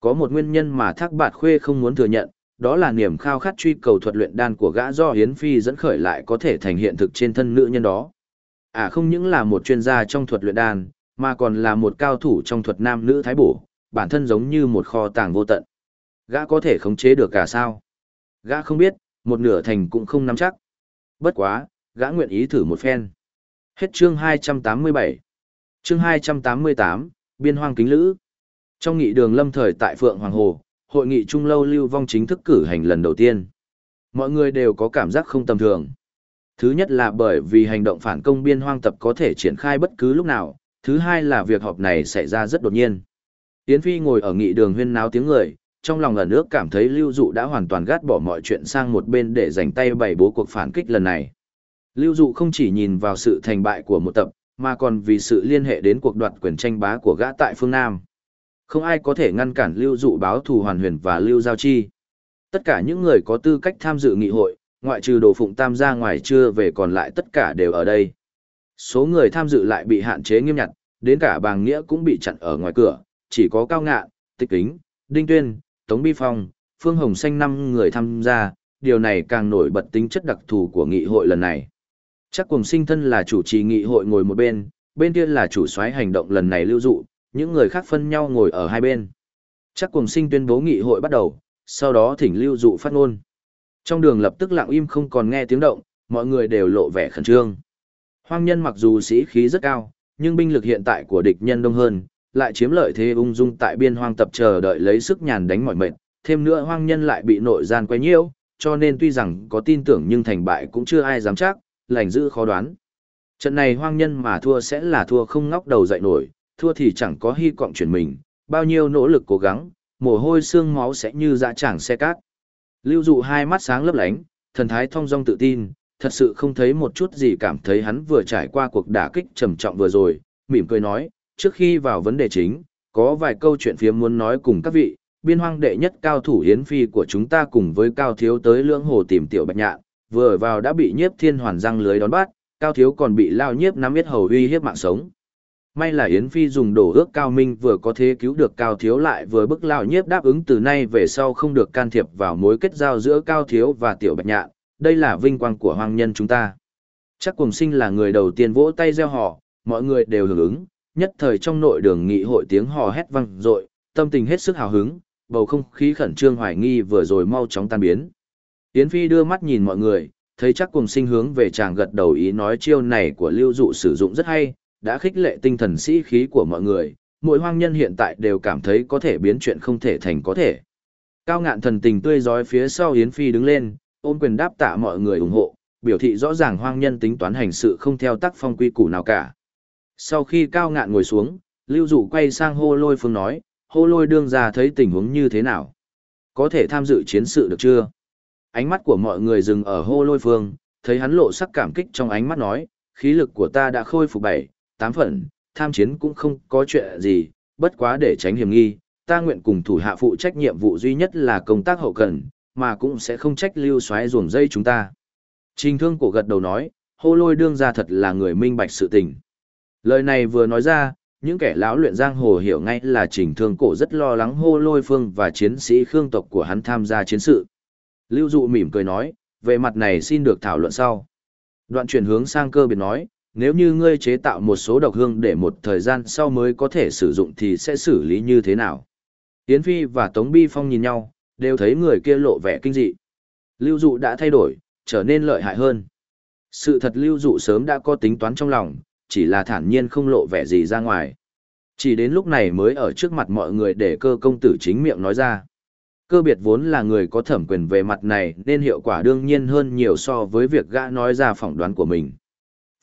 Có một nguyên nhân mà Thác Bạt Khuê không muốn thừa nhận, đó là niềm khao khát truy cầu thuật luyện đan của gã do Hiến Phi dẫn khởi lại có thể thành hiện thực trên thân nữ nhân đó. À không những là một chuyên gia trong thuật luyện đan, mà còn là một cao thủ trong thuật nam nữ thái bổ, bản thân giống như một kho tàng vô tận. Gã có thể khống chế được cả sao? Gã không biết, một nửa thành cũng không nắm chắc. Bất quá, gã nguyện ý thử một phen. Hết chương 287. Chương 288, Biên hoang kính lữ. Trong nghị đường lâm thời tại Phượng Hoàng Hồ, hội nghị trung lâu lưu vong chính thức cử hành lần đầu tiên. Mọi người đều có cảm giác không tầm thường. Thứ nhất là bởi vì hành động phản công biên hoang tập có thể triển khai bất cứ lúc nào, thứ hai là việc họp này xảy ra rất đột nhiên. Yến Phi ngồi ở nghị đường huyên náo tiếng người, trong lòng ẩn ước cảm thấy Lưu Dụ đã hoàn toàn gạt bỏ mọi chuyện sang một bên để dành tay bày bố cuộc phản kích lần này. Lưu Dụ không chỉ nhìn vào sự thành bại của một tập, mà còn vì sự liên hệ đến cuộc đoạt quyền tranh bá của gã tại phương Nam. Không ai có thể ngăn cản Lưu Dụ báo thù hoàn huyền và Lưu Giao Chi. Tất cả những người có tư cách tham dự nghị hội, ngoại trừ Đồ Phụng Tam ra ngoài chưa về còn lại tất cả đều ở đây. Số người tham dự lại bị hạn chế nghiêm ngặt, đến cả bàng nghĩa cũng bị chặn ở ngoài cửa, chỉ có Cao Ngạn, Tịch Kính, Đinh Tuyên, Tống Bi Phong, Phương Hồng Xanh năm người tham gia, điều này càng nổi bật tính chất đặc thù của nghị hội lần này. Chắc cùng sinh thân là chủ trì nghị hội ngồi một bên, bên kia là chủ soái hành động lần này lưu dụ, những người khác phân nhau ngồi ở hai bên. Chắc cùng sinh tuyên bố nghị hội bắt đầu, sau đó thỉnh lưu dụ phát ngôn. Trong đường lập tức lặng im không còn nghe tiếng động, mọi người đều lộ vẻ khẩn trương. Hoang nhân mặc dù sĩ khí rất cao, nhưng binh lực hiện tại của địch nhân đông hơn, lại chiếm lợi thế ung dung tại biên hoang tập chờ đợi lấy sức nhàn đánh mọi mệnh, thêm nữa hoang nhân lại bị nội gian quay nhiễu, cho nên tuy rằng có tin tưởng nhưng thành bại cũng chưa ai dám chắc, lành giữ khó đoán. Trận này hoang nhân mà thua sẽ là thua không ngóc đầu dậy nổi, thua thì chẳng có hy vọng chuyển mình, bao nhiêu nỗ lực cố gắng, mồ hôi xương máu sẽ như dã tràng xe cát. Lưu dụ hai mắt sáng lấp lánh, thần thái thong dong tự tin, thật sự không thấy một chút gì cảm thấy hắn vừa trải qua cuộc đả kích trầm trọng vừa rồi, mỉm cười nói, trước khi vào vấn đề chính, có vài câu chuyện phía muốn nói cùng các vị, biên hoang đệ nhất cao thủ hiến phi của chúng ta cùng với cao thiếu tới lưỡng hồ tìm tiểu bạch nhạn, vừa vào đã bị nhiếp thiên hoàn răng lưới đón bắt, cao thiếu còn bị lao nhiếp nắm biết hầu uy hiếp mạng sống. May là Yến Phi dùng đổ ước cao minh vừa có thế cứu được cao thiếu lại vừa bức lao nhiếp đáp ứng từ nay về sau không được can thiệp vào mối kết giao giữa cao thiếu và tiểu bạch nhạn, đây là vinh quang của hoàng nhân chúng ta. Chắc cùng sinh là người đầu tiên vỗ tay gieo họ, mọi người đều hưởng ứng, nhất thời trong nội đường nghị hội tiếng hò hét vang dội, tâm tình hết sức hào hứng, bầu không khí khẩn trương hoài nghi vừa rồi mau chóng tan biến. Yến Phi đưa mắt nhìn mọi người, thấy chắc cùng sinh hướng về chàng gật đầu ý nói chiêu này của lưu dụ sử dụng rất hay, đã khích lệ tinh thần sĩ khí của mọi người, mỗi hoang nhân hiện tại đều cảm thấy có thể biến chuyện không thể thành có thể. Cao ngạn thần tình tươi giói phía sau Yến Phi đứng lên, ôn quyền đáp tạ mọi người ủng hộ, biểu thị rõ ràng hoang nhân tính toán hành sự không theo tác phong quy củ nào cả. Sau khi cao ngạn ngồi xuống, lưu dụ quay sang hô lôi phương nói, hô lôi đương ra thấy tình huống như thế nào? Có thể tham dự chiến sự được chưa? Ánh mắt của mọi người dừng ở hô lôi phương, thấy hắn lộ sắc cảm kích trong ánh mắt nói, khí lực của ta đã khôi phục bảy, tám phần, tham chiến cũng không có chuyện gì, bất quá để tránh hiểm nghi, ta nguyện cùng thủ hạ phụ trách nhiệm vụ duy nhất là công tác hậu cần, mà cũng sẽ không trách lưu xoáy ruồng dây chúng ta. Trình thương cổ gật đầu nói, hô lôi đương ra thật là người minh bạch sự tình. Lời này vừa nói ra, những kẻ lão luyện giang hồ hiểu ngay là trình thương cổ rất lo lắng hô lôi phương và chiến sĩ khương tộc của hắn tham gia chiến sự. Lưu dụ mỉm cười nói, về mặt này xin được thảo luận sau. Đoạn chuyển hướng sang cơ biệt nói, nếu như ngươi chế tạo một số độc hương để một thời gian sau mới có thể sử dụng thì sẽ xử lý như thế nào? Yến Phi và Tống Bi Phong nhìn nhau, đều thấy người kia lộ vẻ kinh dị. Lưu dụ đã thay đổi, trở nên lợi hại hơn. Sự thật lưu dụ sớm đã có tính toán trong lòng, chỉ là thản nhiên không lộ vẻ gì ra ngoài. Chỉ đến lúc này mới ở trước mặt mọi người để cơ công tử chính miệng nói ra. Cơ biệt vốn là người có thẩm quyền về mặt này nên hiệu quả đương nhiên hơn nhiều so với việc gã nói ra phỏng đoán của mình.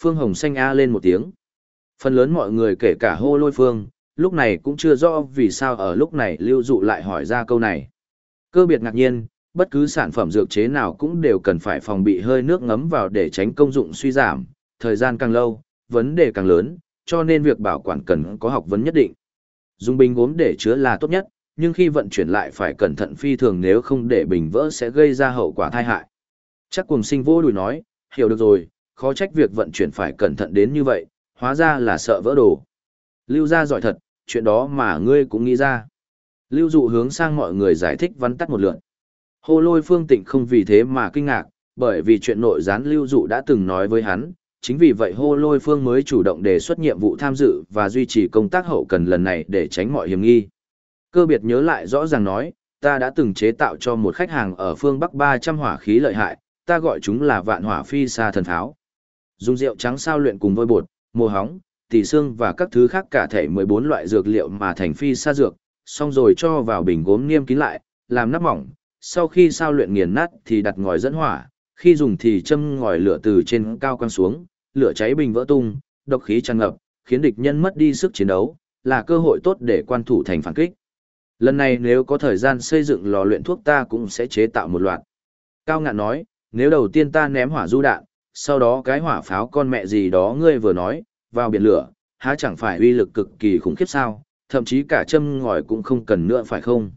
Phương Hồng xanh A lên một tiếng. Phần lớn mọi người kể cả hô lôi phương, lúc này cũng chưa rõ vì sao ở lúc này lưu dụ lại hỏi ra câu này. Cơ biệt ngạc nhiên, bất cứ sản phẩm dược chế nào cũng đều cần phải phòng bị hơi nước ngấm vào để tránh công dụng suy giảm, thời gian càng lâu, vấn đề càng lớn, cho nên việc bảo quản cần có học vấn nhất định. Dùng bình gốm để chứa là tốt nhất, nhưng khi vận chuyển lại phải cẩn thận phi thường nếu không để bình vỡ sẽ gây ra hậu quả tai hại. Chắc cùng sinh vô đùi nói, hiểu được rồi, khó trách việc vận chuyển phải cẩn thận đến như vậy, hóa ra là sợ vỡ đồ. Lưu ra giỏi thật, chuyện đó mà ngươi cũng nghĩ ra. Lưu dụ hướng sang mọi người giải thích vắn tắt một lượt. Hồ lôi phương tịnh không vì thế mà kinh ngạc, bởi vì chuyện nội gián lưu dụ đã từng nói với hắn, chính vì vậy hô lôi phương mới chủ động đề xuất nhiệm vụ tham dự và duy trì công tác hậu cần lần này để tránh mọi hiểm nghi. Cơ biệt nhớ lại rõ ràng nói, ta đã từng chế tạo cho một khách hàng ở phương Bắc 300 hỏa khí lợi hại, ta gọi chúng là vạn hỏa phi xa thần pháo. Dùng rượu trắng sao luyện cùng vôi bột, mồ hóng, tỉ xương và các thứ khác cả thể 14 loại dược liệu mà thành phi sa dược, xong rồi cho vào bình gốm niêm kín lại, làm nắp mỏng, sau khi sao luyện nghiền nát thì đặt ngòi dẫn hỏa, khi dùng thì châm ngòi lửa từ trên cao quăng xuống, lửa cháy bình vỡ tung, độc khí tràn ngập, khiến địch nhân mất đi sức chiến đấu, là cơ hội tốt để quan thủ thành phản kích. Lần này nếu có thời gian xây dựng lò luyện thuốc ta cũng sẽ chế tạo một loạt. Cao ngạn nói, nếu đầu tiên ta ném hỏa du đạn, sau đó cái hỏa pháo con mẹ gì đó ngươi vừa nói, vào biển lửa, há chẳng phải uy lực cực kỳ khủng khiếp sao, thậm chí cả châm ngòi cũng không cần nữa phải không?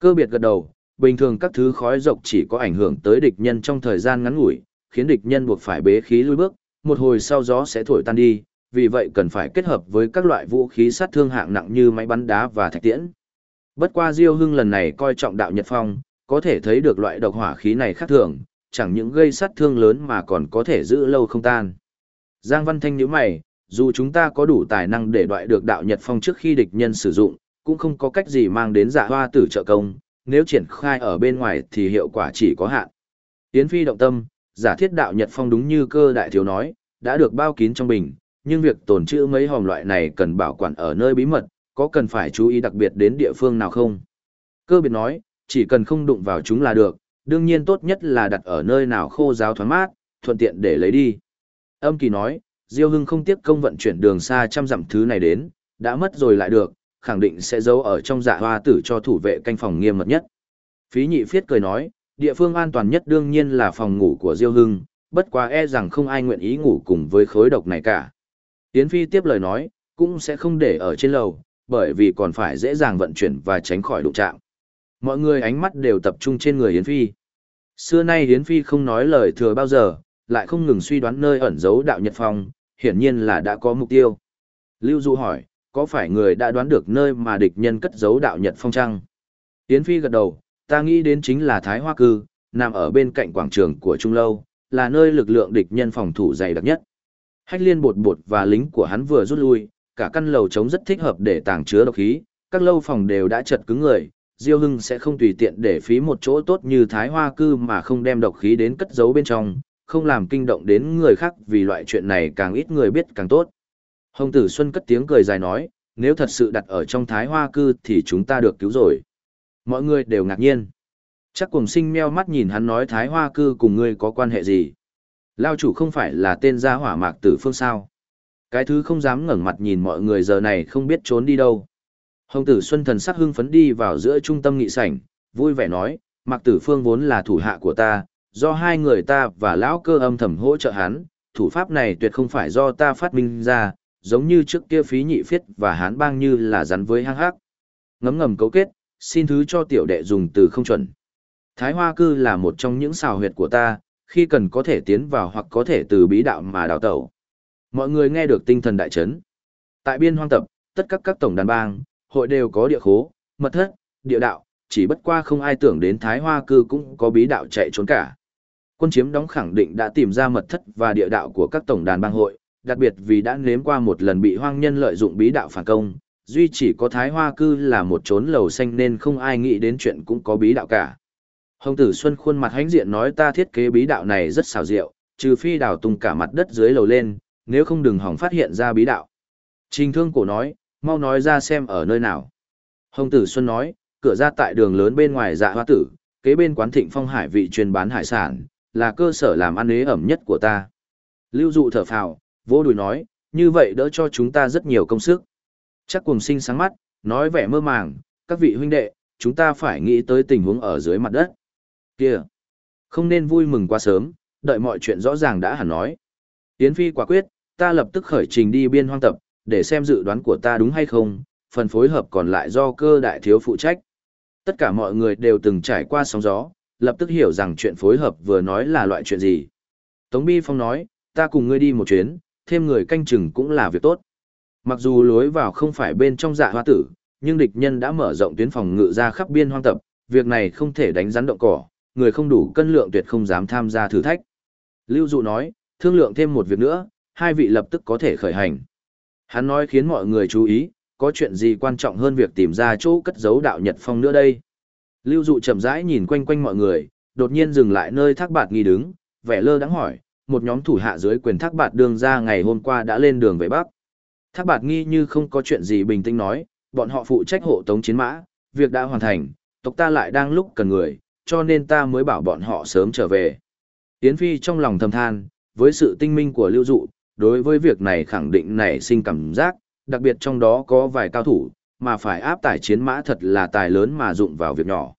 Cơ biệt gật đầu, bình thường các thứ khói dọc chỉ có ảnh hưởng tới địch nhân trong thời gian ngắn ngủi, khiến địch nhân buộc phải bế khí lui bước, một hồi sau gió sẽ thổi tan đi, vì vậy cần phải kết hợp với các loại vũ khí sát thương hạng nặng như máy bắn đá và thạch tiễn. Bất qua Diêu Hưng lần này coi trọng đạo Nhật Phong, có thể thấy được loại độc hỏa khí này khác thường, chẳng những gây sát thương lớn mà còn có thể giữ lâu không tan. Giang Văn Thanh nhíu mày, dù chúng ta có đủ tài năng để đoại được đạo Nhật Phong trước khi địch nhân sử dụng, cũng không có cách gì mang đến dạ hoa tử trợ công, nếu triển khai ở bên ngoài thì hiệu quả chỉ có hạn. Tiến Phi động tâm, giả thiết đạo Nhật Phong đúng như cơ đại thiếu nói, đã được bao kín trong bình, nhưng việc tồn trữ mấy hòm loại này cần bảo quản ở nơi bí mật, có cần phải chú ý đặc biệt đến địa phương nào không? Cơ biệt nói, chỉ cần không đụng vào chúng là được, đương nhiên tốt nhất là đặt ở nơi nào khô giáo thoáng mát, thuận tiện để lấy đi. Âm kỳ nói, Diêu Hưng không tiếp công vận chuyển đường xa trăm dặm thứ này đến, đã mất rồi lại được, khẳng định sẽ giấu ở trong dạ hoa tử cho thủ vệ canh phòng nghiêm mật nhất. Phí nhị phiết cười nói, địa phương an toàn nhất đương nhiên là phòng ngủ của Diêu Hưng, bất quá e rằng không ai nguyện ý ngủ cùng với khối độc này cả. Tiến Phi tiếp lời nói, cũng sẽ không để ở trên lầu, bởi vì còn phải dễ dàng vận chuyển và tránh khỏi đụng chạm. Mọi người ánh mắt đều tập trung trên người Yến Phi. Xưa nay Yến Phi không nói lời thừa bao giờ, lại không ngừng suy đoán nơi ẩn giấu đạo Nhật Phong, hiển nhiên là đã có mục tiêu. Lưu Du hỏi, có phải người đã đoán được nơi mà địch nhân cất giấu đạo Nhật Phong chăng? Yến Phi gật đầu, ta nghĩ đến chính là Thái Hoa Cư, nằm ở bên cạnh quảng trường của Trung Lâu, là nơi lực lượng địch nhân phòng thủ dày đặc nhất. Hách liên bột bột và lính của hắn vừa rút lui, cả căn lầu trống rất thích hợp để tàng chứa độc khí, các lâu phòng đều đã chật cứng người, Diêu Hưng sẽ không tùy tiện để phí một chỗ tốt như Thái Hoa Cư mà không đem độc khí đến cất giấu bên trong, không làm kinh động đến người khác vì loại chuyện này càng ít người biết càng tốt. Hồng Tử Xuân cất tiếng cười dài nói, nếu thật sự đặt ở trong Thái Hoa Cư thì chúng ta được cứu rồi. Mọi người đều ngạc nhiên. Chắc cùng sinh meo mắt nhìn hắn nói Thái Hoa Cư cùng ngươi có quan hệ gì. Lao chủ không phải là tên gia hỏa mạc tử phương sao. Cái thứ không dám ngẩng mặt nhìn mọi người giờ này không biết trốn đi đâu. Hồng tử Xuân thần sắc hưng phấn đi vào giữa trung tâm nghị sảnh, vui vẻ nói, Mạc Tử Phương vốn là thủ hạ của ta, do hai người ta và lão cơ âm thầm hỗ trợ hắn, thủ pháp này tuyệt không phải do ta phát minh ra, giống như trước kia phí nhị phiết và hán bang như là rắn với hang hắc. Ngấm ngầm cấu kết, xin thứ cho tiểu đệ dùng từ không chuẩn. Thái Hoa Cư là một trong những xào huyệt của ta, khi cần có thể tiến vào hoặc có thể từ bí đạo mà đào tẩu. Mọi người nghe được tinh thần đại chấn. Tại biên hoang tập, tất các các tổng đàn bang, hội đều có địa khố, mật thất, địa đạo, chỉ bất qua không ai tưởng đến Thái Hoa Cư cũng có bí đạo chạy trốn cả. Quân chiếm đóng khẳng định đã tìm ra mật thất và địa đạo của các tổng đàn bang hội, đặc biệt vì đã nếm qua một lần bị hoang nhân lợi dụng bí đạo phản công, duy chỉ có Thái Hoa Cư là một chốn lầu xanh nên không ai nghĩ đến chuyện cũng có bí đạo cả. Hồng Tử Xuân khuôn mặt hãnh diện nói ta thiết kế bí đạo này rất xảo diệu, trừ phi đào tung cả mặt đất dưới lầu lên, nếu không đừng hỏng phát hiện ra bí đạo. Trình thương cổ nói, mau nói ra xem ở nơi nào. Hồng Tử Xuân nói, cửa ra tại đường lớn bên ngoài dạ hoa tử, kế bên quán thịnh phong hải vị chuyên bán hải sản, là cơ sở làm ăn ế ẩm nhất của ta. Lưu dụ thở phào, vô đùi nói, như vậy đỡ cho chúng ta rất nhiều công sức. Chắc cùng sinh sáng mắt, nói vẻ mơ màng, các vị huynh đệ, chúng ta phải nghĩ tới tình huống ở dưới mặt đất. Kia, không nên vui mừng quá sớm, đợi mọi chuyện rõ ràng đã hẳn nói. Yến Phi quả quyết, ta lập tức khởi trình đi biên hoang tập, để xem dự đoán của ta đúng hay không, phần phối hợp còn lại do cơ đại thiếu phụ trách. Tất cả mọi người đều từng trải qua sóng gió, lập tức hiểu rằng chuyện phối hợp vừa nói là loại chuyện gì. Tống Bi Phong nói, ta cùng ngươi đi một chuyến, thêm người canh chừng cũng là việc tốt. Mặc dù lối vào không phải bên trong dạ hoa tử, nhưng địch nhân đã mở rộng tuyến phòng ngự ra khắp biên hoang tập, việc này không thể đánh rắn động cỏ, người không đủ cân lượng tuyệt không dám tham gia thử thách. Lưu Dụ nói, thương lượng thêm một việc nữa, hai vị lập tức có thể khởi hành. Hắn nói khiến mọi người chú ý, có chuyện gì quan trọng hơn việc tìm ra chỗ cất giấu đạo Nhật Phong nữa đây. Lưu Dụ chậm rãi nhìn quanh quanh mọi người, đột nhiên dừng lại nơi thác bạt nghi đứng, vẻ lơ đắng hỏi, một nhóm thủ hạ dưới quyền thác bạt đường ra ngày hôm qua đã lên đường về Bắc. Thác bạt nghi như không có chuyện gì bình tĩnh nói, bọn họ phụ trách hộ tống chiến mã, việc đã hoàn thành, tộc ta lại đang lúc cần người, cho nên ta mới bảo bọn họ sớm trở về. Yến Phi trong lòng thầm than, với sự tinh minh của lưu dụ, đối với việc này khẳng định nảy sinh cảm giác, đặc biệt trong đó có vài cao thủ, mà phải áp tải chiến mã thật là tài lớn mà dụng vào việc nhỏ.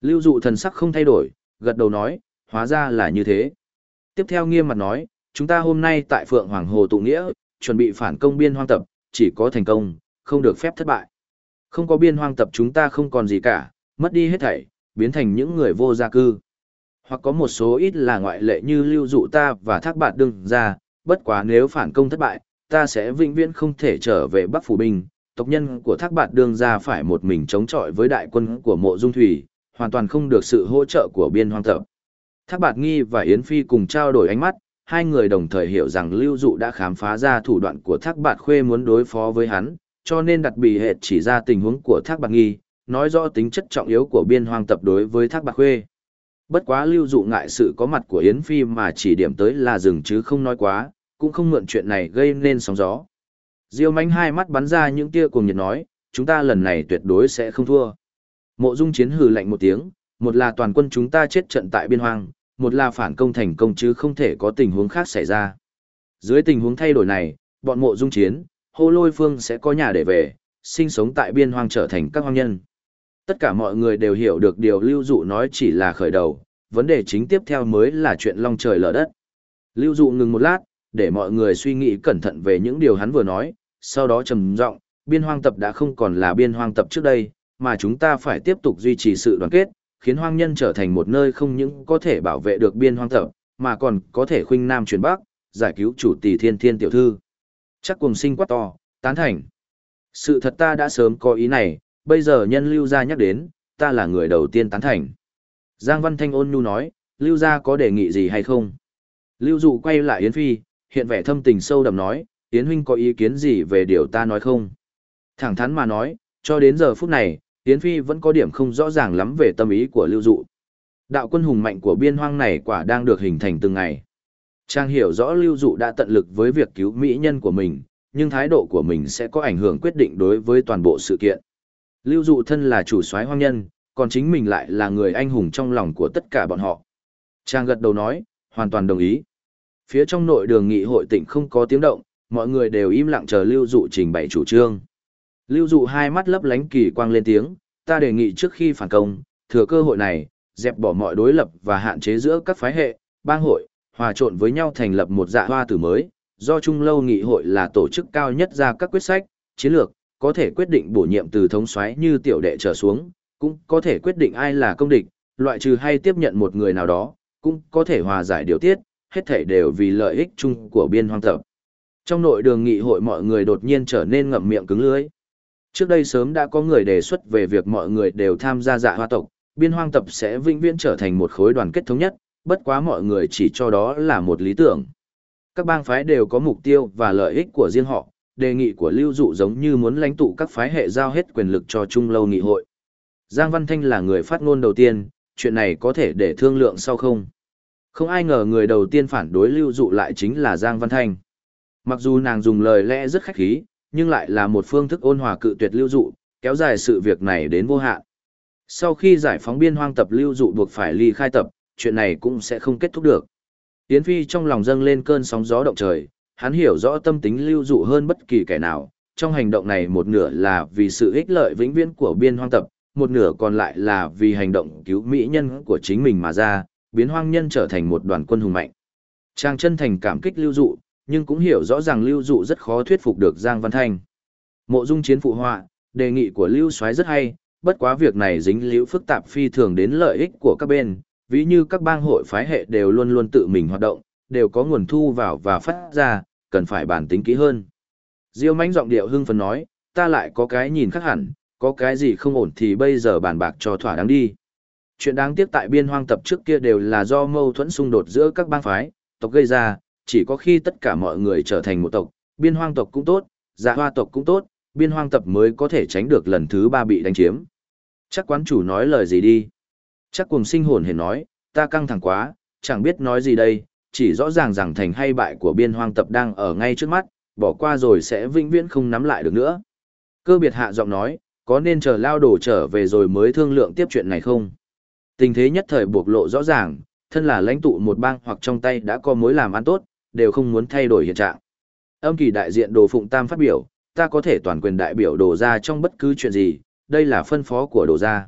Lưu dụ thần sắc không thay đổi, gật đầu nói, hóa ra là như thế. Tiếp theo nghiêm mặt nói, chúng ta hôm nay tại Phượng Hoàng Hồ tụ nghĩa, chuẩn bị phản công biên hoang tập, chỉ có thành công, không được phép thất bại. Không có biên hoang tập chúng ta không còn gì cả, mất đi hết thảy, biến thành những người vô gia cư. Hoặc có một số ít là ngoại lệ như lưu dụ ta và thác bạt đương ra, bất quá nếu phản công thất bại, ta sẽ vĩnh viễn không thể trở về Bắc Phủ Binh. Tộc nhân của thác bạt đương ra phải một mình chống chọi với đại quân của mộ dung thủy, hoàn toàn không được sự hỗ trợ của biên hoang tập. Thác bạt nghi và Yến Phi cùng trao đổi ánh mắt, hai người đồng thời hiểu rằng lưu dụ đã khám phá ra thủ đoạn của thác bạt khuê muốn đối phó với hắn, cho nên đặt bì hệt chỉ ra tình huống của thác bạt nghi, nói rõ tính chất trọng yếu của biên hoang tập đối với thác Bạt khuê. Bất quá lưu dụ ngại sự có mặt của Yến Phi mà chỉ điểm tới là dừng chứ không nói quá, cũng không mượn chuyện này gây nên sóng gió. Diêu mánh hai mắt bắn ra những tia cùng nhiệt nói, chúng ta lần này tuyệt đối sẽ không thua. Mộ dung chiến hừ lạnh một tiếng, một là toàn quân chúng ta chết trận tại biên hoang, một là phản công thành công chứ không thể có tình huống khác xảy ra. Dưới tình huống thay đổi này, bọn mộ dung chiến, hô lôi phương sẽ có nhà để về, sinh sống tại biên hoang trở thành các hoang nhân. Tất cả mọi người đều hiểu được điều Lưu Dụ nói chỉ là khởi đầu, vấn đề chính tiếp theo mới là chuyện long trời lở đất. Lưu Dụ ngừng một lát, để mọi người suy nghĩ cẩn thận về những điều hắn vừa nói, sau đó trầm giọng, biên hoang tập đã không còn là biên hoang tập trước đây, mà chúng ta phải tiếp tục duy trì sự đoàn kết, khiến hoang nhân trở thành một nơi không những có thể bảo vệ được biên hoang tập, mà còn có thể khuynh nam truyền bắc, giải cứu chủ tỷ thiên thiên tiểu thư. Chắc cùng sinh quát to, tán thành. Sự thật ta đã sớm có ý này, bây giờ nhân lưu gia nhắc đến, ta là người đầu tiên tán thành. Giang Văn Thanh ôn nhu nói, lưu gia có đề nghị gì hay không? Lưu dụ quay lại Yến Phi, hiện vẻ thâm tình sâu đậm nói, Yến huynh có ý kiến gì về điều ta nói không? Thẳng thắn mà nói, cho đến giờ phút này, Yến Phi vẫn có điểm không rõ ràng lắm về tâm ý của lưu dụ. Đạo quân hùng mạnh của biên hoang này quả đang được hình thành từng ngày. Trang hiểu rõ lưu dụ đã tận lực với việc cứu mỹ nhân của mình, nhưng thái độ của mình sẽ có ảnh hưởng quyết định đối với toàn bộ sự kiện. Lưu dụ thân là chủ soái hoang nhân, còn chính mình lại là người anh hùng trong lòng của tất cả bọn họ. Trang gật đầu nói, hoàn toàn đồng ý. Phía trong nội đường nghị hội tỉnh không có tiếng động, mọi người đều im lặng chờ lưu dụ trình bày chủ trương. Lưu dụ hai mắt lấp lánh kỳ quang lên tiếng, ta đề nghị trước khi phản công, thừa cơ hội này, dẹp bỏ mọi đối lập và hạn chế giữa các phái hệ, bang hội, hòa trộn với nhau thành lập một dạ hoa tử mới, do Trung Lâu Nghị hội là tổ chức cao nhất ra các quyết sách, chiến lược, có thể quyết định bổ nhiệm từ thống soái như tiểu đệ trở xuống, cũng có thể quyết định ai là công địch, loại trừ hay tiếp nhận một người nào đó, cũng có thể hòa giải điều tiết, hết thể đều vì lợi ích chung của biên hoang tập. Trong nội đường nghị hội mọi người đột nhiên trở nên ngậm miệng cứng lưỡi. Trước đây sớm đã có người đề xuất về việc mọi người đều tham gia dạ hoa tộc, biên hoang tập sẽ vĩnh viễn trở thành một khối đoàn kết thống nhất, bất quá mọi người chỉ cho đó là một lý tưởng. Các bang phái đều có mục tiêu và lợi ích của riêng họ, đề nghị của Lưu Dụ giống như muốn lãnh tụ các phái hệ giao hết quyền lực cho Trung Lâu Nghị hội. Giang Văn Thanh là người phát ngôn đầu tiên, chuyện này có thể để thương lượng sau không? Không ai ngờ người đầu tiên phản đối Lưu Dụ lại chính là Giang Văn Thanh. Mặc dù nàng dùng lời lẽ rất khách khí, nhưng lại là một phương thức ôn hòa cự tuyệt Lưu Dụ, kéo dài sự việc này đến vô hạn. Sau khi giải phóng biên hoang tập Lưu Dụ buộc phải ly khai tập, chuyện này cũng sẽ không kết thúc được. Yến Phi trong lòng dâng lên cơn sóng gió động trời, hắn hiểu rõ tâm tính lưu dụ hơn bất kỳ kẻ nào, trong hành động này một nửa là vì sự ích lợi vĩnh viễn của biên hoang tập, một nửa còn lại là vì hành động cứu mỹ nhân của chính mình mà ra, biến hoang nhân trở thành một đoàn quân hùng mạnh. Trang chân thành cảm kích lưu dụ, nhưng cũng hiểu rõ ràng lưu dụ rất khó thuyết phục được Giang Văn Thanh. Mộ dung chiến phụ họa, đề nghị của lưu soái rất hay, bất quá việc này dính liễu phức tạp phi thường đến lợi ích của các bên, ví như các bang hội phái hệ đều luôn luôn tự mình hoạt động, đều có nguồn thu vào và phát ra, cần phải bản tính kỹ hơn. Diêu mãnh giọng điệu hưng phấn nói, ta lại có cái nhìn khác hẳn, Có cái gì không ổn thì bây giờ bàn bạc cho thỏa đáng đi. Chuyện đáng tiếc tại biên hoang tập trước kia đều là do mâu thuẫn xung đột giữa các bang phái, tộc gây ra, chỉ có khi tất cả mọi người trở thành một tộc, biên hoang tộc cũng tốt, giả hoa tộc cũng tốt, biên hoang tập mới có thể tránh được lần thứ ba bị đánh chiếm. Chắc quán chủ nói lời gì đi. Chắc cùng sinh hồn hề nói, ta căng thẳng quá, chẳng biết nói gì đây, chỉ rõ ràng rằng thành hay bại của biên hoang tập đang ở ngay trước mắt, bỏ qua rồi sẽ vĩnh viễn không nắm lại được nữa. Cơ biệt hạ giọng nói, có nên chờ lao đổ trở về rồi mới thương lượng tiếp chuyện này không? Tình thế nhất thời buộc lộ rõ ràng, thân là lãnh tụ một bang hoặc trong tay đã có mối làm ăn tốt, đều không muốn thay đổi hiện trạng. Âm kỳ đại diện đồ Phụng Tam phát biểu, ta có thể toàn quyền đại biểu đồ ra trong bất cứ chuyện gì, đây là phân phó của đồ gia.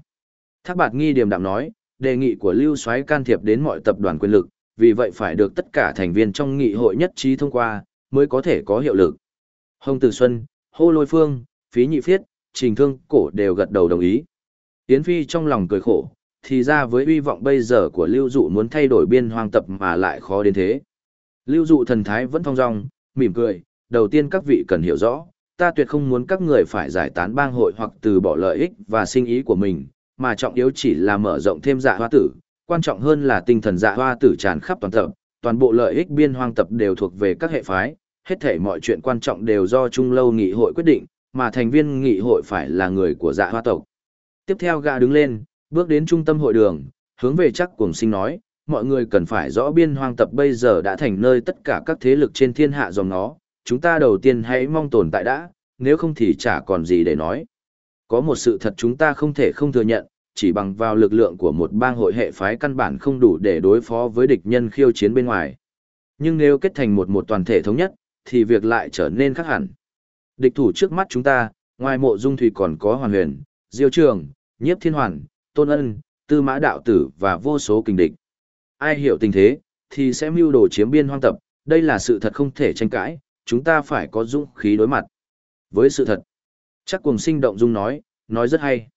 Thác bạt nghi điềm đạm nói, đề nghị của Lưu Soái can thiệp đến mọi tập đoàn quyền lực, vì vậy phải được tất cả thành viên trong nghị hội nhất trí thông qua, mới có thể có hiệu lực. Hồng Tử Xuân, Hô Lôi Phương, Phí Nhị Phiết, Trình Thương, Cổ đều gật đầu đồng ý. Yến Phi trong lòng cười khổ, thì ra với uy vọng bây giờ của Lưu Dụ muốn thay đổi biên hoang tập mà lại khó đến thế. Lưu Dụ thần thái vẫn thong dong, mỉm cười, đầu tiên các vị cần hiểu rõ, ta tuyệt không muốn các người phải giải tán bang hội hoặc từ bỏ lợi ích và sinh ý của mình, mà trọng yếu chỉ là mở rộng thêm dạ hoa tử, quan trọng hơn là tinh thần dạ hoa tử tràn khắp toàn tập, toàn bộ lợi ích biên hoang tập đều thuộc về các hệ phái, hết thể mọi chuyện quan trọng đều do Trung Lâu Nghị hội quyết định, mà thành viên nghị hội phải là người của dạ hoa tộc. Tiếp theo gã đứng lên, bước đến trung tâm hội đường, hướng về chắc cùng sinh nói, mọi người cần phải rõ biên hoang tập bây giờ đã thành nơi tất cả các thế lực trên thiên hạ dòng nó, chúng ta đầu tiên hãy mong tồn tại đã, nếu không thì chả còn gì để nói. Có một sự thật chúng ta không thể không thừa nhận, chỉ bằng vào lực lượng của một bang hội hệ phái căn bản không đủ để đối phó với địch nhân khiêu chiến bên ngoài. Nhưng nếu kết thành một một toàn thể thống nhất, thì việc lại trở nên khác hẳn. Địch thủ trước mắt chúng ta, ngoài mộ dung thủy còn có hoàn huyền, diêu trường, nhiếp thiên hoàn, tôn ân, tư mã đạo tử và vô số kình địch. Ai hiểu tình thế, thì sẽ mưu đồ chiếm biên hoang tập, đây là sự thật không thể tranh cãi, chúng ta phải có dũng khí đối mặt. Với sự thật, chắc cùng sinh động dung nói, nói rất hay.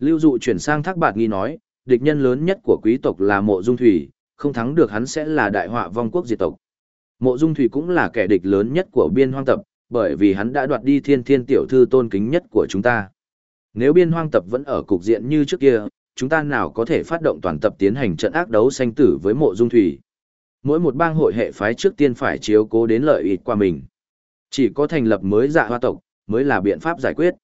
Lưu dụ chuyển sang thác bạt nghi nói, địch nhân lớn nhất của quý tộc là mộ dung thủy, không thắng được hắn sẽ là đại họa vong quốc diệt tộc. Mộ dung thủy cũng là kẻ địch lớn nhất của biên hoang tập, bởi vì hắn đã đoạt đi thiên thiên tiểu thư tôn kính nhất của chúng ta. Nếu biên hoang tập vẫn ở cục diện như trước kia, chúng ta nào có thể phát động toàn tập tiến hành trận ác đấu sanh tử với mộ dung thủy. Mỗi một bang hội hệ phái trước tiên phải chiếu cố đến lợi ích qua mình. Chỉ có thành lập mới dạ hoa tộc, mới là biện pháp giải quyết.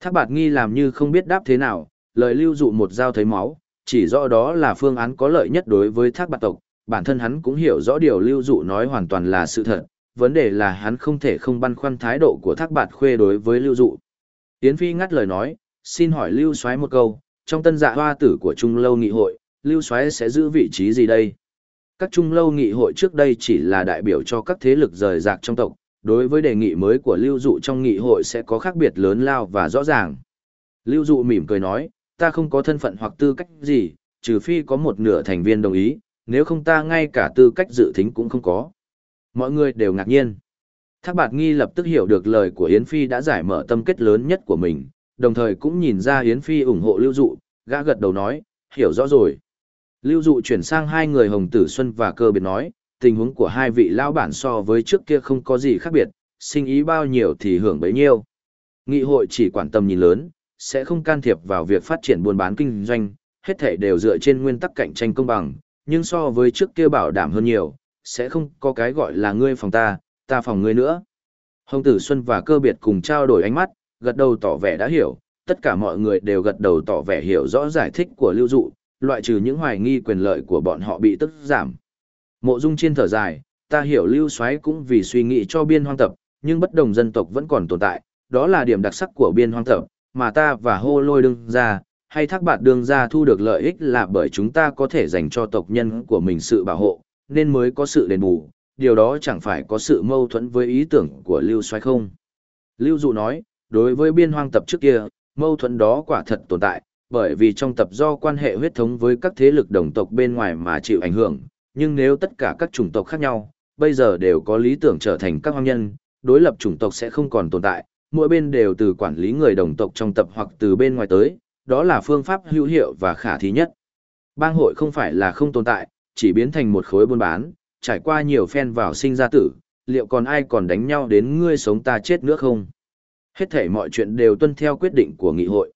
Thác bạt nghi làm như không biết đáp thế nào, lời lưu dụ một dao thấy máu, chỉ rõ đó là phương án có lợi nhất đối với thác bạt tộc, bản thân hắn cũng hiểu rõ điều lưu dụ nói hoàn toàn là sự thật, vấn đề là hắn không thể không băn khoăn thái độ của thác bạt khuê đối với lưu dụ. Yến Phi ngắt lời nói, xin hỏi lưu Soái một câu, trong tân dạ hoa tử của Trung Lâu Nghị hội, lưu Soái sẽ giữ vị trí gì đây? Các Trung Lâu Nghị hội trước đây chỉ là đại biểu cho các thế lực rời rạc trong tộc, đối với đề nghị mới của lưu dụ trong nghị hội sẽ có khác biệt lớn lao và rõ ràng. Lưu dụ mỉm cười nói, ta không có thân phận hoặc tư cách gì, trừ phi có một nửa thành viên đồng ý, nếu không ta ngay cả tư cách dự thính cũng không có. Mọi người đều ngạc nhiên. Thác bạt nghi lập tức hiểu được lời của Yến Phi đã giải mở tâm kết lớn nhất của mình, đồng thời cũng nhìn ra Yến Phi ủng hộ lưu dụ, gã gật đầu nói, hiểu rõ rồi. Lưu dụ chuyển sang hai người Hồng Tử Xuân và cơ biệt nói, tình huống của hai vị lão bản so với trước kia không có gì khác biệt, sinh ý bao nhiêu thì hưởng bấy nhiêu. Nghị hội chỉ quản tâm nhìn lớn, sẽ không can thiệp vào việc phát triển buôn bán kinh doanh, hết thảy đều dựa trên nguyên tắc cạnh tranh công bằng, nhưng so với trước kia bảo đảm hơn nhiều, sẽ không có cái gọi là ngươi phòng ta, ta phòng ngươi nữa. Hồng Tử Xuân và cơ biệt cùng trao đổi ánh mắt, gật đầu tỏ vẻ đã hiểu, tất cả mọi người đều gật đầu tỏ vẻ hiểu rõ giải thích của lưu dụ, loại trừ những hoài nghi quyền lợi của bọn họ bị tức giảm. Mộ Dung Chiên thở dài, ta hiểu Lưu Soái cũng vì suy nghĩ cho biên hoang tập, nhưng bất đồng dân tộc vẫn còn tồn tại, đó là điểm đặc sắc của biên hoang tập, mà ta và hô lôi đương ra, hay thác bạt đương ra thu được lợi ích là bởi chúng ta có thể dành cho tộc nhân của mình sự bảo hộ, nên mới có sự đền bù, điều đó chẳng phải có sự mâu thuẫn với ý tưởng của Lưu Soái không. Lưu Dụ nói, đối với biên hoang tập trước kia, mâu thuẫn đó quả thật tồn tại, bởi vì trong tập do quan hệ huyết thống với các thế lực đồng tộc bên ngoài mà chịu ảnh hưởng, nhưng nếu tất cả các chủng tộc khác nhau, bây giờ đều có lý tưởng trở thành các hoang nhân, đối lập chủng tộc sẽ không còn tồn tại, mỗi bên đều từ quản lý người đồng tộc trong tập hoặc từ bên ngoài tới, đó là phương pháp hữu hiệu và khả thi nhất. Bang hội không phải là không tồn tại, chỉ biến thành một khối buôn bán, trải qua nhiều phen vào sinh ra tử, liệu còn ai còn đánh nhau đến ngươi sống ta chết nữa không? Hết thể mọi chuyện đều tuân theo quyết định của nghị hội.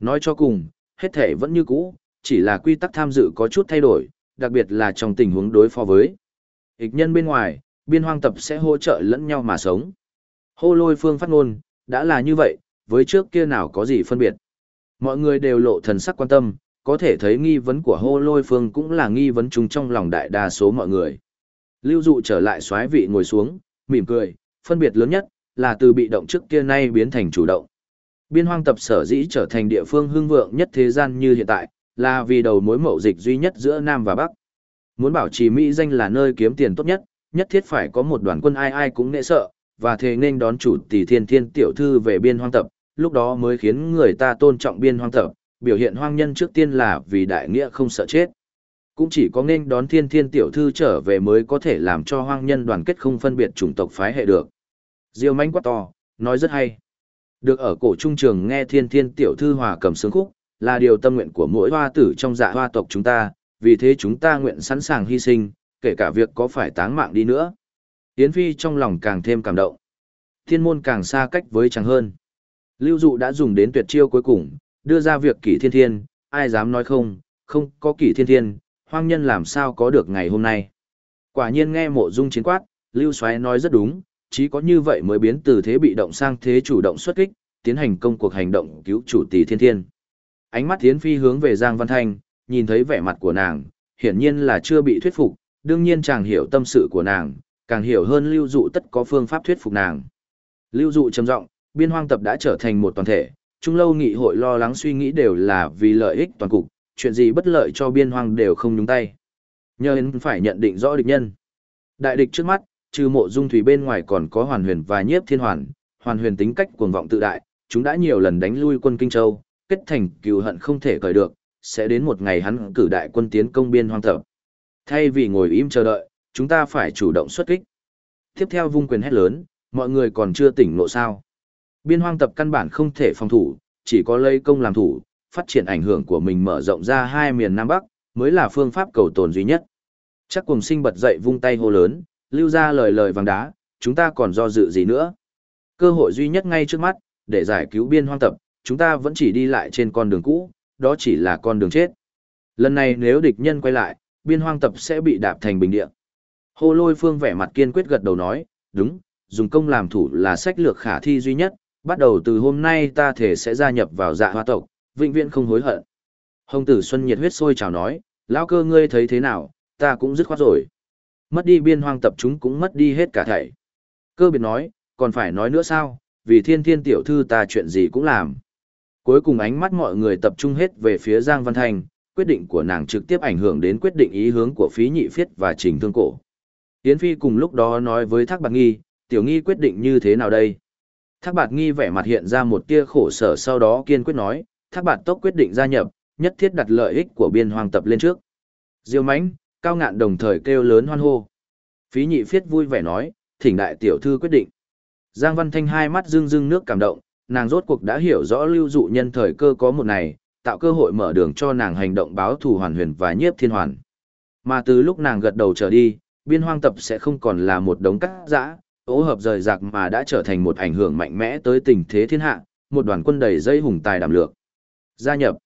Nói cho cùng, hết thể vẫn như cũ, chỉ là quy tắc tham dự có chút thay đổi, đặc biệt là trong tình huống đối phó với. Ích nhân bên ngoài, biên hoang tập sẽ hỗ trợ lẫn nhau mà sống. Hô lôi phương phát ngôn, đã là như vậy, với trước kia nào có gì phân biệt. Mọi người đều lộ thần sắc quan tâm, có thể thấy nghi vấn của hô lôi phương cũng là nghi vấn chung trong lòng đại đa số mọi người. Lưu dụ trở lại xoái vị ngồi xuống, mỉm cười, phân biệt lớn nhất, là từ bị động trước kia nay biến thành chủ động. Biên hoang tập sở dĩ trở thành địa phương hưng vượng nhất thế gian như hiện tại, là vì đầu mối mậu dịch duy nhất giữa Nam và Bắc. Muốn bảo trì Mỹ danh là nơi kiếm tiền tốt nhất, nhất thiết phải có một đoàn quân ai ai cũng nệ sợ, và thề nên đón chủ tỷ thiên thiên tiểu thư về biên hoang tập, lúc đó mới khiến người ta tôn trọng biên hoang tập, biểu hiện hoang nhân trước tiên là vì đại nghĩa không sợ chết. Cũng chỉ có nên đón thiên thiên tiểu thư trở về mới có thể làm cho hoang nhân đoàn kết không phân biệt chủng tộc phái hệ được. Diêu manh quá to, nói rất hay. Được ở cổ trung trường nghe thiên thiên tiểu thư hòa cầm sướng khúc, là điều tâm nguyện của mỗi hoa tử trong dạ hoa tộc chúng ta, vì thế chúng ta nguyện sẵn sàng hy sinh, kể cả việc có phải táng mạng đi nữa. Yến Phi trong lòng càng thêm cảm động. Thiên môn càng xa cách với chàng hơn. Lưu dụ đã dùng đến tuyệt chiêu cuối cùng, đưa ra việc kỷ thiên thiên, ai dám nói không, không có kỷ thiên thiên, hoang nhân làm sao có được ngày hôm nay. Quả nhiên nghe mộ dung chiến quát, Lưu Soái nói rất đúng, chỉ có như vậy mới biến từ thế bị động sang thế chủ động xuất kích, tiến hành công cuộc hành động cứu chủ tỷ thiên thiên. Ánh mắt Yến Phi hướng về Giang Văn Thanh, nhìn thấy vẻ mặt của nàng, hiển nhiên là chưa bị thuyết phục, đương nhiên chàng hiểu tâm sự của nàng, càng hiểu hơn lưu dụ tất có phương pháp thuyết phục nàng. Lưu dụ trầm giọng, biên hoang tập đã trở thành một toàn thể, trung lâu nghị hội lo lắng suy nghĩ đều là vì lợi ích toàn cục, chuyện gì bất lợi cho biên hoang đều không nhúng tay. Nhờ hắn phải nhận định rõ địch nhân. Đại địch trước mắt, trừ mộ dung thủy bên ngoài còn có hoàn huyền và nhiếp thiên hoàn, hoàn huyền tính cách cuồng vọng tự đại, chúng đã nhiều lần đánh lui quân Kinh Châu, kết thành cừu hận không thể cởi được, sẽ đến một ngày hắn cử đại quân tiến công biên hoang tập. Thay vì ngồi im chờ đợi, chúng ta phải chủ động xuất kích. Tiếp theo vung quyền hét lớn, mọi người còn chưa tỉnh ngộ sao. Biên hoang tập căn bản không thể phòng thủ, chỉ có lấy công làm thủ, phát triển ảnh hưởng của mình mở rộng ra hai miền Nam Bắc, mới là phương pháp cầu tồn duy nhất. Chắc cùng sinh bật dậy vung tay hô lớn, lưu ra lời lời vàng đá, chúng ta còn do dự gì nữa. Cơ hội duy nhất ngay trước mắt, để giải cứu biên hoang tập, chúng ta vẫn chỉ đi lại trên con đường cũ, đó chỉ là con đường chết. Lần này nếu địch nhân quay lại, biên hoang tập sẽ bị đạp thành bình địa. Hồ lôi phương vẻ mặt kiên quyết gật đầu nói, đúng, dùng công làm thủ là sách lược khả thi duy nhất, bắt đầu từ hôm nay ta thể sẽ gia nhập vào dạ hoa tộc, vĩnh viễn không hối hận. Hồng tử Xuân nhiệt huyết sôi chào nói, lão cơ ngươi thấy thế nào, ta cũng dứt khoát rồi. Mất đi biên hoang tập chúng cũng mất đi hết cả thảy. Cơ biệt nói, còn phải nói nữa sao, vì thiên thiên tiểu thư ta chuyện gì cũng làm. Cuối cùng ánh mắt mọi người tập trung hết về phía Giang Văn Thanh, quyết định của nàng trực tiếp ảnh hưởng đến quyết định ý hướng của phí nhị phiết và trình thương cổ. Yến Phi cùng lúc đó nói với Thác Bạc Nghi, tiểu nghi quyết định như thế nào đây? Thác Bạc Nghi vẻ mặt hiện ra một tia khổ sở sau đó kiên quyết nói, Thác Bạc Tốc quyết định gia nhập, nhất thiết đặt lợi ích của biên hoàng tập lên trước. Diêu Mánh, cao ngạn đồng thời kêu lớn hoan hô. Phí nhị phiết vui vẻ nói, thỉnh đại tiểu thư quyết định. Giang Văn Thanh hai mắt rưng rưng nước cảm động, nàng rốt cuộc đã hiểu rõ lưu dụ nhân thời cơ có một này, tạo cơ hội mở đường cho nàng hành động báo thù hoàn huyền và nhiếp thiên hoàn. Mà từ lúc nàng gật đầu trở đi, biên hoang tập sẽ không còn là một đống cắt dã, ố hợp rời rạc mà đã trở thành một ảnh hưởng mạnh mẽ tới tình thế thiên hạ, một đoàn quân đầy dây hùng tài đảm lược. Gia nhập.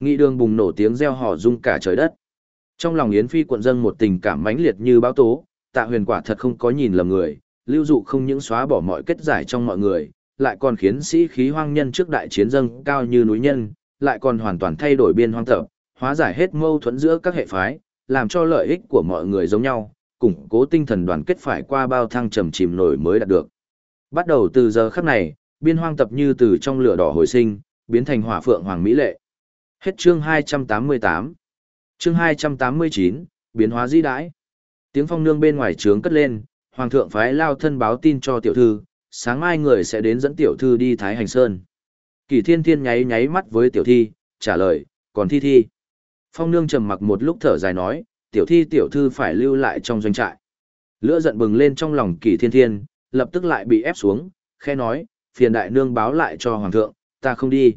Nghị đường bùng nổ tiếng reo hò rung cả trời đất. Trong lòng Yến Phi quận dân một tình cảm mãnh liệt như báo tố, tạ huyền quả thật không có nhìn lầm người, lưu dụ không những xóa bỏ mọi kết giải trong mọi người, lại còn khiến sĩ khí hoang nhân trước đại chiến dâng cao như núi nhân, lại còn hoàn toàn thay đổi biên hoang tập, hóa giải hết mâu thuẫn giữa các hệ phái, làm cho lợi ích của mọi người giống nhau, củng cố tinh thần đoàn kết phải qua bao thăng trầm chìm nổi mới đạt được. Bắt đầu từ giờ khắc này, biên hoang tập như từ trong lửa đỏ hồi sinh, biến thành hỏa phượng hoàng mỹ lệ. Hết chương 288. Chương 289, biến hóa di đãi. Tiếng phong nương bên ngoài trướng cất lên, hoàng thượng phái lao thân báo tin cho tiểu thư, sáng mai người sẽ đến dẫn tiểu thư đi Thái Hành Sơn. Kỳ thiên thiên nháy nháy mắt với tiểu thi, trả lời, còn thi thi. Phong nương trầm mặc một lúc thở dài nói, tiểu thi tiểu thư phải lưu lại trong doanh trại. Lửa giận bừng lên trong lòng kỳ thiên thiên, lập tức lại bị ép xuống, khe nói, phiền đại nương báo lại cho hoàng thượng, ta không đi.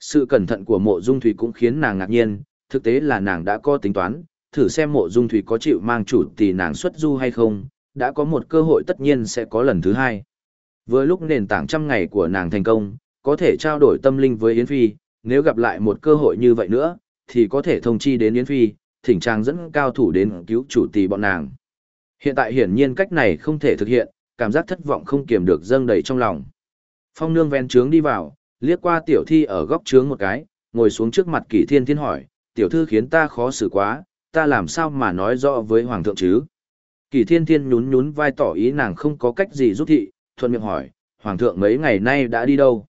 Sự cẩn thận của mộ dung thủy cũng khiến nàng ngạc nhiên, thực tế là nàng đã có tính toán, thử xem mộ dung thủy có chịu mang chủ tỷ nàng xuất du hay không, đã có một cơ hội tất nhiên sẽ có lần thứ hai. Vừa lúc nền tảng trăm ngày của nàng thành công, có thể trao đổi tâm linh với Yến Phi, nếu gặp lại một cơ hội như vậy nữa, thì có thể thông chi đến Yến Phi, thỉnh trang dẫn cao thủ đến cứu chủ tỷ bọn nàng. Hiện tại hiển nhiên cách này không thể thực hiện, cảm giác thất vọng không kiềm được dâng đầy trong lòng. Phong nương ven trướng đi vào, liếc qua tiểu thi ở góc trướng một cái, ngồi xuống trước mặt kỷ thiên thiên hỏi, tiểu thư khiến ta khó xử quá, ta làm sao mà nói rõ với hoàng thượng chứ? Kỷ thiên thiên nhún nhún vai tỏ ý nàng không có cách gì giúp thị, thuận miệng hỏi, hoàng thượng mấy ngày nay đã đi đâu?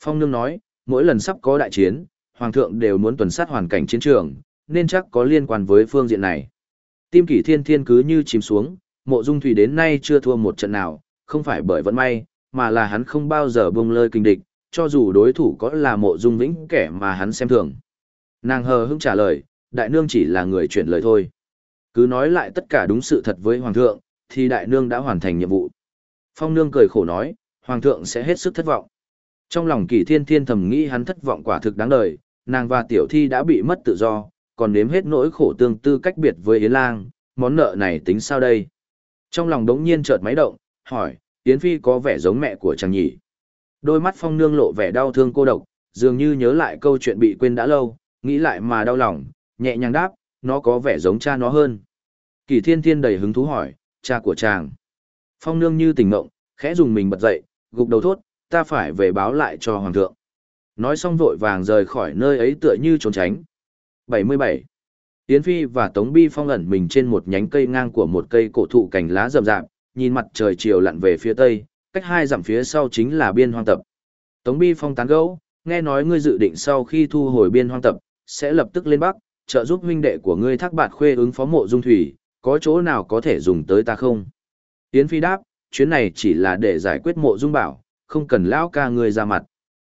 Phong nương nói, mỗi lần sắp có đại chiến, hoàng thượng đều muốn tuần sát hoàn cảnh chiến trường, nên chắc có liên quan với phương diện này. Tim kỷ thiên thiên cứ như chìm xuống, mộ dung thủy đến nay chưa thua một trận nào, không phải bởi vận may, mà là hắn không bao giờ buông lơi kinh địch, cho dù đối thủ có là mộ dung vĩnh kẻ mà hắn xem thường. Nàng hờ hững trả lời, đại nương chỉ là người chuyển lời thôi. Cứ nói lại tất cả đúng sự thật với hoàng thượng, thì đại nương đã hoàn thành nhiệm vụ. Phong nương cười khổ nói, hoàng thượng sẽ hết sức thất vọng. Trong lòng kỷ thiên thiên thầm nghĩ hắn thất vọng quả thực đáng đời, nàng và tiểu thi đã bị mất tự do, còn nếm hết nỗi khổ tương tư cách biệt với Yến Lang, món nợ này tính sao đây? Trong lòng đống nhiên chợt máy động, hỏi, Yến Phi có vẻ giống mẹ của chàng nhỉ? Đôi mắt phong nương lộ vẻ đau thương cô độc, dường như nhớ lại câu chuyện bị quên đã lâu, nghĩ lại mà đau lòng, nhẹ nhàng đáp, nó có vẻ giống cha nó hơn. Kỳ thiên thiên đầy hứng thú hỏi, cha của chàng. Phong nương như tỉnh ngộng, khẽ dùng mình bật dậy, gục đầu thốt, ta phải về báo lại cho hoàng thượng. Nói xong vội vàng rời khỏi nơi ấy tựa như trốn tránh. 77. Yến Phi và Tống Bi Phong ẩn mình trên một nhánh cây ngang của một cây cổ thụ cành lá rậm rạp, nhìn mặt trời chiều lặn về phía tây, cách hai dặm phía sau chính là biên hoang tập. Tống Bi Phong tán gẫu, nghe nói ngươi dự định sau khi thu hồi biên hoang tập, sẽ lập tức lên Bắc, trợ giúp huynh đệ của ngươi thác bạt khuê ứng phó mộ dung thủy, có chỗ nào có thể dùng tới ta không? Yến Phi đáp, chuyến này chỉ là để giải quyết mộ dung bảo, không cần lão ca ngươi ra mặt.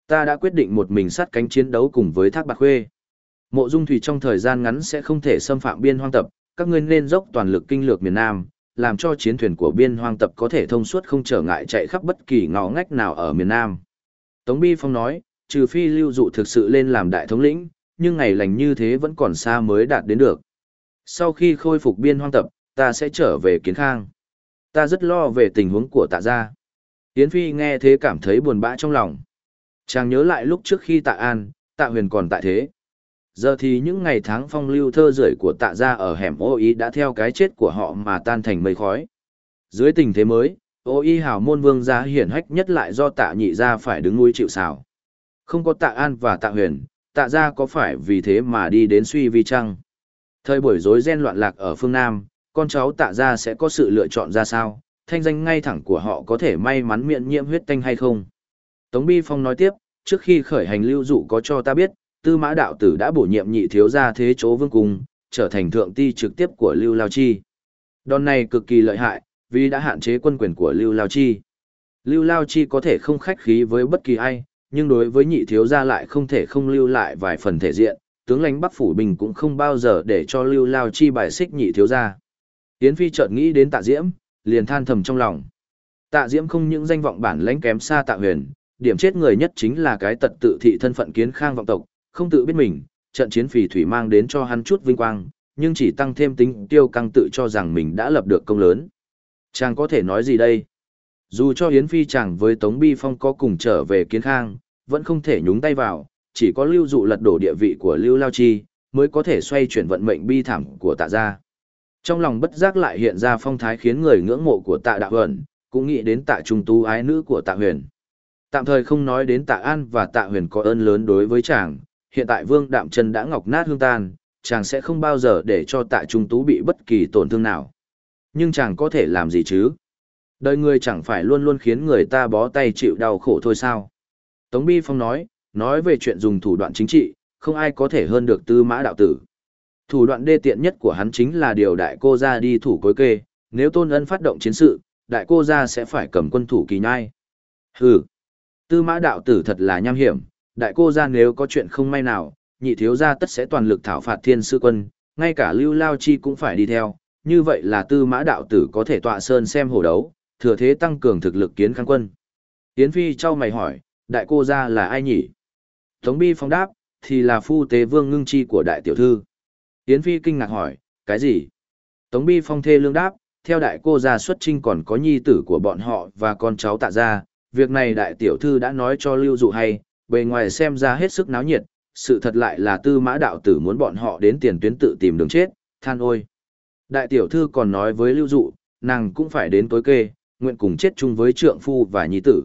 Ta đã quyết định một mình sát cánh chiến đấu cùng với thác bạt khuê. Mộ dung thủy trong thời gian ngắn sẽ không thể xâm phạm biên hoang tập, các ngươi nên dốc toàn lực kinh lược miền Nam, làm cho chiến thuyền của biên hoang tập có thể thông suốt không trở ngại chạy khắp bất kỳ ngõ ngách nào ở miền Nam. Tống Bi Phong nói, trừ phi lưu dụ thực sự lên làm đại thống lĩnh, nhưng ngày lành như thế vẫn còn xa mới đạt đến được. Sau khi khôi phục biên hoang tập, ta sẽ trở về kiến khang. Ta rất lo về tình huống của tạ gia. Yến Phi nghe thế cảm thấy buồn bã trong lòng. Chàng nhớ lại lúc trước khi tạ an, tạ huyền còn tại thế. Giờ thì những ngày tháng phong lưu thơ rưởi của tạ gia ở hẻm ô ý đã theo cái chết của họ mà tan thành mây khói. Dưới tình thế mới, ô y hào môn vương gia hiển hách nhất lại do tạ nhị gia phải đứng nuôi chịu xào. Không có tạ an và tạ huyền, tạ gia có phải vì thế mà đi đến suy vi chăng? Thời buổi rối ren loạn lạc ở phương Nam, con cháu tạ gia sẽ có sự lựa chọn ra sao? Thanh danh ngay thẳng của họ có thể may mắn miễn nhiễm huyết tanh hay không? Tống Bi Phong nói tiếp, trước khi khởi hành lưu dụ có cho ta biết, tư mã đạo tử đã bổ nhiệm nhị thiếu gia thế chỗ vương cung, trở thành thượng ti trực tiếp của Lưu Lao Chi. Đòn này cực kỳ lợi hại, vì đã hạn chế quân quyền của Lưu Lao Chi. Lưu Lao Chi có thể không khách khí với bất kỳ ai, nhưng đối với nhị thiếu gia lại không thể không lưu lại vài phần thể diện, tướng lãnh Bắc Phủ Bình cũng không bao giờ để cho Lưu Lao Chi bài xích nhị thiếu gia. Yến Phi chợt nghĩ đến tạ diễm, liền than thầm trong lòng. Tạ diễm không những danh vọng bản lãnh kém xa tạ huyền, điểm chết người nhất chính là cái tật tự thị thân phận kiến khang vọng tộc, không tự biết mình, trận chiến phỉ thủy mang đến cho hắn chút vinh quang, nhưng chỉ tăng thêm tính tiêu căng tự cho rằng mình đã lập được công lớn. Chàng có thể nói gì đây? Dù cho Yến Phi chàng với Tống Bi Phong có cùng trở về kiến khang, vẫn không thể nhúng tay vào, chỉ có lưu dụ lật đổ địa vị của Lưu Lao Chi, mới có thể xoay chuyển vận mệnh bi thảm của tạ gia. Trong lòng bất giác lại hiện ra phong thái khiến người ngưỡng mộ của tạ đạo huyền, cũng nghĩ đến tạ trung tú ái nữ của tạ huyền. Tạm thời không nói đến tạ an và tạ huyền có ơn lớn đối với chàng, hiện tại vương đạm chân đã ngọc nát hương tan, chàng sẽ không bao giờ để cho tạ trung tú bị bất kỳ tổn thương nào. Nhưng chàng có thể làm gì chứ? Đời người chẳng phải luôn luôn khiến người ta bó tay chịu đau khổ thôi sao? Tống Bi Phong nói, nói về chuyện dùng thủ đoạn chính trị, không ai có thể hơn được tư mã đạo tử. Thủ đoạn đê tiện nhất của hắn chính là điều đại cô ra đi thủ cối kê, nếu tôn ân phát động chiến sự, đại cô ra sẽ phải cầm quân thủ kỳ nhai. Hừ, tư mã đạo tử thật là nham hiểm, đại cô ra nếu có chuyện không may nào, nhị thiếu gia tất sẽ toàn lực thảo phạt thiên sư quân, ngay cả lưu lao chi cũng phải đi theo, như vậy là tư mã đạo tử có thể tọa sơn xem hổ đấu, thừa thế tăng cường thực lực kiến kháng quân. Yến Phi trao mày hỏi, đại cô ra là ai nhỉ? Tống Bi phong đáp, thì là phu tế vương ngưng chi của đại tiểu thư. Yến Phi kinh ngạc hỏi, cái gì? Tống Bi phong thê lương đáp, theo đại cô gia xuất trinh còn có nhi tử của bọn họ và con cháu tạ gia, việc này đại tiểu thư đã nói cho lưu dụ hay, bề ngoài xem ra hết sức náo nhiệt, sự thật lại là tư mã đạo tử muốn bọn họ đến tiền tuyến tự tìm đường chết, than ôi. Đại tiểu thư còn nói với lưu dụ, nàng cũng phải đến tối kê, nguyện cùng chết chung với trượng phu và nhi tử.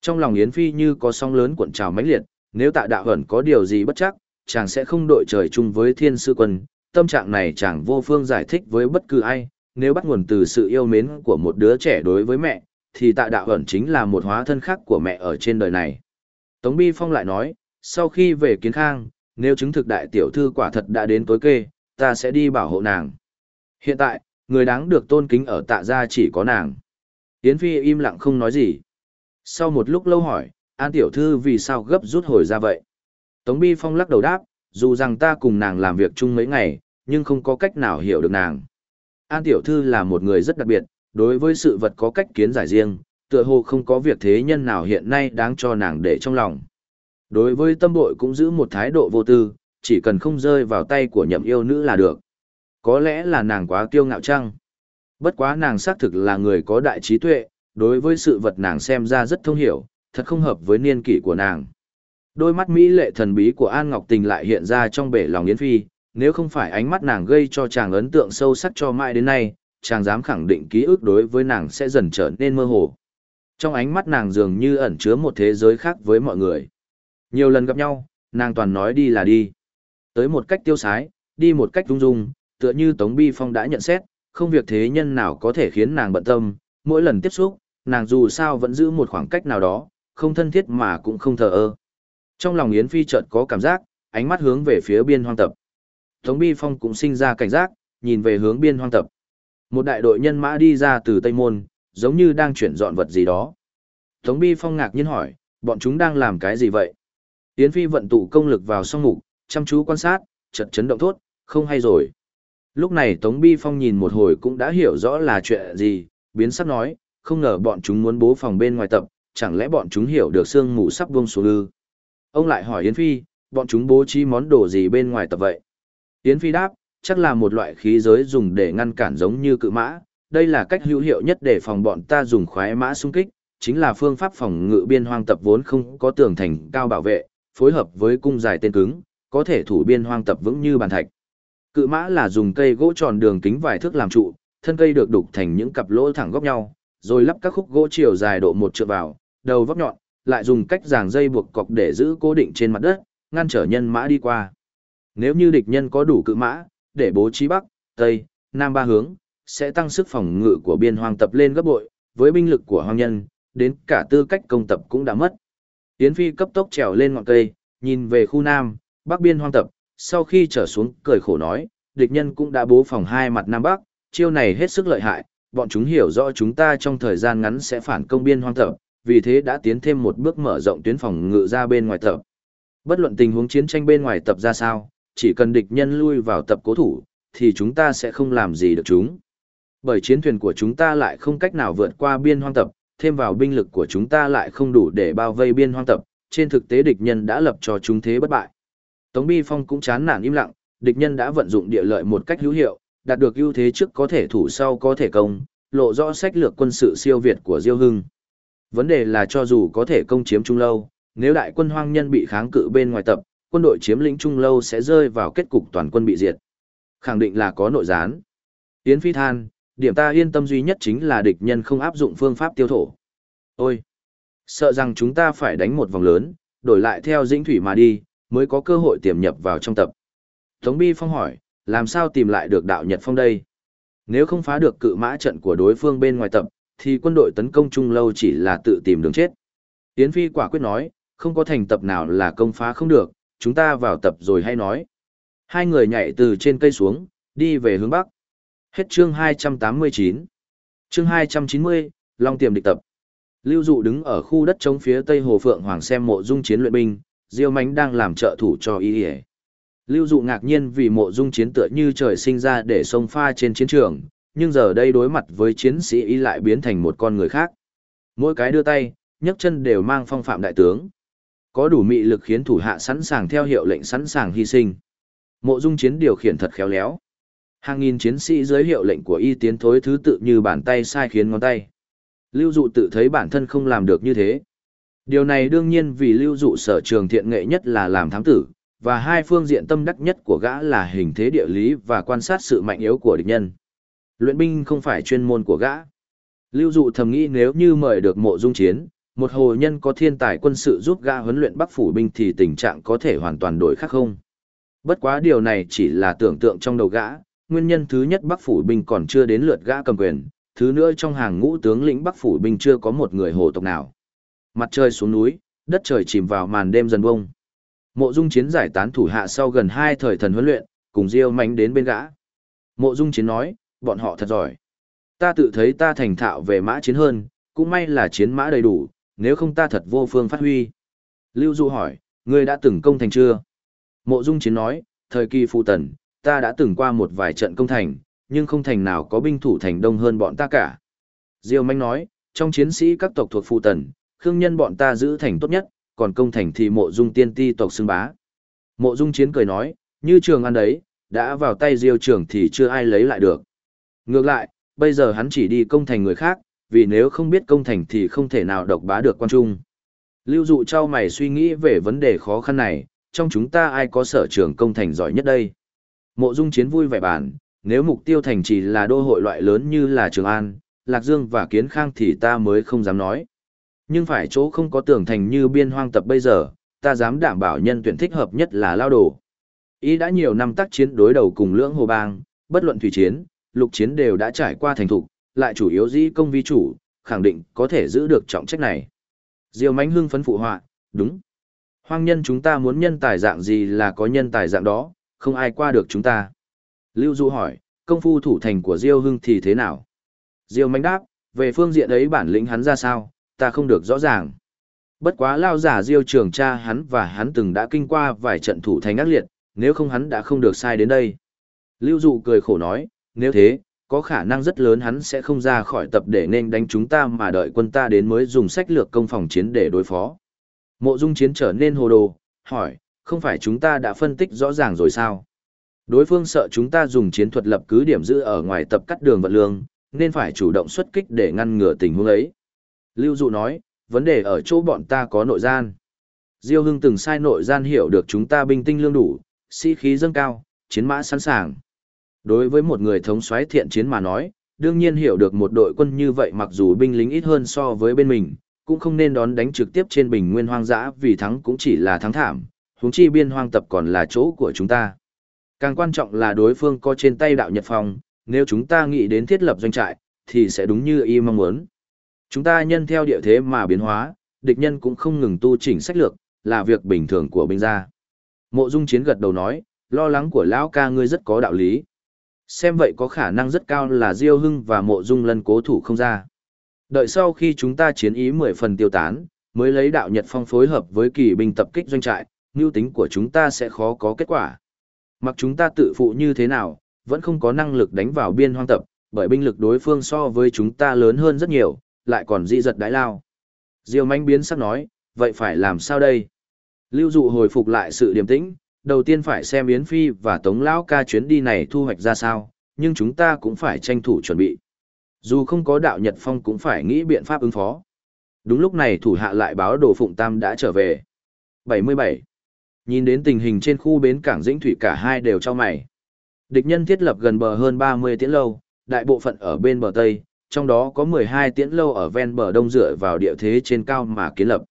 Trong lòng Yến Phi như có sóng lớn cuộn trào mãnh liệt, nếu tạ đạo ẩn có điều gì bất chắc, chàng sẽ không đội trời chung với thiên sư quân, tâm trạng này chàng vô phương giải thích với bất cứ ai, nếu bắt nguồn từ sự yêu mến của một đứa trẻ đối với mẹ, thì tạ đạo ẩn chính là một hóa thân khác của mẹ ở trên đời này. Tống Bi Phong lại nói, sau khi về kiến khang, nếu chứng thực đại tiểu thư quả thật đã đến tối kê, ta sẽ đi bảo hộ nàng. Hiện tại, người đáng được tôn kính ở tạ gia chỉ có nàng. Yến Phi im lặng không nói gì. Sau một lúc lâu hỏi, An tiểu thư vì sao gấp rút hồi ra vậy? Tống Bi Phong lắc đầu đáp, dù rằng ta cùng nàng làm việc chung mấy ngày, nhưng không có cách nào hiểu được nàng. An tiểu thư là một người rất đặc biệt, đối với sự vật có cách kiến giải riêng, tựa hồ không có việc thế nhân nào hiện nay đáng cho nàng để trong lòng. Đối với tâm bội cũng giữ một thái độ vô tư, chỉ cần không rơi vào tay của nhậm yêu nữ là được. Có lẽ là nàng quá kiêu ngạo chăng? Bất quá nàng xác thực là người có đại trí tuệ, đối với sự vật nàng xem ra rất thông hiểu, thật không hợp với niên kỷ của nàng. Đôi mắt mỹ lệ thần bí của An Ngọc Tình lại hiện ra trong bể lòng Yến Phi, nếu không phải ánh mắt nàng gây cho chàng ấn tượng sâu sắc cho mãi đến nay, chàng dám khẳng định ký ức đối với nàng sẽ dần trở nên mơ hồ. Trong ánh mắt nàng dường như ẩn chứa một thế giới khác với mọi người. Nhiều lần gặp nhau, nàng toàn nói đi là đi. Tới một cách tiêu sái, đi một cách rung rung, tựa như Tống Bi Phong đã nhận xét, không việc thế nhân nào có thể khiến nàng bận tâm, mỗi lần tiếp xúc, nàng dù sao vẫn giữ một khoảng cách nào đó, không thân thiết mà cũng không thờ ơ. Trong lòng Yến Phi chợt có cảm giác, ánh mắt hướng về phía biên hoang tập. Tống Bi Phong cũng sinh ra cảnh giác, nhìn về hướng biên hoang tập. Một đại đội nhân mã đi ra từ Tây Môn, giống như đang chuyển dọn vật gì đó. Tống Bi Phong ngạc nhiên hỏi, bọn chúng đang làm cái gì vậy? Yến Phi vận tụ công lực vào song mục, chăm chú quan sát, chật chấn động thốt, không hay rồi. Lúc này Tống Bi Phong nhìn một hồi cũng đã hiểu rõ là chuyện gì, biến sắc nói, không ngờ bọn chúng muốn bố phòng bên ngoài tập, chẳng lẽ bọn chúng hiểu được sương mù sắp buông xuống ư? Ông lại hỏi Yến Phi, bọn chúng bố trí món đồ gì bên ngoài tập vậy? Yến Phi đáp, chắc là một loại khí giới dùng để ngăn cản giống như cự mã, đây là cách hữu hiệu nhất để phòng bọn ta dùng khoái mã xung kích, chính là phương pháp phòng ngự biên hoang tập vốn không có tường thành cao bảo vệ, phối hợp với cung dài tên cứng, có thể thủ biên hoang tập vững như bàn thạch. Cự mã là dùng cây gỗ tròn đường kính vài thước làm trụ, thân cây được đục thành những cặp lỗ thẳng góc nhau, rồi lắp các khúc gỗ chiều dài độ một trượng vào, đầu vóc nhọn, lại dùng cách giảng dây buộc cọc để giữ cố định trên mặt đất, ngăn trở nhân mã đi qua. Nếu như địch nhân có đủ cự mã, để bố trí bắc, tây, nam ba hướng, sẽ tăng sức phòng ngự của biên hoang tập lên gấp bội, với binh lực của hoang nhân, đến cả tư cách công tập cũng đã mất. Yến Phi cấp tốc trèo lên ngọn cây, nhìn về khu nam, bắc biên hoang tập, sau khi trở xuống cười khổ nói, địch nhân cũng đã bố phòng hai mặt nam bắc, chiêu này hết sức lợi hại, bọn chúng hiểu rõ chúng ta trong thời gian ngắn sẽ phản công biên hoang tập, vì thế đã tiến thêm một bước mở rộng tuyến phòng ngự ra bên ngoài tập. Bất luận tình huống chiến tranh bên ngoài tập ra sao, chỉ cần địch nhân lui vào tập cố thủ, thì chúng ta sẽ không làm gì được chúng. Bởi chiến thuyền của chúng ta lại không cách nào vượt qua biên hoang tập, thêm vào binh lực của chúng ta lại không đủ để bao vây biên hoang tập, trên thực tế địch nhân đã lập cho chúng thế bất bại. Tống Bi Phong cũng chán nản im lặng, địch nhân đã vận dụng địa lợi một cách hữu hiệu, đạt được ưu thế trước có thể thủ sau có thể công, lộ rõ sách lược quân sự siêu việt của Diêu Hưng. Vấn đề là cho dù có thể công chiếm Trung Lâu, nếu đại quân hoang nhân bị kháng cự bên ngoài tập, quân đội chiếm lĩnh Trung Lâu sẽ rơi vào kết cục toàn quân bị diệt. Khẳng định là có nội gián. Yến Phi than, điểm ta yên tâm duy nhất chính là địch nhân không áp dụng phương pháp tiêu thổ. Ôi! Sợ rằng chúng ta phải đánh một vòng lớn, đổi lại theo dĩnh thủy mà đi, mới có cơ hội tiềm nhập vào trong tập. Tống Bi Phong hỏi, làm sao tìm lại được đạo Nhật Phong đây? Nếu không phá được cự mã trận của đối phương bên ngoài tập, thì quân đội tấn công Trung Lâu chỉ là tự tìm đường chết. Yến Phi quả quyết nói, không có thành tập nào là công phá không được, chúng ta vào tập rồi hay nói. Hai người nhảy từ trên cây xuống, đi về hướng Bắc. Hết chương 289. Chương 290, Long tiềm địch tập. Lưu Dụ đứng ở khu đất trống phía tây Hồ Phượng Hoàng xem mộ dung chiến luyện binh, Diêu Mánh đang làm trợ thủ cho y y. Lưu Dụ ngạc nhiên vì mộ dung chiến tựa như trời sinh ra để sông pha trên chiến trường, nhưng giờ đây đối mặt với chiến sĩ y lại biến thành một con người khác. Mỗi cái đưa tay, nhấc chân đều mang phong phạm đại tướng. Có đủ mị lực khiến thủ hạ sẵn sàng theo hiệu lệnh sẵn sàng hy sinh. Mộ dung chiến điều khiển thật khéo léo. Hàng nghìn chiến sĩ dưới hiệu lệnh của y tiến thối thứ tự như bàn tay sai khiến ngón tay. Lưu dụ tự thấy bản thân không làm được như thế. Điều này đương nhiên vì lưu dụ sở trường thiện nghệ nhất là làm thám tử, và hai phương diện tâm đắc nhất của gã là hình thế địa lý và quan sát sự mạnh yếu của địch nhân. Luyện binh không phải chuyên môn của gã. Lưu dụ thầm nghĩ nếu như mời được mộ dung chiến, một hồ nhân có thiên tài quân sự giúp gã huấn luyện bắc phủ binh thì tình trạng có thể hoàn toàn đổi khác không. Bất quá điều này chỉ là tưởng tượng trong đầu gã, nguyên nhân thứ nhất bắc phủ binh còn chưa đến lượt gã cầm quyền, thứ nữa trong hàng ngũ tướng lĩnh bắc phủ binh chưa có một người hồ tộc nào. Mặt trời xuống núi, đất trời chìm vào màn đêm dần bông. Mộ Dung Chiến giải tán thủ hạ sau gần hai thời thần huấn luyện, cùng Diêu Mạnh đến bên gã. Mộ Dung Chiến nói, bọn họ thật giỏi. Ta tự thấy ta thành thạo về mã chiến hơn, cũng may là chiến mã đầy đủ, nếu không ta thật vô phương phát huy. Lưu Du hỏi, ngươi đã từng công thành chưa? Mộ Dung Chiến nói, thời kỳ phụ tần, ta đã từng qua một vài trận công thành, nhưng không thành nào có binh thủ thành đông hơn bọn ta cả. Diêu Mạnh nói, trong chiến sĩ các tộc thuộc phụ tần, khương nhân bọn ta giữ thành tốt nhất, còn công thành thì mộ dung tiên ti tộc xưng bá. Mộ dung chiến cười nói, như trường ăn đấy, đã vào tay diêu trường thì chưa ai lấy lại được. Ngược lại, bây giờ hắn chỉ đi công thành người khác, vì nếu không biết công thành thì không thể nào độc bá được quan trung. Lưu dụ trao mày suy nghĩ về vấn đề khó khăn này, trong chúng ta ai có sở trường công thành giỏi nhất đây? Mộ dung chiến vui vẻ bản, nếu mục tiêu thành chỉ là đô hội loại lớn như là Trường An, Lạc Dương và Kiến Khang thì ta mới không dám nói. Nhưng phải chỗ không có tưởng thành như biên hoang tập bây giờ, ta dám đảm bảo nhân tuyển thích hợp nhất là lao đồ. Ý đã nhiều năm tác chiến đối đầu cùng lưỡng hồ bang, bất luận thủy chiến, lục chiến đều đã trải qua thành thục, lại chủ yếu dĩ công vi chủ, khẳng định có thể giữ được trọng trách này. Diêu mánh hưng phấn phụ họa, đúng. Hoang nhân chúng ta muốn nhân tài dạng gì là có nhân tài dạng đó, không ai qua được chúng ta. Lưu Du hỏi, công phu thủ thành của Diêu hưng thì thế nào? Diêu Mạnh đáp, về phương diện ấy bản lĩnh hắn ra sao, ta không được rõ ràng. Bất quá lao giả diêu trường cha hắn và hắn từng đã kinh qua vài trận thủ thành ác liệt, nếu không hắn đã không được sai đến đây. Lưu dụ cười khổ nói, nếu thế, có khả năng rất lớn hắn sẽ không ra khỏi tập để nên đánh chúng ta mà đợi quân ta đến mới dùng sách lược công phòng chiến để đối phó. Mộ dung chiến trở nên hồ đồ, hỏi, không phải chúng ta đã phân tích rõ ràng rồi sao? Đối phương sợ chúng ta dùng chiến thuật lập cứ điểm giữ ở ngoài tập cắt đường vận lương, nên phải chủ động xuất kích để ngăn ngừa tình huống ấy. Lưu Dụ nói, vấn đề ở chỗ bọn ta có nội gian. Diêu Hưng từng sai nội gian hiểu được chúng ta binh tinh lương đủ, sĩ khí dâng cao, chiến mã sẵn sàng. Đối với một người thống soái thiện chiến mà nói, đương nhiên hiểu được một đội quân như vậy mặc dù binh lính ít hơn so với bên mình, cũng không nên đón đánh trực tiếp trên bình nguyên hoang dã vì thắng cũng chỉ là thắng thảm, huống chi biên hoang tập còn là chỗ của chúng ta. Càng quan trọng là đối phương có trên tay đạo Nhật Phong, nếu chúng ta nghĩ đến thiết lập doanh trại, thì sẽ đúng như y mong muốn. Chúng ta nhân theo địa thế mà biến hóa, địch nhân cũng không ngừng tu chỉnh sách lược, là việc bình thường của binh gia. Mộ Dung Chiến gật đầu nói, lo lắng của lão ca ngươi rất có đạo lý. Xem vậy có khả năng rất cao là Diêu Hưng và Mộ Dung Lân cố thủ không ra. Đợi sau khi chúng ta chiến ý mười phần tiêu tán, mới lấy đạo Nhật Phong phối hợp với kỳ binh tập kích doanh trại, mưu tính của chúng ta sẽ khó có kết quả. Mặc chúng ta tự phụ như thế nào, vẫn không có năng lực đánh vào biên hoang tập, bởi binh lực đối phương so với chúng ta lớn hơn rất nhiều, lại còn dị giật đái lao. Diêu manh biến sắc nói, vậy phải làm sao đây? Lưu dụ hồi phục lại sự điềm tĩnh, đầu tiên phải xem Yến Phi và Tống Lão ca chuyến đi này thu hoạch ra sao, nhưng chúng ta cũng phải tranh thủ chuẩn bị. Dù không có đạo Nhật Phong cũng phải nghĩ biện pháp ứng phó. Đúng lúc này thủ hạ lại báo đồ Phụng Tam đã trở về. 77. Nhìn đến tình hình trên khu bến cảng dĩnh thủy cả hai đều cho mày. Địch nhân thiết lập gần bờ hơn 30 tiễn lâu, đại bộ phận ở bên bờ Tây, trong đó có 12 tiễn lâu ở ven bờ đông dựa vào địa thế trên cao mà kiến lập.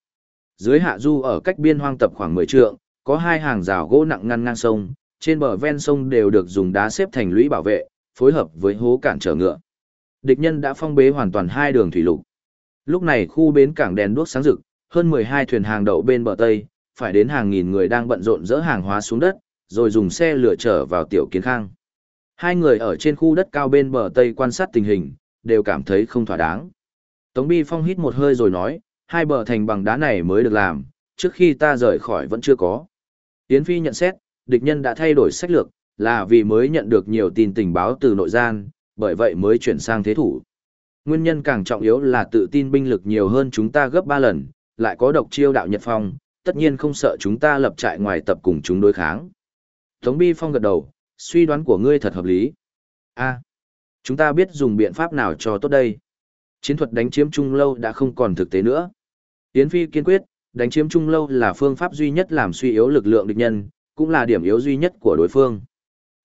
Dưới hạ du ở cách biên hoang tập khoảng 10 trượng, có hai hàng rào gỗ nặng ngăn ngang sông, trên bờ ven sông đều được dùng đá xếp thành lũy bảo vệ, phối hợp với hố cản trở ngựa. Địch nhân đã phong bế hoàn toàn hai đường thủy lục. Lúc này khu bến cảng đèn đuốc sáng rực, hơn 12 thuyền hàng đậu bên bờ tây, phải đến hàng nghìn người đang bận rộn dỡ hàng hóa xuống đất, rồi dùng xe lửa chở vào tiểu kiến khang. Hai người ở trên khu đất cao bên bờ tây quan sát tình hình, đều cảm thấy không thỏa đáng. Tống Bi Phong hít một hơi rồi nói, hai bờ thành bằng đá này mới được làm, trước khi ta rời khỏi vẫn chưa có. Yến Phi nhận xét, địch nhân đã thay đổi sách lược, là vì mới nhận được nhiều tin tình báo từ nội gian, bởi vậy mới chuyển sang thế thủ. Nguyên nhân càng trọng yếu là tự tin binh lực nhiều hơn chúng ta gấp 3 lần, lại có độc chiêu đạo Nhật Phong, tất nhiên không sợ chúng ta lập trại ngoài tập cùng chúng đối kháng. Tống Bi Phong gật đầu, suy đoán của ngươi thật hợp lý. a chúng ta biết dùng biện pháp nào cho tốt đây. Chiến thuật đánh chiếm trung lâu đã không còn thực tế nữa. Yến Phi kiên quyết, đánh chiếm trung lâu là phương pháp duy nhất làm suy yếu lực lượng địch nhân, cũng là điểm yếu duy nhất của đối phương.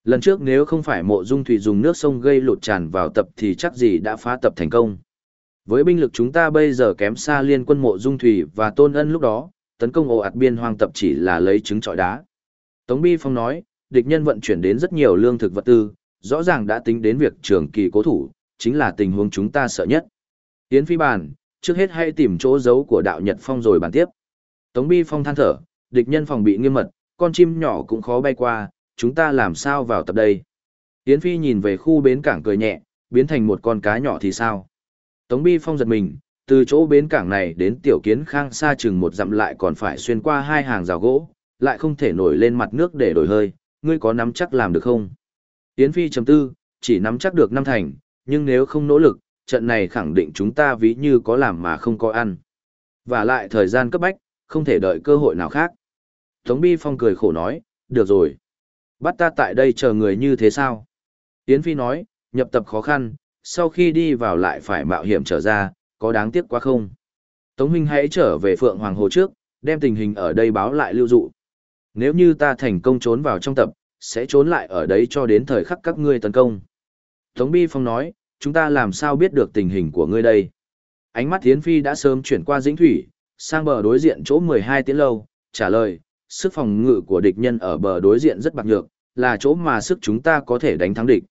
Lần trước nếu không phải mộ dung thủy dùng nước sông gây lụt tràn vào tập thì chắc gì đã phá tập thành công. Với binh lực chúng ta bây giờ kém xa liên quân mộ dung thủy và tôn ân lúc đó, tấn công ồ ạt biên hoang tập chỉ là lấy trứng trọi đá. Tống Bi Phong nói, địch nhân vận chuyển đến rất nhiều lương thực vật tư, rõ ràng đã tính đến việc trường kỳ cố thủ, chính là tình huống chúng ta sợ nhất. Tiến phi bàn, trước hết hãy tìm chỗ giấu của đạo Nhật Phong rồi bàn tiếp. Tống Bi Phong than thở, địch nhân phòng bị nghiêm mật, con chim nhỏ cũng khó bay qua, chúng ta làm sao vào tập đây. Yến Phi nhìn về khu bến cảng cười nhẹ, biến thành một con cá nhỏ thì sao. Tống Bi Phong giật mình, từ chỗ bến cảng này đến tiểu kiến khang xa chừng một dặm lại còn phải xuyên qua hai hàng rào gỗ, lại không thể nổi lên mặt nước để đổi hơi, ngươi có nắm chắc làm được không? Yến Phi chấm tư, chỉ nắm chắc được năm thành, nhưng nếu không nỗ lực, trận này khẳng định chúng ta ví như có làm mà không có ăn. Và lại thời gian cấp bách, không thể đợi cơ hội nào khác. Tống Bi Phong cười khổ nói, được rồi. Bắt ta tại đây chờ người như thế sao? Yến Phi nói, nhập tập khó khăn, sau khi đi vào lại phải mạo hiểm trở ra, có đáng tiếc quá không? Tống Huynh hãy trở về Phượng Hoàng Hồ trước, đem tình hình ở đây báo lại lưu dụ. Nếu như ta thành công trốn vào trong tập, sẽ trốn lại ở đấy cho đến thời khắc các ngươi tấn công. Tống Bi Phong nói, chúng ta làm sao biết được tình hình của ngươi đây? Ánh mắt Thiến Phi đã sớm chuyển qua dĩnh thủy, sang bờ đối diện chỗ 12 tiếng lâu, trả lời, sức phòng ngự của địch nhân ở bờ đối diện rất bạc nhược, là chỗ mà sức chúng ta có thể đánh thắng địch.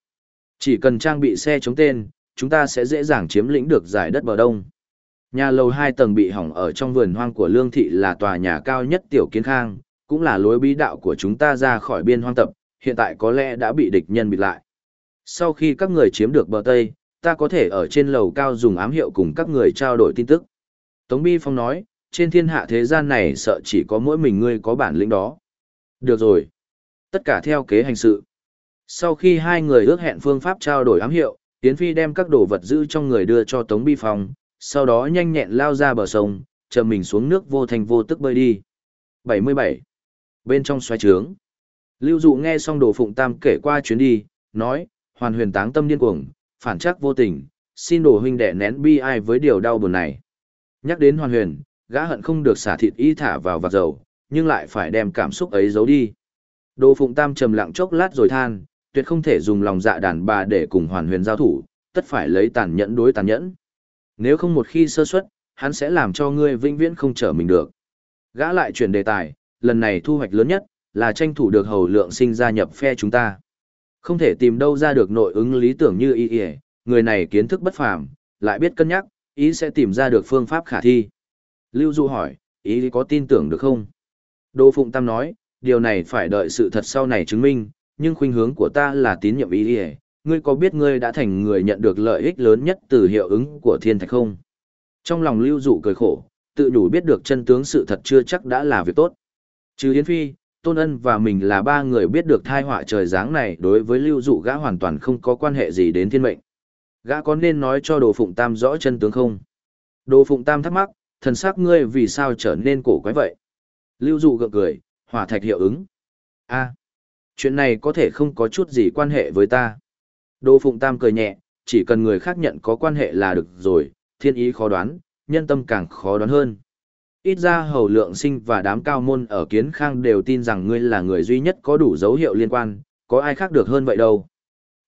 Chỉ cần trang bị xe chống tên, chúng ta sẽ dễ dàng chiếm lĩnh được giải đất bờ đông. Nhà lầu hai tầng bị hỏng ở trong vườn hoang của Lương Thị là tòa nhà cao nhất Tiểu Kiến Khang, cũng là lối bí đạo của chúng ta ra khỏi biên hoang tập, hiện tại có lẽ đã bị địch nhân bịt lại. Sau khi các người chiếm được bờ Tây, ta có thể ở trên lầu cao dùng ám hiệu cùng các người trao đổi tin tức. Tống Bi Phong nói, trên thiên hạ thế gian này sợ chỉ có mỗi mình ngươi có bản lĩnh đó. Được rồi. Tất cả theo kế hành sự. Sau khi hai người ước hẹn phương pháp trao đổi ám hiệu, Tiến Phi đem các đồ vật giữ trong người đưa cho Tống Bi Phong, sau đó nhanh nhẹn lao ra bờ sông, chờ mình xuống nước vô thành vô tức bơi đi. 77. Bên trong xoay trướng. Lưu Dụ nghe xong đồ phụng tam kể qua chuyến đi, nói, hoàn huyền táng tâm điên cuồng, phản chắc vô tình, xin đồ huynh đệ nén bi ai với điều đau buồn này. Nhắc đến hoàn huyền, gã hận không được xả thịt y thả vào vạc dầu, nhưng lại phải đem cảm xúc ấy giấu đi. Đồ Phụng Tam trầm lặng chốc lát rồi than, tuyệt không thể dùng lòng dạ đàn bà để cùng hoàn huyền giao thủ, tất phải lấy tàn nhẫn đối tàn nhẫn. Nếu không một khi sơ suất, hắn sẽ làm cho ngươi vĩnh viễn không trở mình được. Gã lại chuyển đề tài, lần này thu hoạch lớn nhất, là tranh thủ được hầu lượng sinh gia nhập phe chúng ta. Không thể tìm đâu ra được nội ứng lý tưởng như y y, người này kiến thức bất phàm, lại biết cân nhắc, ý sẽ tìm ra được phương pháp khả thi. Lưu Du hỏi, ý có tin tưởng được không? Đỗ Phụng Tam nói, điều này phải đợi sự thật sau này chứng minh, nhưng khuynh hướng của ta là tín nhiệm ý đi ngươi có biết ngươi đã thành người nhận được lợi ích lớn nhất từ hiệu ứng của thiên thạch không? Trong lòng Lưu Dụ cười khổ, tự đủ biết được chân tướng sự thật chưa chắc đã là việc tốt. Trừ Yến Phi, Tôn Ân và mình là ba người biết được thai họa trời giáng này đối với Lưu Dụ gã hoàn toàn không có quan hệ gì đến thiên mệnh. Gã có nên nói cho Đồ Phụng Tam rõ chân tướng không? Đồ Phụng Tam thắc mắc, thần sắc ngươi vì sao trở nên cổ quái vậy? Lưu dụ gượng cười, hỏa thạch hiệu ứng. a chuyện này có thể không có chút gì quan hệ với ta. Đỗ Phụng Tam cười nhẹ, chỉ cần người khác nhận có quan hệ là được rồi, thiên ý khó đoán, nhân tâm càng khó đoán hơn. Ít ra hầu lượng sinh và đám cao môn ở kiến khang đều tin rằng ngươi là người duy nhất có đủ dấu hiệu liên quan, có ai khác được hơn vậy đâu.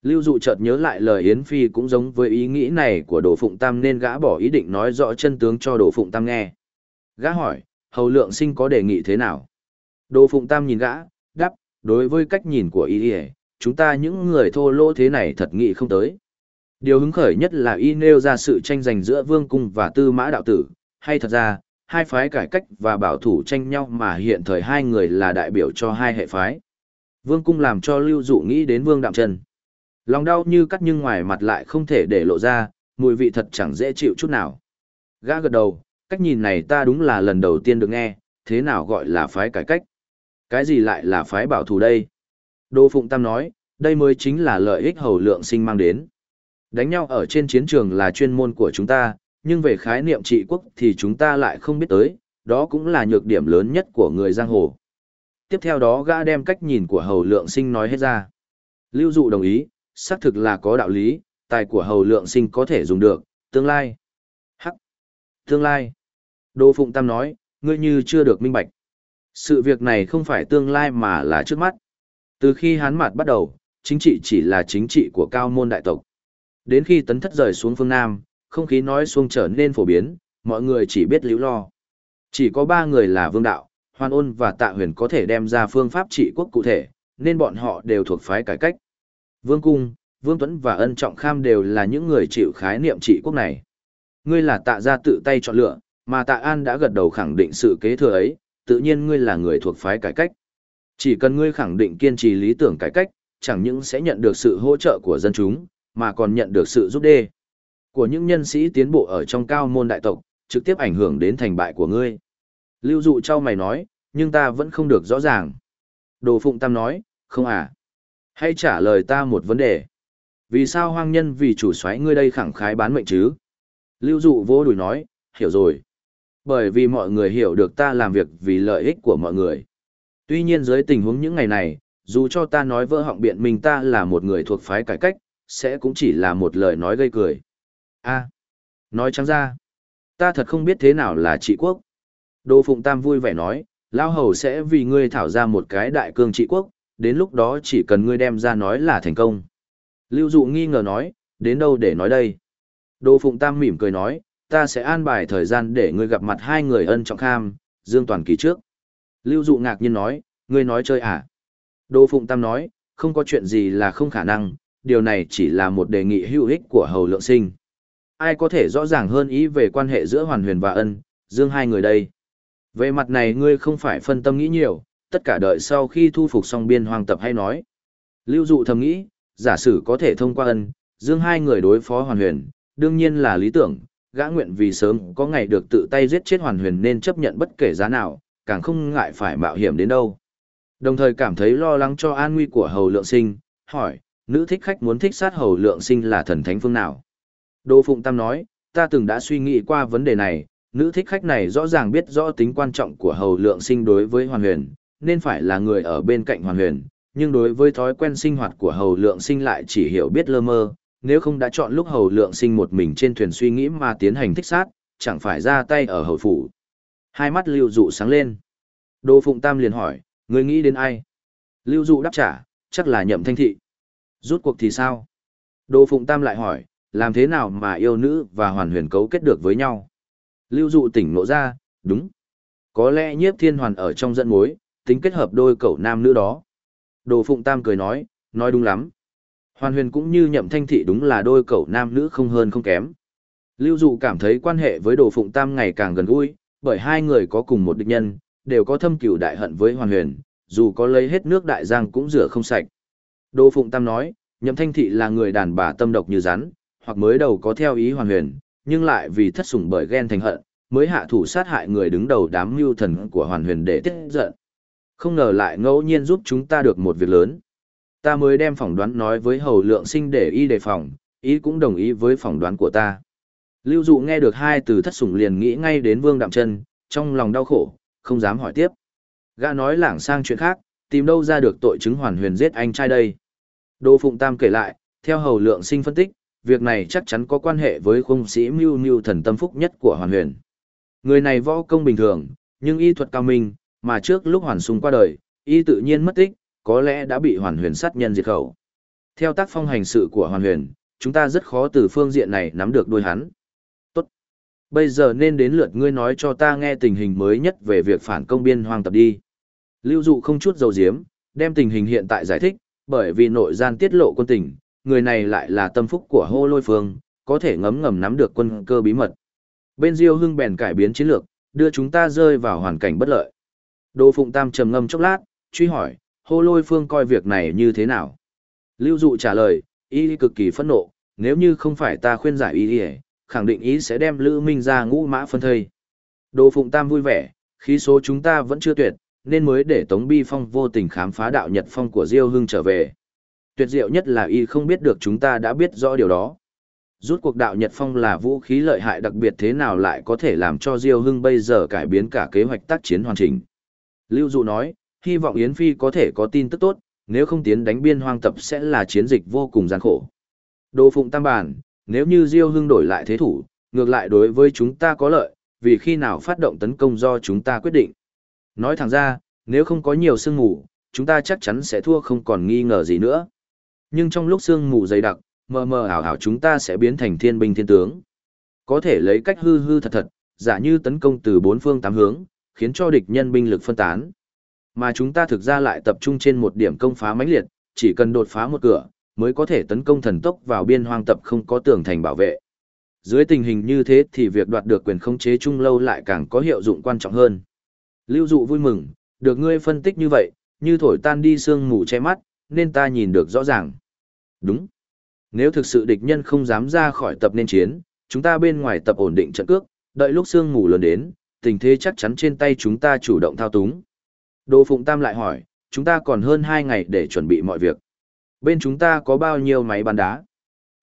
Lưu dụ chợt nhớ lại lời Yến Phi cũng giống với ý nghĩ này của Đỗ Phụng Tam nên gã bỏ ý định nói rõ chân tướng cho Đỗ Phụng Tam nghe. Gã hỏi, hầu lượng sinh có đề nghị thế nào? Đỗ Phụng Tam nhìn gã, đối với cách nhìn của y chúng ta những người thô lỗ thế này thật nghị không tới. Điều hứng khởi nhất là y nêu ra sự tranh giành giữa vương cung và tư mã đạo tử, hay thật ra, hai phái cải cách và bảo thủ tranh nhau mà hiện thời hai người là đại biểu cho hai hệ phái. Vương cung làm cho lưu dụ nghĩ đến vương đạm trần. Lòng đau như cắt nhưng ngoài mặt lại không thể để lộ ra, mùi vị thật chẳng dễ chịu chút nào. Gã gật đầu, cách nhìn này ta đúng là lần đầu tiên được nghe, thế nào gọi là phái cải cách? Cái gì lại là phái bảo thủ đây? Đô Phụng Tam nói, đây mới chính là lợi ích hầu lượng sinh mang đến. Đánh nhau ở trên chiến trường là chuyên môn của chúng ta, nhưng về khái niệm trị quốc thì chúng ta lại không biết tới, đó cũng là nhược điểm lớn nhất của người giang hồ. Tiếp theo đó gã đem cách nhìn của hầu lượng sinh nói hết ra. Lưu dụ đồng ý, xác thực là có đạo lý, tài của hầu lượng sinh có thể dùng được, tương lai. Hắc. Tương lai. Đô Phụng Tam nói, ngươi như chưa được minh bạch. Sự việc này không phải tương lai mà là trước mắt. Từ khi hán mạt bắt đầu, chính trị chỉ là chính trị của cao môn đại tộc. Đến khi tấn thất rời xuống phương Nam, không khí nói xuống trở nên phổ biến, mọi người chỉ biết liễu lo. Chỉ có ba người là vương đạo, hoan ôn và tạ huyền có thể đem ra phương pháp trị quốc cụ thể, nên bọn họ đều thuộc phái cải cách. Vương Cung, Vương Tuấn và Ân Trọng Kham đều là những người chịu khái niệm trị quốc này. Ngươi là tạ gia tự tay chọn lựa, mà tạ An đã gật đầu khẳng định sự kế thừa ấy, tự nhiên ngươi là người thuộc phái cải cách. Chỉ cần ngươi khẳng định kiên trì lý tưởng cải cách, chẳng những sẽ nhận được sự hỗ trợ của dân chúng, mà còn nhận được sự giúp đê của những nhân sĩ tiến bộ ở trong cao môn đại tộc, trực tiếp ảnh hưởng đến thành bại của ngươi. Lưu dụ trao mày nói, nhưng ta vẫn không được rõ ràng. Đồ Phụng Tam nói, không à. Hãy trả lời ta một vấn đề. Vì sao hoang nhân vì chủ soái ngươi đây khẳng khái bán mệnh chứ? Lưu dụ vô đùi nói, hiểu rồi. Bởi vì mọi người hiểu được ta làm việc vì lợi ích của mọi người. Tuy nhiên dưới tình huống những ngày này, dù cho ta nói vỡ họng biện mình ta là một người thuộc phái cải cách, sẽ cũng chỉ là một lời nói gây cười. a nói trắng ra, ta thật không biết thế nào là trị quốc. Đô Phụng Tam vui vẻ nói, Lao Hầu sẽ vì ngươi thảo ra một cái đại cương trị quốc, đến lúc đó chỉ cần ngươi đem ra nói là thành công. Lưu Dụ nghi ngờ nói, đến đâu để nói đây? Đô Phụng Tam mỉm cười nói, ta sẽ an bài thời gian để ngươi gặp mặt hai người ân trọng kham, Dương Toàn Kỳ trước. Lưu Dụ ngạc nhiên nói, ngươi nói chơi à? Đô Phụng Tam nói, không có chuyện gì là không khả năng, điều này chỉ là một đề nghị hữu ích của Hầu Lượng Sinh. Ai có thể rõ ràng hơn ý về quan hệ giữa Hoàn Huyền và Ân, Dương hai người đây? Về mặt này ngươi không phải phân tâm nghĩ nhiều, tất cả đợi sau khi thu phục xong biên hoang tập hay nói. Lưu dụ thầm nghĩ, giả sử có thể thông qua ân, dương hai người đối phó hoàn huyền, đương nhiên là lý tưởng, gã nguyện vì sớm có ngày được tự tay giết chết hoàn huyền nên chấp nhận bất kể giá nào, càng không ngại phải mạo hiểm đến đâu. Đồng thời cảm thấy lo lắng cho an nguy của hầu lượng sinh, hỏi, nữ thích khách muốn thích sát hầu lượng sinh là thần thánh phương nào? Đô Phụng Tam nói, ta từng đã suy nghĩ qua vấn đề này, nữ thích khách này rõ ràng biết rõ tính quan trọng của hầu lượng sinh đối với hoàn huyền, nên phải là người ở bên cạnh hoàn huyền, nhưng đối với thói quen sinh hoạt của hầu lượng sinh lại chỉ hiểu biết lơ mơ, nếu không đã chọn lúc hầu lượng sinh một mình trên thuyền suy nghĩ mà tiến hành thích sát, chẳng phải ra tay ở hầu phủ. Hai mắt lưu dụ sáng lên. Đô Phụng Tam liền hỏi, người nghĩ đến ai? Lưu dụ đáp trả, chắc là nhậm thanh thị. Rút cuộc thì sao? Đô Phụng Tam lại hỏi, làm thế nào mà yêu nữ và hoàn huyền cấu kết được với nhau? Lưu dụ tỉnh nộ ra, đúng. Có lẽ nhiếp thiên hoàn ở trong dẫn mối, tính kết hợp đôi cậu nam nữ đó. Đồ Phụng Tam cười nói, nói đúng lắm. Hoàn huyền cũng như nhậm thanh thị đúng là đôi cậu nam nữ không hơn không kém. Lưu dụ cảm thấy quan hệ với Đồ Phụng Tam ngày càng gần gũi, bởi hai người có cùng một địch nhân, đều có thâm cửu đại hận với Hoàn huyền, dù có lấy hết nước đại giang cũng rửa không sạch. Đồ Phụng Tam nói, nhậm thanh thị là người đàn bà tâm độc như rắn, hoặc mới đầu có theo ý Hoàn huyền, nhưng lại vì thất sủng bởi ghen thành hận, mới hạ thủ sát hại người đứng đầu đám mưu thần của Hoàn huyền để tiết giận. Không ngờ lại ngẫu nhiên giúp chúng ta được một việc lớn. Ta mới đem phỏng đoán nói với hầu lượng sinh để y đề phòng, ý cũng đồng ý với phỏng đoán của ta. Lưu dụ nghe được hai từ thất sủng liền nghĩ ngay đến vương đạm chân, trong lòng đau khổ, không dám hỏi tiếp. Gã nói lảng sang chuyện khác, tìm đâu ra được tội chứng hoàn huyền giết anh trai đây. Đô Phụng Tam kể lại, theo hầu lượng sinh phân tích, việc này chắc chắn có quan hệ với khung sĩ mưu mưu thần tâm phúc nhất của hoàn huyền. Người này võ công bình thường, nhưng y thuật cao minh, mà trước lúc hoàn sung qua đời, y tự nhiên mất tích, có lẽ đã bị hoàn huyền sát nhân diệt khẩu. Theo tác phong hành sự của hoàn huyền, chúng ta rất khó từ phương diện này nắm được đuôi hắn. Tốt. Bây giờ nên đến lượt ngươi nói cho ta nghe tình hình mới nhất về việc phản công biên hoang tập đi. Lưu dụ không chút dầu diếm, đem tình hình hiện tại giải thích, bởi vì nội gian tiết lộ quân tình, người này lại là tâm phúc của hô lôi phương, có thể ngấm ngầm nắm được quân cơ bí mật. Bên Diêu Hưng bèn cải biến chiến lược, đưa chúng ta rơi vào hoàn cảnh bất lợi. Đô Phụng Tam trầm ngâm chốc lát, truy hỏi, hô lôi phương coi việc này như thế nào? Lưu Dụ trả lời, y cực kỳ phẫn nộ, nếu như không phải ta khuyên giải y khẳng định ý sẽ đem Lữ Minh ra ngũ mã phân thây. Đỗ Phụng Tam vui vẻ, khí số chúng ta vẫn chưa tuyệt, nên mới để Tống Bi Phong vô tình khám phá đạo Nhật Phong của Diêu Hưng trở về. Tuyệt diệu nhất là y không biết được chúng ta đã biết rõ điều đó. Rút cuộc đạo Nhật Phong là vũ khí lợi hại đặc biệt thế nào lại có thể làm cho Diêu Hưng bây giờ cải biến cả kế hoạch tác chiến hoàn chỉnh. Lưu Dụ nói, hy vọng Yến Phi có thể có tin tức tốt, nếu không tiến đánh biên hoang tập sẽ là chiến dịch vô cùng gian khổ. Đồ Phụng Tam Bản, nếu như Diêu Hưng đổi lại thế thủ, ngược lại đối với chúng ta có lợi, vì khi nào phát động tấn công do chúng ta quyết định. Nói thẳng ra, nếu không có nhiều sương mù, chúng ta chắc chắn sẽ thua không còn nghi ngờ gì nữa. Nhưng trong lúc sương mù dày đặc, mờ mờ ảo ảo chúng ta sẽ biến thành thiên binh thiên tướng. Có thể lấy cách hư hư thật thật, giả như tấn công từ bốn phương tám hướng, khiến cho địch nhân binh lực phân tán. Mà chúng ta thực ra lại tập trung trên một điểm công phá mãnh liệt, chỉ cần đột phá một cửa, mới có thể tấn công thần tốc vào biên hoang tập không có tường thành bảo vệ. Dưới tình hình như thế thì việc đoạt được quyền khống chế trung lâu lại càng có hiệu dụng quan trọng hơn. Lưu dụ vui mừng, được ngươi phân tích như vậy, như thổi tan đi sương mù che mắt, nên ta nhìn được rõ ràng. Đúng. Nếu thực sự địch nhân không dám ra khỏi tập nên chiến, chúng ta bên ngoài tập ổn định trận cước, đợi lúc sương mù lớn đến, tình thế chắc chắn trên tay chúng ta chủ động thao túng. Đỗ Phụng Tam lại hỏi, chúng ta còn hơn 2 ngày để chuẩn bị mọi việc. Bên chúng ta có bao nhiêu máy bắn đá?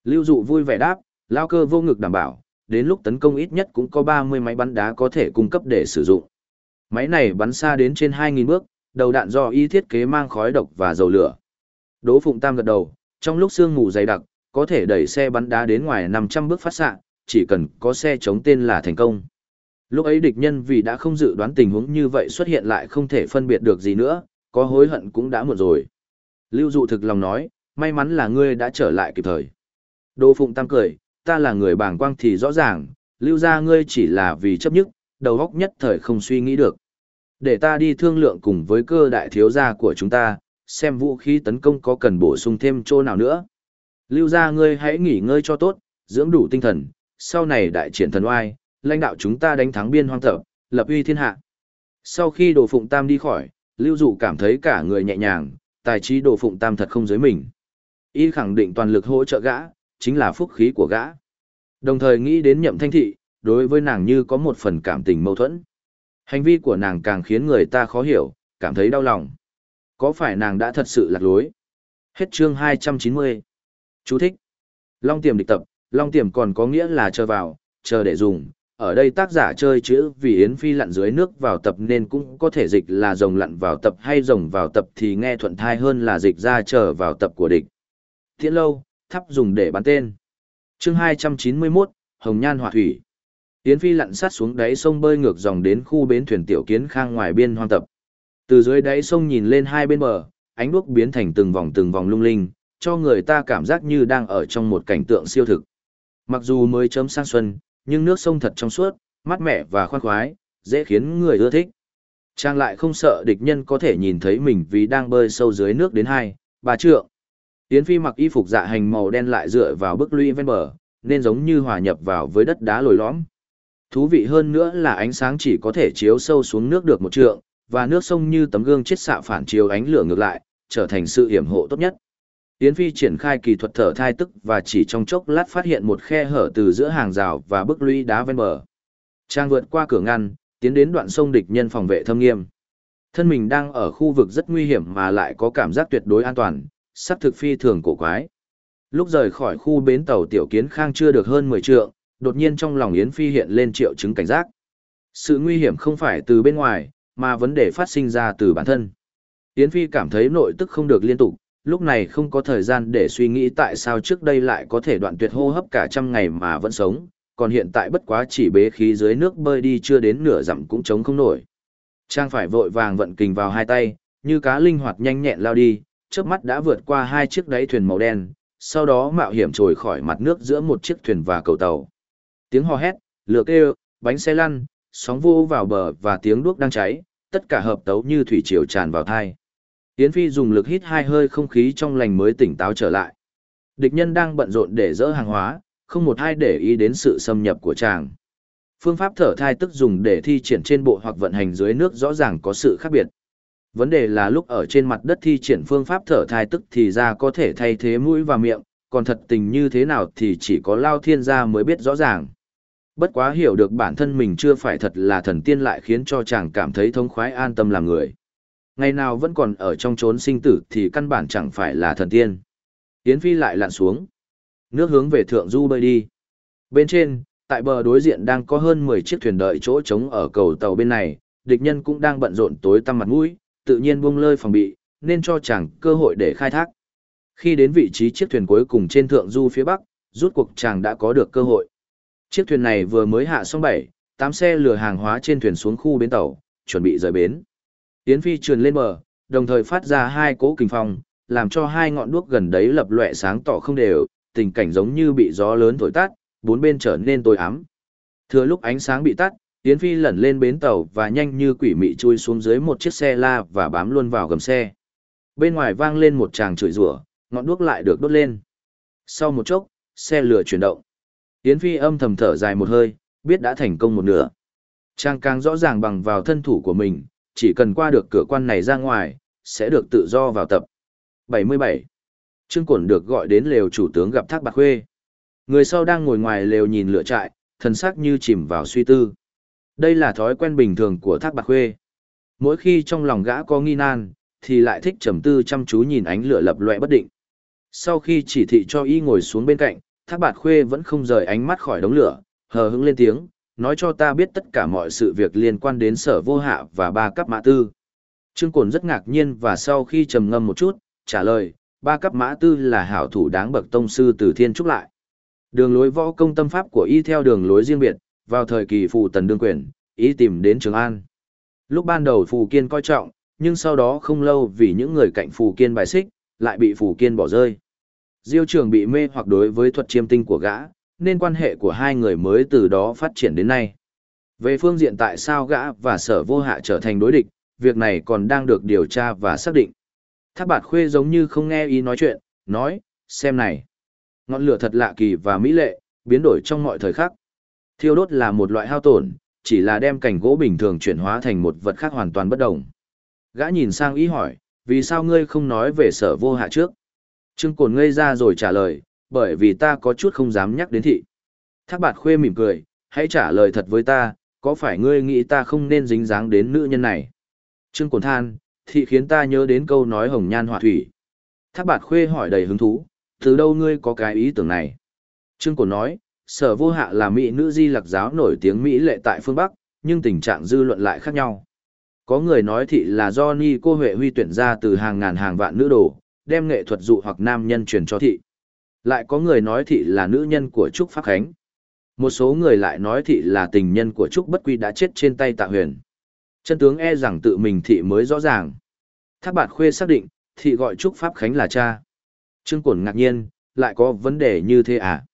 Lưu Dụ vui vẻ đáp, lao cơ vô ngực đảm bảo, đến lúc tấn công ít nhất cũng có 30 máy bắn đá có thể cung cấp để sử dụng. Máy này bắn xa đến trên 2.000 bước, đầu đạn do y thiết kế mang khói độc và dầu lửa. Đỗ Phụng Tam gật đầu, trong lúc sương ngủ dày đặc, có thể đẩy xe bắn đá đến ngoài 500 bước phát xạ, chỉ cần có xe chống tên là thành công. Lúc ấy địch nhân vì đã không dự đoán tình huống như vậy xuất hiện lại không thể phân biệt được gì nữa, có hối hận cũng đã muộn rồi. Lưu dụ thực lòng nói, may mắn là ngươi đã trở lại kịp thời. Đỗ Phụng Tam cười, ta là người bảng quang thì rõ ràng, lưu ra ngươi chỉ là vì chấp nhất, đầu óc nhất thời không suy nghĩ được. Để ta đi thương lượng cùng với cơ đại thiếu gia của chúng ta, xem vũ khí tấn công có cần bổ sung thêm chỗ nào nữa. Lưu ra ngươi hãy nghỉ ngơi cho tốt, dưỡng đủ tinh thần, sau này đại triển thần oai, lãnh đạo chúng ta đánh thắng biên hoang tập, lập uy thiên hạ. Sau khi đồ phụng tam đi khỏi, Lưu Dụ cảm thấy cả người nhẹ nhàng, tài trí đồ phụng tam thật không giới mình. Y khẳng định toàn lực hỗ trợ gã, chính là phúc khí của gã. Đồng thời nghĩ đến nhậm thanh thị, đối với nàng như có một phần cảm tình mâu thuẫn. Hành vi của nàng càng khiến người ta khó hiểu, cảm thấy đau lòng. Có phải nàng đã thật sự lạc lối? Hết chương 290. Chú thích. Long tiềm địch tập, long tiềm còn có nghĩa là chờ vào, chờ để dùng. Ở đây tác giả chơi chữ vì Yến Phi lặn dưới nước vào tập nên cũng có thể dịch là rồng lặn vào tập hay rồng vào tập thì nghe thuận thai hơn là dịch ra chờ vào tập của địch. Thiện lâu, thắp dùng để bán tên. Chương 291, Hồng Nhan Hỏa Thủy. Yến Phi lặn sát xuống đáy sông bơi ngược dòng đến khu bến thuyền tiểu kiến khang ngoài biên hoang tập. Từ dưới đáy sông nhìn lên hai bên bờ, ánh đuốc biến thành từng vòng từng vòng lung linh, cho người ta cảm giác như đang ở trong một cảnh tượng siêu thực. Mặc dù mới chấm sang xuân, nhưng nước sông thật trong suốt, mát mẻ và khoan khoái, dễ khiến người ưa thích. Trang lại không sợ địch nhân có thể nhìn thấy mình vì đang bơi sâu dưới nước đến hai, ba trượng. Yến Phi mặc y phục dạ hành màu đen lại dựa vào bức lũy ven bờ, nên giống như hòa nhập vào với đất đá lồi lõm. Thú vị hơn nữa là ánh sáng chỉ có thể chiếu sâu xuống nước được một trượng, và nước sông như tấm gương chết xạ phản chiếu ánh lửa ngược lại, trở thành sự hiểm hộ tốt nhất. Yến Phi triển khai kỳ thuật thở thai tức và chỉ trong chốc lát phát hiện một khe hở từ giữa hàng rào và bức lũy đá ven bờ. Trang vượt qua cửa ngăn, tiến đến đoạn sông địch nhân phòng vệ thâm nghiêm. Thân mình đang ở khu vực rất nguy hiểm mà lại có cảm giác tuyệt đối an toàn, sắp thực phi thường cổ quái. Lúc rời khỏi khu bến tàu tiểu kiến khang chưa được hơn 10 trượng, đột nhiên trong lòng Yến Phi hiện lên triệu chứng cảnh giác. Sự nguy hiểm không phải từ bên ngoài, mà vấn đề phát sinh ra từ bản thân. Yến Phi cảm thấy nội tức không được liên tục, lúc này không có thời gian để suy nghĩ tại sao trước đây lại có thể đoạn tuyệt hô hấp cả trăm ngày mà vẫn sống, còn hiện tại bất quá chỉ bế khí dưới nước bơi đi chưa đến nửa dặm cũng chống không nổi. Trang phải vội vàng vận kình vào hai tay, như cá linh hoạt nhanh nhẹn lao đi, trước mắt đã vượt qua hai chiếc đáy thuyền màu đen, sau đó mạo hiểm trồi khỏi mặt nước giữa một chiếc thuyền và cầu tàu. Tiếng hò hét, lửa kêu, bánh xe lăn, sóng vô vào bờ và tiếng đuốc đang cháy, tất cả hợp tấu như thủy triều tràn vào thai. Yến Phi dùng lực hít hai hơi không khí trong lành mới tỉnh táo trở lại. Địch nhân đang bận rộn để dỡ hàng hóa, không một ai để ý đến sự xâm nhập của chàng. Phương pháp thở thai tức dùng để thi triển trên bộ hoặc vận hành dưới nước rõ ràng có sự khác biệt. Vấn đề là lúc ở trên mặt đất thi triển phương pháp thở thai tức thì ra có thể thay thế mũi và miệng, còn thật tình như thế nào thì chỉ có Lao Thiên gia mới biết rõ ràng. Bất quá hiểu được bản thân mình chưa phải thật là thần tiên lại khiến cho chàng cảm thấy thông khoái an tâm làm người. Ngày nào vẫn còn ở trong chốn sinh tử thì căn bản chẳng phải là thần tiên. Yến Phi lại lặn xuống. Nước hướng về thượng du bơi đi. Bên trên, tại bờ đối diện đang có hơn 10 chiếc thuyền đợi chỗ trống ở cầu tàu bên này, địch nhân cũng đang bận rộn tối tăm mặt mũi, tự nhiên buông lơi phòng bị, nên cho chàng cơ hội để khai thác. Khi đến vị trí chiếc thuyền cuối cùng trên thượng du phía bắc, rút cuộc chàng đã có được cơ hội. Chiếc thuyền này vừa mới hạ xong bảy, tám xe lừa hàng hóa trên thuyền xuống khu bến tàu, chuẩn bị rời bến. Yến Phi trườn lên bờ, đồng thời phát ra hai cỗ kinh phong, làm cho hai ngọn đuốc gần đấy lập lòe sáng tỏ không đều, tình cảnh giống như bị gió lớn thổi tắt, bốn bên trở nên tối ám. Thừa lúc ánh sáng bị tắt, Yến Phi lẩn lên bến tàu và nhanh như quỷ mị chui xuống dưới một chiếc xe la và bám luôn vào gầm xe. Bên ngoài vang lên một tràng chửi rủa, ngọn đuốc lại được đốt lên. Sau một chốc, xe lửa chuyển động. Yến Phi âm thầm thở dài một hơi, biết đã thành công một nửa. Trang càng rõ ràng bằng vào thân thủ của mình, chỉ cần qua được cửa quan này ra ngoài, sẽ được tự do vào tập. 77. Trương Cổn được gọi đến lều chủ tướng gặp Thác Bạc Khuê. Người sau đang ngồi ngoài lều nhìn lửa trại, thần sắc như chìm vào suy tư. Đây là thói quen bình thường của Thác Bạc Khuê. Mỗi khi trong lòng gã có nghi nan, thì lại thích trầm tư chăm chú nhìn ánh lửa lập loè bất định. Sau khi chỉ thị cho y ngồi xuống bên cạnh, Thác Bạt Khuê vẫn không rời ánh mắt khỏi đống lửa, hờ hững lên tiếng, nói cho ta biết tất cả mọi sự việc liên quan đến sở vô hạ và ba cấp mã tư. Trương Cồn rất ngạc nhiên và sau khi trầm ngâm một chút, trả lời, ba cấp mã tư là hảo thủ đáng bậc tông sư từ thiên trúc lại. Đường lối võ công tâm pháp của y theo đường lối riêng biệt, vào thời kỳ phù tần đương quyền, y tìm đến Trường An. Lúc ban đầu phù kiên coi trọng, nhưng sau đó không lâu vì những người cạnh phù kiên bài xích, lại bị phù kiên bỏ rơi. Diêu trường bị mê hoặc đối với thuật chiêm tinh của gã, nên quan hệ của hai người mới từ đó phát triển đến nay. Về phương diện tại sao gã và sở vô hạ trở thành đối địch, việc này còn đang được điều tra và xác định. Thác bạt khuê giống như không nghe ý nói chuyện, nói, xem này. Ngọn lửa thật lạ kỳ và mỹ lệ, biến đổi trong mọi thời khắc. Thiêu đốt là một loại hao tổn, chỉ là đem cảnh gỗ bình thường chuyển hóa thành một vật khác hoàn toàn bất đồng. Gã nhìn sang ý hỏi, vì sao ngươi không nói về sở vô hạ trước? Trương Cồn ngây ra rồi trả lời, bởi vì ta có chút không dám nhắc đến thị. Thác bạt khuê mỉm cười, hãy trả lời thật với ta, có phải ngươi nghĩ ta không nên dính dáng đến nữ nhân này? Trương Cồn than, thị khiến ta nhớ đến câu nói hồng nhan họa thủy. Thác bạt khuê hỏi đầy hứng thú, từ đâu ngươi có cái ý tưởng này? Trương Cồn nói, sở vô hạ là mỹ nữ di lạc giáo nổi tiếng Mỹ lệ tại phương Bắc, nhưng tình trạng dư luận lại khác nhau. Có người nói thị là do Ni cô Huệ Huy tuyển ra từ hàng ngàn hàng vạn nữ đồ, đem nghệ thuật dụ hoặc nam nhân truyền cho thị. Lại có người nói thị là nữ nhân của Trúc Pháp Khánh. Một số người lại nói thị là tình nhân của Trúc Bất Quy đã chết trên tay tạ huyền. Chân tướng e rằng tự mình thị mới rõ ràng. Thác bạt khuê xác định, thị gọi Trúc Pháp Khánh là cha. Trương Cổn ngạc nhiên, lại có vấn đề như thế à?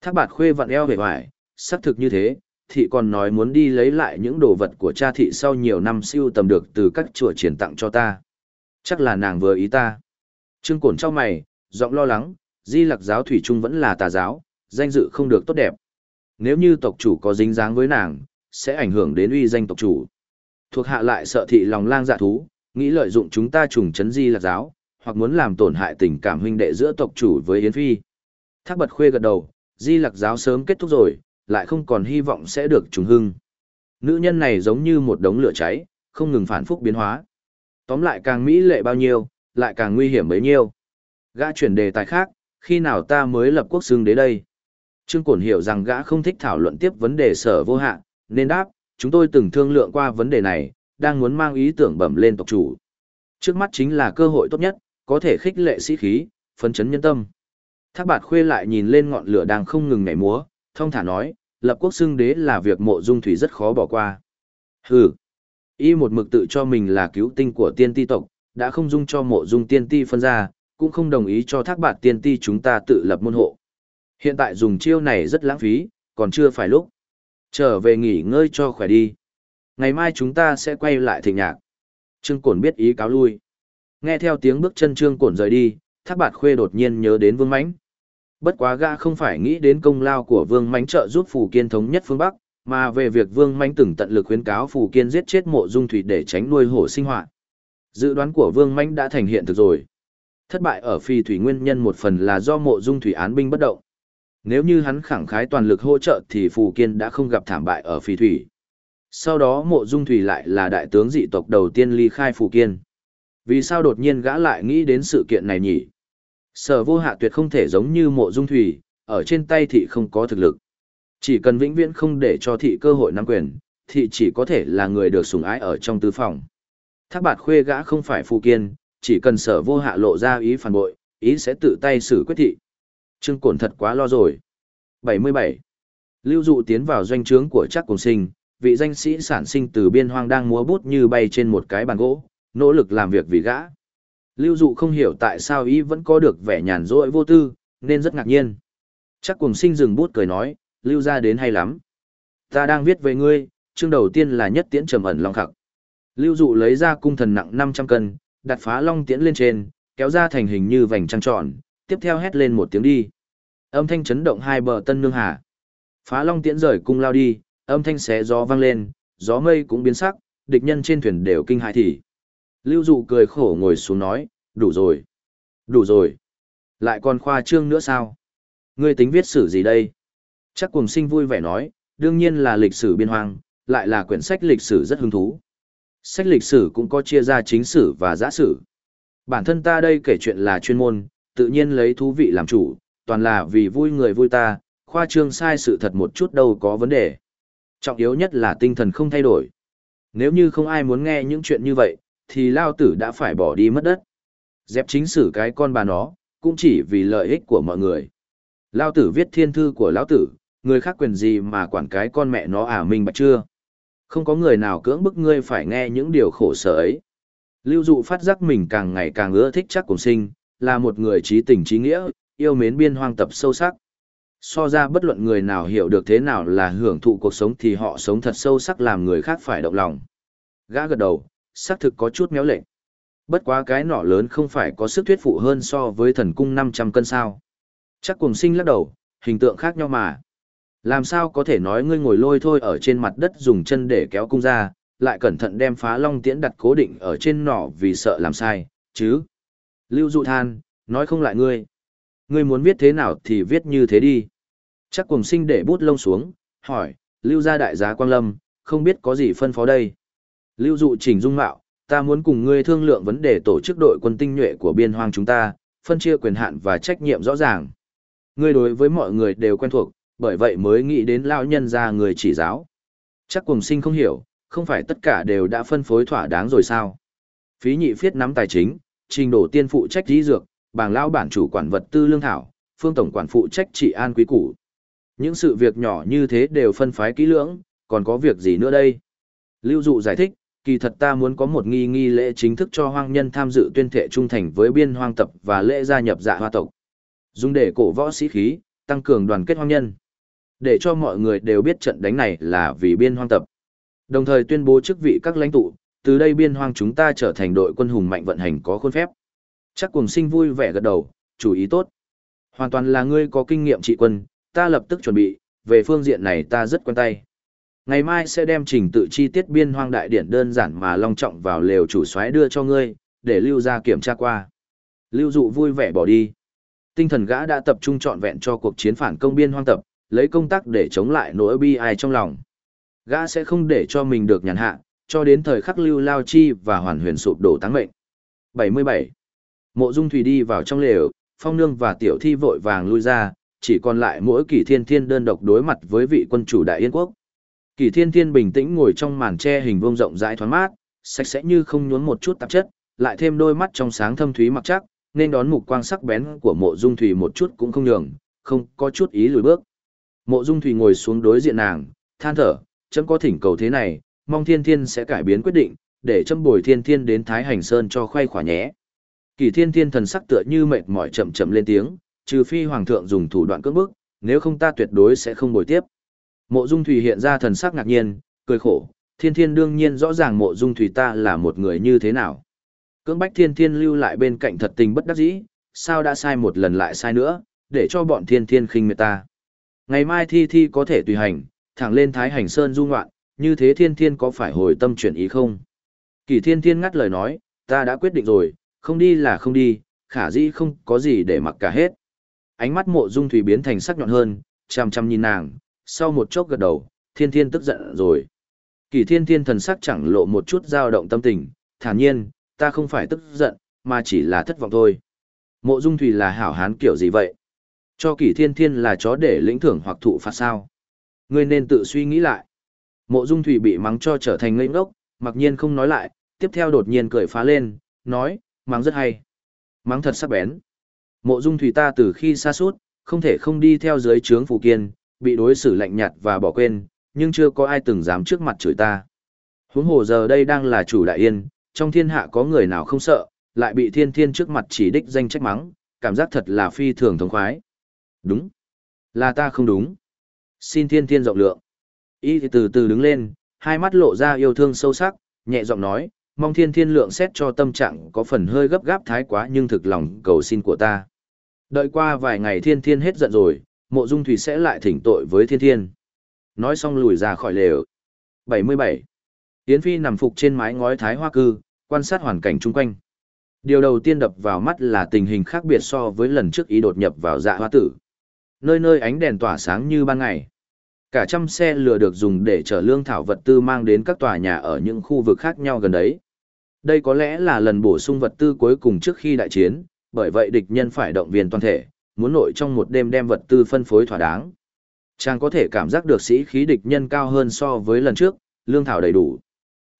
Thác bạt khuê vặn eo về hoài, xác thực như thế, thị còn nói muốn đi lấy lại những đồ vật của cha thị sau nhiều năm siêu tầm được từ các chùa triển tặng cho ta. Chắc là nàng vừa ý ta. Trương Cổn cho mày, giọng lo lắng, di lặc giáo thủy trung vẫn là tà giáo, danh dự không được tốt đẹp. Nếu như tộc chủ có dính dáng với nàng, sẽ ảnh hưởng đến uy danh tộc chủ. Thuộc hạ lại sợ thị lòng lang dạ thú, nghĩ lợi dụng chúng ta trùng chấn di lặc giáo, hoặc muốn làm tổn hại tình cảm huynh đệ giữa tộc chủ với Yến Phi. Thác bật khuê gật đầu, di lặc giáo sớm kết thúc rồi, lại không còn hy vọng sẽ được trùng hưng. Nữ nhân này giống như một đống lửa cháy, không ngừng phản phúc biến hóa. Tóm lại càng mỹ lệ bao nhiêu, lại càng nguy hiểm bấy nhiêu. Gã chuyển đề tài khác, khi nào ta mới lập quốc xương đế đây? Trương Cổn hiểu rằng gã không thích thảo luận tiếp vấn đề sở vô hạn, nên đáp, chúng tôi từng thương lượng qua vấn đề này, đang muốn mang ý tưởng bẩm lên tộc chủ. Trước mắt chính là cơ hội tốt nhất, có thể khích lệ sĩ khí, phấn chấn nhân tâm. Thác bạt khuê lại nhìn lên ngọn lửa đang không ngừng nhảy múa, thông thả nói, lập quốc xưng đế là việc mộ dung thủy rất khó bỏ qua. Hừ, y một mực tự cho mình là cứu tinh của tiên ti tộc, đã không dung cho mộ dung tiên ti phân ra, cũng không đồng ý cho thác bạt tiên ti chúng ta tự lập môn hộ. Hiện tại dùng chiêu này rất lãng phí, còn chưa phải lúc. Trở về nghỉ ngơi cho khỏe đi. Ngày mai chúng ta sẽ quay lại thịnh nhạc. Trương Cổn biết ý cáo lui. Nghe theo tiếng bước chân Trương Cổn rời đi, thác bạt khuê đột nhiên nhớ đến Vương Mánh. Bất quá gã không phải nghĩ đến công lao của Vương Mánh trợ giúp Phù Kiên thống nhất phương Bắc, mà về việc Vương Mánh từng tận lực khuyến cáo Phù Kiên giết chết mộ dung thủy để tránh nuôi hổ sinh hoạt. Dự đoán của Vương Mánh đã thành hiện thực rồi. Thất bại ở phi thủy nguyên nhân một phần là do mộ dung thủy án binh bất động. Nếu như hắn khẳng khái toàn lực hỗ trợ thì Phù Kiên đã không gặp thảm bại ở phi thủy. Sau đó mộ dung thủy lại là đại tướng dị tộc đầu tiên ly khai Phù Kiên. Vì sao đột nhiên gã lại nghĩ đến sự kiện này nhỉ? Sở vô hạ tuyệt không thể giống như mộ dung thủy, ở trên tay thị không có thực lực. Chỉ cần vĩnh viễn không để cho thị cơ hội nắm quyền, thị chỉ có thể là người được sủng ái ở trong tư phòng. Thác bạt khuê gã không phải phù kiên, chỉ cần sở vô hạ lộ ra ý phản bội, ý sẽ tự tay xử quyết thị. Trương Cổn thật quá lo rồi. 77. Lưu dụ tiến vào doanh trướng của chắc cùng sinh, vị danh sĩ sản sinh từ biên hoang đang múa bút như bay trên một cái bàn gỗ, nỗ lực làm việc vì gã. Lưu dụ không hiểu tại sao ý vẫn có được vẻ nhàn rỗi vô tư, nên rất ngạc nhiên. Chắc cùng sinh dừng bút cười nói, lưu ra đến hay lắm. Ta đang viết về ngươi, chương đầu tiên là nhất tiễn trầm ẩn long khặc. Lưu dụ lấy ra cung thần nặng 500 cân, đặt phá long tiễn lên trên, kéo ra thành hình như vành trăng tròn, tiếp theo hét lên một tiếng đi. Âm thanh chấn động hai bờ tân nương hà. Phá long tiễn rời cung lao đi, âm thanh xé gió vang lên, gió mây cũng biến sắc, địch nhân trên thuyền đều kinh hại thì. Lưu dụ cười khổ ngồi xuống nói, đủ rồi. Đủ rồi. Lại còn khoa trương nữa sao? Ngươi tính viết sử gì đây? Chắc cùng sinh vui vẻ nói, đương nhiên là lịch sử biên hoang, lại là quyển sách lịch sử rất hứng thú. Sách lịch sử cũng có chia ra chính sử và giã sử. Bản thân ta đây kể chuyện là chuyên môn, tự nhiên lấy thú vị làm chủ, toàn là vì vui người vui ta, khoa trương sai sự thật một chút đâu có vấn đề. Trọng yếu nhất là tinh thần không thay đổi. Nếu như không ai muốn nghe những chuyện như vậy, thì lao tử đã phải bỏ đi mất đất. Dẹp chính sử cái con bà nó, cũng chỉ vì lợi ích của mọi người. Lao tử viết thiên thư của lão tử, người khác quyền gì mà quản cái con mẹ nó à minh bạch chưa? Không có người nào cưỡng bức ngươi phải nghe những điều khổ sở ấy. Lưu dụ phát giác mình càng ngày càng ưa thích chắc cùng sinh, là một người trí tình trí nghĩa, yêu mến biên hoang tập sâu sắc. So ra bất luận người nào hiểu được thế nào là hưởng thụ cuộc sống thì họ sống thật sâu sắc làm người khác phải động lòng. Gã gật đầu, xác thực có chút méo lệnh. Bất quá cái nỏ lớn không phải có sức thuyết phụ hơn so với thần cung 500 cân sao. Chắc cùng sinh lắc đầu, hình tượng khác nhau mà. Làm sao có thể nói ngươi ngồi lôi thôi ở trên mặt đất dùng chân để kéo cung ra, lại cẩn thận đem phá long tiễn đặt cố định ở trên nỏ vì sợ làm sai, chứ? Lưu dụ than, nói không lại ngươi. Ngươi muốn viết thế nào thì viết như thế đi. Chắc cùng sinh để bút lông xuống, hỏi, lưu gia đại giá quang lâm, không biết có gì phân phó đây. Lưu dụ chỉnh dung mạo, ta muốn cùng ngươi thương lượng vấn đề tổ chức đội quân tinh nhuệ của biên hoang chúng ta, phân chia quyền hạn và trách nhiệm rõ ràng. Ngươi đối với mọi người đều quen thuộc, bởi vậy mới nghĩ đến lão nhân ra người chỉ giáo. Chắc cùng sinh không hiểu, không phải tất cả đều đã phân phối thỏa đáng rồi sao? Phí nhị phiết nắm tài chính, trình độ tiên phụ trách dí dược, bàng lão bản chủ quản vật tư lương thảo, phương tổng quản phụ trách trị an quý củ. Những sự việc nhỏ như thế đều phân phái kỹ lưỡng, còn có việc gì nữa đây? Lưu dụ giải thích, kỳ thật ta muốn có một nghi nghi lễ chính thức cho hoang nhân tham dự tuyên thệ trung thành với biên hoang tập và lễ gia nhập dạ hoa tộc. Dùng để cổ võ sĩ khí, tăng cường đoàn kết hoang nhân. Để cho mọi người đều biết trận đánh này là vì biên hoang tập. Đồng thời tuyên bố chức vị các lãnh tụ, từ đây biên hoang chúng ta trở thành đội quân hùng mạnh vận hành có khuôn phép. Chắc cùng sinh vui vẻ gật đầu, chủ ý tốt. Hoàn toàn là ngươi có kinh nghiệm trị quân, ta lập tức chuẩn bị, về phương diện này ta rất quen tay. Ngày mai sẽ đem trình tự chi tiết biên hoang đại điển đơn giản mà long trọng vào lều chủ soái đưa cho ngươi, để lưu ra kiểm tra qua. Lưu dụ vui vẻ bỏ đi. Tinh thần gã đã tập trung trọn vẹn cho cuộc chiến phản công biên hoang tập, lấy công tác để chống lại nỗi bi ai trong lòng. Gã sẽ không để cho mình được nhàn hạ, cho đến thời khắc lưu lao chi và hoàn huyền sụp đổ táng mệnh. 77. Mộ Dung Thủy đi vào trong lều, Phong Nương và Tiểu Thi vội vàng lui ra, chỉ còn lại mỗi Kỳ Thiên Thiên đơn độc đối mặt với vị quân chủ Đại Yên quốc. Kỳ Thiên Thiên bình tĩnh ngồi trong màn tre hình vuông rộng rãi thoáng mát, sạch sẽ như không nhuốm một chút tạp chất, lại thêm đôi mắt trong sáng thâm thúy mặc chắc, nên đón mục quang sắc bén của Mộ Dung Thủy một chút cũng không nhường, không có chút ý lùi bước. Mộ Dung Thủy ngồi xuống đối diện nàng, than thở, chấm có thỉnh cầu thế này, mong Thiên Thiên sẽ cải biến quyết định, để chấm bồi Thiên Thiên đến Thái Hành Sơn cho khoay khỏa nhé. Kỳ Thiên Thiên thần sắc tựa như mệt mỏi chậm chậm lên tiếng, trừ phi hoàng thượng dùng thủ đoạn cưỡng bức, nếu không ta tuyệt đối sẽ không bồi tiếp. Mộ Dung Thủy hiện ra thần sắc ngạc nhiên, cười khổ, Thiên Thiên đương nhiên rõ ràng Mộ Dung Thủy ta là một người như thế nào. Cưỡng bách Thiên Thiên lưu lại bên cạnh thật tình bất đắc dĩ, sao đã sai một lần lại sai nữa, để cho bọn Thiên Thiên khinh miệt ta. Ngày mai Thi Thi có thể tùy hành, thẳng lên Thái Hành Sơn du ngoạn, như thế Thiên Thiên có phải hồi tâm chuyển ý không? Kỳ Thiên Thiên ngắt lời nói, ta đã quyết định rồi, không đi là không đi, khả dĩ không có gì để mặc cả hết. Ánh mắt mộ dung thủy biến thành sắc nhọn hơn, chăm chăm nhìn nàng, sau một chốc gật đầu, thiên thiên tức giận rồi. Kỳ thiên thiên thần sắc chẳng lộ một chút dao động tâm tình, thản nhiên, ta không phải tức giận, mà chỉ là thất vọng thôi. Mộ dung thủy là hảo hán kiểu gì vậy? Cho kỷ thiên thiên là chó để lĩnh thưởng hoặc thụ phạt sao? Ngươi nên tự suy nghĩ lại. Mộ dung thủy bị mắng cho trở thành ngây ngốc, mặc nhiên không nói lại, tiếp theo đột nhiên cười phá lên, nói, mắng rất hay. Mắng thật sắc bén. Mộ dung thủy ta từ khi xa suốt, không thể không đi theo dưới trướng phù kiên, bị đối xử lạnh nhạt và bỏ quên, nhưng chưa có ai từng dám trước mặt chửi ta. Huống hồ giờ đây đang là chủ đại yên, trong thiên hạ có người nào không sợ, lại bị thiên thiên trước mặt chỉ đích danh trách mắng, cảm giác thật là phi thường thống khoái. Đúng. Là ta không đúng. Xin thiên thiên rộng lượng. Y thì từ từ đứng lên, hai mắt lộ ra yêu thương sâu sắc, nhẹ giọng nói, mong thiên thiên lượng xét cho tâm trạng có phần hơi gấp gáp thái quá nhưng thực lòng cầu xin của ta. Đợi qua vài ngày thiên thiên hết giận rồi, mộ dung thủy sẽ lại thỉnh tội với thiên thiên. Nói xong lùi ra khỏi lều. 77. Yến Phi nằm phục trên mái ngói thái hoa cư, quan sát hoàn cảnh chung quanh. Điều đầu tiên đập vào mắt là tình hình khác biệt so với lần trước ý đột nhập vào dạ hoa tử. Nơi nơi ánh đèn tỏa sáng như ban ngày. Cả trăm xe lừa được dùng để chở lương thảo vật tư mang đến các tòa nhà ở những khu vực khác nhau gần đấy. Đây có lẽ là lần bổ sung vật tư cuối cùng trước khi đại chiến, bởi vậy địch nhân phải động viên toàn thể, muốn nội trong một đêm đem vật tư phân phối thỏa đáng. Chàng có thể cảm giác được sĩ khí địch nhân cao hơn so với lần trước, lương thảo đầy đủ.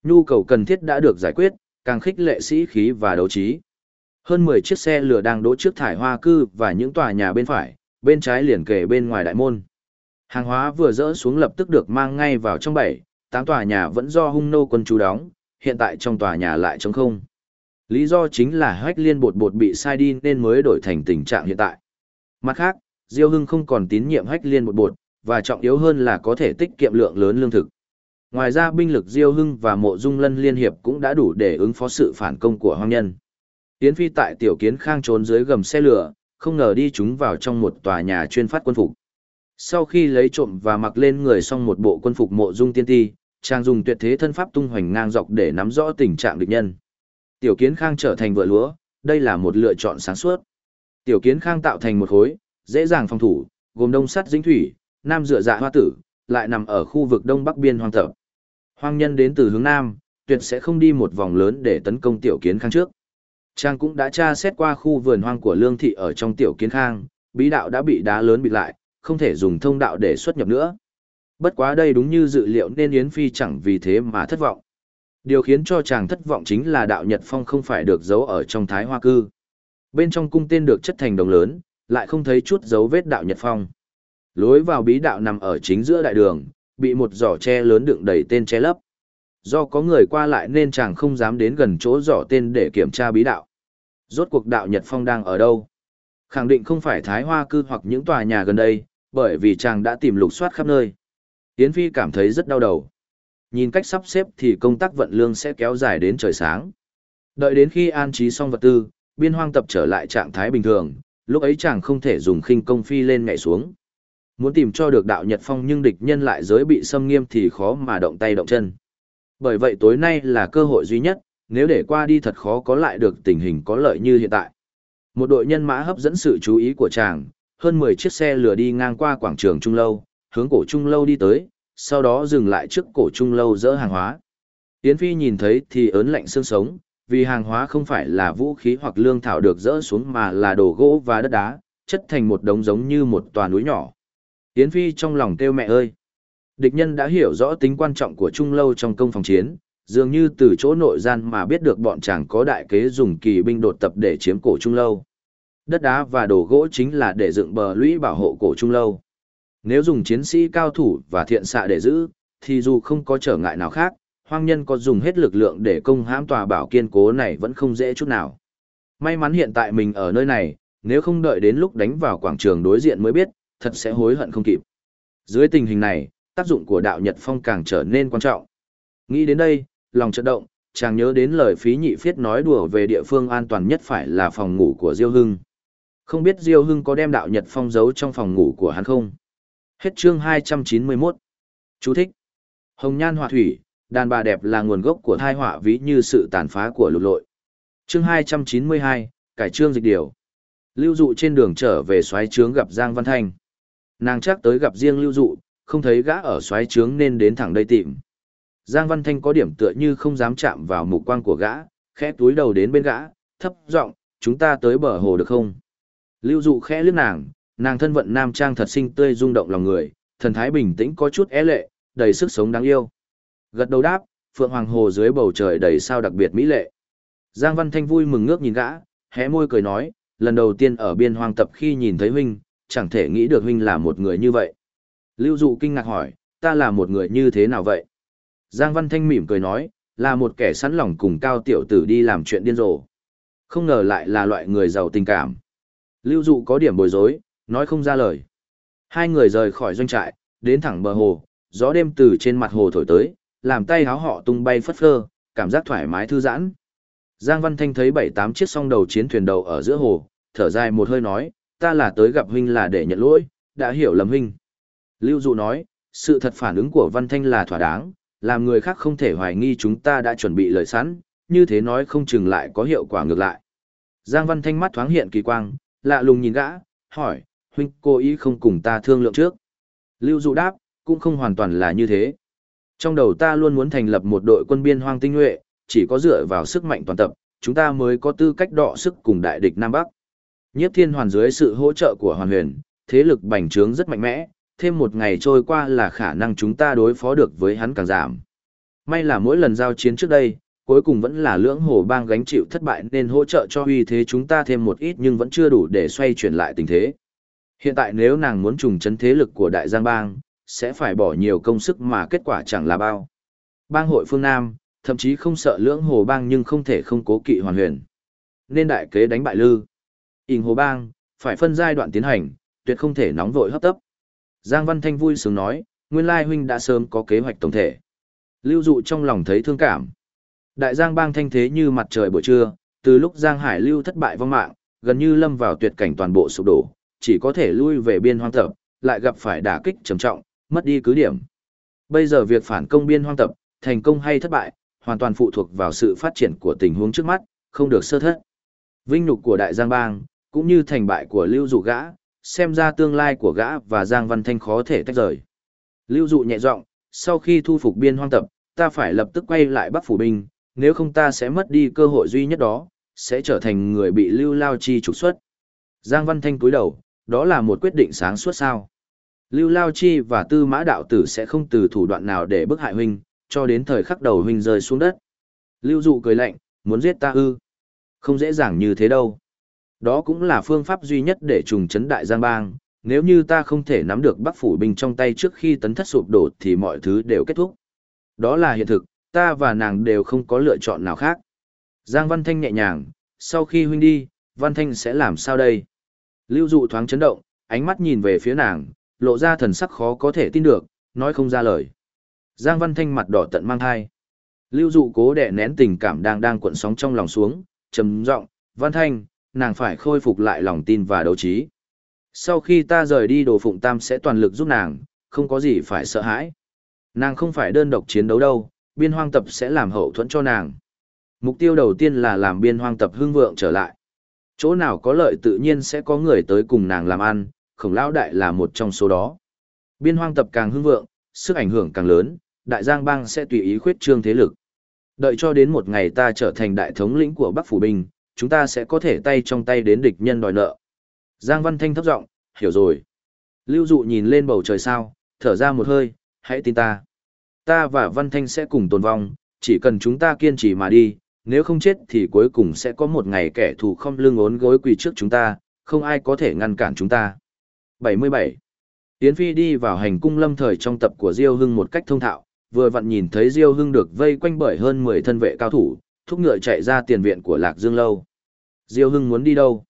Nhu cầu cần thiết đã được giải quyết, càng khích lệ sĩ khí và đấu trí. Hơn 10 chiếc xe lửa đang đỗ trước thải hoa cư và những tòa nhà bên phải, bên trái liền kề bên ngoài đại môn. Hàng hóa vừa dỡ xuống lập tức được mang ngay vào trong bảy, tám tòa nhà vẫn do hung nô quân chú đóng, hiện tại trong tòa nhà lại trống không. Lý do chính là hách liên bột bột bị sai đi nên mới đổi thành tình trạng hiện tại. Mặt khác, Diêu Hưng không còn tín nhiệm hách liên bột bột, và trọng yếu hơn là có thể tiết kiệm lượng lớn lương thực. Ngoài ra binh lực Diêu Hưng và Mộ Dung Lân liên hiệp cũng đã đủ để ứng phó sự phản công của hoang nhân. tiến Phi tại tiểu kiến khang trốn dưới gầm xe lửa, không ngờ đi chúng vào trong một tòa nhà chuyên phát quân phục. Sau khi lấy trộm và mặc lên người xong một bộ quân phục Mộ Dung Tiên Ti, Trang dùng tuyệt thế thân pháp tung hoành ngang dọc để nắm rõ tình trạng địch nhân. Tiểu Kiến Khang trở thành vợ lúa, đây là một lựa chọn sáng suốt. Tiểu Kiến Khang tạo thành một khối, dễ dàng phòng thủ, gồm đông sắt dính thủy, nam dựa dạ hoa tử, lại nằm ở khu vực đông bắc biên hoang tập. Hoang nhân đến từ hướng nam, tuyệt sẽ không đi một vòng lớn để tấn công Tiểu Kiến Khang trước. Trang cũng đã tra xét qua khu vườn hoang của Lương Thị ở trong Tiểu Kiến Khang, bí đạo đã bị đá lớn bị lại, không thể dùng thông đạo để xuất nhập nữa. Bất quá đây đúng như dự liệu nên Yến Phi chẳng vì thế mà thất vọng. Điều khiến cho chàng thất vọng chính là đạo Nhật Phong không phải được giấu ở trong Thái Hoa Cư. Bên trong cung tên được chất thành đồng lớn, lại không thấy chút dấu vết đạo Nhật Phong. Lối vào bí đạo nằm ở chính giữa đại đường, bị một giỏ tre lớn đựng đầy tên che lấp. Do có người qua lại nên chàng không dám đến gần chỗ dò tên để kiểm tra bí đạo. Rốt cuộc đạo Nhật Phong đang ở đâu? Khẳng định không phải Thái Hoa Cư hoặc những tòa nhà gần đây, bởi vì chàng đã tìm lục soát khắp nơi. Yến Phi cảm thấy rất đau đầu. Nhìn cách sắp xếp thì công tác vận lương sẽ kéo dài đến trời sáng. Đợi đến khi an trí xong vật tư, biên hoang tập trở lại trạng thái bình thường, lúc ấy chàng không thể dùng khinh công phi lên nhảy xuống. Muốn tìm cho được đạo Nhật Phong nhưng địch nhân lại giới bị xâm nghiêm thì khó mà động tay động chân. Bởi vậy tối nay là cơ hội duy nhất, nếu để qua đi thật khó có lại được tình hình có lợi như hiện tại. Một đội nhân mã hấp dẫn sự chú ý của chàng, hơn 10 chiếc xe lửa đi ngang qua quảng trường Trung Lâu, hướng cổ Trung Lâu đi tới, sau đó dừng lại trước cổ Trung Lâu dỡ hàng hóa. Yến Phi nhìn thấy thì ớn lạnh xương sống, vì hàng hóa không phải là vũ khí hoặc lương thảo được dỡ xuống mà là đồ gỗ và đất đá, chất thành một đống giống như một tòa núi nhỏ. Yến Phi trong lòng kêu mẹ ơi! Địch nhân đã hiểu rõ tính quan trọng của Trung Lâu trong công phòng chiến, dường như từ chỗ nội gian mà biết được bọn chàng có đại kế dùng kỳ binh đột tập để chiếm cổ Trung Lâu. Đất đá và đồ gỗ chính là để dựng bờ lũy bảo hộ cổ Trung Lâu. Nếu dùng chiến sĩ cao thủ và thiện xạ để giữ, thì dù không có trở ngại nào khác, hoang nhân có dùng hết lực lượng để công hãm tòa bảo kiên cố này vẫn không dễ chút nào. May mắn hiện tại mình ở nơi này, nếu không đợi đến lúc đánh vào quảng trường đối diện mới biết, thật sẽ hối hận không kịp. Dưới tình hình này, tác dụng của đạo Nhật Phong càng trở nên quan trọng. Nghĩ đến đây, lòng chợt động, chàng nhớ đến lời phí nhị phiết nói đùa về địa phương an toàn nhất phải là phòng ngủ của Diêu Hưng. Không biết Diêu Hưng có đem đạo Nhật Phong giấu trong phòng ngủ của hắn không? Hết chương 291. Chú thích. Hồng nhan họa thủy, đàn bà đẹp là nguồn gốc của thai họa ví như sự tàn phá của lục lội. Chương 292, cải chương dịch điều. Lưu dụ trên đường trở về xoáy trướng gặp Giang Văn Thanh. Nàng chắc tới gặp riêng lưu dụ, không thấy gã ở xoáy trướng nên đến thẳng đây tìm. Giang Văn Thanh có điểm tựa như không dám chạm vào mục quang của gã, khẽ túi đầu đến bên gã, thấp giọng, chúng ta tới bờ hồ được không? Lưu dụ khẽ liếc nàng, nàng thân vận nam trang thật xinh tươi rung động lòng người, thần thái bình tĩnh có chút é lệ, đầy sức sống đáng yêu. Gật đầu đáp, phượng hoàng hồ dưới bầu trời đầy sao đặc biệt mỹ lệ. Giang Văn Thanh vui mừng ngước nhìn gã, hé môi cười nói, lần đầu tiên ở biên hoang tập khi nhìn thấy huynh, chẳng thể nghĩ được huynh là một người như vậy. Lưu Dụ kinh ngạc hỏi, ta là một người như thế nào vậy? Giang Văn Thanh mỉm cười nói, là một kẻ sẵn lòng cùng cao tiểu tử đi làm chuyện điên rồ. Không ngờ lại là loại người giàu tình cảm. Lưu Dụ có điểm bối rối, nói không ra lời. Hai người rời khỏi doanh trại, đến thẳng bờ hồ, gió đêm từ trên mặt hồ thổi tới, làm tay háo họ tung bay phất phơ, cảm giác thoải mái thư giãn. Giang Văn Thanh thấy bảy tám chiếc song đầu chiến thuyền đầu ở giữa hồ, thở dài một hơi nói, ta là tới gặp huynh là để nhận lỗi, đã hiểu lầm huynh. Lưu Dụ nói, sự thật phản ứng của Văn Thanh là thỏa đáng, làm người khác không thể hoài nghi chúng ta đã chuẩn bị lời sẵn, như thế nói không chừng lại có hiệu quả ngược lại. Giang Văn Thanh mắt thoáng hiện kỳ quang, lạ lùng nhìn gã, hỏi, huynh cô ý không cùng ta thương lượng trước. Lưu Dụ đáp, cũng không hoàn toàn là như thế. Trong đầu ta luôn muốn thành lập một đội quân biên hoang tinh nhuệ, chỉ có dựa vào sức mạnh toàn tập, chúng ta mới có tư cách đọ sức cùng đại địch Nam Bắc. Nhiếp thiên hoàn dưới sự hỗ trợ của hoàn huyền, thế lực bành trướng rất mạnh mẽ, thêm một ngày trôi qua là khả năng chúng ta đối phó được với hắn càng giảm. May là mỗi lần giao chiến trước đây, cuối cùng vẫn là lưỡng hồ bang gánh chịu thất bại nên hỗ trợ cho uy thế chúng ta thêm một ít nhưng vẫn chưa đủ để xoay chuyển lại tình thế. Hiện tại nếu nàng muốn trùng chấn thế lực của đại giang bang, sẽ phải bỏ nhiều công sức mà kết quả chẳng là bao. Bang hội phương Nam, thậm chí không sợ lưỡng hồ bang nhưng không thể không cố kỵ hoàn huyền. Nên đại kế đánh bại lư. Ình hồ bang, phải phân giai đoạn tiến hành, tuyệt không thể nóng vội hấp tấp. Giang Văn Thanh vui sướng nói, nguyên lai huynh đã sớm có kế hoạch tổng thể. Lưu dụ trong lòng thấy thương cảm. Đại Giang bang thanh thế như mặt trời buổi trưa, từ lúc Giang Hải lưu thất bại vong mạng, gần như lâm vào tuyệt cảnh toàn bộ sụp đổ, chỉ có thể lui về biên hoang tập, lại gặp phải đả kích trầm trọng, mất đi cứ điểm. Bây giờ việc phản công biên hoang tập, thành công hay thất bại, hoàn toàn phụ thuộc vào sự phát triển của tình huống trước mắt, không được sơ thất. Vinh nhục của Đại Giang bang, cũng như thành bại của Lưu Dụ gã, xem ra tương lai của gã và Giang Văn Thanh khó thể tách rời. Lưu Dụ nhẹ giọng, sau khi thu phục biên hoang tập, ta phải lập tức quay lại Bắc Phủ Binh, nếu không ta sẽ mất đi cơ hội duy nhất đó, sẽ trở thành người bị Lưu Lao Chi trục xuất. Giang Văn Thanh cúi đầu, đó là một quyết định sáng suốt sao. Lưu Lao Chi và Tư Mã Đạo Tử sẽ không từ thủ đoạn nào để bức hại huynh, cho đến thời khắc đầu huynh rơi xuống đất. Lưu Dụ cười lạnh, muốn giết ta ư? Không dễ dàng như thế đâu. Đó cũng là phương pháp duy nhất để trùng chấn đại giang bang, nếu như ta không thể nắm được Bắc phủ binh trong tay trước khi tấn thất sụp đổ thì mọi thứ đều kết thúc. Đó là hiện thực, ta và nàng đều không có lựa chọn nào khác. Giang Văn Thanh nhẹ nhàng, sau khi huynh đi, Văn Thanh sẽ làm sao đây? Lưu Dụ thoáng chấn động, ánh mắt nhìn về phía nàng, lộ ra thần sắc khó có thể tin được, nói không ra lời. Giang Văn Thanh mặt đỏ tận mang hai. Lưu Dụ cố đè nén tình cảm đang đang cuộn sóng trong lòng xuống, trầm giọng, "Văn Thanh, nàng phải khôi phục lại lòng tin và đấu trí. Sau khi ta rời đi Đồ Phụng Tam sẽ toàn lực giúp nàng, không có gì phải sợ hãi. Nàng không phải đơn độc chiến đấu đâu, biên hoang tập sẽ làm hậu thuẫn cho nàng. Mục tiêu đầu tiên là làm biên hoang tập hưng vượng trở lại. Chỗ nào có lợi tự nhiên sẽ có người tới cùng nàng làm ăn, khổng lão đại là một trong số đó. Biên hoang tập càng hưng vượng, sức ảnh hưởng càng lớn, đại giang bang sẽ tùy ý khuyết trương thế lực. Đợi cho đến một ngày ta trở thành đại thống lĩnh của Bắc Phủ Binh, chúng ta sẽ có thể tay trong tay đến địch nhân đòi nợ. Giang Văn Thanh thấp giọng, hiểu rồi. Lưu Dụ nhìn lên bầu trời sao, thở ra một hơi, hãy tin ta. Ta và Văn Thanh sẽ cùng tồn vong, chỉ cần chúng ta kiên trì mà đi, nếu không chết thì cuối cùng sẽ có một ngày kẻ thù không lưng ốn gối quỳ trước chúng ta, không ai có thể ngăn cản chúng ta. 77. Yến Phi đi vào hành cung lâm thời trong tập của Diêu Hưng một cách thông thạo, vừa vặn nhìn thấy Diêu Hưng được vây quanh bởi hơn 10 thân vệ cao thủ, thúc ngựa chạy ra tiền viện của Lạc Dương Lâu. Diêu Hưng muốn đi đâu?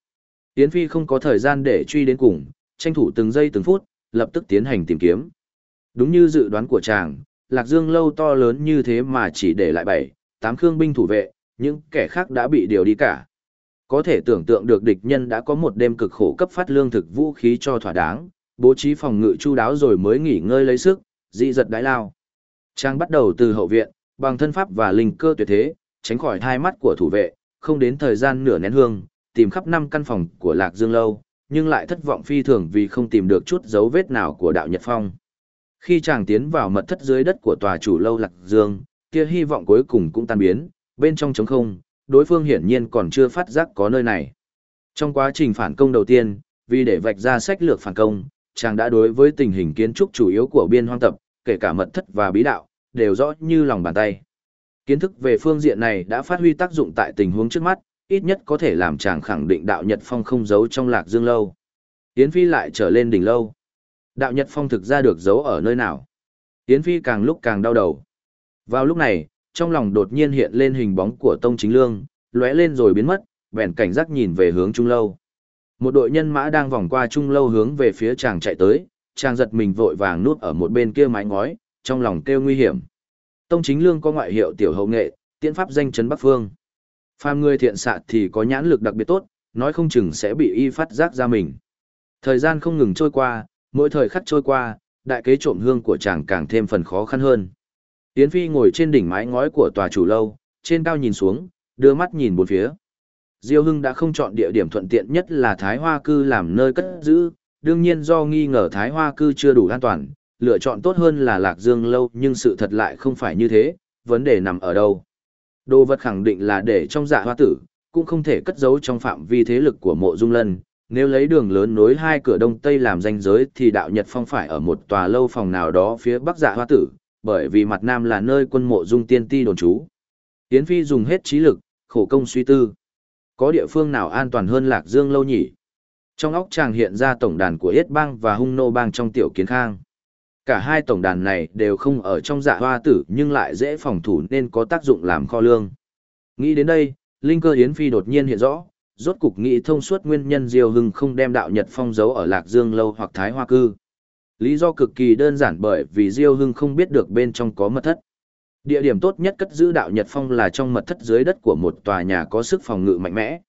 Yến Phi không có thời gian để truy đến cùng, tranh thủ từng giây từng phút, lập tức tiến hành tìm kiếm. Đúng như dự đoán của chàng, Lạc Dương Lâu to lớn như thế mà chỉ để lại 7, 8 khương binh thủ vệ, những kẻ khác đã bị điều đi cả. Có thể tưởng tượng được địch nhân đã có một đêm cực khổ cấp phát lương thực vũ khí cho thỏa đáng, bố trí phòng ngự chu đáo rồi mới nghỉ ngơi lấy sức, dị giật đái lao. Trang bắt đầu từ hậu viện, bằng thân pháp và linh cơ tuyệt thế, tránh khỏi hai mắt của thủ vệ, không đến thời gian nửa nén hương, tìm khắp năm căn phòng của Lạc Dương Lâu, nhưng lại thất vọng phi thường vì không tìm được chút dấu vết nào của đạo Nhật Phong. Khi chàng tiến vào mật thất dưới đất của tòa chủ lâu Lạc Dương, kia hy vọng cuối cùng cũng tan biến, bên trong trống không, đối phương hiển nhiên còn chưa phát giác có nơi này. Trong quá trình phản công đầu tiên, vì để vạch ra sách lược phản công, chàng đã đối với tình hình kiến trúc chủ yếu của biên hoang tập, kể cả mật thất và bí đạo, đều rõ như lòng bàn tay. Kiến thức về phương diện này đã phát huy tác dụng tại tình huống trước mắt, ít nhất có thể làm chàng khẳng định đạo Nhật Phong không giấu trong lạc dương lâu. Yến Phi lại trở lên đỉnh lâu. Đạo Nhật Phong thực ra được giấu ở nơi nào? Yến Phi càng lúc càng đau đầu. Vào lúc này, trong lòng đột nhiên hiện lên hình bóng của Tông Chính Lương, lóe lên rồi biến mất, bèn cảnh giác nhìn về hướng Trung Lâu. Một đội nhân mã đang vòng qua Trung Lâu hướng về phía chàng chạy tới, chàng giật mình vội vàng nuốt ở một bên kia mái ngói, trong lòng kêu nguy hiểm. Tông Chính Lương có ngoại hiệu tiểu hậu nghệ, tiễn pháp danh chấn Bắc Phương. Phàm người thiện xạ thì có nhãn lực đặc biệt tốt, nói không chừng sẽ bị y phát giác ra mình. Thời gian không ngừng trôi qua, mỗi thời khắc trôi qua, đại kế trộm hương của chàng càng thêm phần khó khăn hơn. Yến Phi ngồi trên đỉnh mái ngói của tòa chủ lâu, trên cao nhìn xuống, đưa mắt nhìn bốn phía. Diêu Hưng đã không chọn địa điểm thuận tiện nhất là Thái Hoa Cư làm nơi cất giữ, đương nhiên do nghi ngờ Thái Hoa Cư chưa đủ an toàn, lựa chọn tốt hơn là Lạc Dương Lâu nhưng sự thật lại không phải như thế, vấn đề nằm ở đâu. Đồ vật khẳng định là để trong dạ hoa tử, cũng không thể cất giấu trong phạm vi thế lực của mộ dung lân. Nếu lấy đường lớn nối hai cửa đông tây làm danh giới thì đạo Nhật Phong phải ở một tòa lâu phòng nào đó phía bắc dạ hoa tử, bởi vì mặt nam là nơi quân mộ dung tiên ti đồn trú. Yến Phi dùng hết trí lực, khổ công suy tư. Có địa phương nào an toàn hơn Lạc Dương lâu nhỉ? Trong óc chàng hiện ra tổng đàn của Yết Bang và Hung Nô Bang trong tiểu kiến khang. Cả hai tổng đàn này đều không ở trong dạ hoa tử nhưng lại dễ phòng thủ nên có tác dụng làm kho lương. Nghĩ đến đây, Linh cơ Yến Phi đột nhiên hiện rõ, rốt cục nghĩ thông suốt nguyên nhân Diêu Hưng không đem đạo Nhật Phong giấu ở Lạc Dương lâu hoặc Thái Hoa cư. Lý do cực kỳ đơn giản bởi vì Diêu Hưng không biết được bên trong có mật thất. Địa điểm tốt nhất cất giữ đạo Nhật Phong là trong mật thất dưới đất của một tòa nhà có sức phòng ngự mạnh mẽ.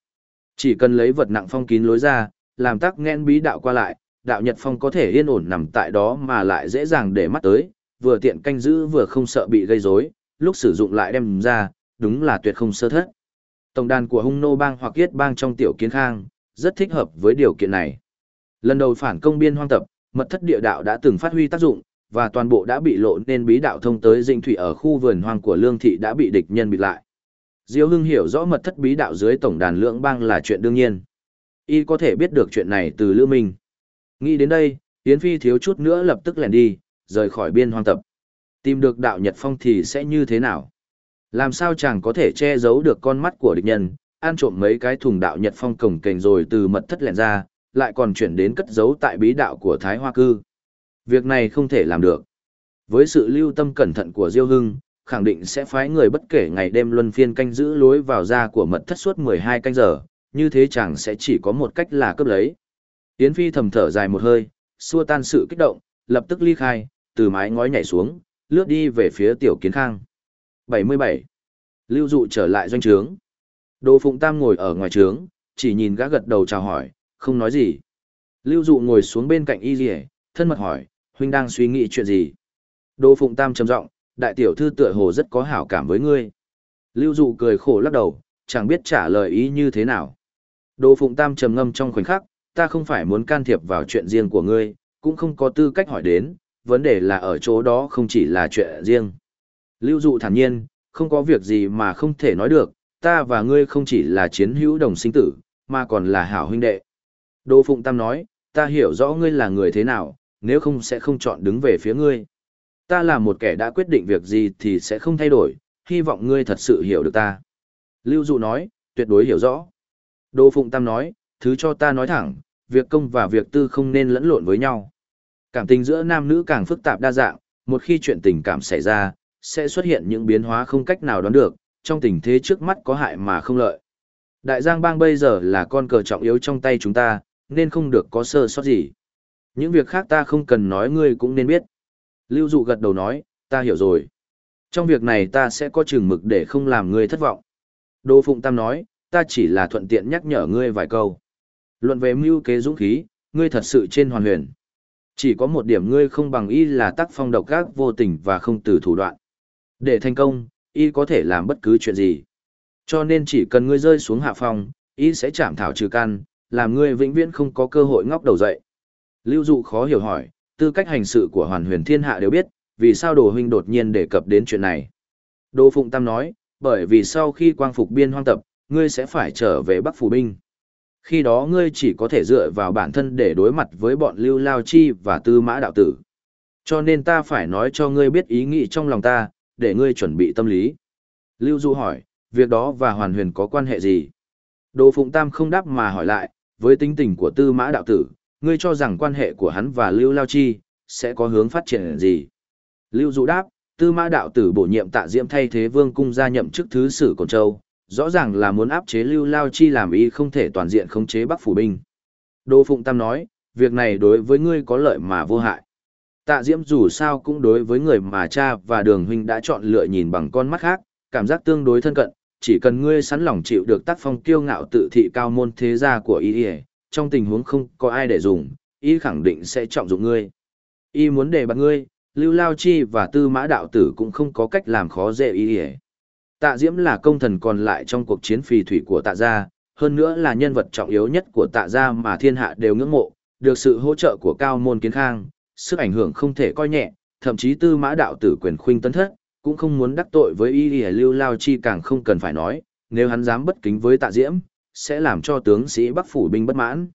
Chỉ cần lấy vật nặng phong kín lối ra, làm tắc nghẽn bí đạo qua lại, đạo Nhật Phong có thể yên ổn nằm tại đó mà lại dễ dàng để mắt tới, vừa tiện canh giữ vừa không sợ bị gây rối, lúc sử dụng lại đem ra, đúng là tuyệt không sơ thất. Tổng đàn của hung nô bang hoặc yết bang trong tiểu kiến khang, rất thích hợp với điều kiện này. Lần đầu phản công biên hoang tập, mật thất địa đạo đã từng phát huy tác dụng, và toàn bộ đã bị lộ nên bí đạo thông tới dinh thủy ở khu vườn hoang của lương thị đã bị địch nhân bị lại. Diêu Hưng hiểu rõ mật thất bí đạo dưới tổng đàn lưỡng bang là chuyện đương nhiên. Y có thể biết được chuyện này từ Lữ Minh. Nghĩ đến đây, Yến Phi thiếu chút nữa lập tức lẻn đi, rời khỏi biên hoang tập. Tìm được đạo Nhật Phong thì sẽ như thế nào? Làm sao chàng có thể che giấu được con mắt của địch nhân, ăn trộm mấy cái thùng đạo Nhật Phong cổng kềnh rồi từ mật thất lẻn ra, lại còn chuyển đến cất giấu tại bí đạo của Thái Hoa Cư. Việc này không thể làm được. Với sự lưu tâm cẩn thận của Diêu Hưng, khẳng định sẽ phái người bất kể ngày đêm luân phiên canh giữ lối vào ra của mật thất suốt 12 canh giờ, như thế chàng sẽ chỉ có một cách là cướp lấy. Yến Phi thầm thở dài một hơi, xua tan sự kích động, lập tức ly khai, từ mái ngói nhảy xuống, lướt đi về phía tiểu kiến khang. 77. Lưu dụ trở lại doanh trướng. Đồ Phụng Tam ngồi ở ngoài trướng, chỉ nhìn gã gật đầu chào hỏi, không nói gì. Lưu dụ ngồi xuống bên cạnh y rỉa, thân mật hỏi, huynh đang suy nghĩ chuyện gì? Đồ Phụng Tam trầm giọng, đại tiểu thư tựa hồ rất có hảo cảm với ngươi. Lưu dụ cười khổ lắc đầu, chẳng biết trả lời ý như thế nào. Đồ Phụng Tam trầm ngâm trong khoảnh khắc, ta không phải muốn can thiệp vào chuyện riêng của ngươi, cũng không có tư cách hỏi đến, vấn đề là ở chỗ đó không chỉ là chuyện riêng. Lưu dụ thản nhiên, không có việc gì mà không thể nói được, ta và ngươi không chỉ là chiến hữu đồng sinh tử, mà còn là hảo huynh đệ. Đỗ Phụng Tam nói, ta hiểu rõ ngươi là người thế nào, nếu không sẽ không chọn đứng về phía ngươi. Ta là một kẻ đã quyết định việc gì thì sẽ không thay đổi, hy vọng ngươi thật sự hiểu được ta. Lưu Dụ nói, tuyệt đối hiểu rõ. Đỗ Phụng Tam nói, thứ cho ta nói thẳng, việc công và việc tư không nên lẫn lộn với nhau. Cảm tình giữa nam nữ càng phức tạp đa dạng, một khi chuyện tình cảm xảy ra, sẽ xuất hiện những biến hóa không cách nào đoán được, trong tình thế trước mắt có hại mà không lợi. Đại Giang Bang bây giờ là con cờ trọng yếu trong tay chúng ta, nên không được có sơ sót gì. Những việc khác ta không cần nói ngươi cũng nên biết. Lưu Dụ gật đầu nói, ta hiểu rồi. Trong việc này ta sẽ có chừng mực để không làm ngươi thất vọng. Đỗ Phụng Tam nói, ta chỉ là thuận tiện nhắc nhở ngươi vài câu. Luận về mưu kế dũng khí, ngươi thật sự trên hoàn huyền. Chỉ có một điểm ngươi không bằng y là tác phong độc ác vô tình và không từ thủ đoạn. Để thành công, y có thể làm bất cứ chuyện gì. Cho nên chỉ cần ngươi rơi xuống hạ phong, y sẽ chạm thảo trừ căn, làm ngươi vĩnh viễn không có cơ hội ngóc đầu dậy. Lưu dụ khó hiểu hỏi, tư cách hành sự của hoàn huyền thiên hạ đều biết, vì sao đồ huynh đột nhiên đề cập đến chuyện này. Đồ Phụng Tam nói, bởi vì sau khi quang phục biên hoang tập, ngươi sẽ phải trở về Bắc Phủ Binh. Khi đó ngươi chỉ có thể dựa vào bản thân để đối mặt với bọn Lưu Lao Chi và Tư Mã Đạo Tử. Cho nên ta phải nói cho ngươi biết ý nghĩ trong lòng ta, để ngươi chuẩn bị tâm lý. Lưu Du hỏi, việc đó và Hoàn Huyền có quan hệ gì? Đồ Phụng Tam không đáp mà hỏi lại, với tính tình của tư mã đạo tử, ngươi cho rằng quan hệ của hắn và Lưu Lao Chi sẽ có hướng phát triển gì? Lưu Du đáp, tư mã đạo tử bổ nhiệm tạ diễm thay thế vương cung gia nhậm chức thứ sử Cổn Châu, rõ ràng là muốn áp chế Lưu Lao Chi làm y không thể toàn diện khống chế Bắc Phủ Binh. Đô Phụng Tam nói, việc này đối với ngươi có lợi mà vô hại. Tạ Diễm dù sao cũng đối với người mà cha và đường huynh đã chọn lựa nhìn bằng con mắt khác, cảm giác tương đối thân cận, chỉ cần ngươi sẵn lòng chịu được tác phong kiêu ngạo tự thị cao môn thế gia của y trong tình huống không có ai để dùng, y khẳng định sẽ trọng dụng ngươi. Y muốn để bạt ngươi, Lưu Lao Chi và Tư Mã Đạo Tử cũng không có cách làm khó dễ y Tạ Diễm là công thần còn lại trong cuộc chiến phì thủy của tạ gia, hơn nữa là nhân vật trọng yếu nhất của tạ gia mà thiên hạ đều ngưỡng mộ, được sự hỗ trợ của cao môn kiến khang, sức ảnh hưởng không thể coi nhẹ, thậm chí tư mã đạo tử quyền khuynh tấn thất, cũng không muốn đắc tội với y y lưu lao chi càng không cần phải nói, nếu hắn dám bất kính với tạ diễm, sẽ làm cho tướng sĩ bắc phủ binh bất mãn.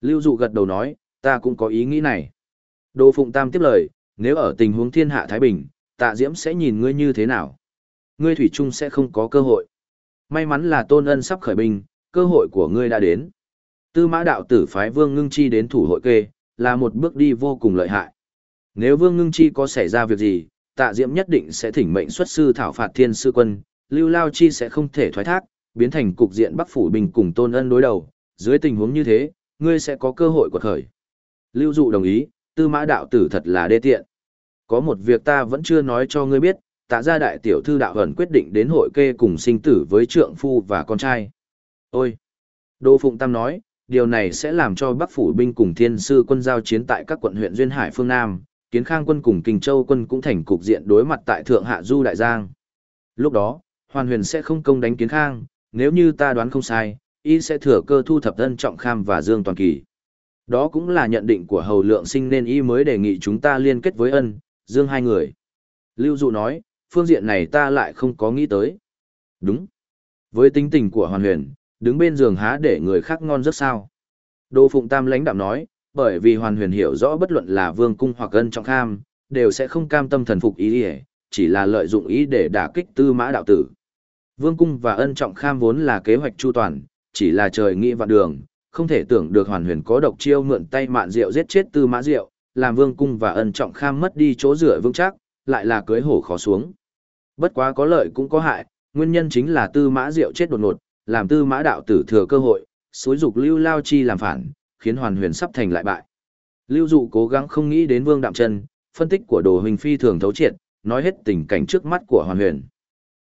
Lưu dụ gật đầu nói, ta cũng có ý nghĩ này. Đỗ Phụng Tam tiếp lời, nếu ở tình huống thiên hạ Thái Bình, tạ diễm sẽ nhìn ngươi như thế nào? Ngươi Thủy Trung sẽ không có cơ hội. May mắn là tôn ân sắp khởi binh, cơ hội của ngươi đã đến. Tư mã đạo tử phái Vương Ngưng Chi đến thủ hội kê, là một bước đi vô cùng lợi hại. Nếu Vương Ngưng Chi có xảy ra việc gì, tạ diễm nhất định sẽ thỉnh mệnh xuất sư thảo phạt thiên sư quân, Lưu Lao Chi sẽ không thể thoái thác, biến thành cục diện Bắc Phủ Bình cùng Tôn Ân đối đầu. Dưới tình huống như thế, ngươi sẽ có cơ hội quật khởi. Lưu Dụ đồng ý, tư mã đạo tử thật là đê tiện. Có một việc ta vẫn chưa nói cho ngươi biết, tạ gia đại tiểu thư đạo hẩn quyết định đến hội kê cùng sinh tử với trượng phu và con trai. Ôi! Đô Phụng Tam nói, điều này sẽ làm cho Bắc Phủ binh cùng Thiên Sư quân giao chiến tại các quận huyện Duyên Hải phương Nam, Kiến Khang quân cùng Kinh Châu quân cũng thành cục diện đối mặt tại Thượng Hạ Du Đại Giang. Lúc đó, Hoàn Huyền sẽ không công đánh Kiến Khang, nếu như ta đoán không sai, y sẽ thừa cơ thu thập thân trọng kham và Dương Toàn Kỳ. Đó cũng là nhận định của Hầu Lượng Sinh nên y mới đề nghị chúng ta liên kết với ân, Dương hai người. Lưu Dụ nói, phương diện này ta lại không có nghĩ tới. Đúng. Với tính tình của Hoàn Huyền, đứng bên giường há để người khác ngon rất sao. Đô Phụng Tam lãnh đạm nói, bởi vì Hoàn Huyền hiểu rõ bất luận là vương cung hoặc ân trọng kham, đều sẽ không cam tâm thần phục ý ý, chỉ là lợi dụng ý để đả kích tư mã đạo tử. Vương cung và ân trọng kham vốn là kế hoạch chu toàn, chỉ là trời nghĩ vạn đường, không thể tưởng được Hoàn Huyền có độc chiêu mượn tay mạn rượu giết chết tư mã rượu, làm vương cung và ân trọng kham mất đi chỗ rửa vững chắc, lại là cưới hổ khó xuống. Bất quá có lợi cũng có hại, nguyên nhân chính là tư mã rượu chết đột ngột, làm tư mã đạo tử thừa cơ hội, xối dục lưu lao chi làm phản, khiến hoàn huyền sắp thành lại bại. Lưu dụ cố gắng không nghĩ đến vương đạm chân, phân tích của đồ hình phi thường thấu triệt, nói hết tình cảnh trước mắt của hoàn huyền.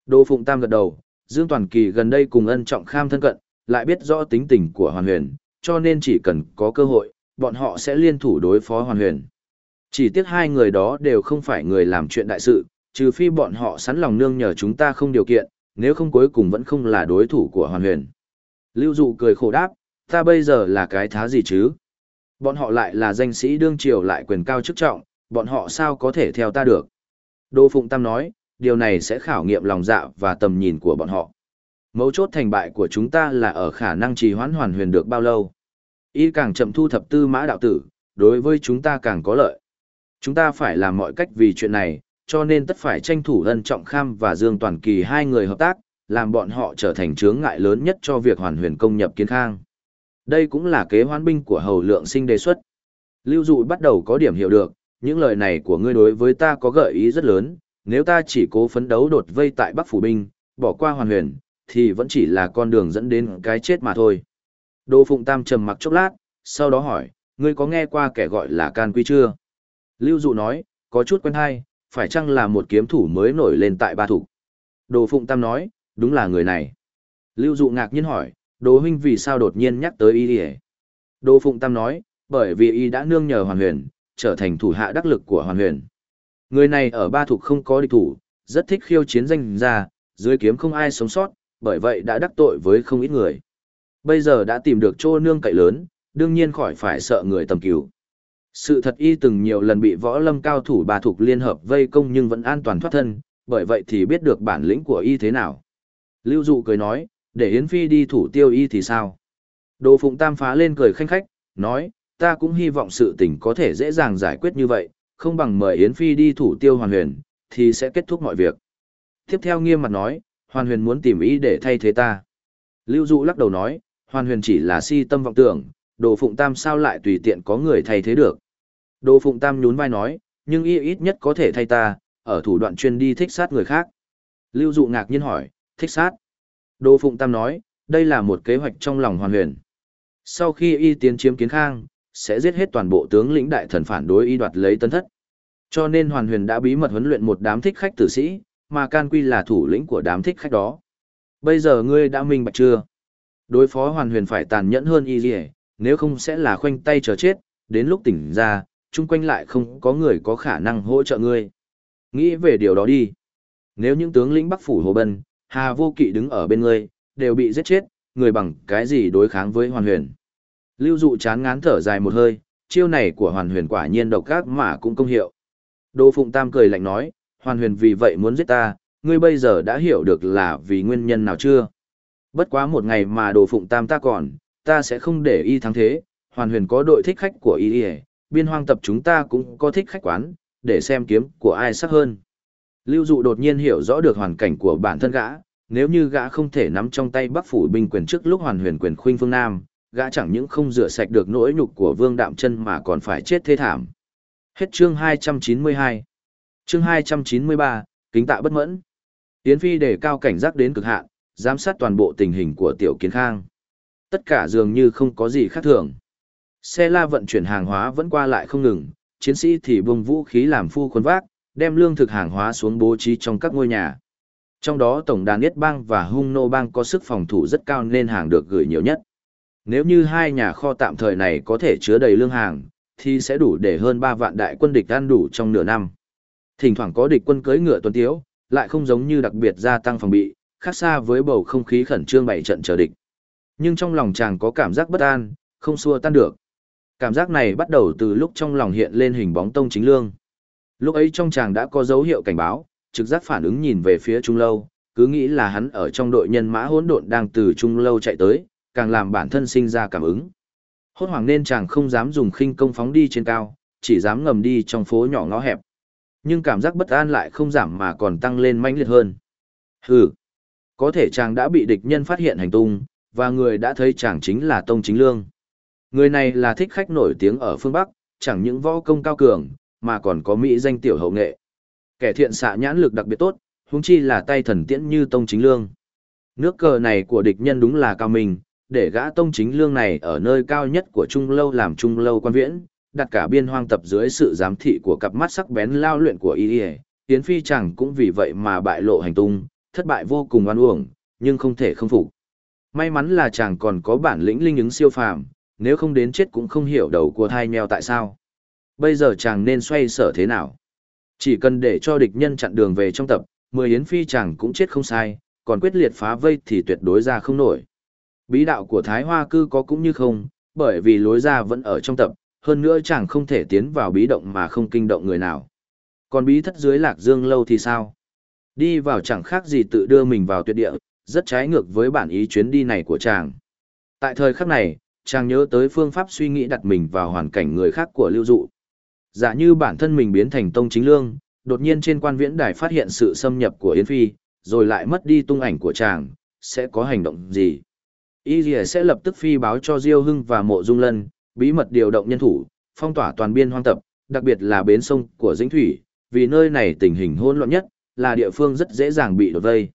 Đồ phụng tam gật đầu, Dương Toàn Kỳ gần đây cùng ân trọng kham thân cận, lại biết rõ tính tình của hoàn huyền, cho nên chỉ cần có cơ hội, bọn họ sẽ liên thủ đối phó hoàn huyền. Chỉ tiếc hai người đó đều không phải người làm chuyện đại sự, trừ phi bọn họ sẵn lòng nương nhờ chúng ta không điều kiện, nếu không cuối cùng vẫn không là đối thủ của hoàn huyền. Lưu dụ cười khổ đáp, ta bây giờ là cái thá gì chứ? Bọn họ lại là danh sĩ đương triều lại quyền cao chức trọng, bọn họ sao có thể theo ta được? Đô Phụng Tam nói, điều này sẽ khảo nghiệm lòng dạ và tầm nhìn của bọn họ. Mấu chốt thành bại của chúng ta là ở khả năng trì hoãn hoàn huyền được bao lâu. Y càng chậm thu thập tư mã đạo tử, đối với chúng ta càng có lợi. Chúng ta phải làm mọi cách vì chuyện này, cho nên tất phải tranh thủ ân trọng kham và Dương Toàn Kỳ hai người hợp tác, làm bọn họ trở thành chướng ngại lớn nhất cho việc hoàn huyền công nhập kiến khang. Đây cũng là kế hoán binh của hầu lượng sinh đề xuất. Lưu dụ bắt đầu có điểm hiểu được, những lời này của ngươi đối với ta có gợi ý rất lớn, nếu ta chỉ cố phấn đấu đột vây tại Bắc Phủ Binh, bỏ qua hoàn huyền, thì vẫn chỉ là con đường dẫn đến cái chết mà thôi. đô Phụng Tam trầm mặc chốc lát, sau đó hỏi, ngươi có nghe qua kẻ gọi là Can Quy chưa? Lưu Dụ nói, có chút quen hay, phải chăng là một kiếm thủ mới nổi lên tại ba thủ? Đồ Phụng Tam nói, đúng là người này. Lưu Dụ ngạc nhiên hỏi, Đồ huynh vì sao đột nhiên nhắc tới y đi Đồ Phụng Tam nói, bởi vì y đã nương nhờ Hoàn Huyền, trở thành thủ hạ đắc lực của Hoàn Huyền. Người này ở ba thuộc không có địch thủ, rất thích khiêu chiến danh ra, dưới kiếm không ai sống sót, bởi vậy đã đắc tội với không ít người. Bây giờ đã tìm được chỗ nương cậy lớn, đương nhiên khỏi phải sợ người tầm cứu. Sự thật y từng nhiều lần bị võ lâm cao thủ bà thuộc liên hợp vây công nhưng vẫn an toàn thoát thân, bởi vậy thì biết được bản lĩnh của y thế nào. Lưu Dụ cười nói, để Yến Phi đi thủ tiêu y thì sao? Đồ Phụng Tam phá lên cười khanh khách, nói, ta cũng hy vọng sự tình có thể dễ dàng giải quyết như vậy, không bằng mời Yến Phi đi thủ tiêu hoàn huyền, thì sẽ kết thúc mọi việc. Tiếp theo nghiêm mặt nói, Hoàn huyền muốn tìm ý để thay thế ta. Lưu Dụ lắc đầu nói, hoàn huyền chỉ là si tâm vọng tưởng, đồ phụng tam sao lại tùy tiện có người thay thế được. Đồ phụng tam nhún vai nói, nhưng y ít nhất có thể thay ta, ở thủ đoạn chuyên đi thích sát người khác. Lưu Dụ ngạc nhiên hỏi, thích sát. Đồ phụng tam nói, đây là một kế hoạch trong lòng hoàn huyền. Sau khi y tiến chiếm kiến khang, sẽ giết hết toàn bộ tướng lĩnh đại thần phản đối y đoạt lấy tân thất. Cho nên hoàn huyền đã bí mật huấn luyện một đám thích khách tử sĩ, mà can quy là thủ lĩnh của đám thích khách đó. Bây giờ ngươi đã minh bạch chưa? Đối phó hoàn huyền phải tàn nhẫn hơn y dì nếu không sẽ là khoanh tay chờ chết, đến lúc tỉnh ra, chung quanh lại không có người có khả năng hỗ trợ ngươi. Nghĩ về điều đó đi. Nếu những tướng lĩnh Bắc Phủ Hồ Bân, Hà Vô Kỵ đứng ở bên ngươi, đều bị giết chết, người bằng cái gì đối kháng với hoàn huyền. Lưu dụ chán ngán thở dài một hơi, chiêu này của hoàn huyền quả nhiên độc ác mà cũng công hiệu. Đỗ Phụng Tam cười lạnh nói, hoàn huyền vì vậy muốn giết ta, ngươi bây giờ đã hiểu được là vì nguyên nhân nào chưa? Bất quá một ngày mà Đồ Phụng Tam ta còn, ta sẽ không để y thắng thế, hoàn huyền có đội thích khách của y biên hoang tập chúng ta cũng có thích khách quán, để xem kiếm của ai sắc hơn. Lưu dụ đột nhiên hiểu rõ được hoàn cảnh của bản thân gã, nếu như gã không thể nắm trong tay bắc phủ binh quyền trước lúc hoàn huyền quyền khuynh phương Nam, gã chẳng những không rửa sạch được nỗi nhục của vương đạm chân mà còn phải chết thê thảm. Hết chương 292. Chương 293, kính tạ bất mẫn. Yến Phi đề cao cảnh giác đến cực hạn, giám sát toàn bộ tình hình của Tiểu Kiến Khang. Tất cả dường như không có gì khác thường. Xe la vận chuyển hàng hóa vẫn qua lại không ngừng, chiến sĩ thì bông vũ khí làm phu khuôn vác, đem lương thực hàng hóa xuống bố trí trong các ngôi nhà. Trong đó tổng đàn Yết Bang và Hung Nô Bang có sức phòng thủ rất cao nên hàng được gửi nhiều nhất. Nếu như hai nhà kho tạm thời này có thể chứa đầy lương hàng, thì sẽ đủ để hơn 3 vạn đại quân địch ăn đủ trong nửa năm. Thỉnh thoảng có địch quân cưỡi ngựa tuần tiếu, lại không giống như đặc biệt gia tăng phòng bị, khác xa với bầu không khí khẩn trương bảy trận chờ địch. Nhưng trong lòng chàng có cảm giác bất an, không xua tan được. Cảm giác này bắt đầu từ lúc trong lòng hiện lên hình bóng tông chính lương. Lúc ấy trong chàng đã có dấu hiệu cảnh báo, trực giác phản ứng nhìn về phía Trung Lâu, cứ nghĩ là hắn ở trong đội nhân mã hỗn độn đang từ Trung Lâu chạy tới, càng làm bản thân sinh ra cảm ứng. Hốt hoảng nên chàng không dám dùng khinh công phóng đi trên cao, chỉ dám ngầm đi trong phố nhỏ ngõ hẹp. Nhưng cảm giác bất an lại không giảm mà còn tăng lên mãnh liệt hơn. Hừ, có thể chàng đã bị địch nhân phát hiện hành tung, và người đã thấy chàng chính là Tông Chính Lương. Người này là thích khách nổi tiếng ở phương Bắc, chẳng những võ công cao cường, mà còn có mỹ danh tiểu hậu nghệ. Kẻ thiện xạ nhãn lực đặc biệt tốt, huống chi là tay thần tiễn như Tông Chính Lương. Nước cờ này của địch nhân đúng là cao minh, để gã Tông Chính Lương này ở nơi cao nhất của Trung Lâu làm Trung Lâu quan viễn, đặt cả biên hoang tập dưới sự giám thị của cặp mắt sắc bén lao luyện của y tiến Phi chẳng cũng vì vậy mà bại lộ hành tung, thất bại vô cùng oan uổng, nhưng không thể không phục. May mắn là chàng còn có bản lĩnh linh ứng siêu phàm, nếu không đến chết cũng không hiểu đầu của thai mèo tại sao. Bây giờ chàng nên xoay sở thế nào? Chỉ cần để cho địch nhân chặn đường về trong tập, mười Yến Phi chàng cũng chết không sai, còn quyết liệt phá vây thì tuyệt đối ra không nổi. Bí đạo của Thái Hoa cư có cũng như không, bởi vì lối ra vẫn ở trong tập, hơn nữa chàng không thể tiến vào bí động mà không kinh động người nào. Còn bí thất dưới lạc dương lâu thì sao? Đi vào chẳng khác gì tự đưa mình vào tuyệt địa, rất trái ngược với bản ý chuyến đi này của chàng. Tại thời khắc này, chàng nhớ tới phương pháp suy nghĩ đặt mình vào hoàn cảnh người khác của lưu dụ. Giả như bản thân mình biến thành tông chính lương, đột nhiên trên quan viễn đài phát hiện sự xâm nhập của Yến Phi, rồi lại mất đi tung ảnh của chàng, sẽ có hành động gì? Y Lìa sẽ lập tức phi báo cho Diêu Hưng và Mộ Dung Lân, bí mật điều động nhân thủ, phong tỏa toàn biên hoang tập, đặc biệt là bến sông của Dĩnh Thủy, vì nơi này tình hình hỗn loạn nhất, là địa phương rất dễ dàng bị đột vây.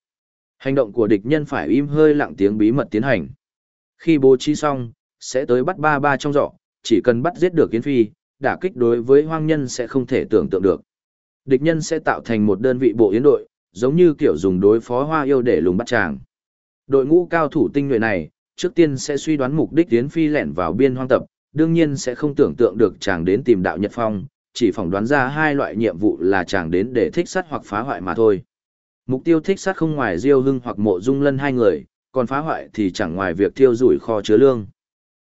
Hành động của địch nhân phải im hơi lặng tiếng bí mật tiến hành. Khi bố trí xong, sẽ tới bắt ba ba trong giỏ, chỉ cần bắt giết được Yến Phi, đả kích đối với hoang nhân sẽ không thể tưởng tượng được. Địch nhân sẽ tạo thành một đơn vị bộ yến đội, giống như kiểu dùng đối phó hoa yêu để lùng bắt chàng. Đội ngũ cao thủ tinh nhuệ này, trước tiên sẽ suy đoán mục đích Yến Phi lẻn vào biên hoang tập, đương nhiên sẽ không tưởng tượng được chàng đến tìm đạo Nhật Phong, chỉ phỏng đoán ra hai loại nhiệm vụ là chàng đến để thích sát hoặc phá hoại mà thôi. Mục tiêu thích sát không ngoài Diêu Hưng hoặc Mộ Dung Lân hai người, còn phá hoại thì chẳng ngoài việc tiêu rủi kho chứa lương.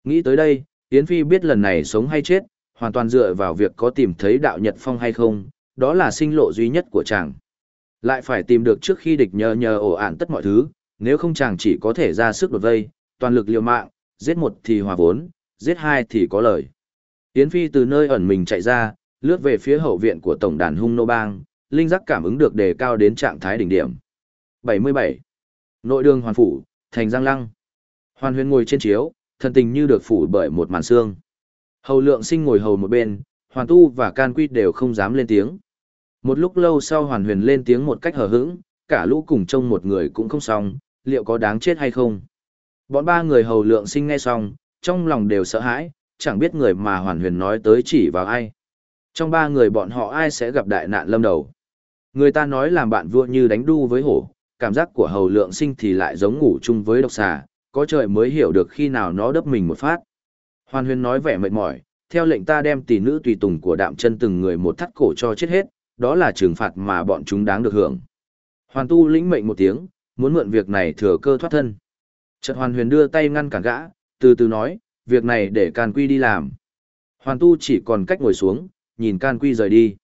Nghĩ tới đây, Yến Phi biết lần này sống hay chết, hoàn toàn dựa vào việc có tìm thấy đạo Nhật Phong hay không, đó là sinh lộ duy nhất của chàng. Lại phải tìm được trước khi địch nhờ nhờ ổ ản tất mọi thứ, nếu không chàng chỉ có thể ra sức đột vây, toàn lực liều mạng, giết một thì hòa vốn, giết hai thì có lời. Yến Phi từ nơi ẩn mình chạy ra, lướt về phía hậu viện của tổng đàn hung nô bang, linh giác cảm ứng được đề cao đến trạng thái đỉnh điểm. 77. Nội đường hoàn phủ, thành giang lăng. Hoàn huyền ngồi trên chiếu, Thần tình như được phủ bởi một màn xương. Hầu lượng sinh ngồi hầu một bên, hoàn tu và can quy đều không dám lên tiếng. Một lúc lâu sau hoàn huyền lên tiếng một cách hờ hững, cả lũ cùng trông một người cũng không xong, liệu có đáng chết hay không. Bọn ba người hầu lượng sinh nghe xong, trong lòng đều sợ hãi, chẳng biết người mà hoàn huyền nói tới chỉ vào ai. Trong ba người bọn họ ai sẽ gặp đại nạn lâm đầu. Người ta nói làm bạn vua như đánh đu với hổ, cảm giác của hầu lượng sinh thì lại giống ngủ chung với độc xà, có trời mới hiểu được khi nào nó đấp mình một phát. Hoàn huyền nói vẻ mệt mỏi, theo lệnh ta đem tỷ nữ tùy tùng của đạm chân từng người một thắt cổ cho chết hết, đó là trừng phạt mà bọn chúng đáng được hưởng. Hoàn tu lĩnh mệnh một tiếng, muốn mượn việc này thừa cơ thoát thân. Chợt hoàn huyền đưa tay ngăn cản gã, từ từ nói, việc này để can quy đi làm. Hoàn tu chỉ còn cách ngồi xuống, nhìn can quy rời đi.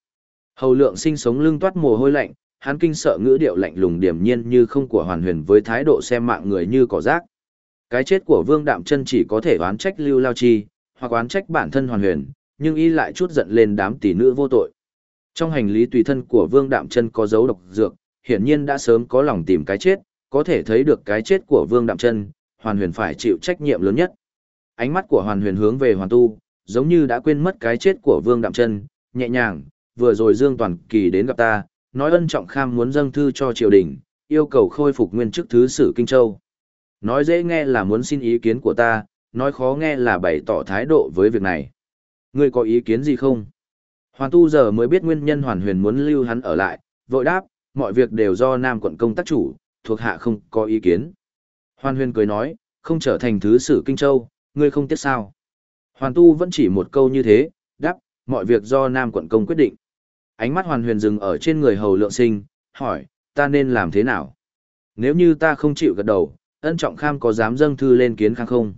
Hầu lượng sinh sống lưng toát mồ hôi lạnh, hắn kinh sợ ngữ điệu lạnh lùng điềm nhiên như không của hoàn huyền với thái độ xem mạng người như cỏ rác. Cái chết của vương đạm chân chỉ có thể oán trách lưu lao chi, hoặc oán trách bản thân hoàn huyền, nhưng y lại chút giận lên đám tỷ nữ vô tội. Trong hành lý tùy thân của vương đạm chân có dấu độc dược, hiển nhiên đã sớm có lòng tìm cái chết, có thể thấy được cái chết của vương đạm chân, hoàn huyền phải chịu trách nhiệm lớn nhất. Ánh mắt của hoàn huyền hướng về hoàn tu, giống như đã quên mất cái chết của vương đạm chân, nhẹ nhàng, vừa rồi Dương Toàn Kỳ đến gặp ta, nói ân trọng kham muốn dâng thư cho triều đình, yêu cầu khôi phục nguyên chức thứ sử Kinh Châu. Nói dễ nghe là muốn xin ý kiến của ta, nói khó nghe là bày tỏ thái độ với việc này. Ngươi có ý kiến gì không? Hoàn tu giờ mới biết nguyên nhân hoàn huyền muốn lưu hắn ở lại, vội đáp, mọi việc đều do Nam quận công tác chủ, thuộc hạ không có ý kiến. Hoàn huyền cười nói, không trở thành thứ sử Kinh Châu, ngươi không tiếc sao. Hoàn tu vẫn chỉ một câu như thế, đáp, mọi việc do Nam quận công quyết định. Ánh mắt hoàn huyền dừng ở trên người hầu lượng sinh, hỏi, ta nên làm thế nào? Nếu như ta không chịu gật đầu, ân trọng kham có dám dâng thư lên kiến khang không?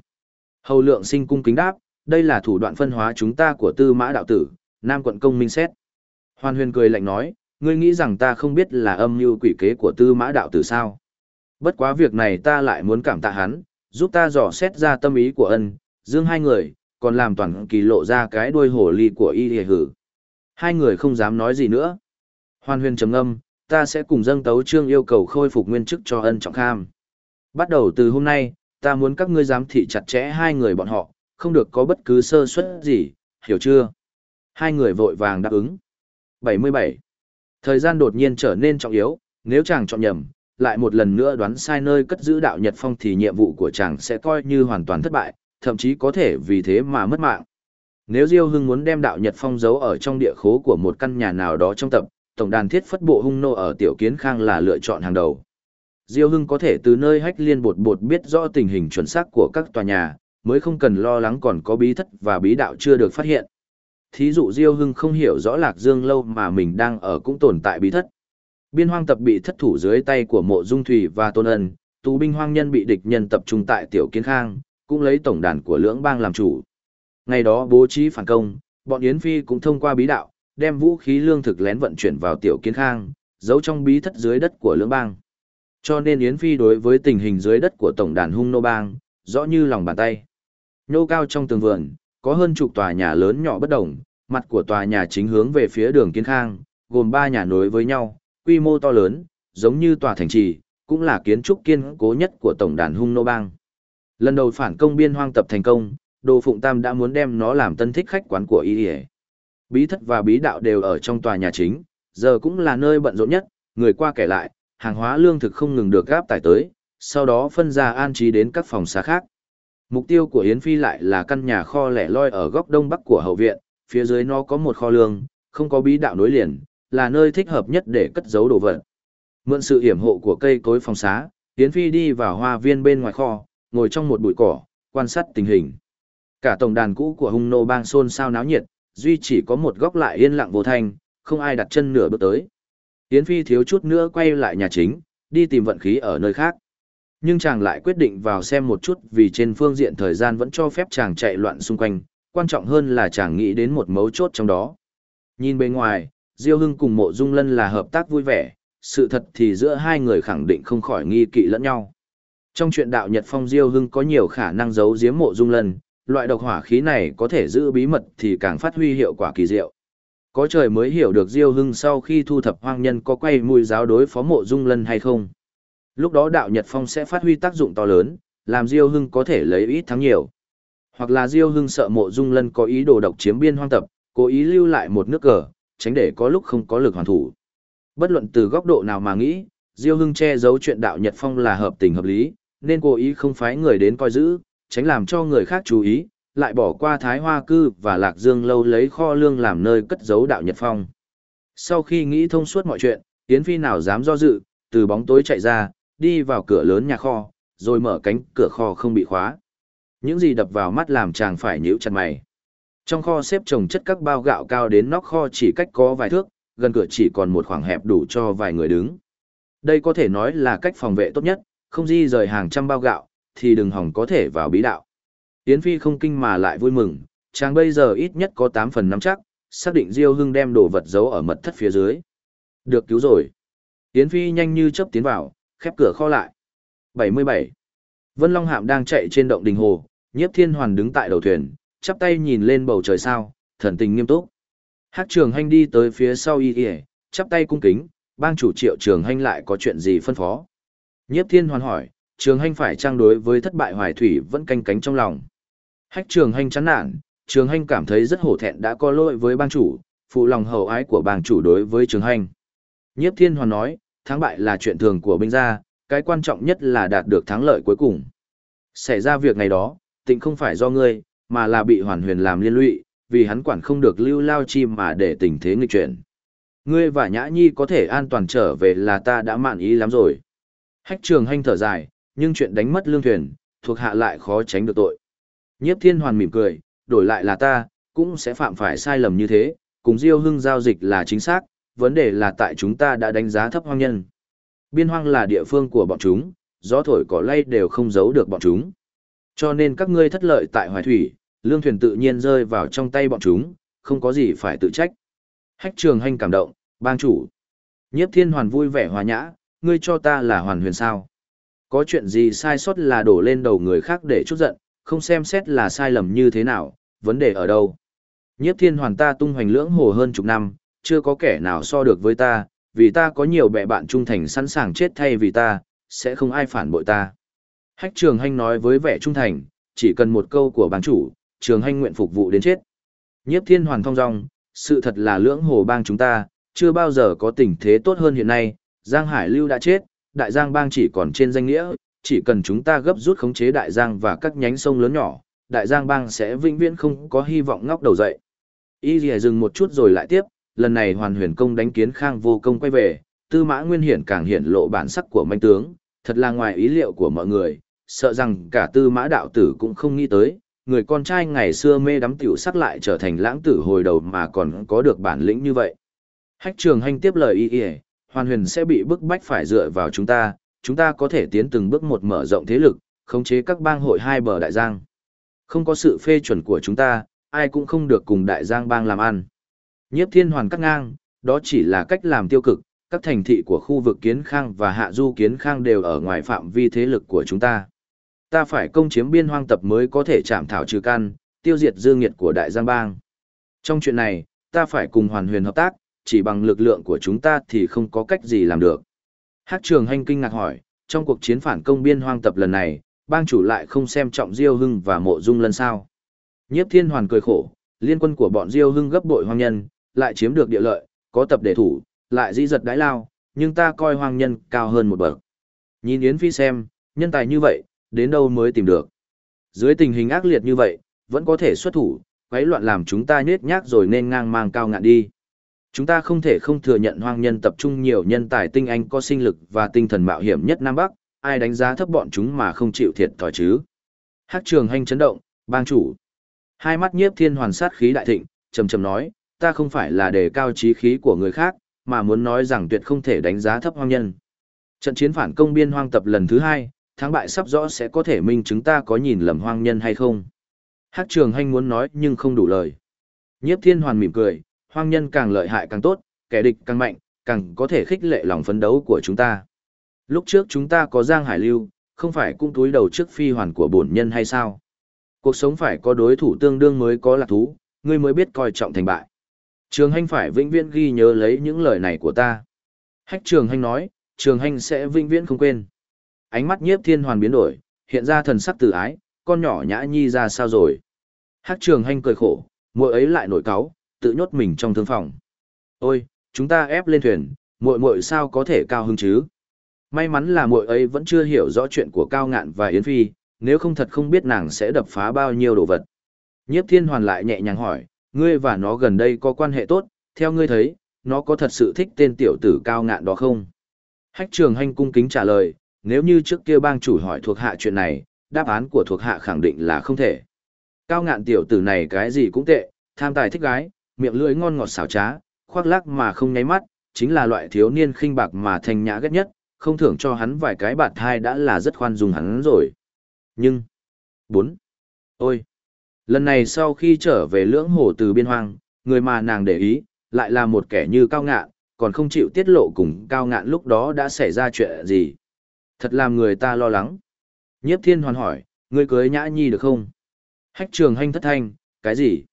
Hầu lượng sinh cung kính đáp, đây là thủ đoạn phân hóa chúng ta của tư mã đạo tử, Nam quận công minh xét. Hoàn huyền cười lạnh nói, ngươi nghĩ rằng ta không biết là âm mưu quỷ kế của tư mã đạo tử sao? Bất quá việc này ta lại muốn cảm tạ hắn, giúp ta dò xét ra tâm ý của ân, dương hai người, còn làm toàn kỳ lộ ra cái đuôi hổ ly của y hề hử. Hai người không dám nói gì nữa. Hoàn huyền trầm âm, ta sẽ cùng dâng tấu trương yêu cầu khôi phục nguyên chức cho ân trọng kham. Bắt đầu từ hôm nay, ta muốn các ngươi giám thị chặt chẽ hai người bọn họ, không được có bất cứ sơ suất gì, hiểu chưa? Hai người vội vàng đáp ứng. 77. Thời gian đột nhiên trở nên trọng yếu, nếu chàng chọn nhầm, lại một lần nữa đoán sai nơi cất giữ đạo Nhật Phong thì nhiệm vụ của chàng sẽ coi như hoàn toàn thất bại, thậm chí có thể vì thế mà mất mạng. Nếu Diêu Hưng muốn đem đạo Nhật Phong giấu ở trong địa khố của một căn nhà nào đó trong tập, tổng đàn thiết phất bộ hung nô ở Tiểu Kiến Khang là lựa chọn hàng đầu. Diêu Hưng có thể từ nơi hách liên bột bột biết rõ tình hình chuẩn xác của các tòa nhà, mới không cần lo lắng còn có bí thất và bí đạo chưa được phát hiện. Thí dụ Diêu Hưng không hiểu rõ Lạc Dương lâu mà mình đang ở cũng tồn tại bí thất. Biên hoang tập bị thất thủ dưới tay của mộ dung thủy và tôn ân, tù binh hoang nhân bị địch nhân tập trung tại Tiểu Kiến Khang, cũng lấy tổng đàn của lưỡng bang làm chủ. Ngày đó bố trí phản công, bọn Yến Phi cũng thông qua bí đạo, đem vũ khí lương thực lén vận chuyển vào Tiểu Kiến Khang, giấu trong bí thất dưới đất của lưỡng bang. Cho nên Yến Phi đối với tình hình dưới đất của tổng đàn hung nô bang, rõ như lòng bàn tay. Nhô cao trong tường vườn, có hơn chục tòa nhà lớn nhỏ bất đồng, mặt của tòa nhà chính hướng về phía đường Kiến Khang, gồm ba nhà nối với nhau, quy mô to lớn, giống như tòa thành trì, cũng là kiến trúc kiên cố nhất của tổng đàn hung nô bang. Lần đầu phản công biên hoang tập thành công, Đồ Phụng Tam đã muốn đem nó làm tân thích khách quán của y Bí thất và bí đạo đều ở trong tòa nhà chính, giờ cũng là nơi bận rộn nhất, người qua kể lại, hàng hóa lương thực không ngừng được gáp tải tới, sau đó phân ra an trí đến các phòng xá khác. Mục tiêu của Yến Phi lại là căn nhà kho lẻ loi ở góc đông bắc của hậu viện, phía dưới nó có một kho lương, không có bí đạo nối liền, là nơi thích hợp nhất để cất giấu đồ vật. Mượn sự hiểm hộ của cây cối phòng xá, Yến Phi đi vào hoa viên bên ngoài kho, ngồi trong một bụi cỏ, quan sát tình hình. Cả tổng đàn cũ của hung nô bang xôn xao náo nhiệt, duy chỉ có một góc lại yên lặng vô thanh, không ai đặt chân nửa bước tới. Yến Phi thiếu chút nữa quay lại nhà chính, đi tìm vận khí ở nơi khác. Nhưng chàng lại quyết định vào xem một chút vì trên phương diện thời gian vẫn cho phép chàng chạy loạn xung quanh, quan trọng hơn là chàng nghĩ đến một mấu chốt trong đó. Nhìn bên ngoài, Diêu Hưng cùng Mộ Dung Lân là hợp tác vui vẻ, sự thật thì giữa hai người khẳng định không khỏi nghi kỵ lẫn nhau. Trong chuyện đạo Nhật Phong Diêu Hưng có nhiều khả năng giấu giếm Mộ Dung Lân, loại độc hỏa khí này có thể giữ bí mật thì càng phát huy hiệu quả kỳ diệu. Có trời mới hiểu được Diêu Hưng sau khi thu thập hoang nhân có quay mùi giáo đối phó Mộ Dung Lân hay không. Lúc đó đạo Nhật Phong sẽ phát huy tác dụng to lớn, làm Diêu Hưng có thể lấy ít thắng nhiều. Hoặc là Diêu Hưng sợ mộ dung lân có ý đồ độc chiếm biên hoang tập, cố ý lưu lại một nước cờ, tránh để có lúc không có lực hoàn thủ. Bất luận từ góc độ nào mà nghĩ, Diêu Hưng che giấu chuyện đạo Nhật Phong là hợp tình hợp lý, nên cố ý không phái người đến coi giữ, tránh làm cho người khác chú ý, lại bỏ qua Thái Hoa Cư và Lạc Dương lâu lấy kho lương làm nơi cất giấu đạo Nhật Phong. Sau khi nghĩ thông suốt mọi chuyện, Yến Phi nào dám do dự, từ bóng tối chạy ra, đi vào cửa lớn nhà kho, rồi mở cánh cửa kho không bị khóa. Những gì đập vào mắt làm chàng phải nhíu chặt mày. Trong kho xếp trồng chất các bao gạo cao đến nóc kho chỉ cách có vài thước, gần cửa chỉ còn một khoảng hẹp đủ cho vài người đứng. Đây có thể nói là cách phòng vệ tốt nhất, không di rời hàng trăm bao gạo, thì đừng hỏng có thể vào bí đạo. Yến Phi không kinh mà lại vui mừng, chàng bây giờ ít nhất có 8 phần nắm chắc, xác định Diêu Hưng đem đồ vật giấu ở mật thất phía dưới. Được cứu rồi. Yến Phi nhanh như chớp tiến vào, khép cửa kho lại. 77. Vân Long Hạm đang chạy trên động đình hồ, Nhiếp Thiên Hoàn đứng tại đầu thuyền, chắp tay nhìn lên bầu trời sao, thần tình nghiêm túc. Hát Trường Hành đi tới phía sau y y, chắp tay cung kính, bang chủ Triệu Trường Hành lại có chuyện gì phân phó. Nhiếp Thiên Hoàn hỏi, Trường Hành phải trang đối với thất bại hoài thủy vẫn canh cánh trong lòng. Hách Trường Hành chán nản, Trường Hành cảm thấy rất hổ thẹn đã có lỗi với bang chủ, phụ lòng hậu ái của bang chủ đối với Trường Hành. Nhiếp Thiên Hoàn nói, thắng bại là chuyện thường của binh gia, cái quan trọng nhất là đạt được thắng lợi cuối cùng. Xảy ra việc ngày đó, tịnh không phải do ngươi, mà là bị hoàn huyền làm liên lụy, vì hắn quản không được lưu lao chim mà để tình thế nghịch chuyển. Ngươi và Nhã Nhi có thể an toàn trở về là ta đã mạn ý lắm rồi. Hách trường hanh thở dài, nhưng chuyện đánh mất lương thuyền, thuộc hạ lại khó tránh được tội. Nhiếp thiên hoàn mỉm cười, đổi lại là ta, cũng sẽ phạm phải sai lầm như thế, cùng Diêu Hưng giao dịch là chính xác, vấn đề là tại chúng ta đã đánh giá thấp hoang nhân. Biên hoang là địa phương của bọn chúng, gió thổi cỏ lay đều không giấu được bọn chúng. Cho nên các ngươi thất lợi tại Hoài Thủy, lương thuyền tự nhiên rơi vào trong tay bọn chúng, không có gì phải tự trách. Hách trường hành cảm động, bang chủ. Nhiếp thiên hoàn vui vẻ hòa nhã, ngươi cho ta là hoàn huyền sao. Có chuyện gì sai sót là đổ lên đầu người khác để chút giận, không xem xét là sai lầm như thế nào, vấn đề ở đâu. Nhiếp thiên hoàn ta tung hoành lưỡng hồ hơn chục năm, chưa có kẻ nào so được với ta, vì ta có nhiều bè bạn trung thành sẵn sàng chết thay vì ta, sẽ không ai phản bội ta. Hách trường hành nói với vẻ trung thành, chỉ cần một câu của bang chủ, trường hành nguyện phục vụ đến chết. Nhiếp thiên hoàn thông dong, sự thật là lưỡng hồ bang chúng ta, chưa bao giờ có tình thế tốt hơn hiện nay, Giang Hải Lưu đã chết, Đại Giang bang chỉ còn trên danh nghĩa, chỉ cần chúng ta gấp rút khống chế Đại Giang và các nhánh sông lớn nhỏ, Đại Giang bang sẽ vĩnh viễn không có hy vọng ngóc đầu dậy. Y Lìa dừng một chút rồi lại tiếp, lần này hoàn huyền công đánh kiến khang vô công quay về, tư mã nguyên hiển càng hiển lộ bản sắc của manh tướng, thật là ngoài ý liệu của mọi người, sợ rằng cả tư mã đạo tử cũng không nghĩ tới, người con trai ngày xưa mê đắm tiểu sắc lại trở thành lãng tử hồi đầu mà còn có được bản lĩnh như vậy. Hách trường hành tiếp lời y y, hoàn huyền sẽ bị bức bách phải dựa vào chúng ta, chúng ta có thể tiến từng bước một mở rộng thế lực, khống chế các bang hội hai bờ đại giang. Không có sự phê chuẩn của chúng ta, ai cũng không được cùng đại giang bang làm ăn. Nhiếp thiên hoàn cắt ngang, đó chỉ là cách làm tiêu cực, các thành thị của khu vực kiến khang và hạ du kiến khang đều ở ngoài phạm vi thế lực của chúng ta. Ta phải công chiếm biên hoang tập mới có thể chạm thảo trừ căn, tiêu diệt dương nghiệt của đại giang bang. Trong chuyện này, ta phải cùng hoàn huyền hợp tác, chỉ bằng lực lượng của chúng ta thì không có cách gì làm được. Hát trường hành kinh ngạc hỏi, trong cuộc chiến phản công biên hoang tập lần này, bang chủ lại không xem trọng Diêu Hưng và mộ dung lần sao. Nhiếp thiên hoàn cười khổ, liên quân của bọn Diêu Hưng gấp bội hoang nhân, lại chiếm được địa lợi, có tập để thủ, lại dĩ giật đái lao, nhưng ta coi hoang nhân cao hơn một bậc. Nhìn Yến Phi xem, nhân tài như vậy, đến đâu mới tìm được. Dưới tình hình ác liệt như vậy, vẫn có thể xuất thủ, quấy loạn làm chúng ta nhết nhác rồi nên ngang mang cao ngạn đi. Chúng ta không thể không thừa nhận hoang nhân tập trung nhiều nhân tài tinh anh có sinh lực và tinh thần mạo hiểm nhất Nam Bắc, ai đánh giá thấp bọn chúng mà không chịu thiệt thòi chứ. Hắc trường hành chấn động, bang chủ. Hai mắt nhiếp thiên hoàn sát khí đại thịnh, trầm trầm nói, ta không phải là đề cao trí khí của người khác, mà muốn nói rằng tuyệt không thể đánh giá thấp hoang nhân. Trận chiến phản công biên hoang tập lần thứ hai, thắng bại sắp rõ sẽ có thể minh chứng ta có nhìn lầm hoang nhân hay không. Hắc trường hành muốn nói nhưng không đủ lời. Nhiếp thiên hoàn mỉm cười, hoang nhân càng lợi hại càng tốt, kẻ địch càng mạnh, càng có thể khích lệ lòng phấn đấu của chúng ta. Lúc trước chúng ta có Giang Hải Lưu, không phải cũng túi đầu trước phi hoàn của bổn nhân hay sao? Cuộc sống phải có đối thủ tương đương mới có lạc thú, ngươi mới biết coi trọng thành bại. Trường Hành phải vĩnh viễn ghi nhớ lấy những lời này của ta. Hách Trường Hành nói, Trường Hành sẽ vĩnh viễn không quên. Ánh mắt nhiếp thiên hoàn biến đổi, hiện ra thần sắc từ ái, con nhỏ nhã nhi ra sao rồi. Hát trường hanh cười khổ, muội ấy lại nổi cáu, tự nhốt mình trong thương phòng. Ôi, chúng ta ép lên thuyền, muội muội sao có thể cao hứng chứ? May mắn là muội ấy vẫn chưa hiểu rõ chuyện của Cao Ngạn và Yến Phi, nếu không thật không biết nàng sẽ đập phá bao nhiêu đồ vật. Nhiếp Thiên Hoàn lại nhẹ nhàng hỏi, ngươi và nó gần đây có quan hệ tốt, theo ngươi thấy, nó có thật sự thích tên tiểu tử Cao Ngạn đó không? Hách Trường Hành cung kính trả lời, nếu như trước kia bang chủ hỏi thuộc hạ chuyện này, đáp án của thuộc hạ khẳng định là không thể. Cao Ngạn tiểu tử này cái gì cũng tệ, tham tài thích gái, miệng lưỡi ngon ngọt xảo trá, khoác lác mà không nháy mắt, chính là loại thiếu niên khinh bạc mà thanh nhã ghét nhất, không thưởng cho hắn vài cái bạt thai đã là rất khoan dung hắn rồi. Nhưng, bốn, ôi, lần này sau khi trở về lưỡng hồ từ biên hoang, người mà nàng để ý, lại là một kẻ như cao ngạn, còn không chịu tiết lộ cùng cao ngạn lúc đó đã xảy ra chuyện gì. Thật làm người ta lo lắng. Nhiếp thiên hoàn hỏi, ngươi cưới nhã nhi được không? Hách trường hanh thất thanh, cái gì?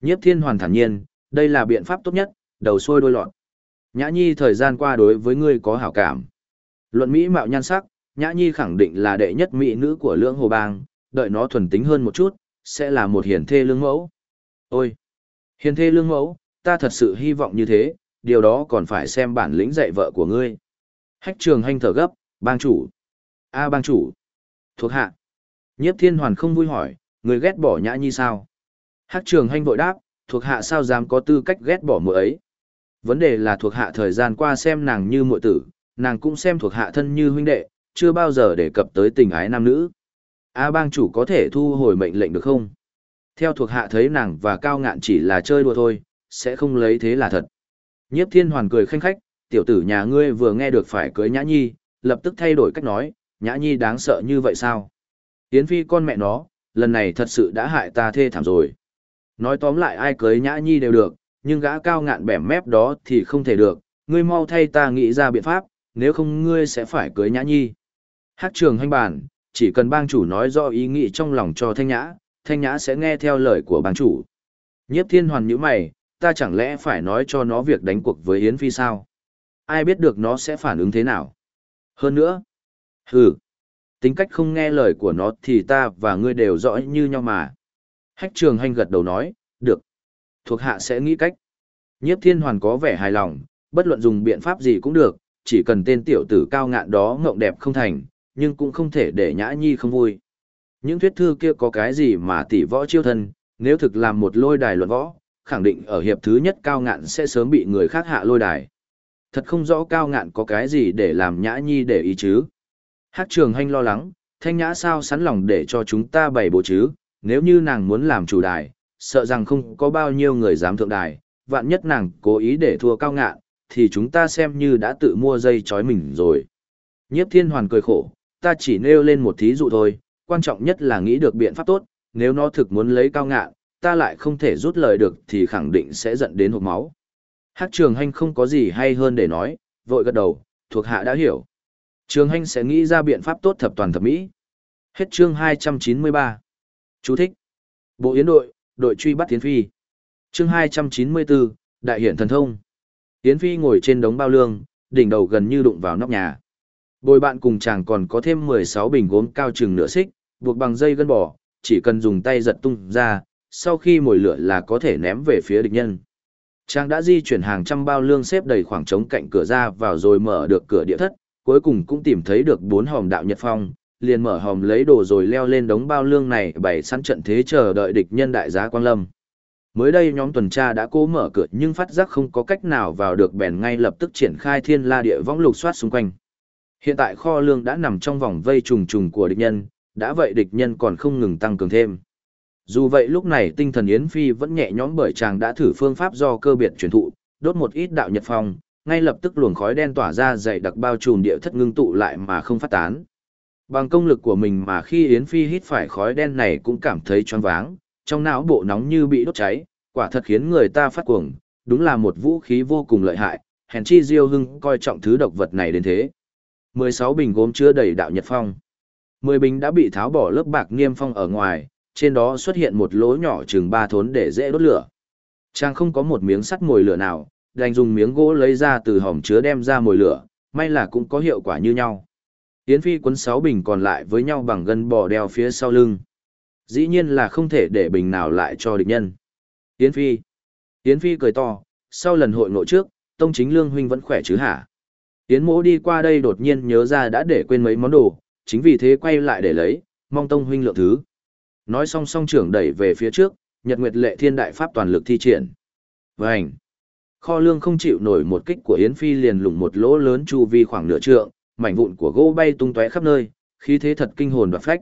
Nhiếp thiên hoàn thản nhiên, đây là biện pháp tốt nhất, đầu xuôi đôi lọt. Nhã nhi thời gian qua đối với ngươi có hảo cảm. Luận Mỹ mạo nhan sắc, Nhã Nhi khẳng định là đệ nhất mỹ nữ của lưỡng hồ bang, đợi nó thuần tính hơn một chút, sẽ là một hiền thê lương mẫu. Ôi! Hiền thê lương mẫu, ta thật sự hy vọng như thế, điều đó còn phải xem bản lĩnh dạy vợ của ngươi. Hách trường hành thở gấp, bang chủ. a bang chủ. Thuộc hạ. Nhiếp thiên hoàn không vui hỏi, người ghét bỏ nhã nhi sao? Hắc trường hành vội đáp, thuộc hạ sao dám có tư cách ghét bỏ muội ấy. Vấn đề là thuộc hạ thời gian qua xem nàng như muội tử, nàng cũng xem thuộc hạ thân như huynh đệ, chưa bao giờ đề cập tới tình ái nam nữ. A bang chủ có thể thu hồi mệnh lệnh được không? Theo thuộc hạ thấy nàng và cao ngạn chỉ là chơi đùa thôi, sẽ không lấy thế là thật. Nhiếp thiên hoàn cười khanh khách, tiểu tử nhà ngươi vừa nghe được phải cưới nhã nhi, lập tức thay đổi cách nói, nhã nhi đáng sợ như vậy sao? Yến phi con mẹ nó, lần này thật sự đã hại ta thê thảm rồi. Nói tóm lại ai cưới nhã nhi đều được, nhưng gã cao ngạn bẻm mép đó thì không thể được, ngươi mau thay ta nghĩ ra biện pháp, nếu không ngươi sẽ phải cưới nhã nhi. Hát trường hành bản, chỉ cần bang chủ nói rõ ý nghĩ trong lòng cho thanh nhã, thanh nhã sẽ nghe theo lời của bang chủ. Nhiếp thiên hoàn như mày, ta chẳng lẽ phải nói cho nó việc đánh cuộc với Yến Phi sao? Ai biết được nó sẽ phản ứng thế nào? Hơn nữa, hừ, tính cách không nghe lời của nó thì ta và ngươi đều rõ như nhau mà. Hách trường hành gật đầu nói, được. Thuộc hạ sẽ nghĩ cách. Nhiếp thiên hoàn có vẻ hài lòng, bất luận dùng biện pháp gì cũng được, chỉ cần tên tiểu tử cao ngạn đó ngộng đẹp không thành, nhưng cũng không thể để nhã nhi không vui. Những thuyết thư kia có cái gì mà tỷ võ chiêu thân, nếu thực làm một lôi đài luận võ, khẳng định ở hiệp thứ nhất cao ngạn sẽ sớm bị người khác hạ lôi đài. Thật không rõ cao ngạn có cái gì để làm nhã nhi để ý chứ. Hát trường hanh lo lắng, thanh nhã sao sẵn lòng để cho chúng ta bày bộ chứ, nếu như nàng muốn làm chủ đài, sợ rằng không có bao nhiêu người dám thượng đài, vạn nhất nàng cố ý để thua cao ngạn, thì chúng ta xem như đã tự mua dây chói mình rồi. Nhiếp thiên hoàn cười khổ, ta chỉ nêu lên một thí dụ thôi, quan trọng nhất là nghĩ được biện pháp tốt, nếu nó thực muốn lấy cao ngạn, ta lại không thể rút lời được thì khẳng định sẽ dẫn đến hộp máu. Hát trường hành không có gì hay hơn để nói, vội gật đầu, thuộc hạ đã hiểu. Trường hành sẽ nghĩ ra biện pháp tốt thập toàn thập mỹ. Hết chương 293. Chú thích. Bộ Yến đội, đội truy bắt Tiến Phi. Chương 294, Đại hiển thần thông. Yến Phi ngồi trên đống bao lương, đỉnh đầu gần như đụng vào nóc nhà. Bồi bạn cùng chàng còn có thêm 16 bình gốm cao chừng nửa xích, buộc bằng dây gân bò, chỉ cần dùng tay giật tung ra, sau khi mồi lửa là có thể ném về phía địch nhân. Chàng đã di chuyển hàng trăm bao lương xếp đầy khoảng trống cạnh cửa ra vào rồi mở được cửa địa thất, cuối cùng cũng tìm thấy được bốn hòm đạo nhật phong, liền mở hòm lấy đồ rồi leo lên đống bao lương này bày sẵn trận thế chờ đợi địch nhân đại giá quang lâm. Mới đây nhóm tuần tra đã cố mở cửa nhưng phát giác không có cách nào vào được bèn ngay lập tức triển khai thiên la địa võng lục soát xung quanh. Hiện tại kho lương đã nằm trong vòng vây trùng trùng của địch nhân, đã vậy địch nhân còn không ngừng tăng cường thêm. Dù vậy lúc này tinh thần Yến Phi vẫn nhẹ nhõm bởi chàng đã thử phương pháp do cơ biệt truyền thụ, đốt một ít đạo nhật phong, ngay lập tức luồng khói đen tỏa ra dày đặc bao trùm địa thất ngưng tụ lại mà không phát tán. Bằng công lực của mình mà khi Yến Phi hít phải khói đen này cũng cảm thấy choáng váng, trong não bộ nóng như bị đốt cháy, quả thật khiến người ta phát cuồng, đúng là một vũ khí vô cùng lợi hại, hèn chi Diêu Hưng coi trọng thứ độc vật này đến thế. 16 bình gốm chứa đầy đạo nhật phong. 10 bình đã bị tháo bỏ lớp bạc niêm phong ở ngoài, trên đó xuất hiện một lỗ nhỏ chừng ba thốn để dễ đốt lửa. Trang không có một miếng sắt mồi lửa nào, đành dùng miếng gỗ lấy ra từ hòm chứa đem ra mồi lửa, may là cũng có hiệu quả như nhau. Yến Phi quấn sáu bình còn lại với nhau bằng gân bò đeo phía sau lưng. Dĩ nhiên là không thể để bình nào lại cho địch nhân. Yến Phi. Yến Phi cười to, sau lần hội ngộ trước, Tông Chính Lương huynh vẫn khỏe chứ hả? Yến Mỗ đi qua đây đột nhiên nhớ ra đã để quên mấy món đồ, chính vì thế quay lại để lấy, mong Tông huynh lượng thứ. Nói xong song trưởng đẩy về phía trước, Nhật Nguyệt Lệ Thiên Đại Pháp toàn lực thi triển. Vành. Kho lương không chịu nổi một kích của Yến Phi liền lủng một lỗ lớn chu vi khoảng nửa trượng, mảnh vụn của gỗ bay tung tóe khắp nơi, khí thế thật kinh hồn và phách.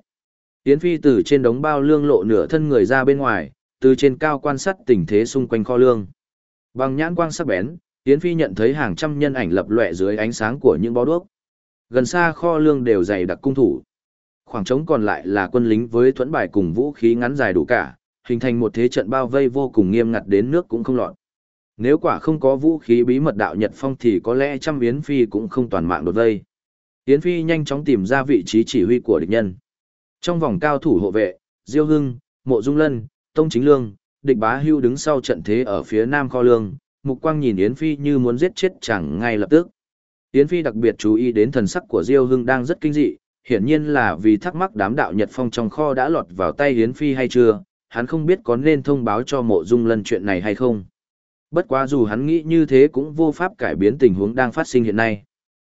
Yến Phi từ trên đống bao lương lộ nửa thân người ra bên ngoài, từ trên cao quan sát tình thế xung quanh kho lương. Bằng nhãn quang sắc bén, Yến Phi nhận thấy hàng trăm nhân ảnh lập lòe dưới ánh sáng của những bó đuốc. Gần xa kho lương đều dày đặc cung thủ. Khoảng trống còn lại là quân lính với thuẫn bài cùng vũ khí ngắn dài đủ cả, hình thành một thế trận bao vây vô cùng nghiêm ngặt đến nước cũng không lọt. Nếu quả không có vũ khí bí mật đạo Nhật Phong thì có lẽ trăm Yến Phi cũng không toàn mạng đột vây. Yến Phi nhanh chóng tìm ra vị trí chỉ huy của địch nhân. Trong vòng cao thủ hộ vệ, Diêu Hưng, Mộ Dung Lân, Tông Chính Lương, địch bá hưu đứng sau trận thế ở phía nam kho lương, mục quang nhìn Yến Phi như muốn giết chết chẳng ngay lập tức. Yến Phi đặc biệt chú ý đến thần sắc của Diêu Hưng đang rất kinh dị, hiển nhiên là vì thắc mắc đám đạo Nhật Phong trong kho đã lọt vào tay Yến Phi hay chưa, hắn không biết có nên thông báo cho mộ dung lân chuyện này hay không. Bất quá dù hắn nghĩ như thế cũng vô pháp cải biến tình huống đang phát sinh hiện nay.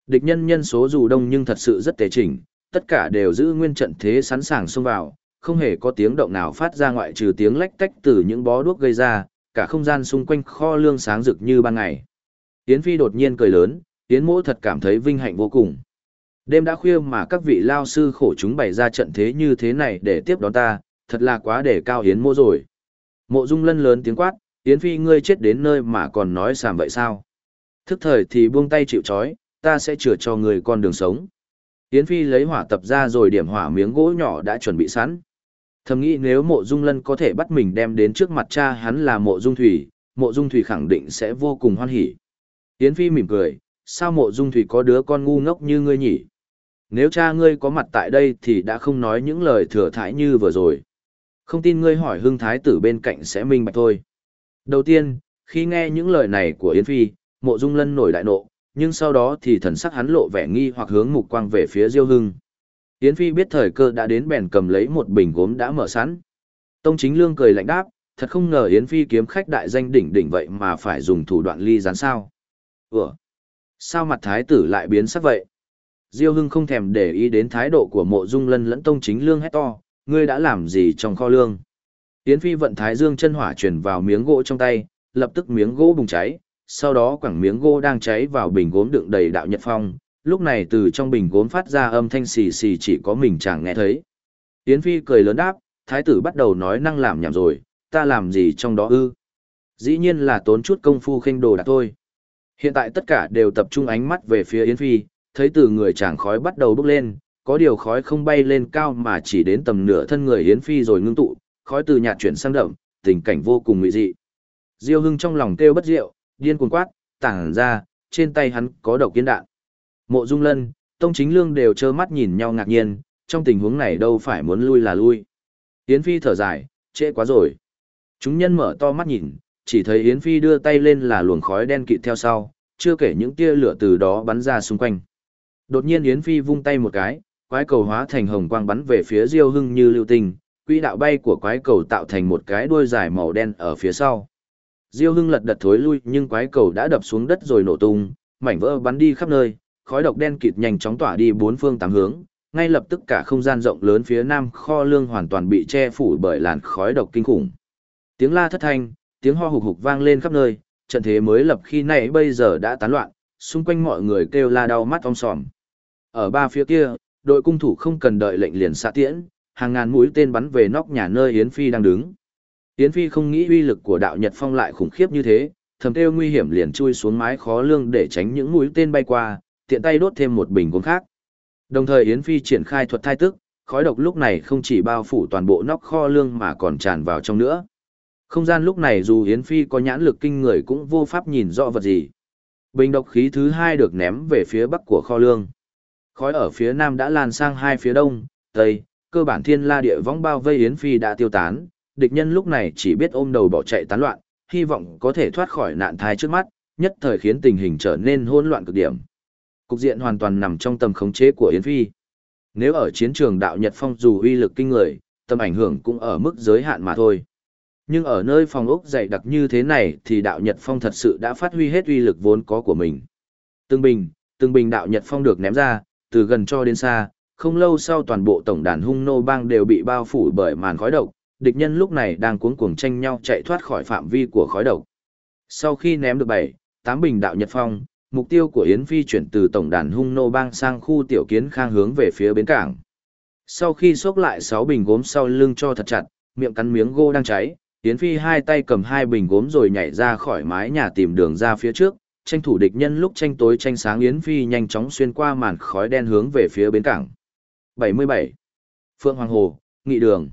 Địch nhân nhân số dù đông nhưng thật sự rất tề chỉnh, tất cả đều giữ nguyên trận thế sẵn sàng xông vào, không hề có tiếng động nào phát ra ngoại trừ tiếng lách tách từ những bó đuốc gây ra, cả không gian xung quanh kho lương sáng rực như ban ngày. Yến Phi đột nhiên cười lớn, Yến Mỗ thật cảm thấy vinh hạnh vô cùng. Đêm đã khuya mà các vị lao sư khổ chúng bày ra trận thế như thế này để tiếp đón ta, thật là quá để cao Yến Mỗ rồi. Mộ Dung Lân lớn tiếng quát, Yến Phi ngươi chết đến nơi mà còn nói sàm vậy sao? Thức thời thì buông tay chịu trói, ta sẽ chừa cho người con đường sống. Yến Phi lấy hỏa tập ra rồi điểm hỏa miếng gỗ nhỏ đã chuẩn bị sẵn. Thầm nghĩ nếu mộ dung lân có thể bắt mình đem đến trước mặt cha hắn là mộ dung thủy, mộ dung thủy khẳng định sẽ vô cùng hoan hỉ. Yến Phi mỉm cười, sao mộ dung thủy có đứa con ngu ngốc như ngươi nhỉ? Nếu cha ngươi có mặt tại đây thì đã không nói những lời thừa thãi như vừa rồi. Không tin ngươi hỏi hương thái tử bên cạnh sẽ minh bạch thôi. Đầu tiên, khi nghe những lời này của Yến Phi, mộ dung lân nổi đại nộ, nhưng sau đó thì thần sắc hắn lộ vẻ nghi hoặc hướng mục quang về phía Diêu Hưng. Yến Phi biết thời cơ đã đến bèn cầm lấy một bình gốm đã mở sẵn. Tông Chính Lương cười lạnh đáp, thật không ngờ Yến Phi kiếm khách đại danh đỉnh đỉnh vậy mà phải dùng thủ đoạn ly gián sao. Ủa? Sao mặt thái tử lại biến sắc vậy? Diêu Hưng không thèm để ý đến thái độ của mộ dung lân lẫn Tông Chính Lương hét to, ngươi đã làm gì trong kho lương? Yến Phi vận thái dương chân hỏa truyền vào miếng gỗ trong tay, lập tức miếng gỗ bùng cháy, sau đó quẳng miếng gỗ đang cháy vào bình gốm đựng đầy đạo nhật phong, lúc này từ trong bình gốm phát ra âm thanh xì xì chỉ có mình chẳng nghe thấy. Yến Phi cười lớn đáp, thái tử bắt đầu nói năng làm nhảm rồi, ta làm gì trong đó ư? Dĩ nhiên là tốn chút công phu khinh đồ đạc thôi. Hiện tại tất cả đều tập trung ánh mắt về phía Yến Phi, thấy từ người chàng khói bắt đầu bốc lên, có điều khói không bay lên cao mà chỉ đến tầm nửa thân người Yến Phi rồi ngưng tụ, khói từ nhạt chuyển sang đậm, tình cảnh vô cùng nguy dị. Diêu Hưng trong lòng kêu bất diệu, điên cuồng quát, tảng ra, trên tay hắn có độc kiến đạn. Mộ Dung Lân, Tông Chính Lương đều trơ mắt nhìn nhau ngạc nhiên, trong tình huống này đâu phải muốn lui là lui. Yến Phi thở dài, trễ quá rồi. Chúng nhân mở to mắt nhìn, chỉ thấy Yến Phi đưa tay lên là luồng khói đen kịt theo sau, chưa kể những tia lửa từ đó bắn ra xung quanh. Đột nhiên Yến Phi vung tay một cái, quái cầu hóa thành hồng quang bắn về phía Diêu Hưng như lưu tình, quỹ đạo bay của quái cầu tạo thành một cái đuôi dài màu đen ở phía sau. Diêu Hưng lật đật thối lui nhưng quái cầu đã đập xuống đất rồi nổ tung, mảnh vỡ bắn đi khắp nơi, khói độc đen kịt nhanh chóng tỏa đi bốn phương tám hướng, ngay lập tức cả không gian rộng lớn phía nam kho lương hoàn toàn bị che phủ bởi làn khói độc kinh khủng. Tiếng la thất thanh, tiếng ho hục hục vang lên khắp nơi, trận thế mới lập khi nãy bây giờ đã tán loạn, xung quanh mọi người kêu la đau mắt ong sòm. Ở ba phía kia, đội cung thủ không cần đợi lệnh liền xạ tiễn, hàng ngàn mũi tên bắn về nóc nhà nơi Yến Phi đang đứng. Yến Phi không nghĩ uy lực của đạo Nhật Phong lại khủng khiếp như thế, thầm kêu nguy hiểm liền chui xuống mái khó lương để tránh những mũi tên bay qua, tiện tay đốt thêm một bình gốm khác. Đồng thời Yến Phi triển khai thuật thai tức, khói độc lúc này không chỉ bao phủ toàn bộ nóc kho lương mà còn tràn vào trong nữa. Không gian lúc này dù Yến Phi có nhãn lực kinh người cũng vô pháp nhìn rõ vật gì. Bình độc khí thứ hai được ném về phía bắc của kho lương. Khói ở phía nam đã lan sang hai phía đông, tây, cơ bản thiên la địa võng bao vây Yến Phi đã tiêu tán, địch nhân lúc này chỉ biết ôm đầu bỏ chạy tán loạn, hy vọng có thể thoát khỏi nạn thai trước mắt, nhất thời khiến tình hình trở nên hỗn loạn cực điểm. Cục diện hoàn toàn nằm trong tầm khống chế của Yến Phi. Nếu ở chiến trường đạo Nhật Phong dù uy lực kinh người, tầm ảnh hưởng cũng ở mức giới hạn mà thôi. Nhưng ở nơi phòng ốc dày đặc như thế này thì đạo Nhật Phong thật sự đã phát huy hết uy lực vốn có của mình. Từng bình, từng bình đạo Nhật Phong được ném ra, từ gần cho đến xa, không lâu sau toàn bộ tổng đàn hung nô bang đều bị bao phủ bởi màn khói độc, địch nhân lúc này đang cuống cuồng tranh nhau chạy thoát khỏi phạm vi của khói độc. Sau khi ném được 7, 8 bình đạo Nhật Phong, mục tiêu của Yến Phi chuyển từ tổng đàn hung nô bang sang khu tiểu kiến khang hướng về phía bến cảng. Sau khi xốc lại 6 bình gốm sau lưng cho thật chặt, miệng cắn miếng gô đang cháy, Yến Phi hai tay cầm hai bình gốm rồi nhảy ra khỏi mái nhà tìm đường ra phía trước, tranh thủ địch nhân lúc tranh tối tranh sáng Yến Phi nhanh chóng xuyên qua màn khói đen hướng về phía bến cảng. 77. Phượng Hoàng Hồ, Nghị Đường.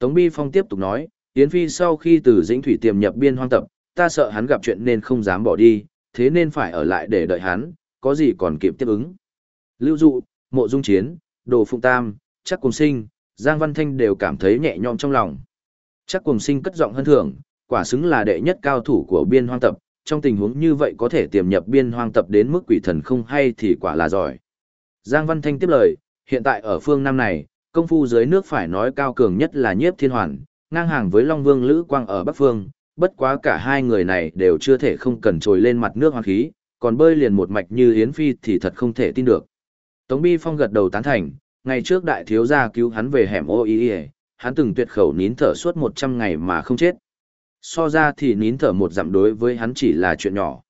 Tống Bi Phong tiếp tục nói, Yến Phi sau khi từ dĩnh thủy tiềm nhập biên hoang tập, ta sợ hắn gặp chuyện nên không dám bỏ đi, thế nên phải ở lại để đợi hắn, có gì còn kịp tiếp ứng. Lưu Dụ, Mộ Dung Chiến, Đồ Phụng Tam, Chắc Cùng Sinh, Giang Văn Thanh đều cảm thấy nhẹ nhõm trong lòng. Chắc Cùng Sinh cất giọng hân thưởng, quả xứng là đệ nhất cao thủ của biên hoang tập, trong tình huống như vậy có thể tiềm nhập biên hoang tập đến mức quỷ thần không hay thì quả là giỏi. Giang Văn Thanh tiếp lời, hiện tại ở phương Nam này, công phu dưới nước phải nói cao cường nhất là nhiếp thiên hoàn, ngang hàng với Long Vương Lữ Quang ở Bắc Phương, bất quá cả hai người này đều chưa thể không cần trồi lên mặt nước hoàng khí, còn bơi liền một mạch như Yến Phi thì thật không thể tin được. Tống Bi Phong gật đầu tán thành, ngày trước đại thiếu gia cứu hắn về hẻm ô y hắn từng tuyệt khẩu nín thở suốt 100 ngày mà không chết. So ra thì nín thở một dặm đối với hắn chỉ là chuyện nhỏ.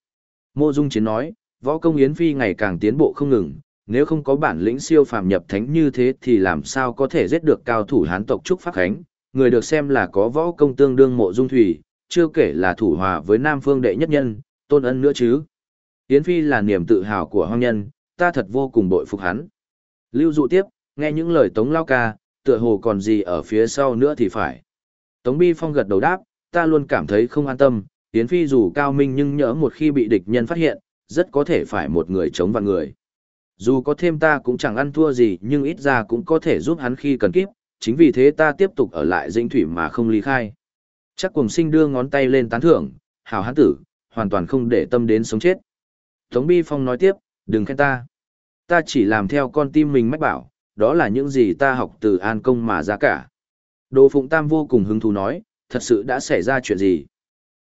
Mô Dung Chiến nói, võ công Yến Phi ngày càng tiến bộ không ngừng, nếu không có bản lĩnh siêu phàm nhập thánh như thế thì làm sao có thể giết được cao thủ hán tộc Trúc Pháp Khánh, người được xem là có võ công tương đương mộ dung thủy, chưa kể là thủ hòa với Nam Phương đệ nhất nhân, tôn ân nữa chứ. Yến Phi là niềm tự hào của hoang nhân, ta thật vô cùng bội phục hắn. Lưu dụ tiếp, nghe những lời Tống Lao ca, tựa hồ còn gì ở phía sau nữa thì phải. Tống Bi Phong gật đầu đáp, ta luôn cảm thấy không an tâm, Yến Phi dù cao minh nhưng nhỡ một khi bị địch nhân phát hiện, rất có thể phải một người chống vạn người. Dù có thêm ta cũng chẳng ăn thua gì nhưng ít ra cũng có thể giúp hắn khi cần kíp. chính vì thế ta tiếp tục ở lại dĩnh thủy mà không ly khai. Chắc cùng sinh đưa ngón tay lên tán thưởng, hào Hán tử, hoàn toàn không để tâm đến sống chết. Tống Bi Phong nói tiếp, đừng khen ta. Ta chỉ làm theo con tim mình mách bảo, đó là những gì ta học từ an công mà ra cả. Đồ Phụng Tam vô cùng hứng thú nói, thật sự đã xảy ra chuyện gì.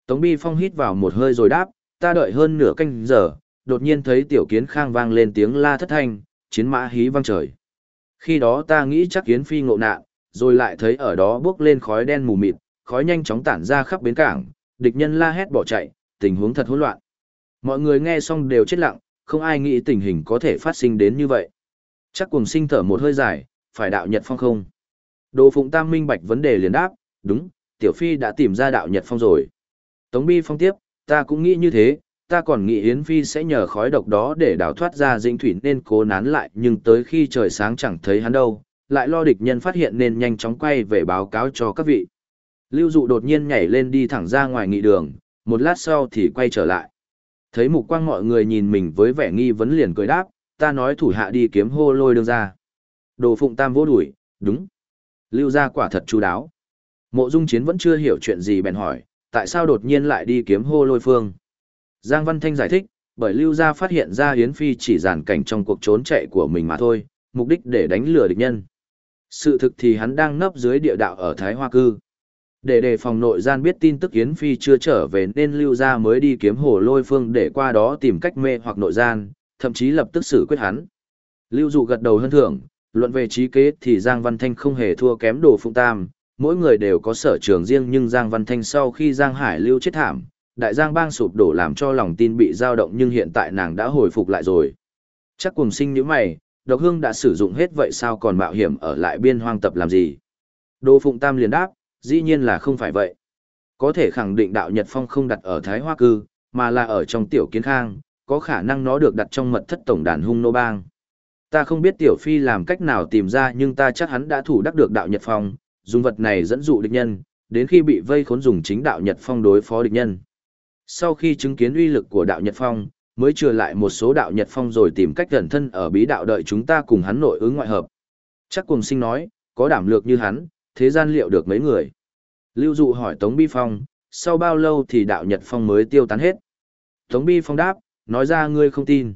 Tống Bi Phong hít vào một hơi rồi đáp, ta đợi hơn nửa canh giờ, đột nhiên thấy tiểu kiến khang vang lên tiếng la thất thanh, chiến mã hí vang trời. Khi đó ta nghĩ chắc kiến phi ngộ nạn, rồi lại thấy ở đó bước lên khói đen mù mịt, khói nhanh chóng tản ra khắp bến cảng, địch nhân la hét bỏ chạy, tình huống thật hỗn loạn. Mọi người nghe xong đều chết lặng, không ai nghĩ tình hình có thể phát sinh đến như vậy. Chắc cùng sinh thở một hơi dài, phải đạo Nhật Phong không? Đồ Phụng Tam minh bạch vấn đề liền đáp, đúng, Tiểu Phi đã tìm ra đạo Nhật Phong rồi. Tống Bi Phong tiếp, ta cũng nghĩ như thế, ta còn nghĩ Yến Phi sẽ nhờ khói độc đó để đào thoát ra dĩnh thủy nên cố nán lại nhưng tới khi trời sáng chẳng thấy hắn đâu, lại lo địch nhân phát hiện nên nhanh chóng quay về báo cáo cho các vị. Lưu dụ đột nhiên nhảy lên đi thẳng ra ngoài nghị đường, một lát sau thì quay trở lại. Thấy mục quang mọi người nhìn mình với vẻ nghi vấn liền cười đáp, ta nói thủ hạ đi kiếm hô lôi đương ra. Đồ phụng tam vô đuổi, đúng. Lưu ra quả thật chú đáo. Mộ dung chiến vẫn chưa hiểu chuyện gì bèn hỏi, tại sao đột nhiên lại đi kiếm hô lôi phương. Giang Văn Thanh giải thích, bởi Lưu Gia phát hiện ra Yến Phi chỉ giản cảnh trong cuộc trốn chạy của mình mà thôi, mục đích để đánh lừa địch nhân. Sự thực thì hắn đang nấp dưới địa đạo ở Thái Hoa Cư. Để đề phòng nội gian biết tin tức Yến Phi chưa trở về nên Lưu Gia mới đi kiếm hồ lôi phương để qua đó tìm cách mê hoặc nội gian, thậm chí lập tức xử quyết hắn. Lưu Dụ gật đầu hơn thưởng, luận về trí kế thì Giang Văn Thanh không hề thua kém đồ phụng tam, mỗi người đều có sở trường riêng nhưng Giang Văn Thanh sau khi Giang Hải Lưu chết thảm, đại giang bang sụp đổ làm cho lòng tin bị dao động nhưng hiện tại nàng đã hồi phục lại rồi. Chắc cùng sinh như mày, độc hương đã sử dụng hết vậy sao còn mạo hiểm ở lại biên hoang tập làm gì? Đô Phụng Tam liền đáp, dĩ nhiên là không phải vậy. Có thể khẳng định đạo Nhật Phong không đặt ở Thái Hoa Cư, mà là ở trong tiểu kiến khang, có khả năng nó được đặt trong mật thất tổng đàn hung nô bang. Ta không biết tiểu phi làm cách nào tìm ra nhưng ta chắc hắn đã thủ đắc được đạo Nhật Phong, dùng vật này dẫn dụ địch nhân, đến khi bị vây khốn dùng chính đạo Nhật Phong đối phó địch nhân. Sau khi chứng kiến uy lực của đạo Nhật Phong, mới trừ lại một số đạo Nhật Phong rồi tìm cách gần thân ở bí đạo đợi chúng ta cùng hắn nội ứng ngoại hợp. Chắc cùng sinh nói, có đảm lược như hắn, thế gian liệu được mấy người. Lưu dụ hỏi Tống Bi Phong, sau bao lâu thì đạo Nhật Phong mới tiêu tán hết? Tống Bi Phong đáp, nói ra ngươi không tin.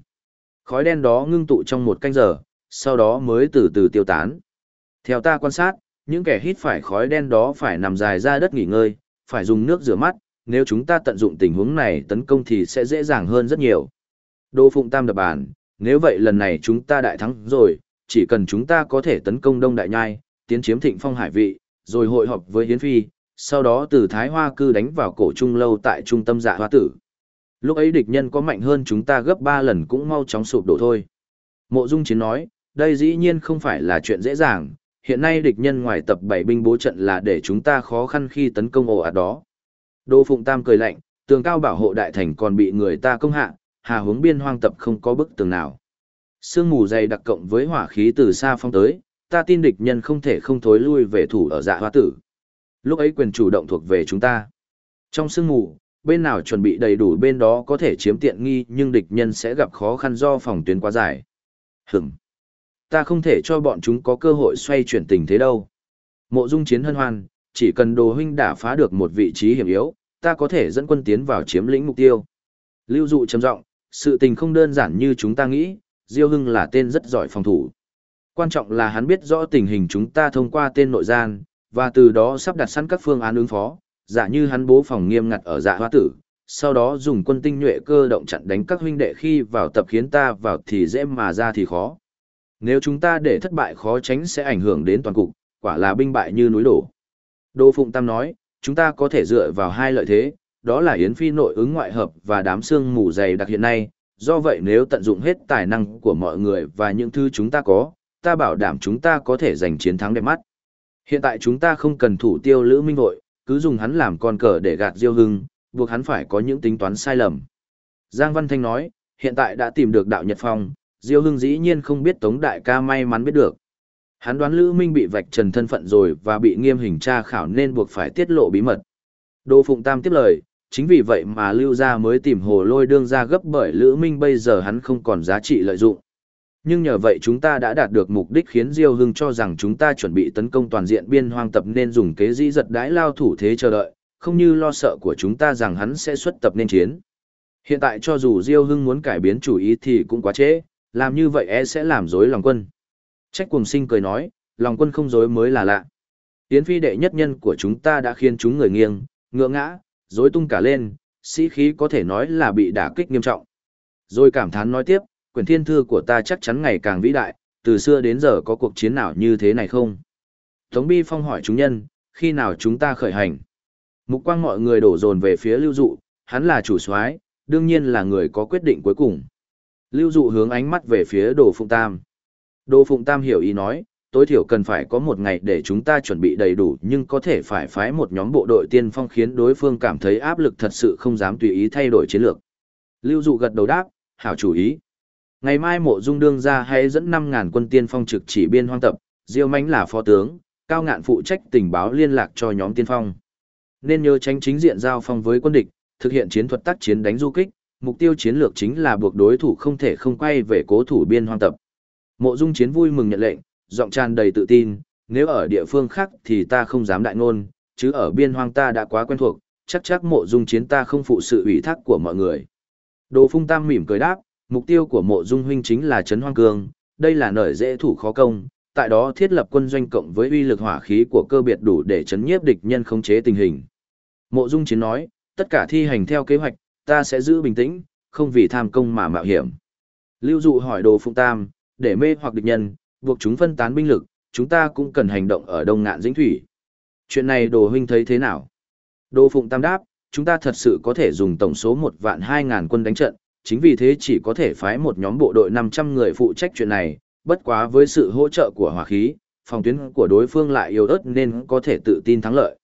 Khói đen đó ngưng tụ trong một canh giờ, sau đó mới từ từ tiêu tán. Theo ta quan sát, những kẻ hít phải khói đen đó phải nằm dài ra đất nghỉ ngơi, phải dùng nước rửa mắt, nếu chúng ta tận dụng tình huống này tấn công thì sẽ dễ dàng hơn rất nhiều. Đô Phụng Tam đập bàn, nếu vậy lần này chúng ta đại thắng rồi, chỉ cần chúng ta có thể tấn công Đông Đại Nhai, tiến chiếm thịnh phong hải vị, rồi hội họp với Hiến Phi, sau đó từ Thái Hoa cư đánh vào cổ trung lâu tại trung tâm dạ hoa tử. Lúc ấy địch nhân có mạnh hơn chúng ta gấp 3 lần cũng mau chóng sụp đổ thôi. Mộ Dung Chiến nói, đây dĩ nhiên không phải là chuyện dễ dàng, hiện nay địch nhân ngoài tập 7 binh bố trận là để chúng ta khó khăn khi tấn công ồ ạt đó. Đô Phụng Tam cười lạnh, tường cao bảo hộ đại thành còn bị người ta công hạ, hà hướng biên hoang tập không có bức tường nào. Sương mù dày đặc cộng với hỏa khí từ xa phong tới, ta tin địch nhân không thể không thối lui về thủ ở dạ hoa tử. Lúc ấy quyền chủ động thuộc về chúng ta. Trong sương mù, bên nào chuẩn bị đầy đủ bên đó có thể chiếm tiện nghi nhưng địch nhân sẽ gặp khó khăn do phòng tuyến quá dài. Hửm. Ta không thể cho bọn chúng có cơ hội xoay chuyển tình thế đâu. Mộ dung chiến hân hoan, chỉ cần đồ huynh đả phá được một vị trí hiểm yếu, ta có thể dẫn quân tiến vào chiếm lĩnh mục tiêu. Lưu dụ trầm giọng, sự tình không đơn giản như chúng ta nghĩ, Diêu Hưng là tên rất giỏi phòng thủ. Quan trọng là hắn biết rõ tình hình chúng ta thông qua tên nội gian, và từ đó sắp đặt sẵn các phương án ứng phó, giả như hắn bố phòng nghiêm ngặt ở dạ hoa tử, sau đó dùng quân tinh nhuệ cơ động chặn đánh các huynh đệ khi vào tập khiến ta vào thì dễ mà ra thì khó. Nếu chúng ta để thất bại khó tránh sẽ ảnh hưởng đến toàn cục, quả là binh bại như núi đổ. Đô Phụng Tam nói, chúng ta có thể dựa vào hai lợi thế, đó là Yến Phi nội ứng ngoại hợp và đám xương mù dày đặc hiện nay, do vậy nếu tận dụng hết tài năng của mọi người và những thứ chúng ta có, ta bảo đảm chúng ta có thể giành chiến thắng đẹp mắt. Hiện tại chúng ta không cần thủ tiêu Lữ Minh Vội, cứ dùng hắn làm con cờ để gạt Diêu Hưng, buộc hắn phải có những tính toán sai lầm. Giang Văn Thanh nói, hiện tại đã tìm được đạo Nhật Phong, Diêu Hưng dĩ nhiên không biết Tống Đại ca may mắn biết được. Hắn đoán Lữ Minh bị vạch trần thân phận rồi và bị nghiêm hình tra khảo nên buộc phải tiết lộ bí mật. Đô Phụng Tam tiếp lời, chính vì vậy mà Lưu Gia mới tìm hồ lôi đương ra gấp bởi Lữ Minh bây giờ hắn không còn giá trị lợi dụng. Nhưng nhờ vậy chúng ta đã đạt được mục đích khiến Diêu Hưng cho rằng chúng ta chuẩn bị tấn công toàn diện biên hoang tập nên dùng kế dĩ giật đãi lao thủ thế chờ đợi, không như lo sợ của chúng ta rằng hắn sẽ xuất tập nên chiến. Hiện tại cho dù Diêu Hưng muốn cải biến chủ ý thì cũng quá trễ, làm như vậy e sẽ làm rối lòng quân. Trách Cuồng sinh cười nói, lòng quân không dối mới là lạ. Yến phi đệ nhất nhân của chúng ta đã khiến chúng người nghiêng, ngựa ngã, dối tung cả lên, sĩ khí có thể nói là bị đả kích nghiêm trọng. Rồi cảm thán nói tiếp, quyển thiên thư của ta chắc chắn ngày càng vĩ đại, từ xưa đến giờ có cuộc chiến nào như thế này không? Tống Bi Phong hỏi chúng nhân, khi nào chúng ta khởi hành? Mục quang mọi người đổ dồn về phía lưu dụ, hắn là chủ soái, đương nhiên là người có quyết định cuối cùng. Lưu dụ hướng ánh mắt về phía đồ phụng tam. Đô phụng tam hiểu ý nói, tối thiểu cần phải có một ngày để chúng ta chuẩn bị đầy đủ nhưng có thể phải phái một nhóm bộ đội tiên phong khiến đối phương cảm thấy áp lực thật sự không dám tùy ý thay đổi chiến lược. Lưu dụ gật đầu đáp, hảo chủ ý. Ngày mai mộ dung đương ra hay dẫn 5.000 quân tiên phong trực chỉ biên hoang tập, Diêu Mánh là phó tướng, cao ngạn phụ trách tình báo liên lạc cho nhóm tiên phong. Nên nhớ tránh chính diện giao phong với quân địch, thực hiện chiến thuật tác chiến đánh du kích, mục tiêu chiến lược chính là buộc đối thủ không thể không quay về cố thủ biên hoang tập. Mộ dung chiến vui mừng nhận lệnh, giọng tràn đầy tự tin, nếu ở địa phương khác thì ta không dám đại ngôn, chứ ở biên hoang ta đã quá quen thuộc, chắc chắc mộ dung chiến ta không phụ sự ủy thác của mọi người. Đồ Phung Tam mỉm cười đáp, Mục tiêu của mộ dung huynh chính là Trấn Hoang Cương, đây là nở dễ thủ khó công, tại đó thiết lập quân doanh cộng với uy lực hỏa khí của cơ biệt đủ để chấn nhiếp địch nhân khống chế tình hình. Mộ dung chiến nói, tất cả thi hành theo kế hoạch, ta sẽ giữ bình tĩnh, không vì tham công mà mạo hiểm. Lưu dụ hỏi đồ phụng tam, để mê hoặc địch nhân, buộc chúng phân tán binh lực, chúng ta cũng cần hành động ở đông ngạn dĩnh thủy. Chuyện này đồ huynh thấy thế nào? Đồ phụng tam đáp, chúng ta thật sự có thể dùng tổng số một vạn hai ngàn quân đánh trận, chính vì thế chỉ có thể phái một nhóm bộ đội 500 người phụ trách chuyện này, bất quá với sự hỗ trợ của hỏa khí, phòng tuyến của đối phương lại yếu ớt nên có thể tự tin thắng lợi.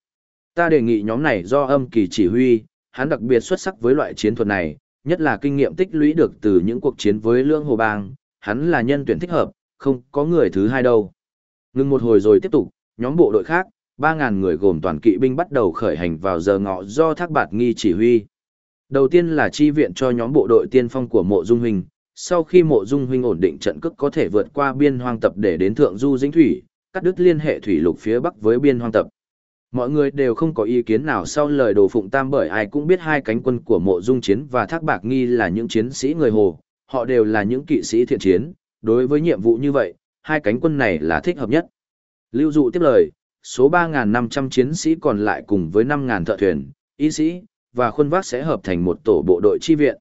Ta đề nghị nhóm này do âm kỳ chỉ huy, hắn đặc biệt xuất sắc với loại chiến thuật này, nhất là kinh nghiệm tích lũy được từ những cuộc chiến với Lương Hồ Bang, hắn là nhân tuyển thích hợp, không có người thứ hai đâu. Ngưng một hồi rồi tiếp tục, nhóm bộ đội khác, 3.000 người gồm toàn kỵ binh bắt đầu khởi hành vào giờ ngọ do Thác Bạt Nghi chỉ huy. Đầu tiên là chi viện cho nhóm bộ đội tiên phong của Mộ Dung Huynh, sau khi Mộ Dung Huynh ổn định trận cước có thể vượt qua biên hoang tập để đến thượng du dĩnh thủy, cắt đứt liên hệ thủy lục phía bắc với biên hoang tập. Mọi người đều không có ý kiến nào sau lời đồ phụng tam bởi ai cũng biết hai cánh quân của Mộ Dung Chiến và Thác Bạc Nghi là những chiến sĩ người Hồ, họ đều là những kỵ sĩ thiện chiến, đối với nhiệm vụ như vậy, hai cánh quân này là thích hợp nhất. Lưu dụ tiếp lời, số 3.500 chiến sĩ còn lại cùng với 5.000 thợ thuyền, y sĩ, và khuân vác sẽ hợp thành một tổ bộ đội chi viện.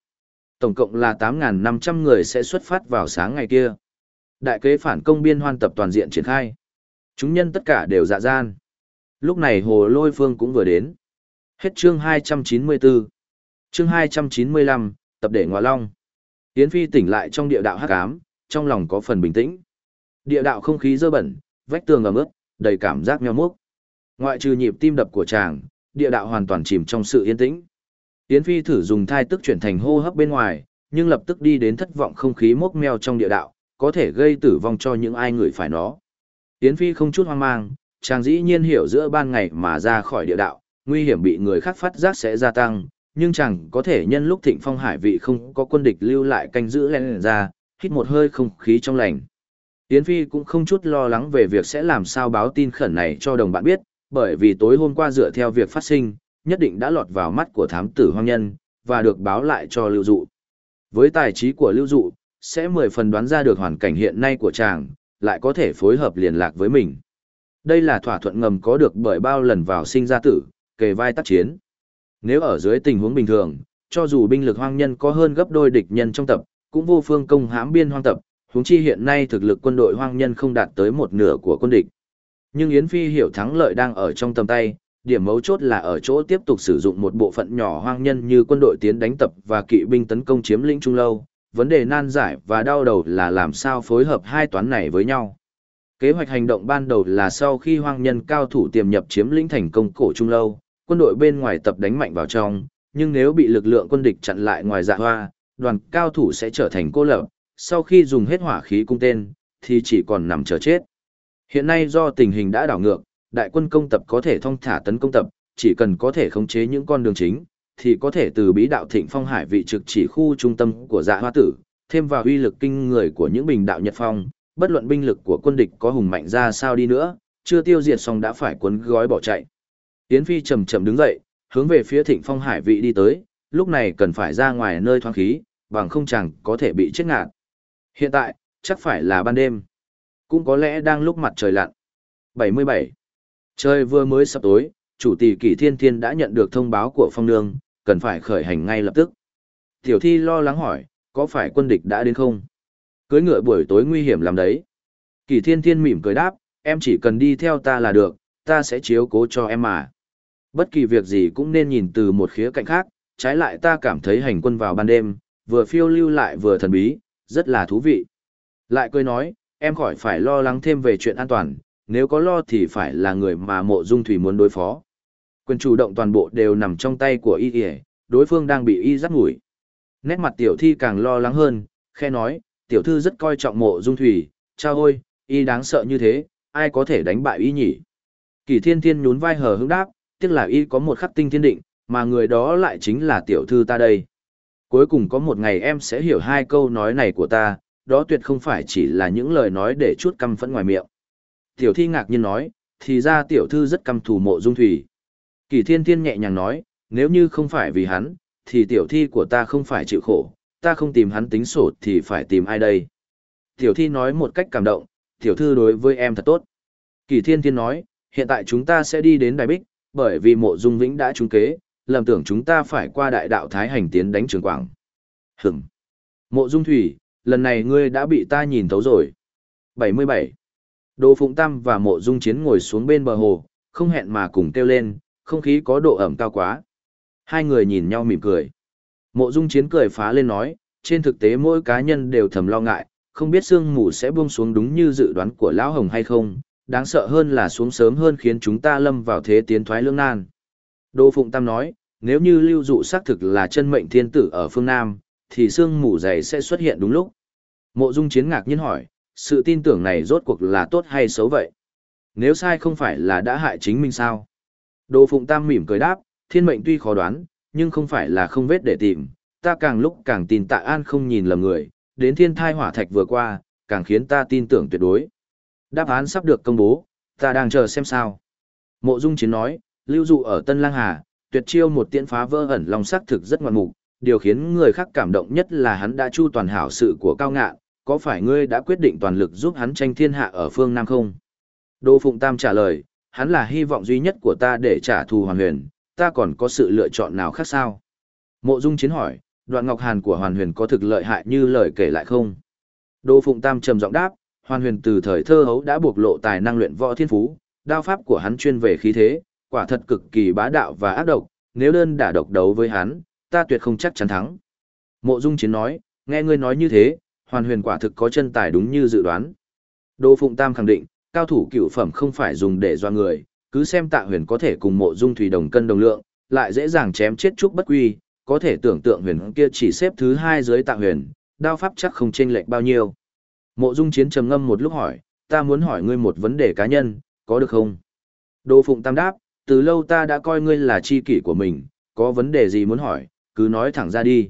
Tổng cộng là 8.500 người sẽ xuất phát vào sáng ngày kia. Đại kế phản công biên hoan tập toàn diện triển khai. Chúng nhân tất cả đều dạ gian. Lúc này hồ lôi phương cũng vừa đến. Hết chương 294. Chương 295, tập để ngọa long. Yến Phi tỉnh lại trong địa đạo hắc ám, trong lòng có phần bình tĩnh. Địa đạo không khí dơ bẩn, vách tường ẩm ướt, đầy cảm giác nheo muốc. Ngoại trừ nhịp tim đập của chàng, địa đạo hoàn toàn chìm trong sự yên tĩnh. Yến Phi thử dùng thai tức chuyển thành hô hấp bên ngoài, nhưng lập tức đi đến thất vọng không khí mốc meo trong địa đạo, có thể gây tử vong cho những ai người phải nó. Yến Phi không chút hoang mang, chàng dĩ nhiên hiểu giữa ban ngày mà ra khỏi địa đạo, nguy hiểm bị người khác phát giác sẽ gia tăng, nhưng chàng có thể nhân lúc thịnh phong hải vị không có quân địch lưu lại canh giữ lên ra, hít một hơi không khí trong lành. Yến Phi cũng không chút lo lắng về việc sẽ làm sao báo tin khẩn này cho đồng bạn biết, bởi vì tối hôm qua dựa theo việc phát sinh, nhất định đã lọt vào mắt của thám tử hoang nhân, và được báo lại cho lưu dụ. Với tài trí của lưu dụ, sẽ mười phần đoán ra được hoàn cảnh hiện nay của chàng, lại có thể phối hợp liên lạc với mình. Đây là thỏa thuận ngầm có được bởi bao lần vào sinh ra tử, kề vai tác chiến. Nếu ở dưới tình huống bình thường, cho dù binh lực hoang nhân có hơn gấp đôi địch nhân trong tập, cũng vô phương công hãm biên hoang tập, huống chi hiện nay thực lực quân đội hoang nhân không đạt tới một nửa của quân địch. Nhưng Yến Phi hiểu thắng lợi đang ở trong tầm tay, điểm mấu chốt là ở chỗ tiếp tục sử dụng một bộ phận nhỏ hoang nhân như quân đội tiến đánh tập và kỵ binh tấn công chiếm lĩnh Trung Lâu. Vấn đề nan giải và đau đầu là làm sao phối hợp hai toán này với nhau. Kế hoạch hành động ban đầu là sau khi hoang nhân cao thủ tiềm nhập chiếm lĩnh thành công cổ Trung Lâu, quân đội bên ngoài tập đánh mạnh vào trong, nhưng nếu bị lực lượng quân địch chặn lại ngoài dạ hoa, đoàn cao thủ sẽ trở thành cô lập, sau khi dùng hết hỏa khí cung tên, thì chỉ còn nằm chờ chết. Hiện nay do tình hình đã đảo ngược, đại quân công tập có thể thông thả tấn công tập, chỉ cần có thể khống chế những con đường chính, thì có thể từ bí đạo thịnh phong hải vị trực chỉ khu trung tâm của dạ hoa tử, thêm vào uy lực kinh người của những bình đạo nhật phong, bất luận binh lực của quân địch có hùng mạnh ra sao đi nữa, chưa tiêu diệt xong đã phải cuốn gói bỏ chạy. Yến Phi chậm chậm đứng dậy, hướng về phía thịnh phong hải vị đi tới, lúc này cần phải ra ngoài nơi thoáng khí, bằng không chẳng có thể bị chết ngạt. Hiện tại, chắc phải là ban đêm. Cũng có lẽ đang lúc mặt trời lặn. 77. Trời vừa mới sắp tối, chủ tỷ kỷ thiên thiên đã nhận được thông báo của phong nương, cần phải khởi hành ngay lập tức. Tiểu thi lo lắng hỏi, có phải quân địch đã đến không? Cưới ngựa buổi tối nguy hiểm làm đấy. Kỷ thiên thiên mỉm cười đáp, em chỉ cần đi theo ta là được, ta sẽ chiếu cố cho em mà. Bất kỳ việc gì cũng nên nhìn từ một khía cạnh khác, trái lại ta cảm thấy hành quân vào ban đêm, vừa phiêu lưu lại vừa thần bí, rất là thú vị. Lại cười nói, em khỏi phải lo lắng thêm về chuyện an toàn, nếu có lo thì phải là người mà mộ dung thủy muốn đối phó. Quyền chủ động toàn bộ đều nằm trong tay của y y, đối phương đang bị y dắt ngủi. Nét mặt tiểu thi càng lo lắng hơn, khe nói, tiểu thư rất coi trọng mộ dung thủy, cha ôi, y đáng sợ như thế, ai có thể đánh bại y nhỉ? Kỳ thiên thiên nhún vai hờ hững đáp, tiếc là y có một khắc tinh thiên định, mà người đó lại chính là tiểu thư ta đây. Cuối cùng có một ngày em sẽ hiểu hai câu nói này của ta, đó tuyệt không phải chỉ là những lời nói để chút căm phẫn ngoài miệng. Tiểu thi ngạc nhiên nói, thì ra tiểu thư rất căm thù mộ dung thủy. Kỳ thiên thiên nhẹ nhàng nói, nếu như không phải vì hắn, thì tiểu thi của ta không phải chịu khổ, ta không tìm hắn tính sổ thì phải tìm ai đây. Tiểu thi nói một cách cảm động, tiểu thư đối với em thật tốt. Kỳ thiên thiên nói, hiện tại chúng ta sẽ đi đến đài Bích, bởi vì mộ dung vĩnh đã trúng kế, lầm tưởng chúng ta phải qua đại đạo Thái Hành tiến đánh trường quảng. Hửm! Mộ dung thủy, lần này ngươi đã bị ta nhìn thấu rồi. 77. Đồ Phụng Tam và Mộ Dung Chiến ngồi xuống bên bờ hồ, không hẹn mà cùng kêu lên, không khí có độ ẩm cao quá. Hai người nhìn nhau mỉm cười. Mộ Dung Chiến cười phá lên nói, trên thực tế mỗi cá nhân đều thầm lo ngại, không biết sương mù sẽ buông xuống đúng như dự đoán của Lão Hồng hay không, đáng sợ hơn là xuống sớm hơn khiến chúng ta lâm vào thế tiến thoái lưỡng nan. Đô Phụng Tam nói, nếu như lưu dụ xác thực là chân mệnh thiên tử ở phương Nam, thì sương mù dày sẽ xuất hiện đúng lúc. Mộ Dung Chiến ngạc nhiên hỏi, sự tin tưởng này rốt cuộc là tốt hay xấu vậy? Nếu sai không phải là đã hại chính mình sao? Đô Phụng Tam mỉm cười đáp, thiên mệnh tuy khó đoán, nhưng không phải là không vết để tìm, ta càng lúc càng tin tạ an không nhìn lầm người, đến thiên thai hỏa thạch vừa qua, càng khiến ta tin tưởng tuyệt đối. Đáp án sắp được công bố, ta đang chờ xem sao. Mộ Dung Chiến nói, lưu dụ ở Tân Lang Hà, tuyệt chiêu một tiễn phá vỡ ẩn lòng sắc thực rất ngoạn mục, điều khiến người khác cảm động nhất là hắn đã chu toàn hảo sự của cao ngạn, có phải ngươi đã quyết định toàn lực giúp hắn tranh thiên hạ ở phương Nam không? Đô Phụng Tam trả lời, hắn là hy vọng duy nhất của ta để trả thù hoàn huyền, ta còn có sự lựa chọn nào khác sao? Mộ Dung Chiến hỏi, đoạn ngọc hàn của hoàn huyền có thực lợi hại như lời kể lại không? Đô Phụng Tam trầm giọng đáp, hoàn huyền từ thời thơ hấu đã bộc lộ tài năng luyện võ thiên phú, đao pháp của hắn chuyên về khí thế, quả thật cực kỳ bá đạo và ác độc, nếu đơn đả độc đấu với hắn, ta tuyệt không chắc chắn thắng. Mộ Dung Chiến nói, nghe ngươi nói như thế, hoàn huyền quả thực có chân tài đúng như dự đoán. Đỗ Phụng Tam khẳng định, cao thủ cựu phẩm không phải dùng để doa người, cứ xem tạ huyền có thể cùng mộ dung thủy đồng cân đồng lượng, lại dễ dàng chém chết trúc bất quy, có thể tưởng tượng huyền kia chỉ xếp thứ hai dưới tạ huyền, đao pháp chắc không chênh lệch bao nhiêu. Mộ dung chiến trầm ngâm một lúc hỏi, ta muốn hỏi ngươi một vấn đề cá nhân, có được không? Đô Phụng Tam đáp, từ lâu ta đã coi ngươi là chi kỷ của mình, có vấn đề gì muốn hỏi, cứ nói thẳng ra đi.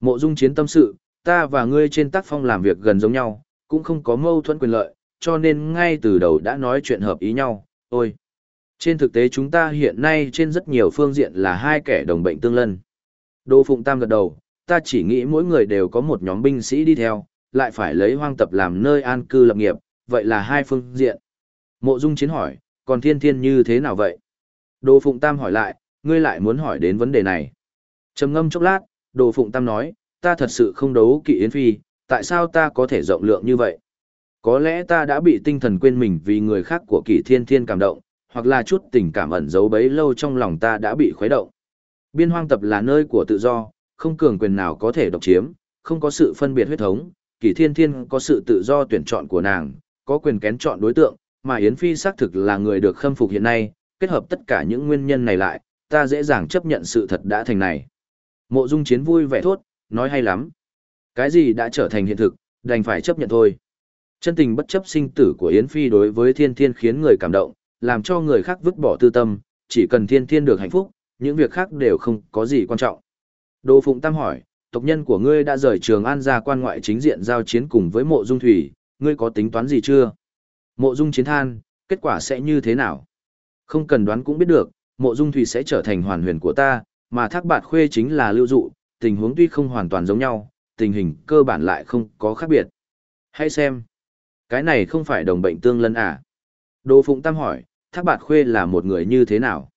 Mộ dung chiến tâm sự, ta và ngươi trên tác phong làm việc gần giống nhau, cũng không có mâu thuẫn quyền lợi, cho nên ngay từ đầu đã nói chuyện hợp ý nhau, ôi. Trên thực tế chúng ta hiện nay trên rất nhiều phương diện là hai kẻ đồng bệnh tương lân. Đô Phụng Tam gật đầu, ta chỉ nghĩ mỗi người đều có một nhóm binh sĩ đi theo, lại phải lấy hoang tập làm nơi an cư lập nghiệp, vậy là hai phương diện. Mộ Dung Chiến hỏi, còn thiên thiên như thế nào vậy? Đồ Phụng Tam hỏi lại, ngươi lại muốn hỏi đến vấn đề này. trầm ngâm chốc lát, Đồ Phụng Tam nói, ta thật sự không đấu kỵ Yến Phi, tại sao ta có thể rộng lượng như vậy? Có lẽ ta đã bị tinh thần quên mình vì người khác của kỷ thiên thiên cảm động, hoặc là chút tình cảm ẩn giấu bấy lâu trong lòng ta đã bị khuấy động. Biên hoang tập là nơi của tự do, không cường quyền nào có thể độc chiếm, không có sự phân biệt huyết thống, kỷ thiên thiên có sự tự do tuyển chọn của nàng, có quyền kén chọn đối tượng, mà Yến Phi xác thực là người được khâm phục hiện nay, kết hợp tất cả những nguyên nhân này lại, ta dễ dàng chấp nhận sự thật đã thành này. Mộ Dung Chiến vui vẻ thốt, nói hay lắm. Cái gì đã trở thành hiện thực, đành phải chấp nhận thôi. Chân tình bất chấp sinh tử của Yến Phi đối với thiên thiên khiến người cảm động, làm cho người khác vứt bỏ tư tâm, chỉ cần thiên thiên được hạnh phúc, những việc khác đều không có gì quan trọng. Đồ Phụng Tam hỏi, tộc nhân của ngươi đã rời Trường An ra quan ngoại chính diện giao chiến cùng với mộ dung thủy, ngươi có tính toán gì chưa? Mộ dung chiến than, kết quả sẽ như thế nào? Không cần đoán cũng biết được, mộ dung thủy sẽ trở thành hoàn huyền của ta, mà thác bạt khuê chính là lưu dụ, tình huống tuy không hoàn toàn giống nhau, tình hình cơ bản lại không có khác biệt. Hãy xem. Cái này không phải đồng bệnh tương lân à? Đô Phụng Tam hỏi, Thác Bạt Khuê là một người như thế nào?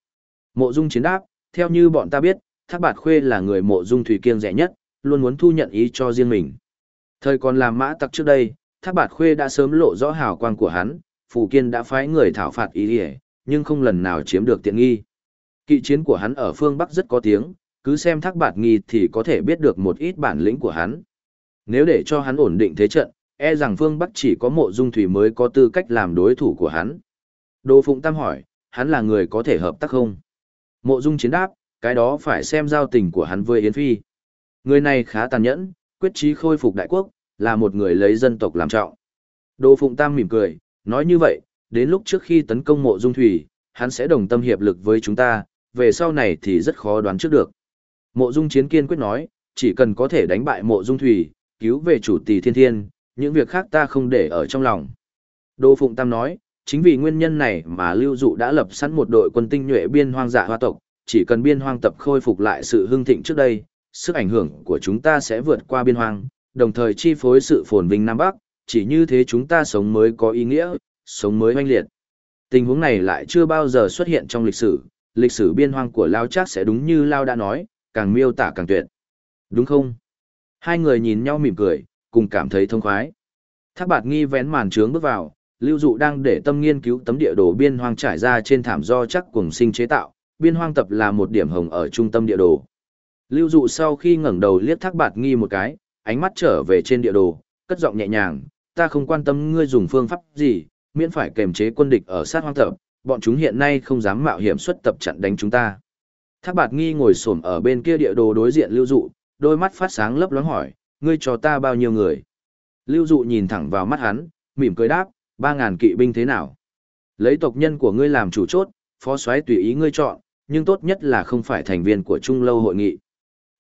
Mộ Dung chiến đáp, theo như bọn ta biết, Thác Bạt Khuê là người mộ dung thủy kiêng rẻ nhất, luôn muốn thu nhận ý cho riêng mình. Thời còn làm mã tặc trước đây, Thác Bạt Khuê đã sớm lộ rõ hào quang của hắn, Phù Kiên đã phái người thảo phạt ý địa, nhưng không lần nào chiếm được tiện nghi. Kỵ chiến của hắn ở phương Bắc rất có tiếng, cứ xem Thác Bạt Nghi thì có thể biết được một ít bản lĩnh của hắn. Nếu để cho hắn ổn định thế trận, e rằng phương Bắc chỉ có mộ dung thủy mới có tư cách làm đối thủ của hắn. Đô Phụng Tam hỏi, hắn là người có thể hợp tác không? Mộ dung chiến đáp, cái đó phải xem giao tình của hắn với Yến Phi. Người này khá tàn nhẫn, quyết chí khôi phục đại quốc, là một người lấy dân tộc làm trọng. Đỗ Phụng Tam mỉm cười, nói như vậy, đến lúc trước khi tấn công mộ dung thủy, hắn sẽ đồng tâm hiệp lực với chúng ta, về sau này thì rất khó đoán trước được. Mộ dung chiến kiên quyết nói, chỉ cần có thể đánh bại mộ dung thủy, cứu về chủ tỷ thiên thiên, những việc khác ta không để ở trong lòng. Đỗ Phụng Tam nói, chính vì nguyên nhân này mà Lưu Dụ đã lập sẵn một đội quân tinh nhuệ biên hoang dạ hoa tộc, chỉ cần biên hoang tập khôi phục lại sự hưng thịnh trước đây, sức ảnh hưởng của chúng ta sẽ vượt qua biên hoang, đồng thời chi phối sự phồn vinh Nam Bắc, chỉ như thế chúng ta sống mới có ý nghĩa, sống mới oanh liệt. Tình huống này lại chưa bao giờ xuất hiện trong lịch sử, lịch sử biên hoang của Lao chắc sẽ đúng như Lao đã nói, càng miêu tả càng tuyệt. Đúng không? Hai người nhìn nhau mỉm cười, cùng cảm thấy thông khoái. Thác bạt nghi vén màn trướng bước vào, lưu dụ đang để tâm nghiên cứu tấm địa đồ biên hoang trải ra trên thảm do chắc cùng sinh chế tạo, biên hoang tập là một điểm hồng ở trung tâm địa đồ. Lưu dụ sau khi ngẩng đầu liếc thác bạt nghi một cái, ánh mắt trở về trên địa đồ, cất giọng nhẹ nhàng, ta không quan tâm ngươi dùng phương pháp gì, miễn phải kềm chế quân địch ở sát hoang tập, bọn chúng hiện nay không dám mạo hiểm xuất tập chặn đánh chúng ta. Thác bạt nghi ngồi xổm ở bên kia địa đồ đối diện lưu dụ, đôi mắt phát sáng lấp loáng hỏi, ngươi cho ta bao nhiêu người? Lưu dụ nhìn thẳng vào mắt hắn, mỉm cười đáp, ba ngàn kỵ binh thế nào? Lấy tộc nhân của ngươi làm chủ chốt, phó soái tùy ý ngươi chọn, nhưng tốt nhất là không phải thành viên của trung lâu hội nghị.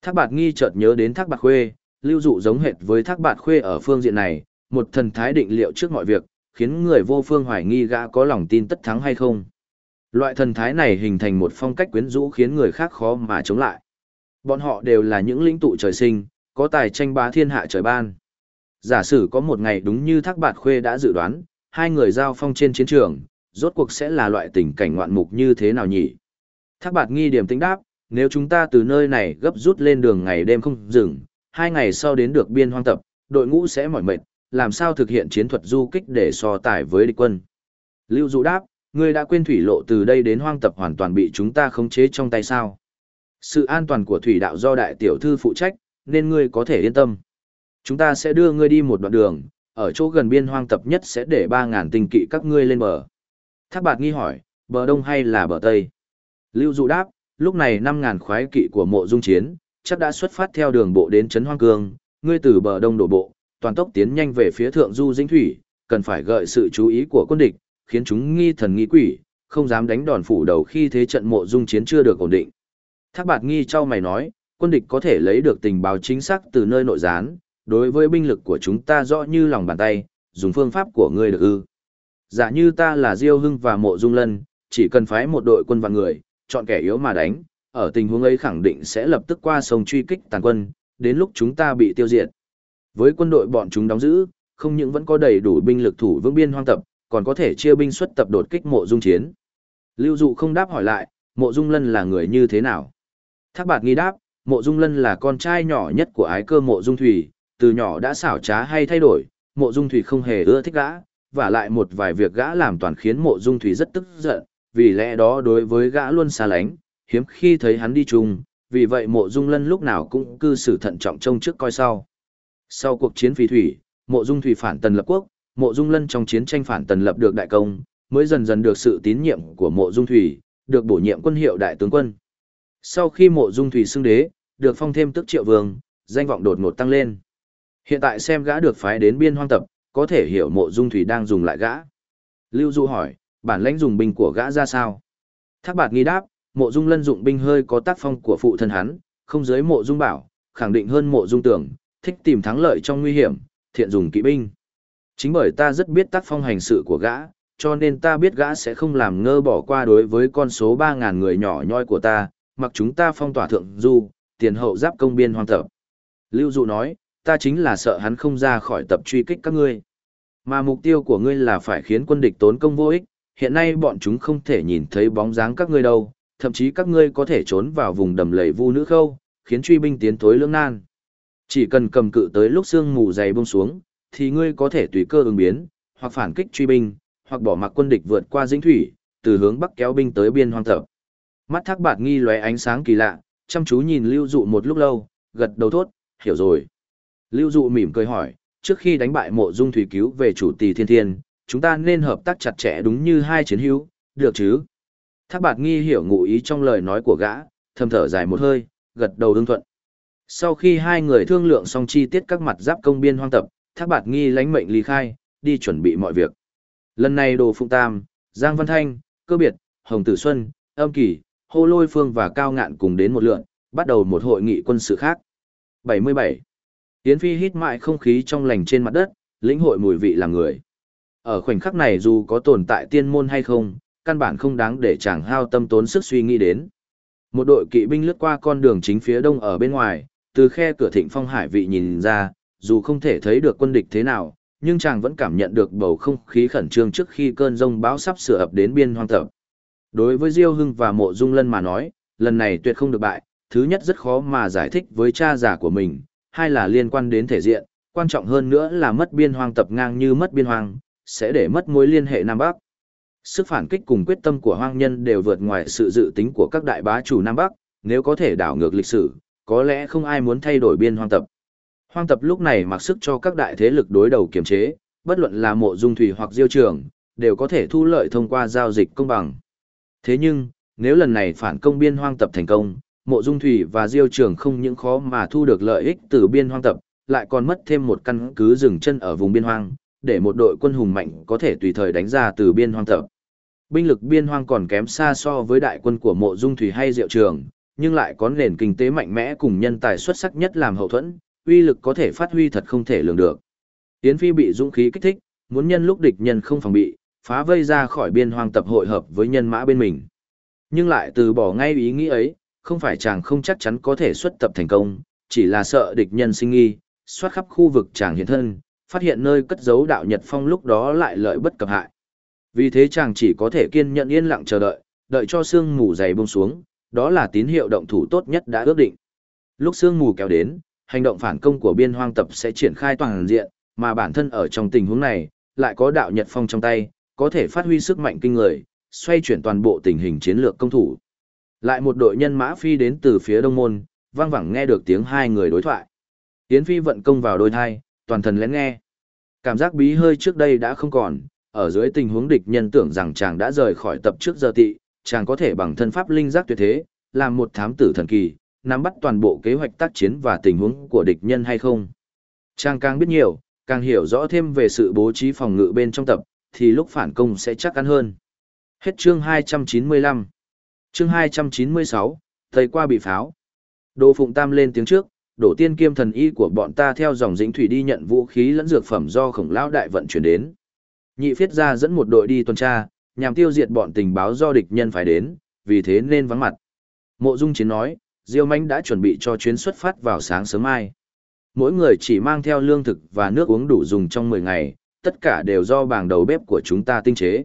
Thác bạt nghi chợt nhớ đến thác bạt khuê, lưu dụ giống hệt với thác bạt khuê ở phương diện này, một thần thái định liệu trước mọi việc, khiến người vô phương hoài nghi gã có lòng tin tất thắng hay không. Loại thần thái này hình thành một phong cách quyến rũ khiến người khác khó mà chống lại. Bọn họ đều là những lĩnh tụ trời sinh, có tài tranh bá thiên hạ trời ban. Giả sử có một ngày đúng như Thác Bạt Khuê đã dự đoán, hai người giao phong trên chiến trường, rốt cuộc sẽ là loại tình cảnh ngoạn mục như thế nào nhỉ? Thác Bạt nghi điểm tính đáp, nếu chúng ta từ nơi này gấp rút lên đường ngày đêm không dừng, hai ngày sau đến được biên hoang tập, đội ngũ sẽ mỏi mệt, làm sao thực hiện chiến thuật du kích để so tài với địch quân. Lưu Dụ đáp, ngươi đã quên thủy lộ từ đây đến hoang tập hoàn toàn bị chúng ta khống chế trong tay sao. Sự an toàn của thủy đạo do đại tiểu thư phụ trách, nên ngươi có thể yên tâm. Chúng ta sẽ đưa ngươi đi một đoạn đường, ở chỗ gần biên hoang tập nhất sẽ để 3.000 tinh kỵ các ngươi lên bờ. Thác bạt nghi hỏi, bờ đông hay là bờ tây? Lưu Dụ đáp, lúc này 5.000 khoái kỵ của mộ dung chiến, chắc đã xuất phát theo đường bộ đến Trấn Hoang Cương, ngươi từ bờ đông đổ bộ, toàn tốc tiến nhanh về phía thượng du dĩnh thủy, cần phải gợi sự chú ý của quân địch, khiến chúng nghi thần nghi quỷ, không dám đánh đòn phủ đầu khi thế trận mộ dung chiến chưa được ổn định. Thác bạt nghi trao mày nói, quân địch có thể lấy được tình báo chính xác từ nơi nội gián, đối với binh lực của chúng ta rõ như lòng bàn tay, dùng phương pháp của ngươi được ư. Giả như ta là Diêu Hưng và Mộ Dung Lân, chỉ cần phái một đội quân và người, chọn kẻ yếu mà đánh, ở tình huống ấy khẳng định sẽ lập tức qua sông truy kích tàn quân, đến lúc chúng ta bị tiêu diệt. Với quân đội bọn chúng đóng giữ, không những vẫn có đầy đủ binh lực thủ vững biên hoang tập, còn có thể chia binh xuất tập đột kích mộ dung chiến. Lưu Dụ không đáp hỏi lại, mộ dung lân là người như thế nào? Thác bạt nghi đáp, mộ dung lân là con trai nhỏ nhất của ái cơ mộ dung thủy, từ nhỏ đã xảo trá hay thay đổi, mộ dung thủy không hề ưa thích gã, và lại một vài việc gã làm toàn khiến mộ dung thủy rất tức giận, vì lẽ đó đối với gã luôn xa lánh, hiếm khi thấy hắn đi chung, vì vậy mộ dung lân lúc nào cũng cư xử thận trọng trông trước coi sau. Sau cuộc chiến phi thủy, mộ dung thủy phản tần lập quốc, mộ dung lân trong chiến tranh phản tần lập được đại công, mới dần dần được sự tín nhiệm của mộ dung thủy, được bổ nhiệm quân hiệu đại tướng quân. Sau khi mộ dung thủy xưng đế, được phong thêm tức triệu vương, danh vọng đột ngột tăng lên. Hiện tại xem gã được phái đến biên hoang tập, có thể hiểu mộ dung thủy đang dùng lại gã. Lưu Du hỏi, bản lãnh dùng binh của gã ra sao? Thác bạt nghi đáp, mộ dung lân dụng binh hơi có tác phong của phụ thân hắn, không dưới mộ dung bảo, khẳng định hơn mộ dung tưởng, thích tìm thắng lợi trong nguy hiểm, thiện dùng kỵ binh. Chính bởi ta rất biết tác phong hành sự của gã, cho nên ta biết gã sẽ không làm ngơ bỏ qua đối với con số 3.000 người nhỏ nhoi của ta, mặc chúng ta phong tỏa thượng du, tiền hậu giáp công biên hoang tập. Lưu Dụ nói, ta chính là sợ hắn không ra khỏi tập truy kích các ngươi. Mà mục tiêu của ngươi là phải khiến quân địch tốn công vô ích, hiện nay bọn chúng không thể nhìn thấy bóng dáng các ngươi đâu, thậm chí các ngươi có thể trốn vào vùng đầm lầy vu nữ khâu, khiến truy binh tiến thối lưỡng nan. Chỉ cần cầm cự tới lúc sương mù dày buông xuống, thì ngươi có thể tùy cơ ứng biến, hoặc phản kích truy binh, hoặc bỏ mặc quân địch vượt qua dĩnh thủy, từ hướng bắc kéo binh tới biên hoang tập. Mắt thác bạt nghi lóe ánh sáng kỳ lạ, chăm chú nhìn Lưu Dụ một lúc lâu, gật đầu thốt, hiểu rồi. Lưu Dụ mỉm cười hỏi, trước khi đánh bại mộ dung thủy cứu về chủ tỷ thiên thiên, chúng ta nên hợp tác chặt chẽ đúng như hai chiến hữu, được chứ? Thác bạt nghi hiểu ngụ ý trong lời nói của gã, thầm thở dài một hơi, gật đầu đương thuận. Sau khi hai người thương lượng xong chi tiết các mặt giáp công biên hoang tập, thác bạt nghi lánh mệnh ly khai, đi chuẩn bị mọi việc. Lần này đồ phụng tam, Giang Văn Thanh, Cơ Biệt, Hồng Tử Xuân, Âm Kỳ, Hô Lôi Phương và Cao Ngạn cùng đến một lượn, bắt đầu một hội nghị quân sự khác. 77. Yến Phi hít mại không khí trong lành trên mặt đất, lĩnh hội mùi vị làm người. Ở khoảnh khắc này dù có tồn tại tiên môn hay không, căn bản không đáng để chàng hao tâm tốn sức suy nghĩ đến. Một đội kỵ binh lướt qua con đường chính phía đông ở bên ngoài, từ khe cửa thịnh phong hải vị nhìn ra, dù không thể thấy được quân địch thế nào, nhưng chàng vẫn cảm nhận được bầu không khí khẩn trương trước khi cơn rông bão sắp sửa ập đến biên hoang tập. Đối với Diêu Hưng và Mộ Dung Lân mà nói, lần này tuyệt không được bại, thứ nhất rất khó mà giải thích với cha già của mình, hai là liên quan đến thể diện, quan trọng hơn nữa là mất biên hoang tập ngang như mất biên hoang, sẽ để mất mối liên hệ Nam Bắc. Sức phản kích cùng quyết tâm của hoang nhân đều vượt ngoài sự dự tính của các đại bá chủ Nam Bắc, nếu có thể đảo ngược lịch sử, có lẽ không ai muốn thay đổi biên hoang tập. Hoang tập lúc này mặc sức cho các đại thế lực đối đầu kiềm chế, bất luận là mộ dung thủy hoặc diêu trường, đều có thể thu lợi thông qua giao dịch công bằng. Thế nhưng, nếu lần này phản công biên hoang tập thành công, mộ dung thủy và diêu trường không những khó mà thu được lợi ích từ biên hoang tập, lại còn mất thêm một căn cứ dừng chân ở vùng biên hoang, để một đội quân hùng mạnh có thể tùy thời đánh ra từ biên hoang tập. Binh lực biên hoang còn kém xa so với đại quân của mộ dung thủy hay diệu trường, nhưng lại có nền kinh tế mạnh mẽ cùng nhân tài xuất sắc nhất làm hậu thuẫn, uy lực có thể phát huy thật không thể lường được. Yến Phi bị dũng khí kích thích, muốn nhân lúc địch nhân không phòng bị, phá vây ra khỏi biên hoang tập hội hợp với nhân mã bên mình. Nhưng lại từ bỏ ngay ý nghĩ ấy, không phải chàng không chắc chắn có thể xuất tập thành công, chỉ là sợ địch nhân sinh nghi, soát khắp khu vực chàng hiện thân, phát hiện nơi cất giấu đạo Nhật Phong lúc đó lại lợi bất cập hại. Vì thế chàng chỉ có thể kiên nhẫn yên lặng chờ đợi, đợi cho sương mù dày buông xuống, đó là tín hiệu động thủ tốt nhất đã ước định. Lúc sương mù kéo đến, hành động phản công của biên hoang tập sẽ triển khai toàn diện, mà bản thân ở trong tình huống này, lại có đạo Nhật Phong trong tay, có thể phát huy sức mạnh kinh người, xoay chuyển toàn bộ tình hình chiến lược công thủ. Lại một đội nhân mã phi đến từ phía đông môn, vang vẳng nghe được tiếng hai người đối thoại. tiến Phi vận công vào đôi thai, toàn thần lén nghe. Cảm giác bí hơi trước đây đã không còn, ở dưới tình huống địch nhân tưởng rằng chàng đã rời khỏi tập trước giờ tị, chàng có thể bằng thân pháp linh giác tuyệt thế, làm một thám tử thần kỳ, nắm bắt toàn bộ kế hoạch tác chiến và tình huống của địch nhân hay không. Chàng càng biết nhiều, càng hiểu rõ thêm về sự bố trí phòng ngự bên trong tập, thì lúc phản công sẽ chắc ăn hơn. Hết chương 295. Chương 296, Thầy qua bị pháo. Đồ Phụng Tam lên tiếng trước, đổ tiên kiêm thần y của bọn ta theo dòng dĩnh thủy đi nhận vũ khí lẫn dược phẩm do khổng lão đại vận chuyển đến. Nhị phiết ra dẫn một đội đi tuần tra, nhằm tiêu diệt bọn tình báo do địch nhân phải đến, vì thế nên vắng mặt. Mộ Dung Chiến nói, Diêu Mánh đã chuẩn bị cho chuyến xuất phát vào sáng sớm mai. Mỗi người chỉ mang theo lương thực và nước uống đủ dùng trong 10 ngày, tất cả đều do bảng đầu bếp của chúng ta tinh chế.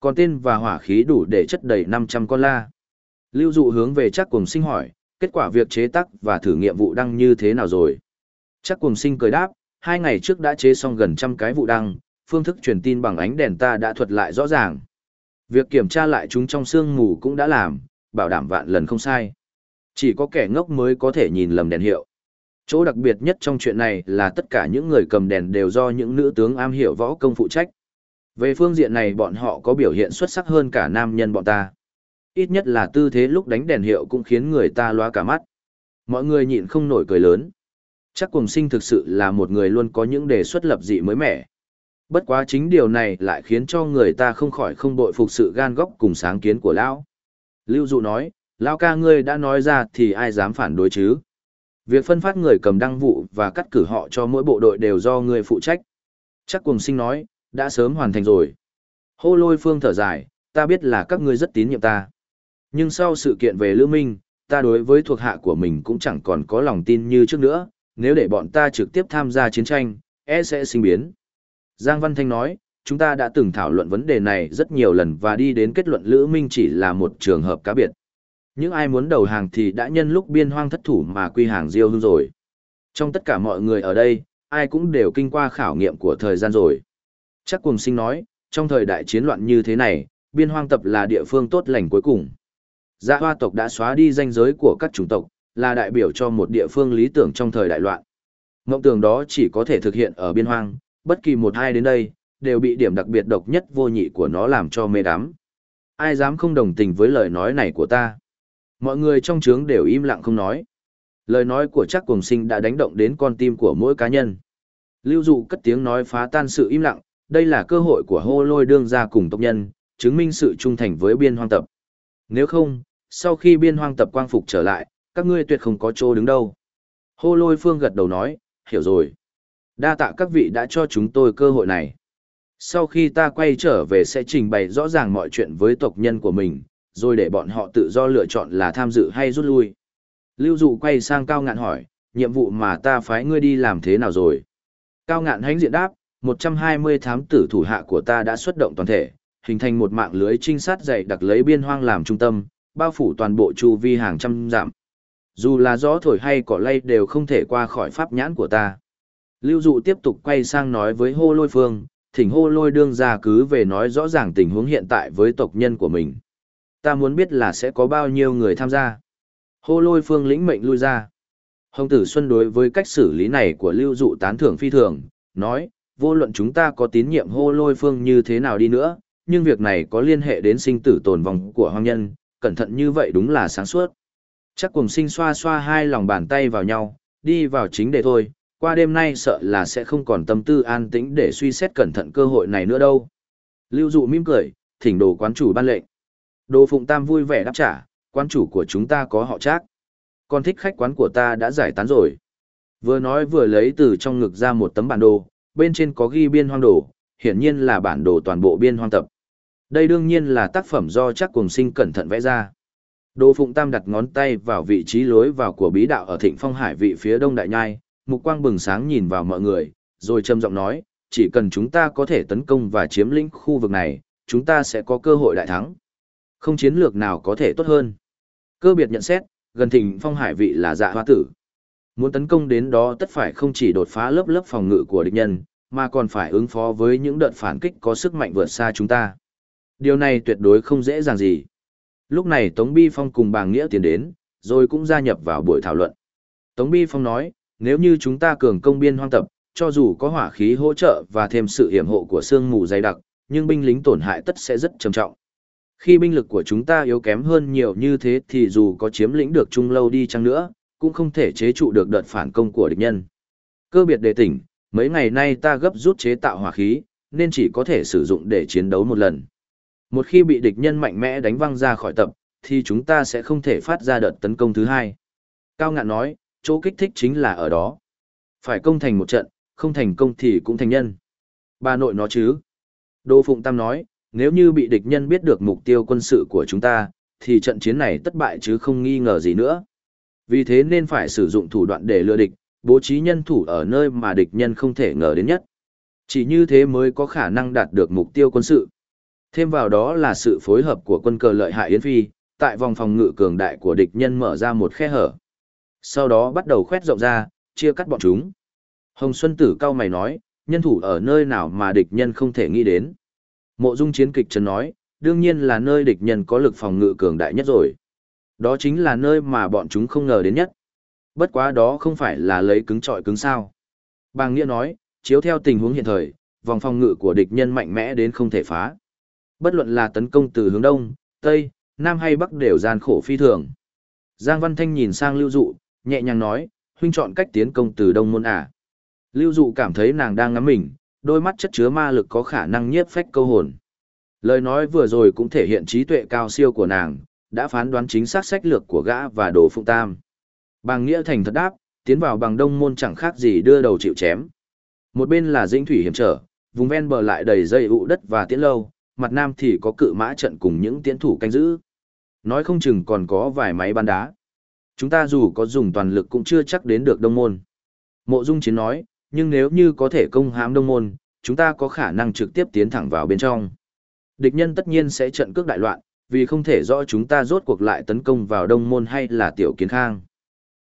Còn tên và hỏa khí đủ để chất đầy 500 con la. Lưu dụ hướng về chắc cùng sinh hỏi, kết quả việc chế tác và thử nghiệm vụ đăng như thế nào rồi? Chắc cùng sinh cười đáp, hai ngày trước đã chế xong gần trăm cái vụ đăng, phương thức truyền tin bằng ánh đèn ta đã thuật lại rõ ràng. Việc kiểm tra lại chúng trong sương mù cũng đã làm, bảo đảm vạn lần không sai. Chỉ có kẻ ngốc mới có thể nhìn lầm đèn hiệu. Chỗ đặc biệt nhất trong chuyện này là tất cả những người cầm đèn đều do những nữ tướng am hiểu võ công phụ trách. Về phương diện này bọn họ có biểu hiện xuất sắc hơn cả nam nhân bọn ta. Ít nhất là tư thế lúc đánh đèn hiệu cũng khiến người ta loa cả mắt. Mọi người nhịn không nổi cười lớn. Chắc cùng sinh thực sự là một người luôn có những đề xuất lập dị mới mẻ. Bất quá chính điều này lại khiến cho người ta không khỏi không bội phục sự gan góc cùng sáng kiến của Lão. Lưu Dụ nói, Lão ca ngươi đã nói ra thì ai dám phản đối chứ? Việc phân phát người cầm đăng vụ và cắt cử họ cho mỗi bộ đội đều do ngươi phụ trách. Chắc cùng sinh nói, đã sớm hoàn thành rồi. Hô lôi phương thở dài, ta biết là các ngươi rất tín nhiệm ta. Nhưng sau sự kiện về Lữ Minh, ta đối với thuộc hạ của mình cũng chẳng còn có lòng tin như trước nữa, nếu để bọn ta trực tiếp tham gia chiến tranh, e sẽ sinh biến. Giang Văn Thanh nói, chúng ta đã từng thảo luận vấn đề này rất nhiều lần và đi đến kết luận Lữ Minh chỉ là một trường hợp cá biệt. Những ai muốn đầu hàng thì đã nhân lúc biên hoang thất thủ mà quy hàng diêu hương rồi. Trong tất cả mọi người ở đây, ai cũng đều kinh qua khảo nghiệm của thời gian rồi. Chắc cùng sinh nói, trong thời đại chiến loạn như thế này, biên hoang tập là địa phương tốt lành cuối cùng. Dạ hoa tộc đã xóa đi danh giới của các chủng tộc, là đại biểu cho một địa phương lý tưởng trong thời đại loạn. Mộng tưởng đó chỉ có thể thực hiện ở biên hoang, bất kỳ một hai đến đây, đều bị điểm đặc biệt độc nhất vô nhị của nó làm cho mê đắm. Ai dám không đồng tình với lời nói này của ta? Mọi người trong trướng đều im lặng không nói. Lời nói của chắc cùng sinh đã đánh động đến con tim của mỗi cá nhân. Lưu dụ cất tiếng nói phá tan sự im lặng, đây là cơ hội của hô lôi đương gia cùng tộc nhân, chứng minh sự trung thành với biên hoang tập. Nếu không, sau khi biên hoang tập quang phục trở lại, các ngươi tuyệt không có chỗ đứng đâu. Hô lôi phương gật đầu nói, hiểu rồi. Đa tạ các vị đã cho chúng tôi cơ hội này. Sau khi ta quay trở về sẽ trình bày rõ ràng mọi chuyện với tộc nhân của mình, rồi để bọn họ tự do lựa chọn là tham dự hay rút lui. Lưu dụ quay sang Cao Ngạn hỏi, nhiệm vụ mà ta phái ngươi đi làm thế nào rồi? Cao Ngạn hánh diện đáp, 120 thám tử thủ hạ của ta đã xuất động toàn thể, hình thành một mạng lưới trinh sát dày đặc lấy biên hoang làm trung tâm, bao phủ toàn bộ chu vi hàng trăm dặm. Dù là gió thổi hay cỏ lay đều không thể qua khỏi pháp nhãn của ta. Lưu dụ tiếp tục quay sang nói với hô lôi phương, thỉnh hô lôi đương ra cứ về nói rõ ràng tình huống hiện tại với tộc nhân của mình. Ta muốn biết là sẽ có bao nhiêu người tham gia. Hô lôi phương lĩnh mệnh lui ra. Hồng tử Xuân đối với cách xử lý này của lưu dụ tán thưởng phi thường, nói, vô luận chúng ta có tín nhiệm hô lôi phương như thế nào đi nữa, nhưng việc này có liên hệ đến sinh tử tồn vong của hoang nhân, cẩn thận như vậy đúng là sáng suốt. Chắc cùng sinh xoa xoa hai lòng bàn tay vào nhau, đi vào chính đề thôi, qua đêm nay sợ là sẽ không còn tâm tư an tĩnh để suy xét cẩn thận cơ hội này nữa đâu. Lưu dụ mỉm cười, thỉnh đồ quán chủ ban lệnh. Đồ Phụng Tam vui vẻ đáp trả, quán chủ của chúng ta có họ chắc. Con thích khách quán của ta đã giải tán rồi. Vừa nói vừa lấy từ trong ngực ra một tấm bản đồ, bên trên có ghi biên hoang đồ, hiển nhiên là bản đồ toàn bộ biên hoang tập. Đây đương nhiên là tác phẩm do chắc cùng sinh cẩn thận vẽ ra. Đồ Phụng Tam đặt ngón tay vào vị trí lối vào của bí đạo ở Thịnh Phong Hải vị phía đông đại nhai, mục quang bừng sáng nhìn vào mọi người, rồi trầm giọng nói, chỉ cần chúng ta có thể tấn công và chiếm lĩnh khu vực này, chúng ta sẽ có cơ hội đại thắng. Không chiến lược nào có thể tốt hơn. Cơ biệt nhận xét, gần Thịnh phong hải vị là dạ hoa tử. Muốn tấn công đến đó tất phải không chỉ đột phá lớp lớp phòng ngự của địch nhân, mà còn phải ứng phó với những đợt phản kích có sức mạnh vượt xa chúng ta. Điều này tuyệt đối không dễ dàng gì. Lúc này Tống Bi Phong cùng bàng nghĩa tiến đến, rồi cũng gia nhập vào buổi thảo luận. Tống Bi Phong nói, nếu như chúng ta cường công biên hoang tập, cho dù có hỏa khí hỗ trợ và thêm sự hiểm hộ của sương mù dày đặc, nhưng binh lính tổn hại tất sẽ rất trầm trọng. Khi binh lực của chúng ta yếu kém hơn nhiều như thế thì dù có chiếm lĩnh được trung lâu đi chăng nữa, cũng không thể chế trụ được đợt phản công của địch nhân. Cơ biệt đề tỉnh, mấy ngày nay ta gấp rút chế tạo hỏa khí, nên chỉ có thể sử dụng để chiến đấu một lần. Một khi bị địch nhân mạnh mẽ đánh văng ra khỏi tập, thì chúng ta sẽ không thể phát ra đợt tấn công thứ hai. Cao ngạn nói, chỗ kích thích chính là ở đó. Phải công thành một trận, không thành công thì cũng thành nhân. Bà nội nó chứ. Đô Phụng Tam nói, nếu như bị địch nhân biết được mục tiêu quân sự của chúng ta, thì trận chiến này thất bại chứ không nghi ngờ gì nữa. Vì thế nên phải sử dụng thủ đoạn để lừa địch, bố trí nhân thủ ở nơi mà địch nhân không thể ngờ đến nhất. Chỉ như thế mới có khả năng đạt được mục tiêu quân sự. Thêm vào đó là sự phối hợp của quân cờ lợi hại Yến Phi, tại vòng phòng ngự cường đại của địch nhân mở ra một khe hở. Sau đó bắt đầu khoét rộng ra, chia cắt bọn chúng. Hồng Xuân Tử cao mày nói, nhân thủ ở nơi nào mà địch nhân không thể nghĩ đến. Mộ dung chiến kịch trần nói, đương nhiên là nơi địch nhân có lực phòng ngự cường đại nhất rồi. Đó chính là nơi mà bọn chúng không ngờ đến nhất. Bất quá đó không phải là lấy cứng trọi cứng sao. Bàng Nghĩa nói, chiếu theo tình huống hiện thời, vòng phòng ngự của địch nhân mạnh mẽ đến không thể phá. Bất luận là tấn công từ hướng đông, tây, nam hay bắc đều gian khổ phi thường. Giang Văn Thanh nhìn sang Lưu Dụ, nhẹ nhàng nói, huynh chọn cách tiến công từ đông môn à. Lưu Dụ cảm thấy nàng đang ngắm mình, đôi mắt chất chứa ma lực có khả năng nhiếp phách câu hồn. Lời nói vừa rồi cũng thể hiện trí tuệ cao siêu của nàng, đã phán đoán chính xác sách lược của gã và đồ phụng tam. Bằng nghĩa thành thật đáp, tiến vào bằng đông môn chẳng khác gì đưa đầu chịu chém. Một bên là dĩnh thủy hiểm trở, vùng ven bờ lại đầy dây ụ đất và tiễn lâu, mặt nam thì có cự mã trận cùng những tiến thủ canh giữ. Nói không chừng còn có vài máy bắn đá. Chúng ta dù có dùng toàn lực cũng chưa chắc đến được đông môn. Mộ Dung Chiến nói, nhưng nếu như có thể công hãm đông môn, chúng ta có khả năng trực tiếp tiến thẳng vào bên trong. Địch nhân tất nhiên sẽ trận cước đại loạn, vì không thể rõ chúng ta rốt cuộc lại tấn công vào đông môn hay là tiểu kiến khang.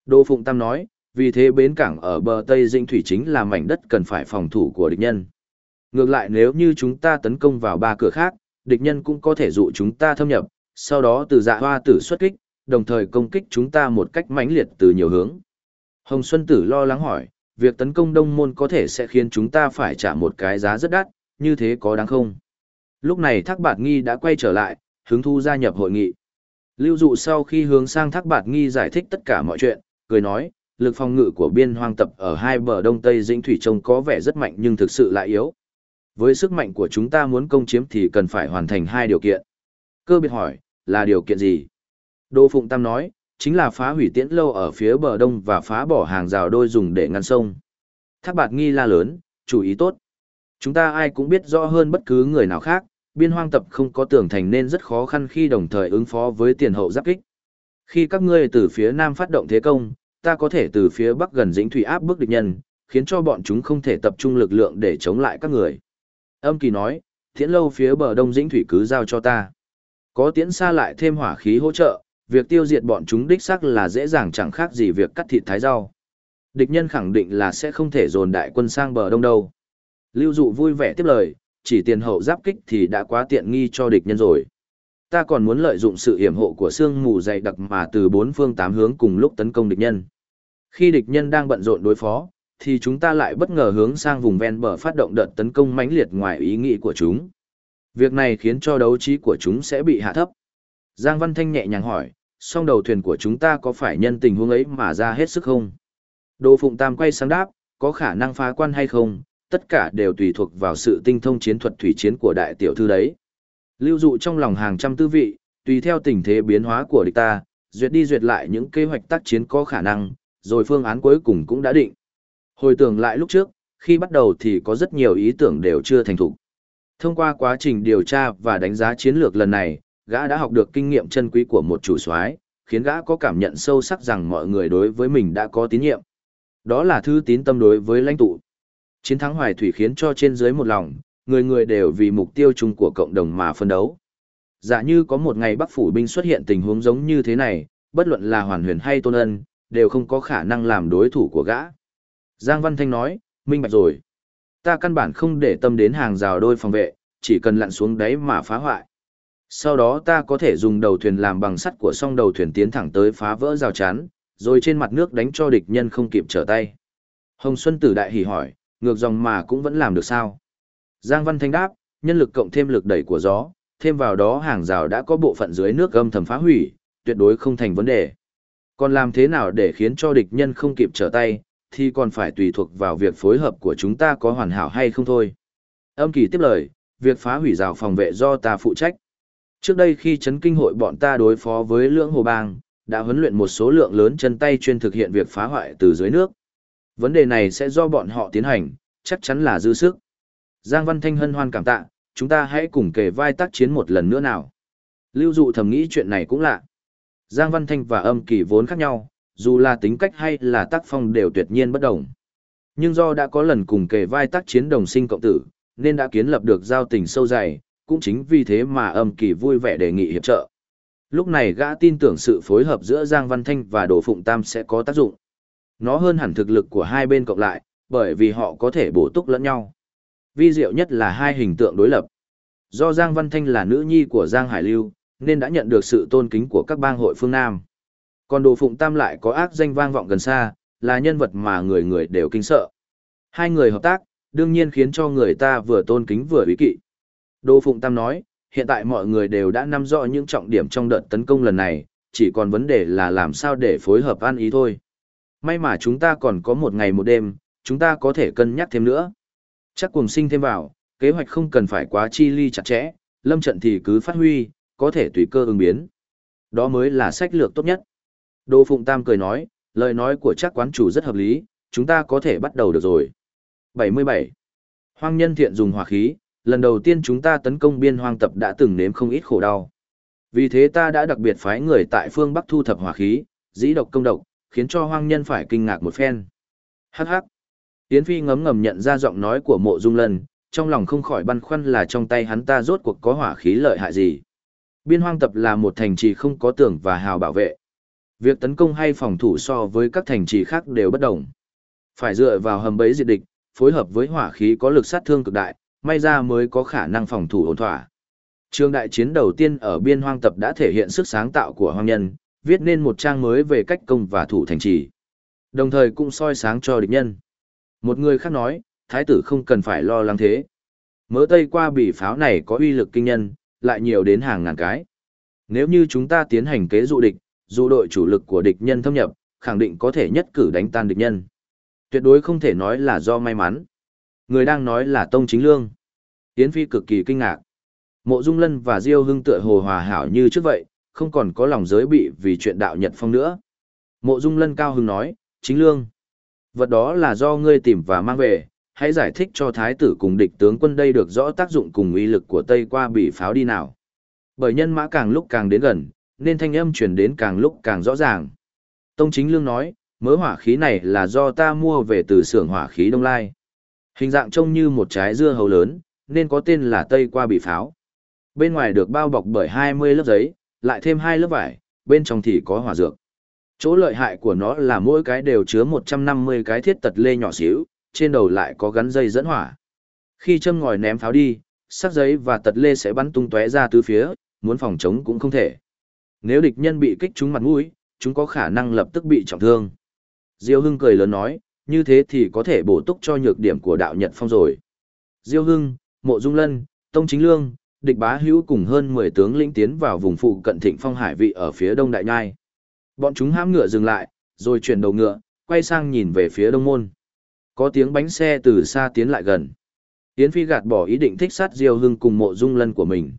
Đô Phụng Tam nói, vì thế bến cảng ở bờ Tây Dinh Thủy chính là mảnh đất cần phải phòng thủ của địch nhân. Ngược lại nếu như chúng ta tấn công vào ba cửa khác, địch nhân cũng có thể dụ chúng ta thâm nhập, sau đó từ dạ hoa tử xuất kích, đồng thời công kích chúng ta một cách mãnh liệt từ nhiều hướng. Hồng Xuân Tử lo lắng hỏi, việc tấn công đông môn có thể sẽ khiến chúng ta phải trả một cái giá rất đắt, như thế có đáng không? Lúc này Thác Bạt Nghi đã quay trở lại, hứng thu gia nhập hội nghị. Lưu dụ sau khi hướng sang Thác Bạt Nghi giải thích tất cả mọi chuyện, cười nói, lực phòng ngự của biên hoang tập ở hai bờ đông tây dĩnh thủy trông có vẻ rất mạnh nhưng thực sự lại yếu. Với sức mạnh của chúng ta muốn công chiếm thì cần phải hoàn thành hai điều kiện. Cơ biệt hỏi, là điều kiện gì? Đô Phụng Tam nói, chính là phá hủy tiễn lâu ở phía bờ đông và phá bỏ hàng rào đôi dùng để ngăn sông. Thác bạt nghi la lớn, chủ ý tốt. Chúng ta ai cũng biết rõ hơn bất cứ người nào khác, biên hoang tập không có tường thành nên rất khó khăn khi đồng thời ứng phó với tiền hậu giáp kích. Khi các ngươi từ phía nam phát động thế công, ta có thể từ phía bắc gần dĩnh thủy áp bức địch nhân, khiến cho bọn chúng không thể tập trung lực lượng để chống lại các người. Âm kỳ nói, tiễn lâu phía bờ đông dĩnh thủy cứ giao cho ta. Có tiễn xa lại thêm hỏa khí hỗ trợ, việc tiêu diệt bọn chúng đích xác là dễ dàng chẳng khác gì việc cắt thịt thái rau. Địch nhân khẳng định là sẽ không thể dồn đại quân sang bờ đông đâu. Lưu dụ vui vẻ tiếp lời, chỉ tiền hậu giáp kích thì đã quá tiện nghi cho địch nhân rồi. Ta còn muốn lợi dụng sự hiểm hộ của sương mù dày đặc mà từ bốn phương tám hướng cùng lúc tấn công địch nhân. Khi địch nhân đang bận rộn đối phó, thì chúng ta lại bất ngờ hướng sang vùng ven bờ phát động đợt tấn công mãnh liệt ngoài ý nghĩ của chúng. Việc này khiến cho đấu trí của chúng sẽ bị hạ thấp. Giang Văn Thanh nhẹ nhàng hỏi, song đầu thuyền của chúng ta có phải nhân tình huống ấy mà ra hết sức không? Đỗ Phụng Tam quay sang đáp, có khả năng phá quan hay không, tất cả đều tùy thuộc vào sự tinh thông chiến thuật thủy chiến của đại tiểu thư đấy. Lưu dụ trong lòng hàng trăm tư vị, tùy theo tình thế biến hóa của địch ta, duyệt đi duyệt lại những kế hoạch tác chiến có khả năng, rồi phương án cuối cùng cũng đã định. Hồi tưởng lại lúc trước, khi bắt đầu thì có rất nhiều ý tưởng đều chưa thành thục. Thông qua quá trình điều tra và đánh giá chiến lược lần này, gã đã học được kinh nghiệm chân quý của một chủ soái, khiến gã có cảm nhận sâu sắc rằng mọi người đối với mình đã có tín nhiệm. Đó là thứ tín tâm đối với lãnh tụ. Chiến thắng Hoài Thủy khiến cho trên dưới một lòng, người người đều vì mục tiêu chung của cộng đồng mà phân đấu. Giả như có một ngày Bắc phủ binh xuất hiện tình huống giống như thế này, bất luận là Hoàn Huyền hay Tôn Ân, đều không có khả năng làm đối thủ của gã. Giang Văn Thanh nói, minh bạch rồi. Ta căn bản không để tâm đến hàng rào đôi phòng vệ, chỉ cần lặn xuống đáy mà phá hoại. Sau đó ta có thể dùng đầu thuyền làm bằng sắt của song đầu thuyền tiến thẳng tới phá vỡ rào chắn, rồi trên mặt nước đánh cho địch nhân không kịp trở tay. Hồng Xuân Tử đại hỉ hỏi, ngược dòng mà cũng vẫn làm được sao? Giang Văn Thanh đáp, nhân lực cộng thêm lực đẩy của gió, thêm vào đó hàng rào đã có bộ phận dưới nước âm thầm phá hủy, tuyệt đối không thành vấn đề. Còn làm thế nào để khiến cho địch nhân không kịp trở tay, thì còn phải tùy thuộc vào việc phối hợp của chúng ta có hoàn hảo hay không thôi. Âm kỳ tiếp lời, việc phá hủy rào phòng vệ do ta phụ trách. Trước đây khi chấn kinh hội bọn ta đối phó với lưỡng hồ bang, đã huấn luyện một số lượng lớn chân tay chuyên thực hiện việc phá hoại từ dưới nước. Vấn đề này sẽ do bọn họ tiến hành, chắc chắn là dư sức. Giang Văn Thanh hân hoan cảm tạ, chúng ta hãy cùng kề vai tác chiến một lần nữa nào. Lưu dụ thầm nghĩ chuyện này cũng lạ. Giang Văn Thanh và âm kỳ vốn khác nhau, dù là tính cách hay là tác phong đều tuyệt nhiên bất đồng. Nhưng do đã có lần cùng kề vai tác chiến đồng sinh cộng tử, nên đã kiến lập được giao tình sâu dày, cũng chính vì thế mà âm kỳ vui vẻ đề nghị hiệp trợ. Lúc này gã tin tưởng sự phối hợp giữa Giang Văn Thanh và Đồ Phụng Tam sẽ có tác dụng. Nó hơn hẳn thực lực của hai bên cộng lại, bởi vì họ có thể bổ túc lẫn nhau. Vi diệu nhất là hai hình tượng đối lập. Do Giang Văn Thanh là nữ nhi của Giang Hải Lưu, nên đã nhận được sự tôn kính của các bang hội phương Nam. Còn Đồ Phụng Tam lại có ác danh vang vọng gần xa, là nhân vật mà người người đều kinh sợ. Hai người hợp tác, đương nhiên khiến cho người ta vừa tôn kính vừa ý kỵ. Đồ Phụng Tam nói, hiện tại mọi người đều đã nắm rõ những trọng điểm trong đợt tấn công lần này, chỉ còn vấn đề là làm sao để phối hợp ăn ý thôi. May mà chúng ta còn có một ngày một đêm, chúng ta có thể cân nhắc thêm nữa. Chắc cùng sinh thêm vào, kế hoạch không cần phải quá chi ly chặt chẽ, lâm trận thì cứ phát huy, có thể tùy cơ ứng biến. Đó mới là sách lược tốt nhất. Đỗ Phụng Tam cười nói, lời nói của chắc quán chủ rất hợp lý, chúng ta có thể bắt đầu được rồi. 77. Hoang nhân thiện dùng hỏa khí, lần đầu tiên chúng ta tấn công biên hoang tập đã từng nếm không ít khổ đau. Vì thế ta đã đặc biệt phái người tại phương Bắc thu thập hỏa khí, dĩ độc công độc, khiến cho hoang nhân phải kinh ngạc một phen. Hắc hắc. Yến Phi ngấm ngầm nhận ra giọng nói của mộ dung lần, trong lòng không khỏi băn khoăn là trong tay hắn ta rốt cuộc có hỏa khí lợi hại gì. Biên hoang tập là một thành trì không có tường và hào bảo vệ. Việc tấn công hay phòng thủ so với các thành trì khác đều bất đồng. Phải dựa vào hầm bẫy diệt địch, phối hợp với hỏa khí có lực sát thương cực đại, may ra mới có khả năng phòng thủ ổn thỏa. Trường đại chiến đầu tiên ở biên hoang tập đã thể hiện sức sáng tạo của hoang nhân, viết nên một trang mới về cách công và thủ thành trì. Đồng thời cũng soi sáng cho địch nhân. Một người khác nói, thái tử không cần phải lo lắng thế. Mớ tây qua bỉ pháo này có uy lực kinh nhân, lại nhiều đến hàng ngàn cái. Nếu như chúng ta tiến hành kế dụ địch, dù đội chủ lực của địch nhân thâm nhập, khẳng định có thể nhất cử đánh tan địch nhân. Tuyệt đối không thể nói là do may mắn. Người đang nói là Tông Chính Lương. Yến Phi cực kỳ kinh ngạc. Mộ Dung Lân và Diêu Hưng tựa hồ hòa hảo như trước vậy, không còn có lòng giới bị vì chuyện đạo Nhật Phong nữa. Mộ Dung Lân cao hưng nói, Chính Lương. Vật đó là do ngươi tìm và mang về, hãy giải thích cho thái tử cùng địch tướng quân đây được rõ tác dụng cùng uy lực của Tây qua bị pháo đi nào. Bởi nhân mã càng lúc càng đến gần, nên thanh âm truyền đến càng lúc càng rõ ràng. Tông Chính Lương nói, mớ hỏa khí này là do ta mua về từ xưởng hỏa khí Đông Lai. Hình dạng trông như một trái dưa hấu lớn, nên có tên là Tây qua bị pháo. Bên ngoài được bao bọc bởi 20 lớp giấy, lại thêm hai lớp vải, bên trong thì có hỏa dược. Chỗ lợi hại của nó là mỗi cái đều chứa 150 cái thiết tật lê nhỏ xíu, trên đầu lại có gắn dây dẫn hỏa. Khi châm ngòi ném pháo đi, sắc giấy và tật lê sẽ bắn tung tóe ra tứ phía, muốn phòng chống cũng không thể. Nếu địch nhân bị kích trúng mặt mũi, chúng có khả năng lập tức bị trọng thương. Diêu Hưng cười lớn nói, như thế thì có thể bổ túc cho nhược điểm của đạo Nhật Phong rồi. Diêu Hưng, Mộ Dung Lân, Tông Chính Lương, địch bá hữu cùng hơn 10 tướng lĩnh tiến vào vùng phụ cận thịnh phong hải vị ở phía đông đại nhai. Bọn chúng hãm ngựa dừng lại, rồi chuyển đầu ngựa, quay sang nhìn về phía đông môn. Có tiếng bánh xe từ xa tiến lại gần. Yến Phi gạt bỏ ý định thích sát Diêu Hưng cùng mộ dung lân của mình.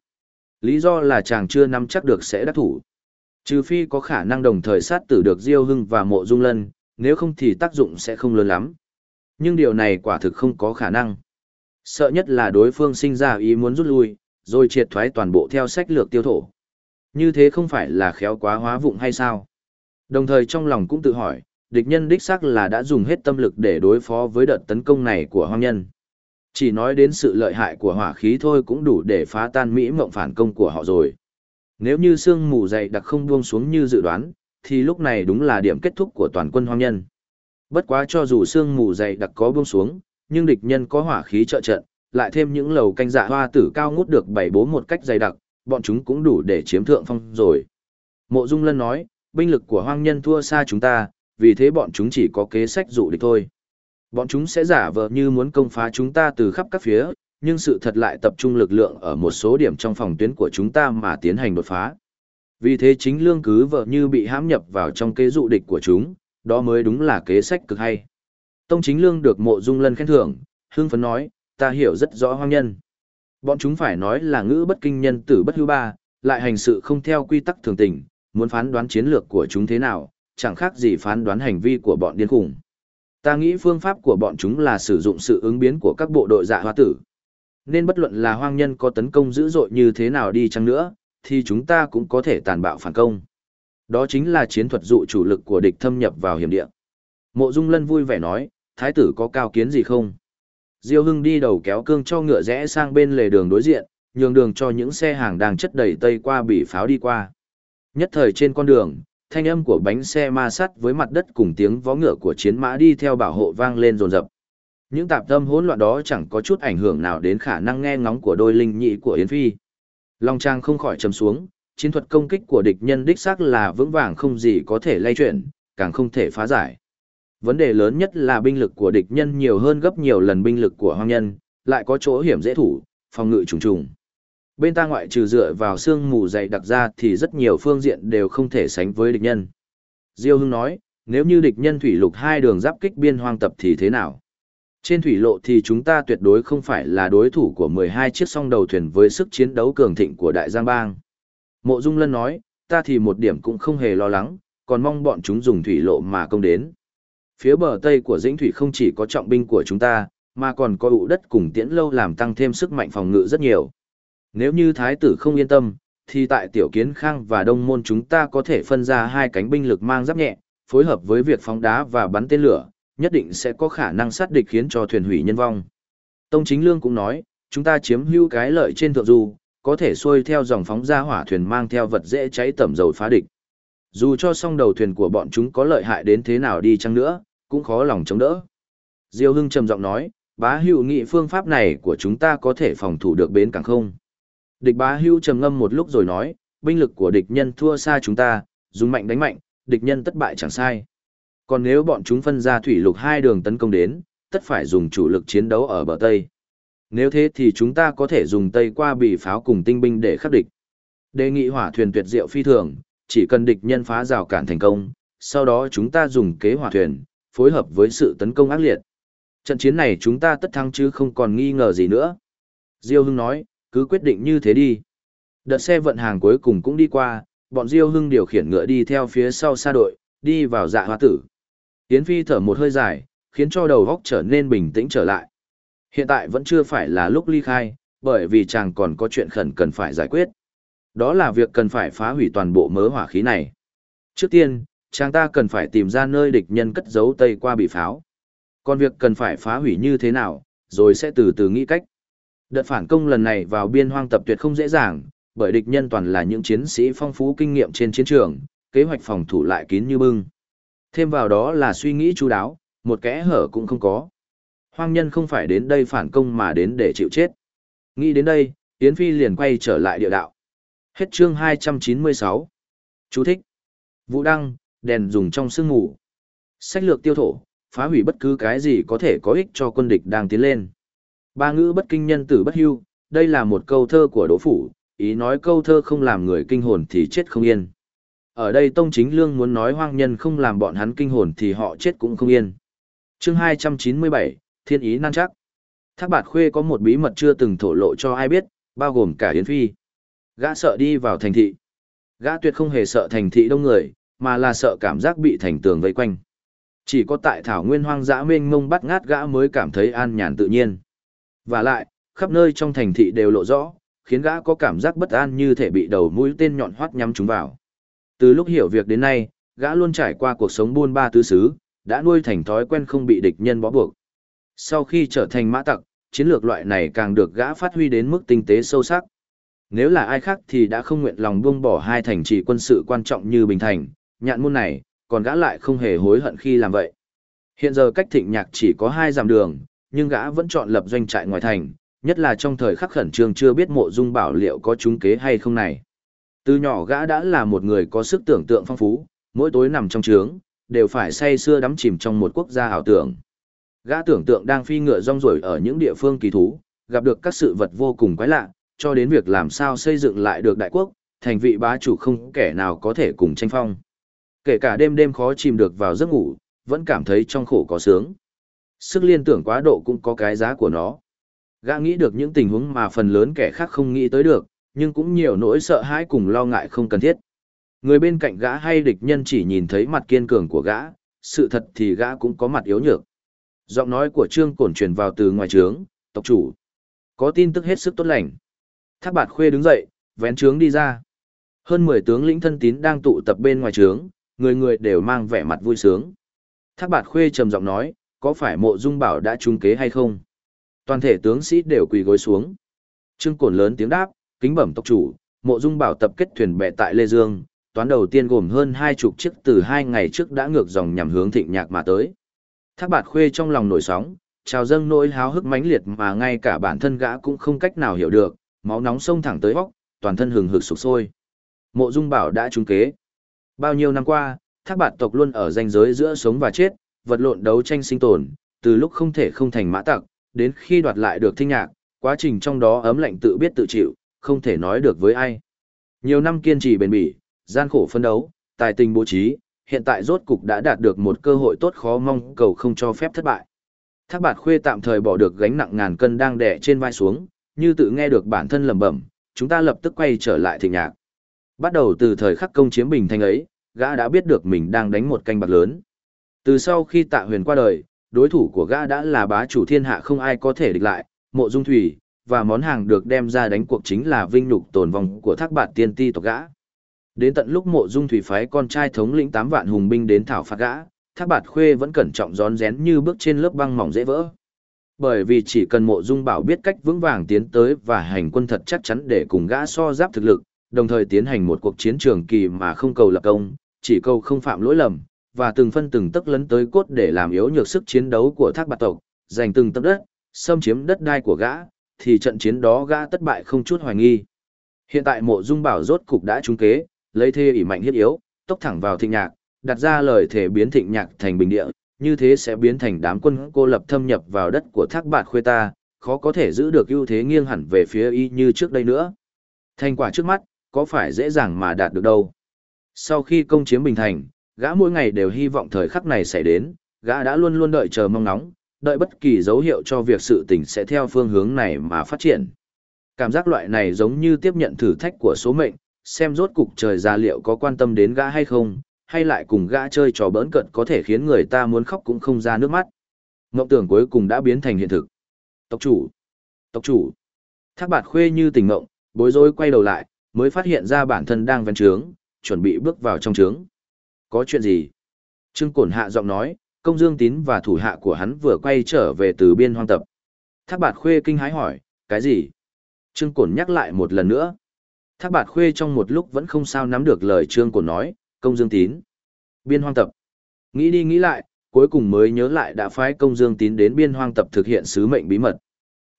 Lý do là chàng chưa nắm chắc được sẽ đắc thủ. Trừ phi có khả năng đồng thời sát tử được Diêu Hưng và mộ dung lân, nếu không thì tác dụng sẽ không lớn lắm. Nhưng điều này quả thực không có khả năng. Sợ nhất là đối phương sinh ra ý muốn rút lui, rồi triệt thoái toàn bộ theo sách lược tiêu thổ. Như thế không phải là khéo quá hóa vụng hay sao? Đồng thời trong lòng cũng tự hỏi, địch nhân đích xác là đã dùng hết tâm lực để đối phó với đợt tấn công này của hoang nhân. Chỉ nói đến sự lợi hại của hỏa khí thôi cũng đủ để phá tan Mỹ mộng phản công của họ rồi. Nếu như sương mù dày đặc không buông xuống như dự đoán, thì lúc này đúng là điểm kết thúc của toàn quân hoang nhân. Bất quá cho dù sương mù dày đặc có buông xuống, nhưng địch nhân có hỏa khí trợ trận, lại thêm những lầu canh dạ hoa tử cao ngút được bảy bố một cách dày đặc, bọn chúng cũng đủ để chiếm thượng phong rồi. Mộ Dung Lân nói, binh lực của hoang nhân thua xa chúng ta, vì thế bọn chúng chỉ có kế sách dụ địch thôi. Bọn chúng sẽ giả vờ như muốn công phá chúng ta từ khắp các phía, nhưng sự thật lại tập trung lực lượng ở một số điểm trong phòng tuyến của chúng ta mà tiến hành đột phá. Vì thế chính lương cứ vợ như bị hãm nhập vào trong kế dụ địch của chúng, đó mới đúng là kế sách cực hay. Tông chính lương được mộ dung lân khen thưởng, hương phấn nói, ta hiểu rất rõ hoang nhân. Bọn chúng phải nói là ngữ bất kinh nhân tử bất hưu ba, lại hành sự không theo quy tắc thường tình, muốn phán đoán chiến lược của chúng thế nào, chẳng khác gì phán đoán hành vi của bọn điên khủng. Ta nghĩ phương pháp của bọn chúng là sử dụng sự ứng biến của các bộ đội dạ hoa tử. Nên bất luận là hoang nhân có tấn công dữ dội như thế nào đi chăng nữa, thì chúng ta cũng có thể tàn bạo phản công. Đó chính là chiến thuật dụ chủ lực của địch thâm nhập vào hiểm địa. Mộ Dung Lân vui vẻ nói, thái tử có cao kiến gì không? Diêu Hưng đi đầu kéo cương cho ngựa rẽ sang bên lề đường đối diện, nhường đường cho những xe hàng đang chất đầy tây qua bị pháo đi qua. Nhất thời trên con đường, thanh âm của bánh xe ma sắt với mặt đất cùng tiếng vó ngựa của chiến mã đi theo bảo hộ vang lên rồn rập. Những tạp tâm hỗn loạn đó chẳng có chút ảnh hưởng nào đến khả năng nghe ngóng của đôi linh nhị của Yến Phi. Long Trang không khỏi trầm xuống, chiến thuật công kích của địch nhân đích xác là vững vàng không gì có thể lay chuyển, càng không thể phá giải. Vấn đề lớn nhất là binh lực của địch nhân nhiều hơn gấp nhiều lần binh lực của hoang nhân, lại có chỗ hiểm dễ thủ, phòng ngự trùng trùng. Bên ta ngoại trừ dựa vào xương mù dày đặc ra thì rất nhiều phương diện đều không thể sánh với địch nhân. Diêu Hưng nói, nếu như địch nhân thủy lục hai đường giáp kích biên hoang tập thì thế nào? Trên thủy lộ thì chúng ta tuyệt đối không phải là đối thủ của 12 chiếc song đầu thuyền với sức chiến đấu cường thịnh của Đại Giang Bang. Mộ Dung Lân nói, ta thì một điểm cũng không hề lo lắng, còn mong bọn chúng dùng thủy lộ mà công đến. Phía bờ tây của Dĩnh Thủy không chỉ có trọng binh của chúng ta, mà còn có ụ đất cùng tiễn lâu làm tăng thêm sức mạnh phòng ngự rất nhiều. Nếu như thái tử không yên tâm, thì tại Tiểu Kiến Khang và Đông Môn chúng ta có thể phân ra hai cánh binh lực mang giáp nhẹ, phối hợp với việc phóng đá và bắn tên lửa, nhất định sẽ có khả năng sát địch khiến cho thuyền hủy nhân vong. Tông Chính Lương cũng nói, chúng ta chiếm hữu cái lợi trên thượng du, có thể xuôi theo dòng phóng ra hỏa thuyền mang theo vật dễ cháy tẩm dầu phá địch. Dù cho song đầu thuyền của bọn chúng có lợi hại đến thế nào đi chăng nữa, cũng khó lòng chống đỡ. Diêu Hưng trầm giọng nói, bá hữu nghị phương pháp này của chúng ta có thể phòng thủ được bến cảng không? Địch bá hữu trầm ngâm một lúc rồi nói, binh lực của địch nhân thua xa chúng ta, dùng mạnh đánh mạnh, địch nhân tất bại chẳng sai. Còn nếu bọn chúng phân ra thủy lục hai đường tấn công đến, tất phải dùng chủ lực chiến đấu ở bờ Tây. Nếu thế thì chúng ta có thể dùng Tây qua bị pháo cùng tinh binh để khắc địch. Đề nghị hỏa thuyền tuyệt diệu phi thường, chỉ cần địch nhân phá rào cản thành công, sau đó chúng ta dùng kế hỏa thuyền, phối hợp với sự tấn công ác liệt. Trận chiến này chúng ta tất thắng chứ không còn nghi ngờ gì nữa. Diêu Hưng nói, cứ quyết định như thế đi. Đợt xe vận hàng cuối cùng cũng đi qua, bọn Diêu Hưng điều khiển ngựa đi theo phía sau xa đội, đi vào dạ hoa tử. Yến Phi thở một hơi dài, khiến cho đầu góc trở nên bình tĩnh trở lại. Hiện tại vẫn chưa phải là lúc ly khai, bởi vì chàng còn có chuyện khẩn cần phải giải quyết. Đó là việc cần phải phá hủy toàn bộ mớ hỏa khí này. Trước tiên, chàng ta cần phải tìm ra nơi địch nhân cất giấu tây qua bị pháo. Còn việc cần phải phá hủy như thế nào, rồi sẽ từ từ nghĩ cách. Đợt phản công lần này vào biên hoang tập tuyệt không dễ dàng, bởi địch nhân toàn là những chiến sĩ phong phú kinh nghiệm trên chiến trường, kế hoạch phòng thủ lại kín như bưng. Thêm vào đó là suy nghĩ chú đáo, một kẽ hở cũng không có. Hoang nhân không phải đến đây phản công mà đến để chịu chết. Nghĩ đến đây, Yến Phi liền quay trở lại địa đạo. Hết chương 296. Chú thích. Vũ đăng, đèn dùng trong sương ngủ. Sách lược tiêu thổ, phá hủy bất cứ cái gì có thể có ích cho quân địch đang tiến lên. Ba ngữ bất kinh nhân tử bất hưu, đây là một câu thơ của Đỗ Phủ, ý nói câu thơ không làm người kinh hồn thì chết không yên. Ở đây Tông Chính Lương muốn nói hoang nhân không làm bọn hắn kinh hồn thì họ chết cũng không yên. chương 297, Thiên Ý nan chắc. Thác Bạt Khuê có một bí mật chưa từng thổ lộ cho ai biết, bao gồm cả Yến Phi. Gã sợ đi vào thành thị. Gã tuyệt không hề sợ thành thị đông người, mà là sợ cảm giác bị thành tường vây quanh. Chỉ có tại thảo nguyên hoang dã mênh mông bắt ngát gã mới cảm thấy an nhàn tự nhiên. Và lại, khắp nơi trong thành thị đều lộ rõ, khiến gã có cảm giác bất an như thể bị đầu mũi tên nhọn hoắt nhắm chúng vào. Từ lúc hiểu việc đến nay, gã luôn trải qua cuộc sống buôn ba tứ xứ, đã nuôi thành thói quen không bị địch nhân bó buộc. Sau khi trở thành mã tặc, chiến lược loại này càng được gã phát huy đến mức tinh tế sâu sắc. Nếu là ai khác thì đã không nguyện lòng buông bỏ hai thành trì quân sự quan trọng như Bình Thành, nhạn môn này, còn gã lại không hề hối hận khi làm vậy. Hiện giờ cách thịnh nhạc chỉ có hai dặm đường, nhưng gã vẫn chọn lập doanh trại ngoài thành, nhất là trong thời khắc khẩn trương chưa biết mộ dung bảo liệu có trúng kế hay không này. Từ nhỏ gã đã là một người có sức tưởng tượng phong phú, mỗi tối nằm trong trướng, đều phải say sưa đắm chìm trong một quốc gia ảo tưởng. Gã tưởng tượng đang phi ngựa rong ruổi ở những địa phương kỳ thú, gặp được các sự vật vô cùng quái lạ, cho đến việc làm sao xây dựng lại được đại quốc, thành vị bá chủ không kẻ nào có thể cùng tranh phong. Kể cả đêm đêm khó chìm được vào giấc ngủ, vẫn cảm thấy trong khổ có sướng. Sức liên tưởng quá độ cũng có cái giá của nó. Gã nghĩ được những tình huống mà phần lớn kẻ khác không nghĩ tới được, nhưng cũng nhiều nỗi sợ hãi cùng lo ngại không cần thiết. Người bên cạnh gã hay địch nhân chỉ nhìn thấy mặt kiên cường của gã, sự thật thì gã cũng có mặt yếu nhược. Giọng nói của Trương Cổn truyền vào từ ngoài trướng, tộc chủ. Có tin tức hết sức tốt lành. Thác bạt khuê đứng dậy, vén trướng đi ra. Hơn 10 tướng lĩnh thân tín đang tụ tập bên ngoài trướng, người người đều mang vẻ mặt vui sướng. Thác bạt khuê trầm giọng nói, có phải mộ dung bảo đã trung kế hay không? Toàn thể tướng sĩ đều quỳ gối xuống. Trương Cổn lớn tiếng đáp, kính bẩm tộc chủ, mộ dung bảo tập kết thuyền bè tại Lê Dương, toán đầu tiên gồm hơn hai chục chiếc từ hai ngày trước đã ngược dòng nhằm hướng thịnh nhạc mà tới. Thác bạt khuê trong lòng nổi sóng, trào dâng nỗi háo hức mãnh liệt mà ngay cả bản thân gã cũng không cách nào hiểu được, máu nóng sông thẳng tới hốc, toàn thân hừng hực sục sôi. Mộ Dung Bảo đã trúng kế. Bao nhiêu năm qua, Thác Bạt tộc luôn ở ranh giới giữa sống và chết, vật lộn đấu tranh sinh tồn, từ lúc không thể không thành mã tặc, đến khi đoạt lại được thinh nhạc, quá trình trong đó ấm lạnh tự biết tự chịu, không thể nói được với ai. Nhiều năm kiên trì bền bỉ, gian khổ phân đấu, tài tình bố trí, hiện tại rốt cục đã đạt được một cơ hội tốt khó mong cầu không cho phép thất bại. Thác bạt khuê tạm thời bỏ được gánh nặng ngàn cân đang đè trên vai xuống, như tự nghe được bản thân lẩm bẩm, chúng ta lập tức quay trở lại thịnh nhạc. Bắt đầu từ thời khắc công chiếm bình thanh ấy, gã đã biết được mình đang đánh một canh bạc lớn. Từ sau khi tạ huyền qua đời, đối thủ của gã đã là bá chủ thiên hạ không ai có thể địch lại, mộ dung thủy, và món hàng được đem ra đánh cuộc chính là vinh nhục tồn vong của thác bạt tiên ti tộc gã. Đến tận lúc mộ dung thủy phái con trai thống lĩnh 8 vạn hùng binh đến thảo phạt gã, thác bạt khuê vẫn cẩn trọng rón rén như bước trên lớp băng mỏng dễ vỡ. Bởi vì chỉ cần mộ dung bảo biết cách vững vàng tiến tới và hành quân thật chắc chắn để cùng gã so giáp thực lực, đồng thời tiến hành một cuộc chiến trường kỳ mà không cầu lập công, chỉ cầu không phạm lỗi lầm, và từng phân từng tấc lấn tới cốt để làm yếu nhược sức chiến đấu của thác bạt tộc, giành từng tấc đất, xâm chiếm đất đai của gã, thì trận chiến đó gã tất bại không chút hoài nghi. Hiện tại mộ dung bảo rốt cục đã trúng kế, lấy thế ỷ mạnh hiết yếu, tốc thẳng vào thịnh nhạc, đặt ra lời thể biến thịnh nhạc thành bình địa, như thế sẽ biến thành đám quân cô lập thâm nhập vào đất của thác bạt khuê ta, khó có thể giữ được ưu thế nghiêng hẳn về phía y như trước đây nữa. Thành quả trước mắt, có phải dễ dàng mà đạt được đâu. Sau khi công chiếm Bình Thành, gã mỗi ngày đều hy vọng thời khắc này sẽ đến, gã đã luôn luôn đợi chờ mong nóng, đợi bất kỳ dấu hiệu cho việc sự tình sẽ theo phương hướng này mà phát triển. Cảm giác loại này giống như tiếp nhận thử thách của số mệnh, xem rốt cục trời ra liệu có quan tâm đến gã hay không, hay lại cùng gã chơi trò bỡn cận có thể khiến người ta muốn khóc cũng không ra nước mắt. Ngộng tưởng cuối cùng đã biến thành hiện thực. Tộc chủ! Tộc chủ! Thác bạt khuê như tỉnh ngộng, bối rối quay đầu lại, mới phát hiện ra bản thân đang ven trướng, chuẩn bị bước vào trong trướng. Có chuyện gì? Trương Cổn hạ giọng nói, công dương tín và thủ hạ của hắn vừa quay trở về từ biên hoang tập. Thác bạt khuê kinh hái hỏi, cái gì? Trương Cổn nhắc lại một lần nữa. Thác bạt khuê trong một lúc vẫn không sao nắm được lời Trương Cổn nói, công dương tín. Biên hoang tập. Nghĩ đi nghĩ lại, cuối cùng mới nhớ lại đã phái công dương tín đến biên hoang tập thực hiện sứ mệnh bí mật.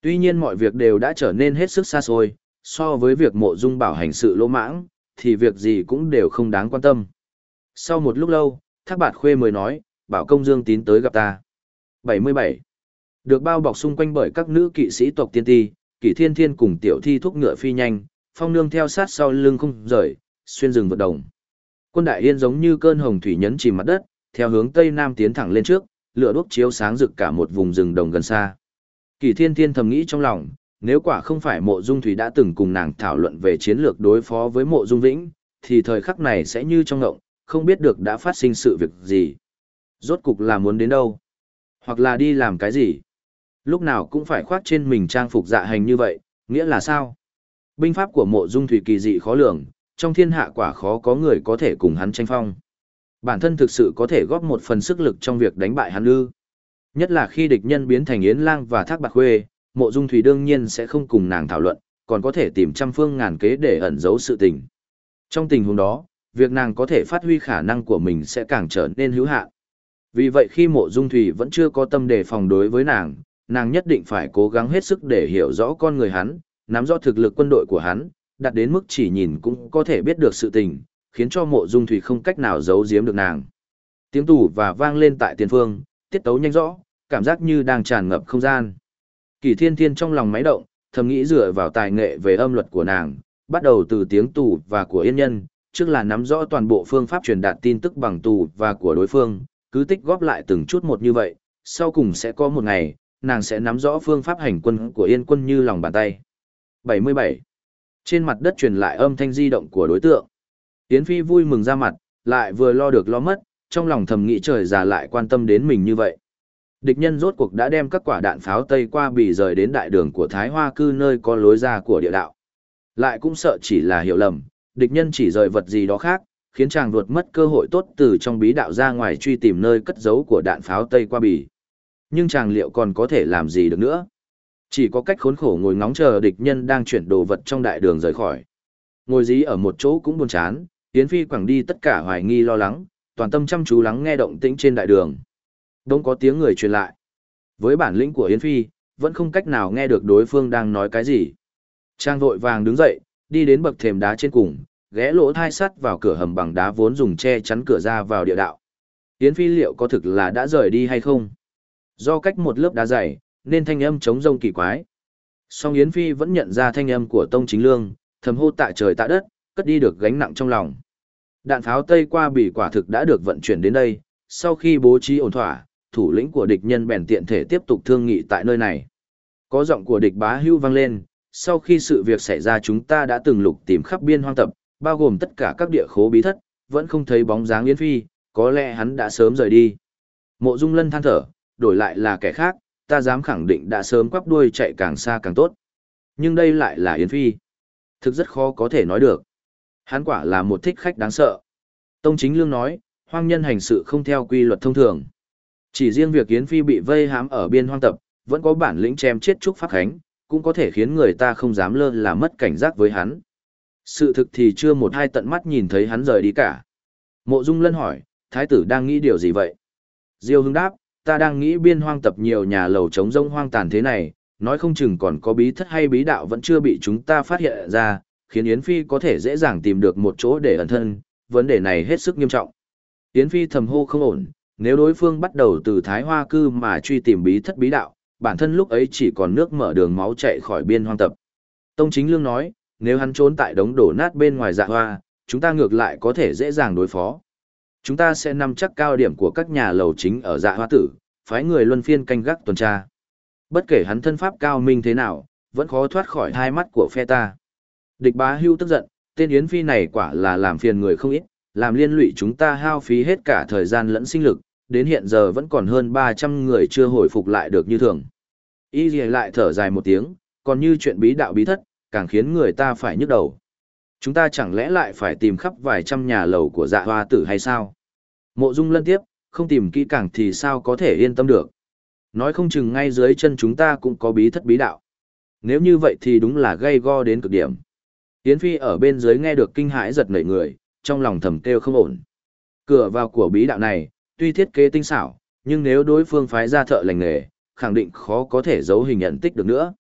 Tuy nhiên mọi việc đều đã trở nên hết sức xa xôi, so với việc mộ dung bảo hành sự lỗ mãng, thì việc gì cũng đều không đáng quan tâm. Sau một lúc lâu, Thác Bạt Khuê mới nói, bảo công dương tín tới gặp ta. 77. Được bao bọc xung quanh bởi các nữ kỵ sĩ tộc tiên ti, kỷ thiên thiên cùng tiểu thi thúc ngựa phi nhanh, phong nương theo sát sau lưng không rời, xuyên rừng vượt đồng. Quân đại yên giống như cơn hồng thủy nhấn chìm mặt đất, theo hướng tây nam tiến thẳng lên trước, lửa đuốc chiếu sáng rực cả một vùng rừng đồng gần xa. Kỷ thiên thiên thầm nghĩ trong lòng, nếu quả không phải mộ dung thủy đã từng cùng nàng thảo luận về chiến lược đối phó với mộ dung vĩnh, thì thời khắc này sẽ như trong ngộng, không biết được đã phát sinh sự việc gì. Rốt cục là muốn đến đâu? Hoặc là đi làm cái gì? Lúc nào cũng phải khoác trên mình trang phục dạ hành như vậy, nghĩa là sao? Binh pháp của mộ dung thủy kỳ dị khó lường, trong thiên hạ quả khó có người có thể cùng hắn tranh phong. Bản thân thực sự có thể góp một phần sức lực trong việc đánh bại hắn ư. Nhất là khi địch nhân biến thành Yến Lang và Thác Bạc Khuê, Mộ Dung Thủy đương nhiên sẽ không cùng nàng thảo luận, còn có thể tìm trăm phương ngàn kế để ẩn giấu sự tình. Trong tình huống đó, việc nàng có thể phát huy khả năng của mình sẽ càng trở nên hữu hạn. Vì vậy khi Mộ Dung Thủy vẫn chưa có tâm đề phòng đối với nàng, nàng nhất định phải cố gắng hết sức để hiểu rõ con người hắn, nắm rõ thực lực quân đội của hắn, đặt đến mức chỉ nhìn cũng có thể biết được sự tình, khiến cho Mộ Dung Thủy không cách nào giấu giếm được nàng. Tiếng tủ và vang lên tại tiền phương, tiết tấu nhanh rõ, cảm giác như đang tràn ngập không gian. Kỳ thiên thiên trong lòng máy động, thầm nghĩ dựa vào tài nghệ về âm luật của nàng, bắt đầu từ tiếng tù và của yên nhân, trước là nắm rõ toàn bộ phương pháp truyền đạt tin tức bằng tù và của đối phương, cứ tích góp lại từng chút một như vậy, sau cùng sẽ có một ngày, nàng sẽ nắm rõ phương pháp hành quân của yên quân như lòng bàn tay. 77. Trên mặt đất truyền lại âm thanh di động của đối tượng. Yến Phi vui mừng ra mặt, lại vừa lo được lo mất, trong lòng thầm nghĩ trời già lại quan tâm đến mình như vậy. Địch nhân rốt cuộc đã đem các quả đạn pháo Tây qua bì rời đến đại đường của Thái Hoa cư nơi có lối ra của địa đạo. Lại cũng sợ chỉ là hiểu lầm, địch nhân chỉ rời vật gì đó khác, khiến chàng ruột mất cơ hội tốt từ trong bí đạo ra ngoài truy tìm nơi cất giấu của đạn pháo Tây qua bì. Nhưng chàng liệu còn có thể làm gì được nữa? Chỉ có cách khốn khổ ngồi ngóng chờ địch nhân đang chuyển đồ vật trong đại đường rời khỏi. Ngồi dí ở một chỗ cũng buồn chán, Yến Phi quẳng đi tất cả hoài nghi lo lắng, toàn tâm chăm chú lắng nghe động tĩnh trên đại đường. Đông có tiếng người truyền lại. Với bản lĩnh của Yến Phi, vẫn không cách nào nghe được đối phương đang nói cái gì. Trang vội vàng đứng dậy, đi đến bậc thềm đá trên cùng, ghé lỗ thai sắt vào cửa hầm bằng đá vốn dùng che chắn cửa ra vào địa đạo. Yến Phi liệu có thực là đã rời đi hay không? Do cách một lớp đá dày, nên thanh âm chống rông kỳ quái. Song Yến Phi vẫn nhận ra thanh âm của Tông Chính Lương, thầm hô tạ trời tạ đất, cất đi được gánh nặng trong lòng. Đạn pháo Tây qua bị quả thực đã được vận chuyển đến đây, sau khi bố trí ổn thỏa, thủ lĩnh của địch nhân bèn tiện thể tiếp tục thương nghị tại nơi này. Có giọng của địch bá hưu vang lên, sau khi sự việc xảy ra chúng ta đã từng lục tìm khắp biên hoang tập, bao gồm tất cả các địa khố bí thất, vẫn không thấy bóng dáng Yến Phi, có lẽ hắn đã sớm rời đi. Mộ Dung Lân than thở, đổi lại là kẻ khác, ta dám khẳng định đã sớm quắp đuôi chạy càng xa càng tốt. Nhưng đây lại là Yến Phi. Thực rất khó có thể nói được. Hắn quả là một thích khách đáng sợ. Tông Chính Lương nói, hoang nhân hành sự không theo quy luật thông thường. Chỉ riêng việc Yến Phi bị vây hãm ở biên hoang tập, vẫn có bản lĩnh chém chết Trúc Pháp Khánh, cũng có thể khiến người ta không dám lơ là mất cảnh giác với hắn. Sự thực thì chưa một hai tận mắt nhìn thấy hắn rời đi cả. Mộ Dung Lân hỏi, Thái tử đang nghĩ điều gì vậy? Diêu Hưng đáp, ta đang nghĩ biên hoang tập nhiều nhà lầu trống rông hoang tàn thế này, nói không chừng còn có bí thất hay bí đạo vẫn chưa bị chúng ta phát hiện ra, khiến Yến Phi có thể dễ dàng tìm được một chỗ để ẩn thân, vấn đề này hết sức nghiêm trọng. Yến Phi thầm hô không ổn, nếu đối phương bắt đầu từ Thái Hoa cư mà truy tìm bí thất bí đạo, bản thân lúc ấy chỉ còn nước mở đường máu chạy khỏi biên hoang tập. Tông Chính Lương nói, nếu hắn trốn tại đống đổ nát bên ngoài dạ hoa, chúng ta ngược lại có thể dễ dàng đối phó. Chúng ta sẽ nắm chắc cao điểm của các nhà lầu chính ở dạ hoa tử, phái người luân phiên canh gác tuần tra. Bất kể hắn thân pháp cao minh thế nào, vẫn khó thoát khỏi hai mắt của phe ta. Địch bá hưu tức giận, tên Yến Phi này quả là làm phiền người không ít, làm liên lụy chúng ta hao phí hết cả thời gian lẫn sinh lực, đến hiện giờ vẫn còn hơn 300 người chưa hồi phục lại được như thường. Y lại thở dài một tiếng, còn như chuyện bí đạo bí thất, càng khiến người ta phải nhức đầu. Chúng ta chẳng lẽ lại phải tìm khắp vài trăm nhà lầu của dạ hoa tử hay sao? Mộ dung lân tiếp, không tìm kỹ càng thì sao có thể yên tâm được. Nói không chừng ngay dưới chân chúng ta cũng có bí thất bí đạo. Nếu như vậy thì đúng là gây go đến cực điểm. Yến Phi ở bên dưới nghe được kinh hãi giật nảy người, trong lòng thầm kêu không ổn. Cửa vào của bí đạo này, tuy thiết kế tinh xảo, nhưng nếu đối phương phái ra thợ lành nghề, khẳng định khó có thể giấu hình nhận tích được nữa.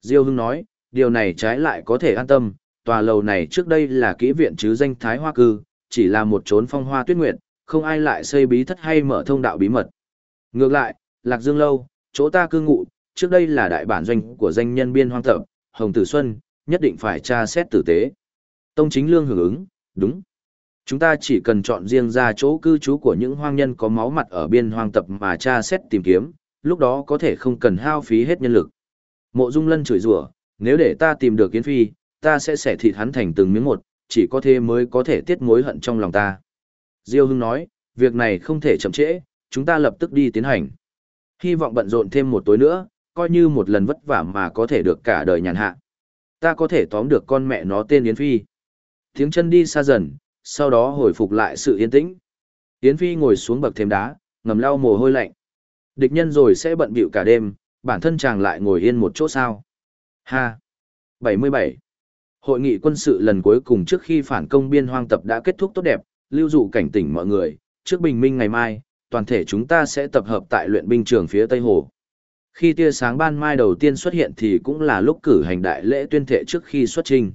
Diêu Hưng nói, điều này trái lại có thể an tâm, tòa lầu này trước đây là kỹ viện chứ danh Thái Hoa Cư, chỉ là một trốn phong hoa tuyết nguyệt, không ai lại xây bí thất hay mở thông đạo bí mật. Ngược lại, Lạc Dương Lâu, chỗ ta cư ngụ, trước đây là đại bản doanh của danh nhân biên hoang tập, Hồng Tử Xuân, nhất định phải tra xét tử tế. Tông chính lương hưởng ứng, đúng. Chúng ta chỉ cần chọn riêng ra chỗ cư trú của những hoang nhân có máu mặt ở biên hoang tập mà tra xét tìm kiếm, lúc đó có thể không cần hao phí hết nhân lực. Mộ Dung Lân chửi rủa, nếu để ta tìm được Kiến Phi, ta sẽ xẻ thịt hắn thành từng miếng một, chỉ có thế mới có thể tiết mối hận trong lòng ta. Diêu Hưng nói, việc này không thể chậm trễ, chúng ta lập tức đi tiến hành. Hy vọng bận rộn thêm một tối nữa, coi như một lần vất vả mà có thể được cả đời nhàn hạ. Ta có thể tóm được con mẹ nó tên Yến Phi. Tiếng chân đi xa dần, sau đó hồi phục lại sự yên tĩnh. Yến Phi ngồi xuống bậc thềm đá, ngầm lau mồ hôi lạnh. Địch nhân rồi sẽ bận bịu cả đêm, bản thân chàng lại ngồi yên một chỗ sao. Ha! 77. Hội nghị quân sự lần cuối cùng trước khi phản công biên hoang tập đã kết thúc tốt đẹp, lưu dụ cảnh tỉnh mọi người, trước bình minh ngày mai, toàn thể chúng ta sẽ tập hợp tại luyện binh trường phía Tây Hồ. Khi tia sáng ban mai đầu tiên xuất hiện thì cũng là lúc cử hành đại lễ tuyên thệ trước khi xuất trình.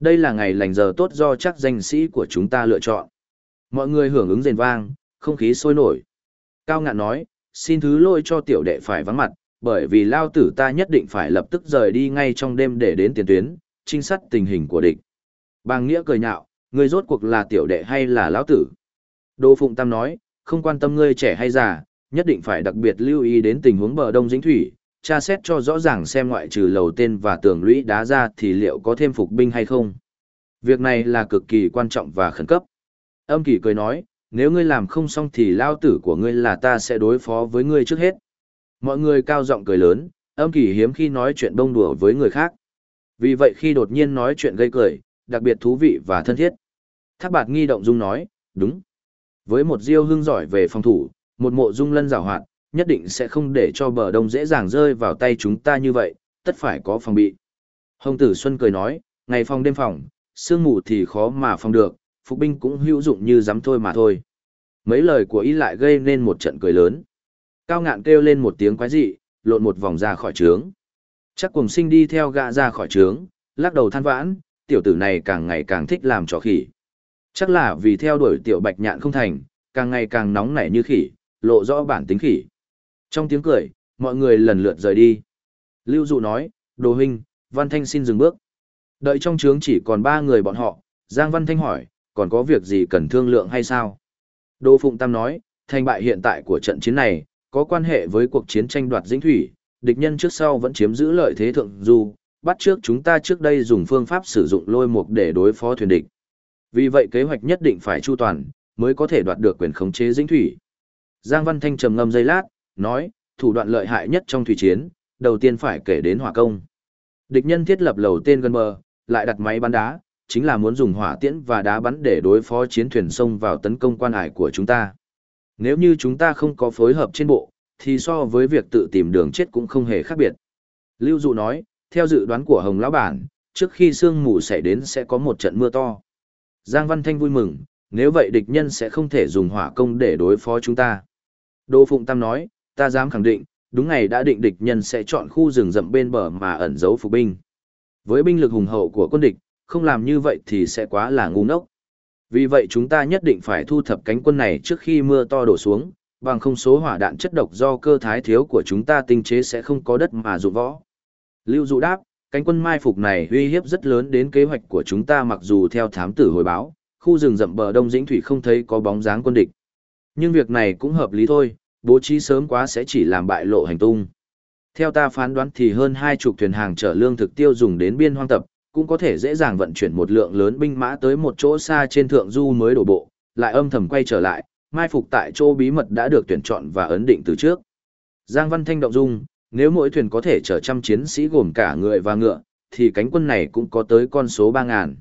Đây là ngày lành giờ tốt do chắc danh sĩ của chúng ta lựa chọn. Mọi người hưởng ứng rền vang, không khí sôi nổi. Cao ngạn nói, xin thứ lỗi cho tiểu đệ phải vắng mặt, bởi vì lao tử ta nhất định phải lập tức rời đi ngay trong đêm để đến tiền tuyến, trinh sát tình hình của địch. Bàng Nghĩa cười nhạo, ngươi rốt cuộc là tiểu đệ hay là lão tử? Đô Phụng Tam nói, không quan tâm ngươi trẻ hay già, nhất định phải đặc biệt lưu ý đến tình huống bờ đông dính thủy, tra xét cho rõ ràng xem ngoại trừ lầu tên và tường lũy đá ra thì liệu có thêm phục binh hay không. Việc này là cực kỳ quan trọng và khẩn cấp. Âm kỳ cười nói, nếu ngươi làm không xong thì lao tử của ngươi là ta sẽ đối phó với ngươi trước hết. Mọi người cao giọng cười lớn, âm kỳ hiếm khi nói chuyện bông đùa với người khác. Vì vậy khi đột nhiên nói chuyện gây cười, đặc biệt thú vị và thân thiết. Thác bạt nghi động dung nói, đúng. Với một diêu hưng giỏi về phòng thủ, một mộ dung lân rào hoạt, nhất định sẽ không để cho bờ đông dễ dàng rơi vào tay chúng ta như vậy, tất phải có phòng bị. Hồng tử Xuân cười nói, ngày phòng đêm phòng, sương mù thì khó mà phòng được, phục binh cũng hữu dụng như dám thôi mà thôi. Mấy lời của ý lại gây nên một trận cười lớn. Cao ngạn kêu lên một tiếng quái dị, lộn một vòng ra khỏi trướng. Chắc cùng sinh đi theo gã ra khỏi trướng, lắc đầu than vãn, tiểu tử này càng ngày càng thích làm trò khỉ. Chắc là vì theo đuổi tiểu bạch nhạn không thành, càng ngày càng nóng nảy như khỉ, lộ rõ bản tính khỉ. Trong tiếng cười, mọi người lần lượt rời đi. Lưu Dụ nói, Đồ Huynh, Văn Thanh xin dừng bước. Đợi trong trướng chỉ còn ba người bọn họ, Giang Văn Thanh hỏi, còn có việc gì cần thương lượng hay sao? Đỗ Phụng Tam nói, thành bại hiện tại của trận chiến này, có quan hệ với cuộc chiến tranh đoạt dĩnh thủy, địch nhân trước sau vẫn chiếm giữ lợi thế thượng du, bắt trước chúng ta trước đây dùng phương pháp sử dụng lôi mục để đối phó thuyền địch. Vì vậy kế hoạch nhất định phải chu toàn, mới có thể đoạt được quyền khống chế dĩnh thủy. Giang Văn Thanh trầm ngâm giây lát, nói, thủ đoạn lợi hại nhất trong thủy chiến, đầu tiên phải kể đến hỏa công. Địch nhân thiết lập lầu tên gần bờ, lại đặt máy bắn đá, chính là muốn dùng hỏa tiễn và đá bắn để đối phó chiến thuyền sông vào tấn công quan hải của chúng ta. Nếu như chúng ta không có phối hợp trên bộ, thì so với việc tự tìm đường chết cũng không hề khác biệt. Lưu Dụ nói, theo dự đoán của Hồng Lão Bản, trước khi sương mù xảy đến sẽ có một trận mưa to. Giang Văn Thanh vui mừng, nếu vậy địch nhân sẽ không thể dùng hỏa công để đối phó chúng ta. Đỗ Phụng Tam nói, ta dám khẳng định, đúng ngày đã định địch nhân sẽ chọn khu rừng rậm bên bờ mà ẩn giấu phục binh. Với binh lực hùng hậu của quân địch, không làm như vậy thì sẽ quá là ngu ngốc. Vì vậy chúng ta nhất định phải thu thập cánh quân này trước khi mưa to đổ xuống, bằng không số hỏa đạn chất độc do cơ thái thiếu của chúng ta tinh chế sẽ không có đất mà dụ võ. Lưu Dụ đáp, cánh quân mai phục này uy hiếp rất lớn đến kế hoạch của chúng ta mặc dù theo thám tử hồi báo, khu rừng rậm bờ Đông Dĩnh Thủy không thấy có bóng dáng quân địch. Nhưng việc này cũng hợp lý thôi, bố trí sớm quá sẽ chỉ làm bại lộ hành tung. Theo ta phán đoán thì hơn hai chục thuyền hàng chở lương thực tiêu dùng đến biên hoang tập, cũng có thể dễ dàng vận chuyển một lượng lớn binh mã tới một chỗ xa trên thượng du mới đổ bộ, lại âm thầm quay trở lại, mai phục tại chỗ bí mật đã được tuyển chọn và ấn định từ trước. Giang Văn Thanh động dung, nếu mỗi thuyền có thể chở trăm chiến sĩ gồm cả người và ngựa, thì cánh quân này cũng có tới con số 3.000.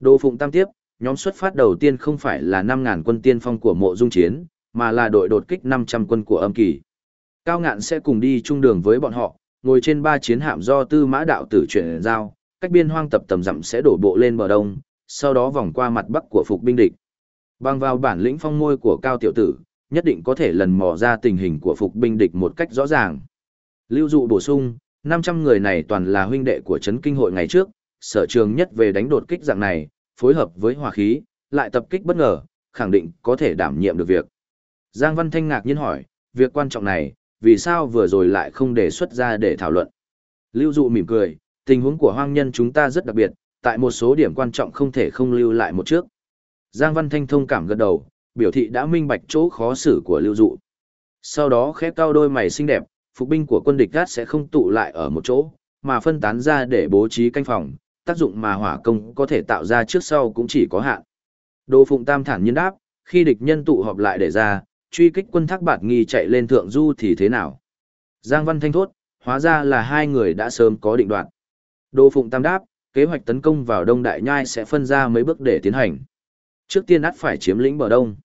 Đô Phụng Tam tiếp, nhóm xuất phát đầu tiên không phải là 5.000 quân tiên phong của mộ dung chiến, mà là đội đột kích 500 quân của âm kỳ. Cao ngạn sẽ cùng đi chung đường với bọn họ, ngồi trên ba chiến hạm do tư mã đạo tử chuyển giao, cách biên hoang tập tầm dặm sẽ đổ bộ lên bờ đông, sau đó vòng qua mặt bắc của phục binh địch. Bằng vào bản lĩnh phong môi của cao tiểu tử, nhất định có thể lần mò ra tình hình của phục binh địch một cách rõ ràng. Lưu dụ bổ sung, 500 người này toàn là huynh đệ của Trấn Kinh hội ngày trước, sở trường nhất về đánh đột kích dạng này, phối hợp với hỏa khí, lại tập kích bất ngờ, khẳng định có thể đảm nhiệm được việc. Giang Văn Thanh ngạc nhiên hỏi, việc quan trọng này, vì sao vừa rồi lại không đề xuất ra để thảo luận? Lưu dụ mỉm cười, tình huống của hoang nhân chúng ta rất đặc biệt, tại một số điểm quan trọng không thể không lưu lại một trước. Giang Văn Thanh thông cảm gật đầu, biểu thị đã minh bạch chỗ khó xử của lưu dụ. Sau đó khép cao đôi mày xinh đẹp, phục binh của quân địch gắt sẽ không tụ lại ở một chỗ, mà phân tán ra để bố trí canh phòng, tác dụng mà hỏa công có thể tạo ra trước sau cũng chỉ có hạn. Đỗ Phụng Tam thản nhiên đáp, khi địch nhân tụ họp lại để ra, truy kích quân thác bạt nghi chạy lên thượng du thì thế nào? Giang Văn Thanh thốt, hóa ra là hai người đã sớm có định đoạt. Đô Phụng Tam đáp, kế hoạch tấn công vào Đông Đại Nhai sẽ phân ra mấy bước để tiến hành. Trước tiên ắt phải chiếm lĩnh bờ đông.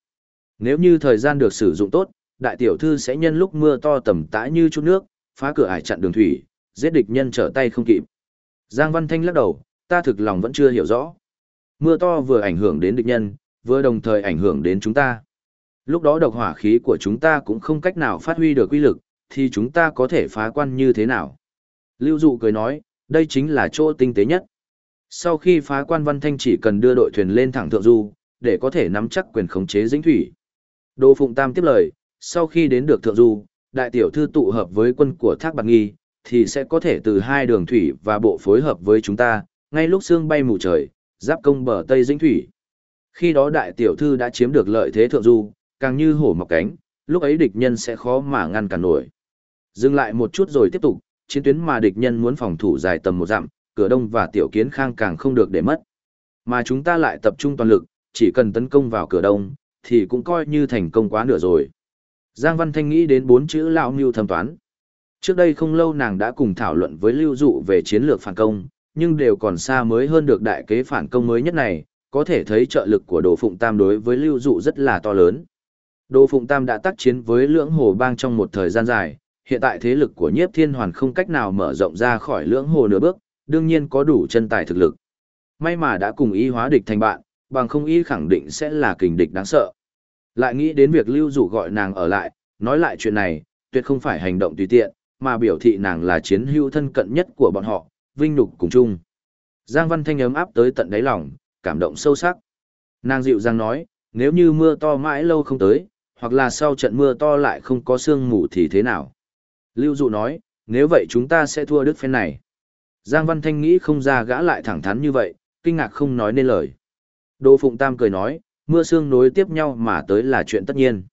Nếu như thời gian được sử dụng tốt, đại tiểu thư sẽ nhân lúc mưa to tầm tã như chút nước, phá cửa ải chặn đường thủy, giết địch nhân trở tay không kịp. Giang Văn Thanh lắc đầu, ta thực lòng vẫn chưa hiểu rõ. Mưa to vừa ảnh hưởng đến địch nhân, vừa đồng thời ảnh hưởng đến chúng ta. Lúc đó độc hỏa khí của chúng ta cũng không cách nào phát huy được uy lực, thì chúng ta có thể phá quan như thế nào? Lưu Dụ cười nói, đây chính là chỗ tinh tế nhất. Sau khi phá quan Văn Thanh chỉ cần đưa đội thuyền lên thẳng thượng du, để có thể nắm chắc quyền khống chế dĩnh thủy. Đô Phụng Tam tiếp lời, sau khi đến được thượng du, đại tiểu thư tụ hợp với quân của Thác Bạc Nghi, thì sẽ có thể từ hai đường thủy và bộ phối hợp với chúng ta, ngay lúc sương bay mù trời, giáp công bờ Tây Dĩnh Thủy. Khi đó đại tiểu thư đã chiếm được lợi thế thượng du, càng như hổ mọc cánh, lúc ấy địch nhân sẽ khó mà ngăn cản nổi. Dừng lại một chút rồi tiếp tục, chiến tuyến mà địch nhân muốn phòng thủ dài tầm một dặm, cửa đông và tiểu kiến khang càng không được để mất. Mà chúng ta lại tập trung toàn lực, chỉ cần tấn công vào cửa đông, thì cũng coi như thành công quá nửa rồi. Giang Văn Thanh nghĩ đến bốn chữ lão mưu thẩm toán. Trước đây không lâu nàng đã cùng thảo luận với Lưu Dụ về chiến lược phản công, nhưng đều còn xa mới hơn được đại kế phản công mới nhất này, có thể thấy trợ lực của Đồ Phụng Tam đối với Lưu Dụ rất là to lớn. Đồ Phụng Tam đã tác chiến với lưỡng hồ bang trong một thời gian dài, hiện tại thế lực của nhiếp thiên hoàn không cách nào mở rộng ra khỏi lưỡng hồ nửa bước, đương nhiên có đủ chân tài thực lực. May mà đã cùng ý hóa địch thành bạn, bằng không ý khẳng định sẽ là kình địch đáng sợ. Lại nghĩ đến việc lưu dụ gọi nàng ở lại, nói lại chuyện này, tuyệt không phải hành động tùy tiện, mà biểu thị nàng là chiến hữu thân cận nhất của bọn họ, vinh nhục cùng chung. Giang Văn Thanh ấm áp tới tận đáy lòng, cảm động sâu sắc. Nàng dịu dàng nói, nếu như mưa to mãi lâu không tới, hoặc là sau trận mưa to lại không có sương mù thì thế nào? Lưu Dụ nói, nếu vậy chúng ta sẽ thua đức phen này. Giang Văn Thanh nghĩ không ra gã lại thẳng thắn như vậy, kinh ngạc không nói nên lời. Đỗ Phụng Tam cười nói, mưa sương nối tiếp nhau mà tới là chuyện tất nhiên.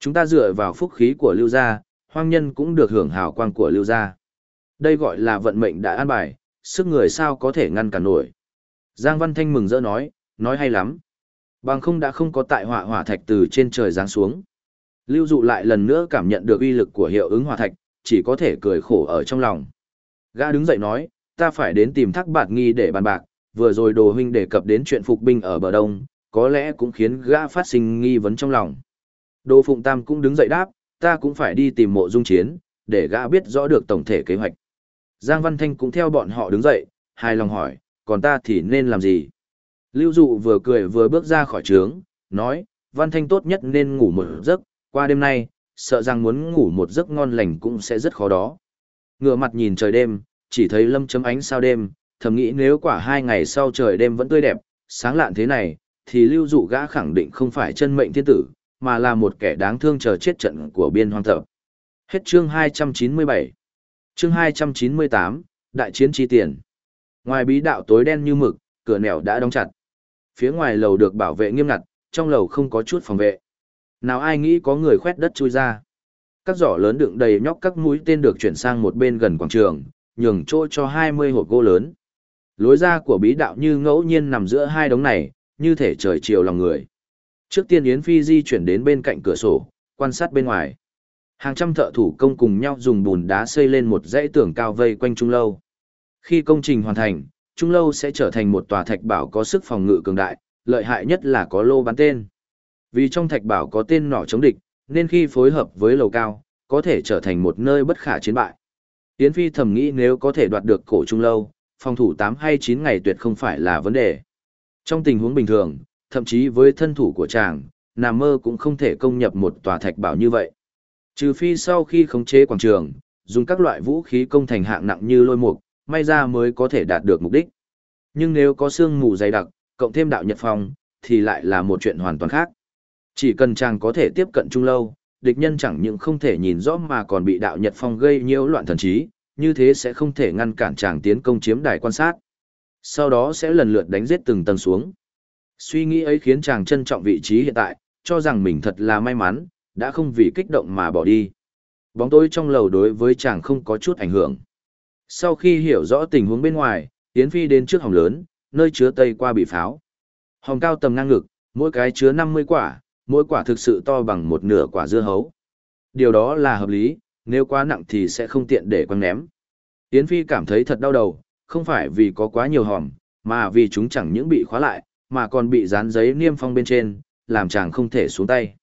Chúng ta dựa vào phúc khí của Lưu Gia, hoang nhân cũng được hưởng hào quang của Lưu Gia. Đây gọi là vận mệnh đã an bài, sức người sao có thể ngăn cản nổi. Giang Văn Thanh mừng rỡ nói, nói hay lắm. Bằng không đã không có tại hỏa hỏa thạch từ trên trời giáng xuống. Lưu dụ lại lần nữa cảm nhận được uy lực của hiệu ứng hỏa thạch, chỉ có thể cười khổ ở trong lòng. Gã đứng dậy nói, ta phải đến tìm thác bạt nghi để bàn bạc, vừa rồi đồ huynh đề cập đến chuyện phục binh ở bờ đông, có lẽ cũng khiến gã phát sinh nghi vấn trong lòng. Đồ Phụng Tam cũng đứng dậy đáp, ta cũng phải đi tìm mộ dung chiến, để gã biết rõ được tổng thể kế hoạch. Giang Văn Thanh cũng theo bọn họ đứng dậy, hài lòng hỏi, còn ta thì nên làm gì? Lưu Dụ vừa cười vừa bước ra khỏi trướng, nói, Văn Thanh tốt nhất nên ngủ một giấc, qua đêm nay, sợ rằng muốn ngủ một giấc ngon lành cũng sẽ rất khó đó. Ngựa mặt nhìn trời đêm, chỉ thấy lâm chấm ánh sao đêm, thầm nghĩ nếu quả hai ngày sau trời đêm vẫn tươi đẹp, sáng lạn thế này, thì lưu dụ gã khẳng định không phải chân mệnh thiên tử, mà là một kẻ đáng thương chờ chết trận của biên hoang thập. Hết chương 297 Chương 298, Đại chiến chi tiền. Ngoài bí đạo tối đen như mực, cửa nẻo đã đóng chặt. Phía ngoài lầu được bảo vệ nghiêm ngặt, trong lầu không có chút phòng vệ. Nào ai nghĩ có người khoét đất chui ra. Các giỏ lớn đựng đầy nhóc các mũi tên được chuyển sang một bên gần quảng trường, nhường chỗ cho 20 hộp gỗ lớn. Lối ra của bí đạo như ngẫu nhiên nằm giữa hai đống này, như thể trời chiều lòng người. Trước tiên Yến Phi di chuyển đến bên cạnh cửa sổ, quan sát bên ngoài. Hàng trăm thợ thủ công cùng nhau dùng bùn đá xây lên một dãy tường cao vây quanh trung lâu. Khi công trình hoàn thành, trung lâu sẽ trở thành một tòa thạch bảo có sức phòng ngự cường đại, lợi hại nhất là có lô bán tên. Vì trong thạch bảo có tên nỏ chống địch, nên khi phối hợp với lầu cao, có thể trở thành một nơi bất khả chiến bại. Yến Phi thầm nghĩ nếu có thể đoạt được cổ trung lâu, phòng thủ 8 hay 9 ngày tuyệt không phải là vấn đề. Trong tình huống bình thường, thậm chí với thân thủ của chàng, Nam mơ cũng không thể công nhập một tòa thạch bảo như vậy. Trừ phi sau khi khống chế quảng trường, dùng các loại vũ khí công thành hạng nặng như lôi mục, may ra mới có thể đạt được mục đích. Nhưng nếu có sương mù dày đặc, cộng thêm đạo nhật phong, thì lại là một chuyện hoàn toàn khác. Chỉ cần chàng có thể tiếp cận trung lâu, địch nhân chẳng những không thể nhìn rõ mà còn bị đạo nhật phong gây nhiễu loạn thần trí, như thế sẽ không thể ngăn cản chàng tiến công chiếm đài quan sát. Sau đó sẽ lần lượt đánh giết từng tầng xuống. Suy nghĩ ấy khiến chàng trân trọng vị trí hiện tại, cho rằng mình thật là may mắn, đã không vì kích động mà bỏ đi. Bóng tối trong lầu đối với chàng không có chút ảnh hưởng. Sau khi hiểu rõ tình huống bên ngoài, Yến Phi đến trước hòm lớn, nơi chứa tây qua bị pháo. Hòm cao tầm ngang ngực, mỗi cái chứa 50 quả, mỗi quả thực sự to bằng một nửa quả dưa hấu. Điều đó là hợp lý, nếu quá nặng thì sẽ không tiện để quăng ném. Yến Phi cảm thấy thật đau đầu, không phải vì có quá nhiều hòm, mà vì chúng chẳng những bị khóa lại, mà còn bị dán giấy niêm phong bên trên, làm chàng không thể xuống tay.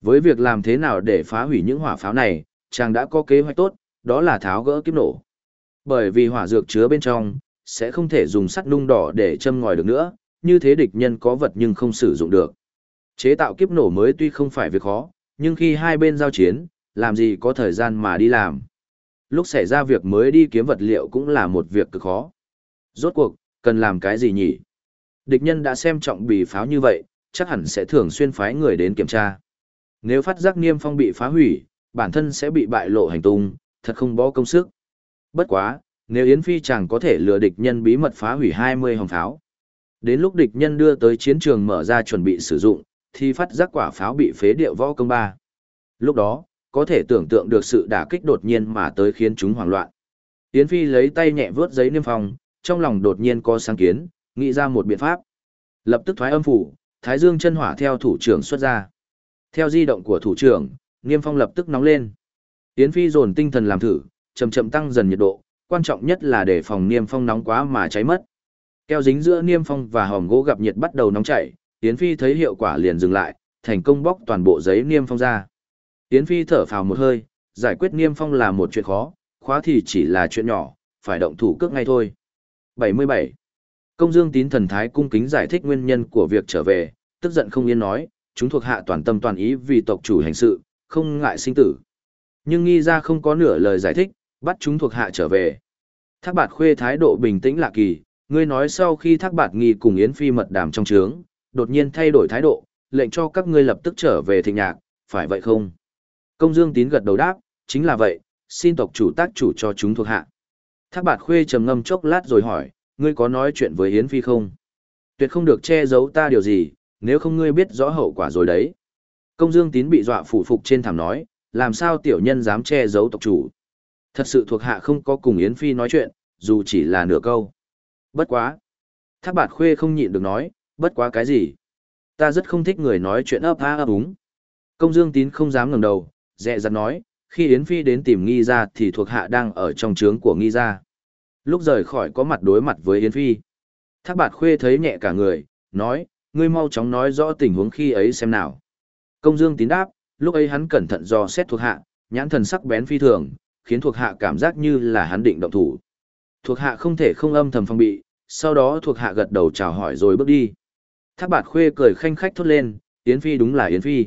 Với việc làm thế nào để phá hủy những hỏa pháo này, chàng đã có kế hoạch tốt, đó là tháo gỡ kiếp nổ. Bởi vì hỏa dược chứa bên trong, sẽ không thể dùng sắt nung đỏ để châm ngòi được nữa, như thế địch nhân có vật nhưng không sử dụng được. Chế tạo kiếp nổ mới tuy không phải việc khó, nhưng khi hai bên giao chiến, làm gì có thời gian mà đi làm. Lúc xảy ra việc mới đi kiếm vật liệu cũng là một việc cực khó. Rốt cuộc, cần làm cái gì nhỉ? Địch nhân đã xem trọng bì pháo như vậy, chắc hẳn sẽ thường xuyên phái người đến kiểm tra. Nếu phát giác niêm phong bị phá hủy, bản thân sẽ bị bại lộ hành tung, thật không bỏ công sức. Bất quá, nếu Yến Phi chẳng có thể lừa địch nhân bí mật phá hủy 20 hồng pháo. Đến lúc địch nhân đưa tới chiến trường mở ra chuẩn bị sử dụng, thì phát giác quả pháo bị phế điệu võ công ba. Lúc đó, có thể tưởng tượng được sự đả kích đột nhiên mà tới khiến chúng hoảng loạn. Yến Phi lấy tay nhẹ vớt giấy niêm phong, trong lòng đột nhiên có sáng kiến, nghĩ ra một biện pháp. Lập tức thoái âm phủ, Thái Dương chân hỏa theo thủ trưởng xuất ra. Theo di động của thủ trưởng, niêm phong lập tức nóng lên. Yến Phi dồn tinh thần làm thử, chậm chậm tăng dần nhiệt độ, quan trọng nhất là để phòng niêm phong nóng quá mà cháy mất. Keo dính giữa niêm phong và hòm gỗ gặp nhiệt bắt đầu nóng chảy, Yến Phi thấy hiệu quả liền dừng lại, thành công bóc toàn bộ giấy niêm phong ra. Yến Phi thở phào một hơi, giải quyết niêm phong là một chuyện khó, khóa thì chỉ là chuyện nhỏ, phải động thủ cước ngay thôi. 77. Công Dương Tín thần thái cung kính giải thích nguyên nhân của việc trở về, tức giận không yên nói, chúng thuộc hạ toàn tâm toàn ý vì tộc chủ hành sự, không ngại sinh tử. Nhưng nghi ra không có nửa lời giải thích, bắt chúng thuộc hạ trở về. Thác bạt khuê thái độ bình tĩnh lạ kỳ, ngươi nói sau khi thác bạt nghi cùng Yến Phi mật đàm trong trướng, đột nhiên thay đổi thái độ, lệnh cho các ngươi lập tức trở về thịnh nhạc, phải vậy không? Công Dương Tín gật đầu đáp, chính là vậy, xin tộc chủ tác chủ cho chúng thuộc hạ. Thác bạt khuê trầm ngâm chốc lát rồi hỏi, ngươi có nói chuyện với Yến Phi không? Tuyệt không được che giấu ta điều gì, nếu không ngươi biết rõ hậu quả rồi đấy. Công Dương Tín bị dọa phủ phục trên thảm nói, làm sao tiểu nhân dám che giấu tộc chủ. Thật sự thuộc hạ không có cùng Yến Phi nói chuyện, dù chỉ là nửa câu. Bất quá. Thác bạt khuê không nhịn được nói, bất quá cái gì. Ta rất không thích người nói chuyện ấp a ấp úng. Công Dương Tín không dám ngẩng đầu, dẹ dặt nói, khi Yến Phi đến tìm nghi ra thì thuộc hạ đang ở trong trướng của nghi ra. Lúc rời khỏi có mặt đối mặt với Yến Phi. Thác bạt khuê thấy nhẹ cả người, nói, ngươi mau chóng nói rõ tình huống khi ấy xem nào. Công Dương tín đáp, lúc ấy hắn cẩn thận do xét thuộc hạ, nhãn thần sắc bén phi thường, khiến thuộc hạ cảm giác như là hắn định động thủ. Thuộc hạ không thể không âm thầm phong bị, sau đó thuộc hạ gật đầu chào hỏi rồi bước đi. Thác bạt khuê cười khanh khách thốt lên, Yến Phi đúng là Yến Phi.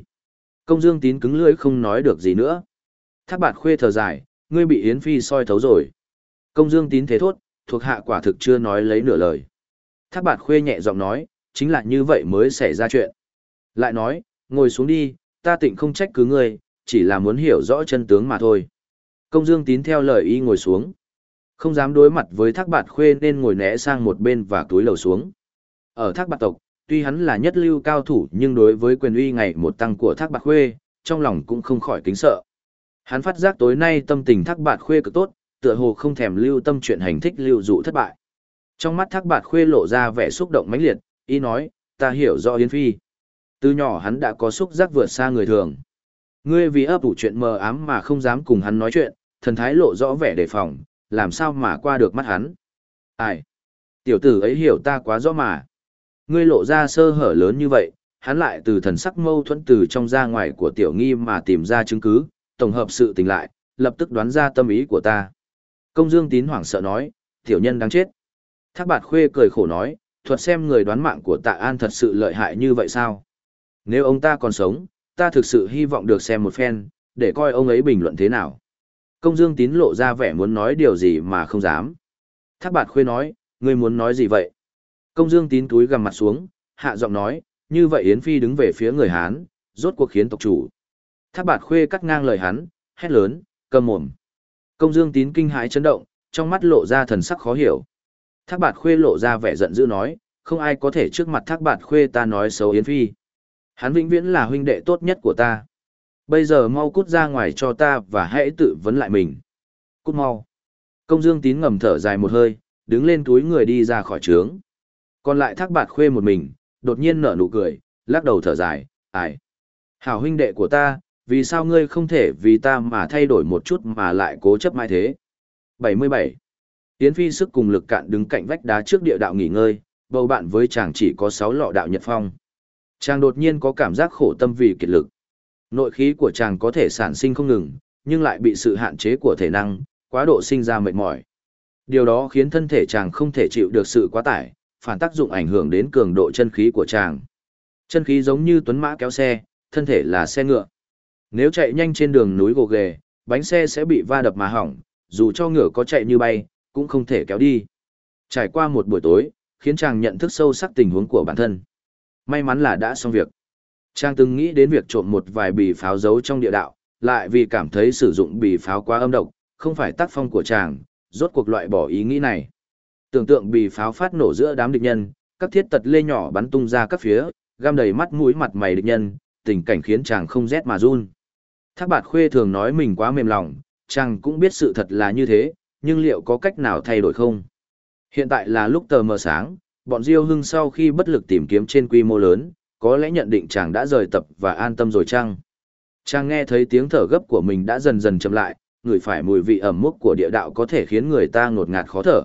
Công Dương tín cứng lưỡi không nói được gì nữa. Thác bạt khuê thở dài, ngươi bị Yến Phi soi thấu rồi. Công Dương tín thế thốt, thuộc hạ quả thực chưa nói lấy nửa lời. Thác bạt khuê nhẹ giọng nói, chính là như vậy mới xảy ra chuyện. Lại nói, ngồi xuống đi, ta tịnh không trách cứ ngươi, chỉ là muốn hiểu rõ chân tướng mà thôi. Công Dương tín theo lời y ngồi xuống. Không dám đối mặt với thác bạt khuê nên ngồi né sang một bên và túi lầu xuống. Ở thác bạt tộc, tuy hắn là nhất lưu cao thủ nhưng đối với quyền uy ngày một tăng của thác bạt khuê, trong lòng cũng không khỏi kính sợ. Hắn phát giác tối nay tâm tình thác bạt khuê cực tốt, tựa hồ không thèm lưu tâm chuyện hành thích lưu dụ thất bại. Trong mắt thác bạt khuê lộ ra vẻ xúc động mãnh liệt, y nói, ta hiểu rõ Yến Phi. Từ nhỏ hắn đã có xúc giác vượt xa người thường. Ngươi vì ấp ủ chuyện mờ ám mà không dám cùng hắn nói chuyện, thần thái lộ rõ vẻ đề phòng, làm sao mà qua được mắt hắn. Ai? Tiểu tử ấy hiểu ta quá rõ mà. Ngươi lộ ra sơ hở lớn như vậy, hắn lại từ thần sắc mâu thuẫn từ trong ra ngoài của tiểu nghi mà tìm ra chứng cứ, tổng hợp sự tình lại, lập tức đoán ra tâm ý của ta. Công Dương Tín hoảng sợ nói, tiểu nhân đáng chết. Thác bạt khuê cười khổ nói, thuật xem người đoán mạng của tạ an thật sự lợi hại như vậy sao? Nếu ông ta còn sống, ta thực sự hy vọng được xem một phen, để coi ông ấy bình luận thế nào. Công Dương Tín lộ ra vẻ muốn nói điều gì mà không dám. Thác bạt khuê nói, ngươi muốn nói gì vậy? Công Dương Tín túi gằm mặt xuống, hạ giọng nói, như vậy Yến Phi đứng về phía người Hán, rốt cuộc khiến tộc chủ. Thác bạt khuê cắt ngang lời hắn, hét lớn, cầm mồm. Công Dương Tín kinh hãi chấn động, trong mắt lộ ra thần sắc khó hiểu. Thác bạt khuê lộ ra vẻ giận dữ nói, không ai có thể trước mặt thác bạt khuê ta nói xấu Yến Phi. Hắn vĩnh viễn là huynh đệ tốt nhất của ta. Bây giờ mau cút ra ngoài cho ta và hãy tự vấn lại mình. Cút mau. Công dương tín ngầm thở dài một hơi, đứng lên túi người đi ra khỏi trướng. Còn lại thác bạt khuê một mình, đột nhiên nở nụ cười, lắc đầu thở dài, ải Hảo huynh đệ của ta, vì sao ngươi không thể vì ta mà thay đổi một chút mà lại cố chấp mãi thế? 77. Yến Phi sức cùng lực cạn đứng cạnh vách đá trước địa đạo nghỉ ngơi, bầu bạn với chàng chỉ có 6 lọ đạo nhật phong. Chàng đột nhiên có cảm giác khổ tâm vì kiệt lực. Nội khí của chàng có thể sản sinh không ngừng, nhưng lại bị sự hạn chế của thể năng, quá độ sinh ra mệt mỏi. Điều đó khiến thân thể chàng không thể chịu được sự quá tải, phản tác dụng ảnh hưởng đến cường độ chân khí của chàng. Chân khí giống như tuấn mã kéo xe, thân thể là xe ngựa. Nếu chạy nhanh trên đường núi gồ ghề, bánh xe sẽ bị va đập mà hỏng, dù cho ngựa có chạy như bay, cũng không thể kéo đi. Trải qua một buổi tối, khiến chàng nhận thức sâu sắc tình huống của bản thân. May mắn là đã xong việc. Chàng từng nghĩ đến việc trộm một vài bì pháo giấu trong địa đạo, lại vì cảm thấy sử dụng bì pháo quá âm độc, không phải tác phong của chàng, rốt cuộc loại bỏ ý nghĩ này. Tưởng tượng bì pháo phát nổ giữa đám địch nhân, các thiết tật lê nhỏ bắn tung ra các phía, găm đầy mắt mũi mặt mày địch nhân, tình cảnh khiến chàng không rét mà run. Thác bạt khuê thường nói mình quá mềm lòng, chàng cũng biết sự thật là như thế, nhưng liệu có cách nào thay đổi không? Hiện tại là lúc tờ mờ sáng, bọn Diêu Hưng sau khi bất lực tìm kiếm trên quy mô lớn, có lẽ nhận định chàng đã rời tập và an tâm rồi chăng? Chàng nghe thấy tiếng thở gấp của mình đã dần dần chậm lại, người phải mùi vị ẩm mốc của địa đạo có thể khiến người ta ngột ngạt khó thở.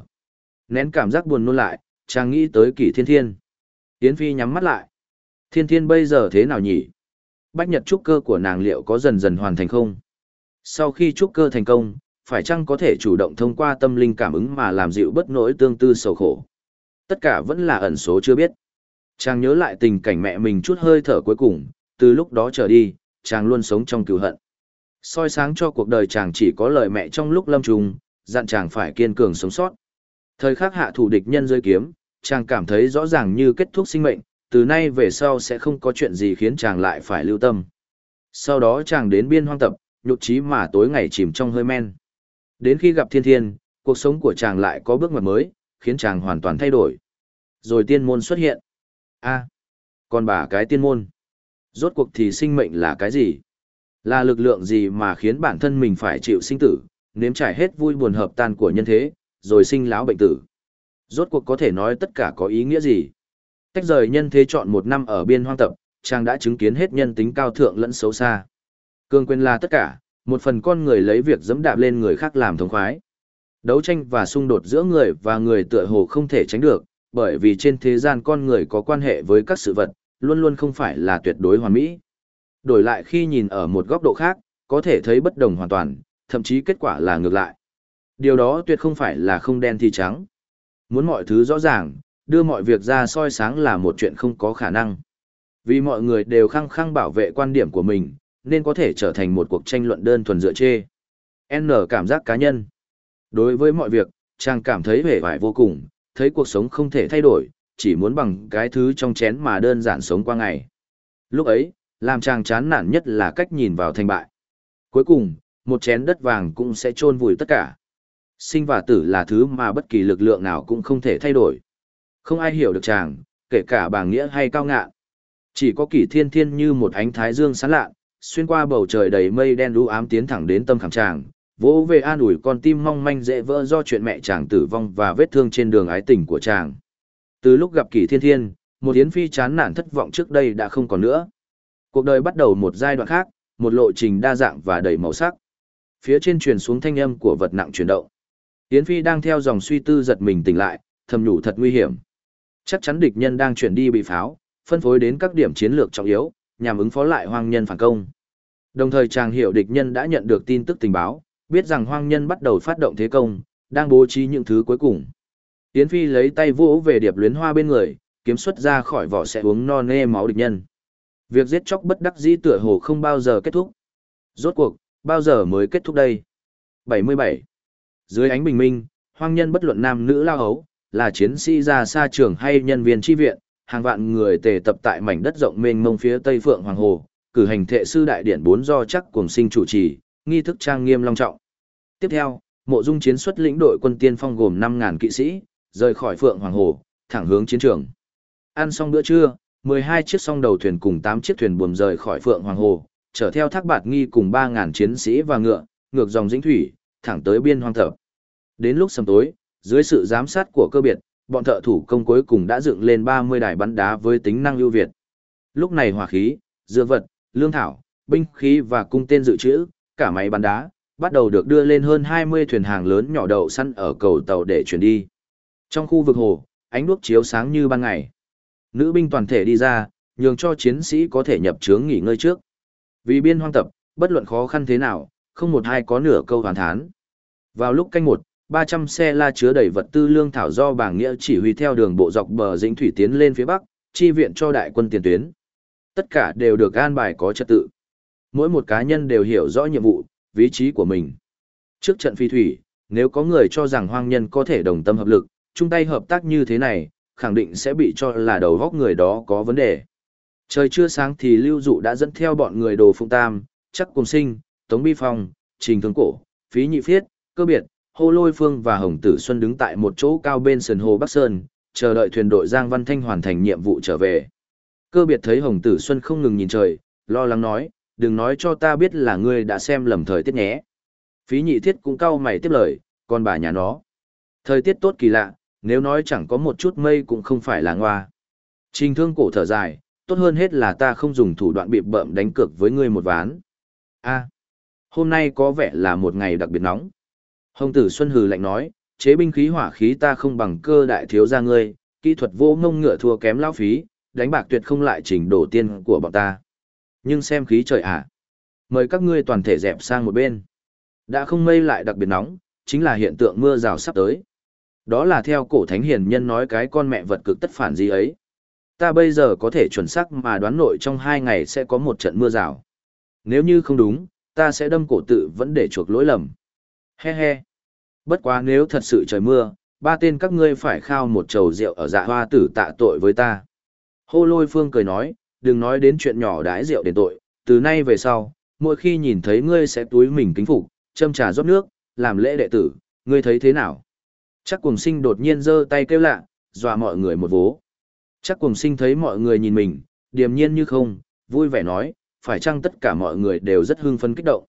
Nén cảm giác buồn nôn lại, chàng nghĩ tới kỷ thiên thiên. Yến Phi nhắm mắt lại. Thiên thiên bây giờ thế nào nhỉ? Bách nhật trúc cơ của nàng liệu có dần dần hoàn thành không? Sau khi trúc cơ thành công, phải chăng có thể chủ động thông qua tâm linh cảm ứng mà làm dịu bất nỗi tương tư sầu khổ? Tất cả vẫn là ẩn số chưa biết. Chàng nhớ lại tình cảnh mẹ mình chút hơi thở cuối cùng, từ lúc đó trở đi, chàng luôn sống trong cựu hận. soi sáng cho cuộc đời chàng chỉ có lời mẹ trong lúc lâm trùng, dặn chàng phải kiên cường sống sót. Thời khắc hạ thủ địch nhân rơi kiếm, chàng cảm thấy rõ ràng như kết thúc sinh mệnh, từ nay về sau sẽ không có chuyện gì khiến chàng lại phải lưu tâm. Sau đó chàng đến biên hoang tập, nhục trí mà tối ngày chìm trong hơi men. Đến khi gặp thiên thiên, cuộc sống của chàng lại có bước ngoặt mới, khiến chàng hoàn toàn thay đổi. Rồi tiên môn xuất hiện. a còn bà cái tiên môn. Rốt cuộc thì sinh mệnh là cái gì? Là lực lượng gì mà khiến bản thân mình phải chịu sinh tử, nếm trải hết vui buồn hợp tan của nhân thế, rồi sinh lão bệnh tử. Rốt cuộc có thể nói tất cả có ý nghĩa gì? Tách rời nhân thế chọn một năm ở biên hoang tập, chàng đã chứng kiến hết nhân tính cao thượng lẫn xấu xa. Cương quyền là tất cả, một phần con người lấy việc dẫm đạp lên người khác làm thống khoái. Đấu tranh và xung đột giữa người và người tựa hồ không thể tránh được, bởi vì trên thế gian con người có quan hệ với các sự vật, luôn luôn không phải là tuyệt đối hoàn mỹ. Đổi lại khi nhìn ở một góc độ khác, có thể thấy bất đồng hoàn toàn, thậm chí kết quả là ngược lại. Điều đó tuyệt không phải là không đen thì trắng. Muốn mọi thứ rõ ràng, đưa mọi việc ra soi sáng là một chuyện không có khả năng. Vì mọi người đều khăng khăng bảo vệ quan điểm của mình, nên có thể trở thành một cuộc tranh luận đơn thuần dựa chê. N cảm giác cá nhân. Đối với mọi việc, chàng cảm thấy vẻ vải vô cùng, thấy cuộc sống không thể thay đổi, chỉ muốn bằng cái thứ trong chén mà đơn giản sống qua ngày. Lúc ấy, làm chàng chán nản nhất là cách nhìn vào thành bại. Cuối cùng, một chén đất vàng cũng sẽ chôn vùi tất cả. Sinh và tử là thứ mà bất kỳ lực lượng nào cũng không thể thay đổi. Không ai hiểu được chàng, kể cả bà nghĩa hay cao ngạ. Chỉ có kỷ thiên thiên như một ánh thái dương sáng lạ, xuyên qua bầu trời đầy mây đen đu ám tiến thẳng đến tâm khảm chàng, vỗ về an ủi con tim mong manh dễ vỡ do chuyện mẹ chàng tử vong và vết thương trên đường ái tình của chàng. Từ lúc gặp kỷ thiên thiên, một yến phi chán nản thất vọng trước đây đã không còn nữa. Cuộc đời bắt đầu một giai đoạn khác, một lộ trình đa dạng và đầy màu sắc. Phía trên truyền xuống thanh âm của vật nặng chuyển động. Yến phi đang theo dòng suy tư giật mình tỉnh lại, thầm nhủ thật nguy hiểm. Chắc chắn địch nhân đang chuyển đi bị pháo, phân phối đến các điểm chiến lược trọng yếu, nhằm ứng phó lại hoang nhân phản công. Đồng thời chàng hiểu địch nhân đã nhận được tin tức tình báo, biết rằng hoang nhân bắt đầu phát động thế công, đang bố trí những thứ cuối cùng. Yến Phi lấy tay vỗ về điệp luyến hoa bên người, kiếm xuất ra khỏi vỏ sẽ uống no nê máu địch nhân. Việc giết chóc bất đắc dĩ tựa hồ không bao giờ kết thúc. Rốt cuộc, bao giờ mới kết thúc đây? 77. Dưới ánh bình minh, hoang nhân bất luận nam nữ lao hấu, là chiến sĩ ra xa trường hay nhân viên tri viện, hàng vạn người tề tập tại mảnh đất rộng mênh mông phía tây phượng hoàng hồ, cử hành thệ sư đại điển bốn do chắc cùng sinh chủ trì, nghi thức trang nghiêm long trọng. Tiếp theo, mộ dung chiến xuất lĩnh đội quân tiên phong gồm 5.000 kỵ sĩ, rời khỏi phượng hoàng hồ, thẳng hướng chiến trường. Ăn xong bữa trưa, 12 chiếc song đầu thuyền cùng 8 chiếc thuyền buồm rời khỏi phượng hoàng hồ, chở theo thác bạt nghi cùng 3.000 chiến sĩ và ngựa, ngược dòng dĩnh thủy, thẳng tới biên hoang thợ. Đến lúc sầm tối, dưới sự giám sát của cơ biệt, bọn thợ thủ công cuối cùng đã dựng lên 30 đài bắn đá với tính năng ưu việt. Lúc này hỏa khí, dược vật, lương thảo, binh khí và cung tên dự trữ, cả máy bắn đá, bắt đầu được đưa lên hơn 20 thuyền hàng lớn nhỏ đậu săn ở cầu tàu để chuyển đi. Trong khu vực hồ, ánh đuốc chiếu sáng như ban ngày. Nữ binh toàn thể đi ra, nhường cho chiến sĩ có thể nhập trướng nghỉ ngơi trước. Vì biên hoang tập, bất luận khó khăn thế nào, không một ai có nửa câu hoàn thán. Vào lúc canh một, 300 xe la chứa đầy vật tư lương thảo do bảng nghĩa chỉ huy theo đường bộ dọc bờ dĩnh thủy tiến lên phía bắc, chi viện cho đại quân tiền tuyến. Tất cả đều được an bài có trật tự. Mỗi một cá nhân đều hiểu rõ nhiệm vụ, vị trí của mình. Trước trận phi thủy, nếu có người cho rằng hoang nhân có thể đồng tâm hợp lực, chung tay hợp tác như thế này, khẳng định sẽ bị cho là đầu góc người đó có vấn đề. Trời chưa sáng thì Lưu Dụ đã dẫn theo bọn người đồ phụng tam, chắc cùng sinh, Tống Bi Phong, Trình Thương Cổ, Phí Nhị Phiết, Cơ Biệt, Hô Lôi Phương và Hồng Tử Xuân đứng tại một chỗ cao bên sườn hồ Bắc Sơn, chờ đợi thuyền đội Giang Văn Thanh hoàn thành nhiệm vụ trở về. Cơ Biệt thấy Hồng Tử Xuân không ngừng nhìn trời, lo lắng nói, đừng nói cho ta biết là ngươi đã xem lầm thời tiết nhé. Phí Nhị Thiết cũng cau mày tiếp lời, con bà nhà nó. Thời tiết tốt kỳ lạ, nếu nói chẳng có một chút mây cũng không phải là ngoa. Trình thương cổ thở dài, tốt hơn hết là ta không dùng thủ đoạn bị bợm đánh cược với ngươi một ván. a hôm nay có vẻ là một ngày đặc biệt nóng. Hồng tử Xuân hừ lạnh nói, chế binh khí hỏa khí ta không bằng cơ đại thiếu gia ngươi, kỹ thuật vô ngông ngựa thua kém lao phí, đánh bạc tuyệt không lại trình đổ tiên của bọn ta. Nhưng xem khí trời ạ. À. Mời các ngươi toàn thể dẹp sang một bên. Đã không mây lại đặc biệt nóng, chính là hiện tượng mưa rào sắp tới. Đó là theo cổ thánh hiền nhân nói cái con mẹ vật cực tất phản gì ấy. Ta bây giờ có thể chuẩn xác mà đoán nội trong hai ngày sẽ có một trận mưa rào. Nếu như không đúng, ta sẽ đâm cổ tự vẫn để chuộc lỗi lầm. He he. Bất quá nếu thật sự trời mưa, ba tên các ngươi phải khao một chầu rượu ở dạ hoa tử tạ tội với ta. Hô lôi phương cười nói, đừng nói đến chuyện nhỏ đái rượu đến tội, từ nay về sau, mỗi khi nhìn thấy ngươi sẽ túi mình kính phục, châm trà rót nước, làm lễ đệ tử, ngươi thấy thế nào? Chắc cùng sinh đột nhiên giơ tay kêu lạ, dọa mọi người một vố. Chắc cùng sinh thấy mọi người nhìn mình, điềm nhiên như không, vui vẻ nói, phải chăng tất cả mọi người đều rất hưng phấn kích động.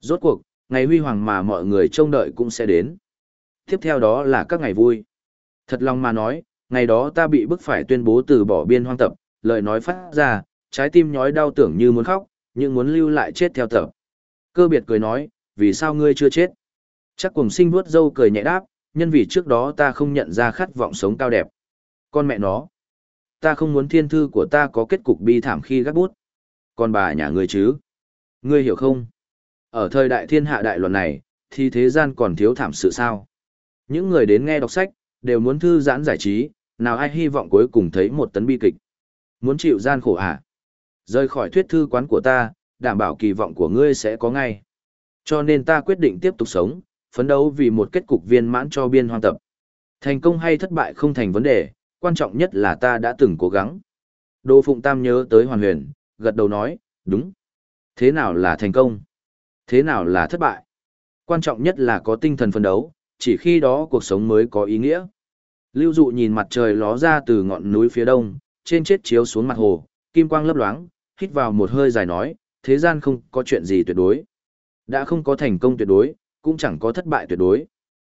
Rốt cuộc, ngày huy hoàng mà mọi người trông đợi cũng sẽ đến. Tiếp theo đó là các ngày vui. Thật lòng mà nói, ngày đó ta bị bức phải tuyên bố từ bỏ biên hoang tập, lời nói phát ra, trái tim nhói đau tưởng như muốn khóc, nhưng muốn lưu lại chết theo tập. Cơ biệt cười nói, vì sao ngươi chưa chết? Chắc cùng sinh vuốt dâu cười nhẹ đáp, nhân vì trước đó ta không nhận ra khát vọng sống cao đẹp. Con mẹ nó. Ta không muốn thiên thư của ta có kết cục bi thảm khi gác bút. Con bà nhà ngươi chứ. Ngươi hiểu không? Ở thời đại thiên hạ đại luận này, thì thế gian còn thiếu thảm sự sao. Những người đến nghe đọc sách, đều muốn thư giãn giải trí, nào ai hy vọng cuối cùng thấy một tấn bi kịch. Muốn chịu gian khổ à? Rời khỏi thuyết thư quán của ta, đảm bảo kỳ vọng của ngươi sẽ có ngay. Cho nên ta quyết định tiếp tục sống, phấn đấu vì một kết cục viên mãn cho biên hoang tập. Thành công hay thất bại không thành vấn đề, quan trọng nhất là ta đã từng cố gắng. Đô Phụng Tam nhớ tới Hoàn Huyền, gật đầu nói, đúng. Thế nào là thành công? Thế nào là thất bại? Quan trọng nhất là có tinh thần phấn đấu, chỉ khi đó cuộc sống mới có ý nghĩa. Lưu dụ nhìn mặt trời ló ra từ ngọn núi phía đông, trên chết chiếu xuống mặt hồ, kim quang lấp loáng, hít vào một hơi dài nói, thế gian không có chuyện gì tuyệt đối. Đã không có thành công tuyệt đối, cũng chẳng có thất bại tuyệt đối.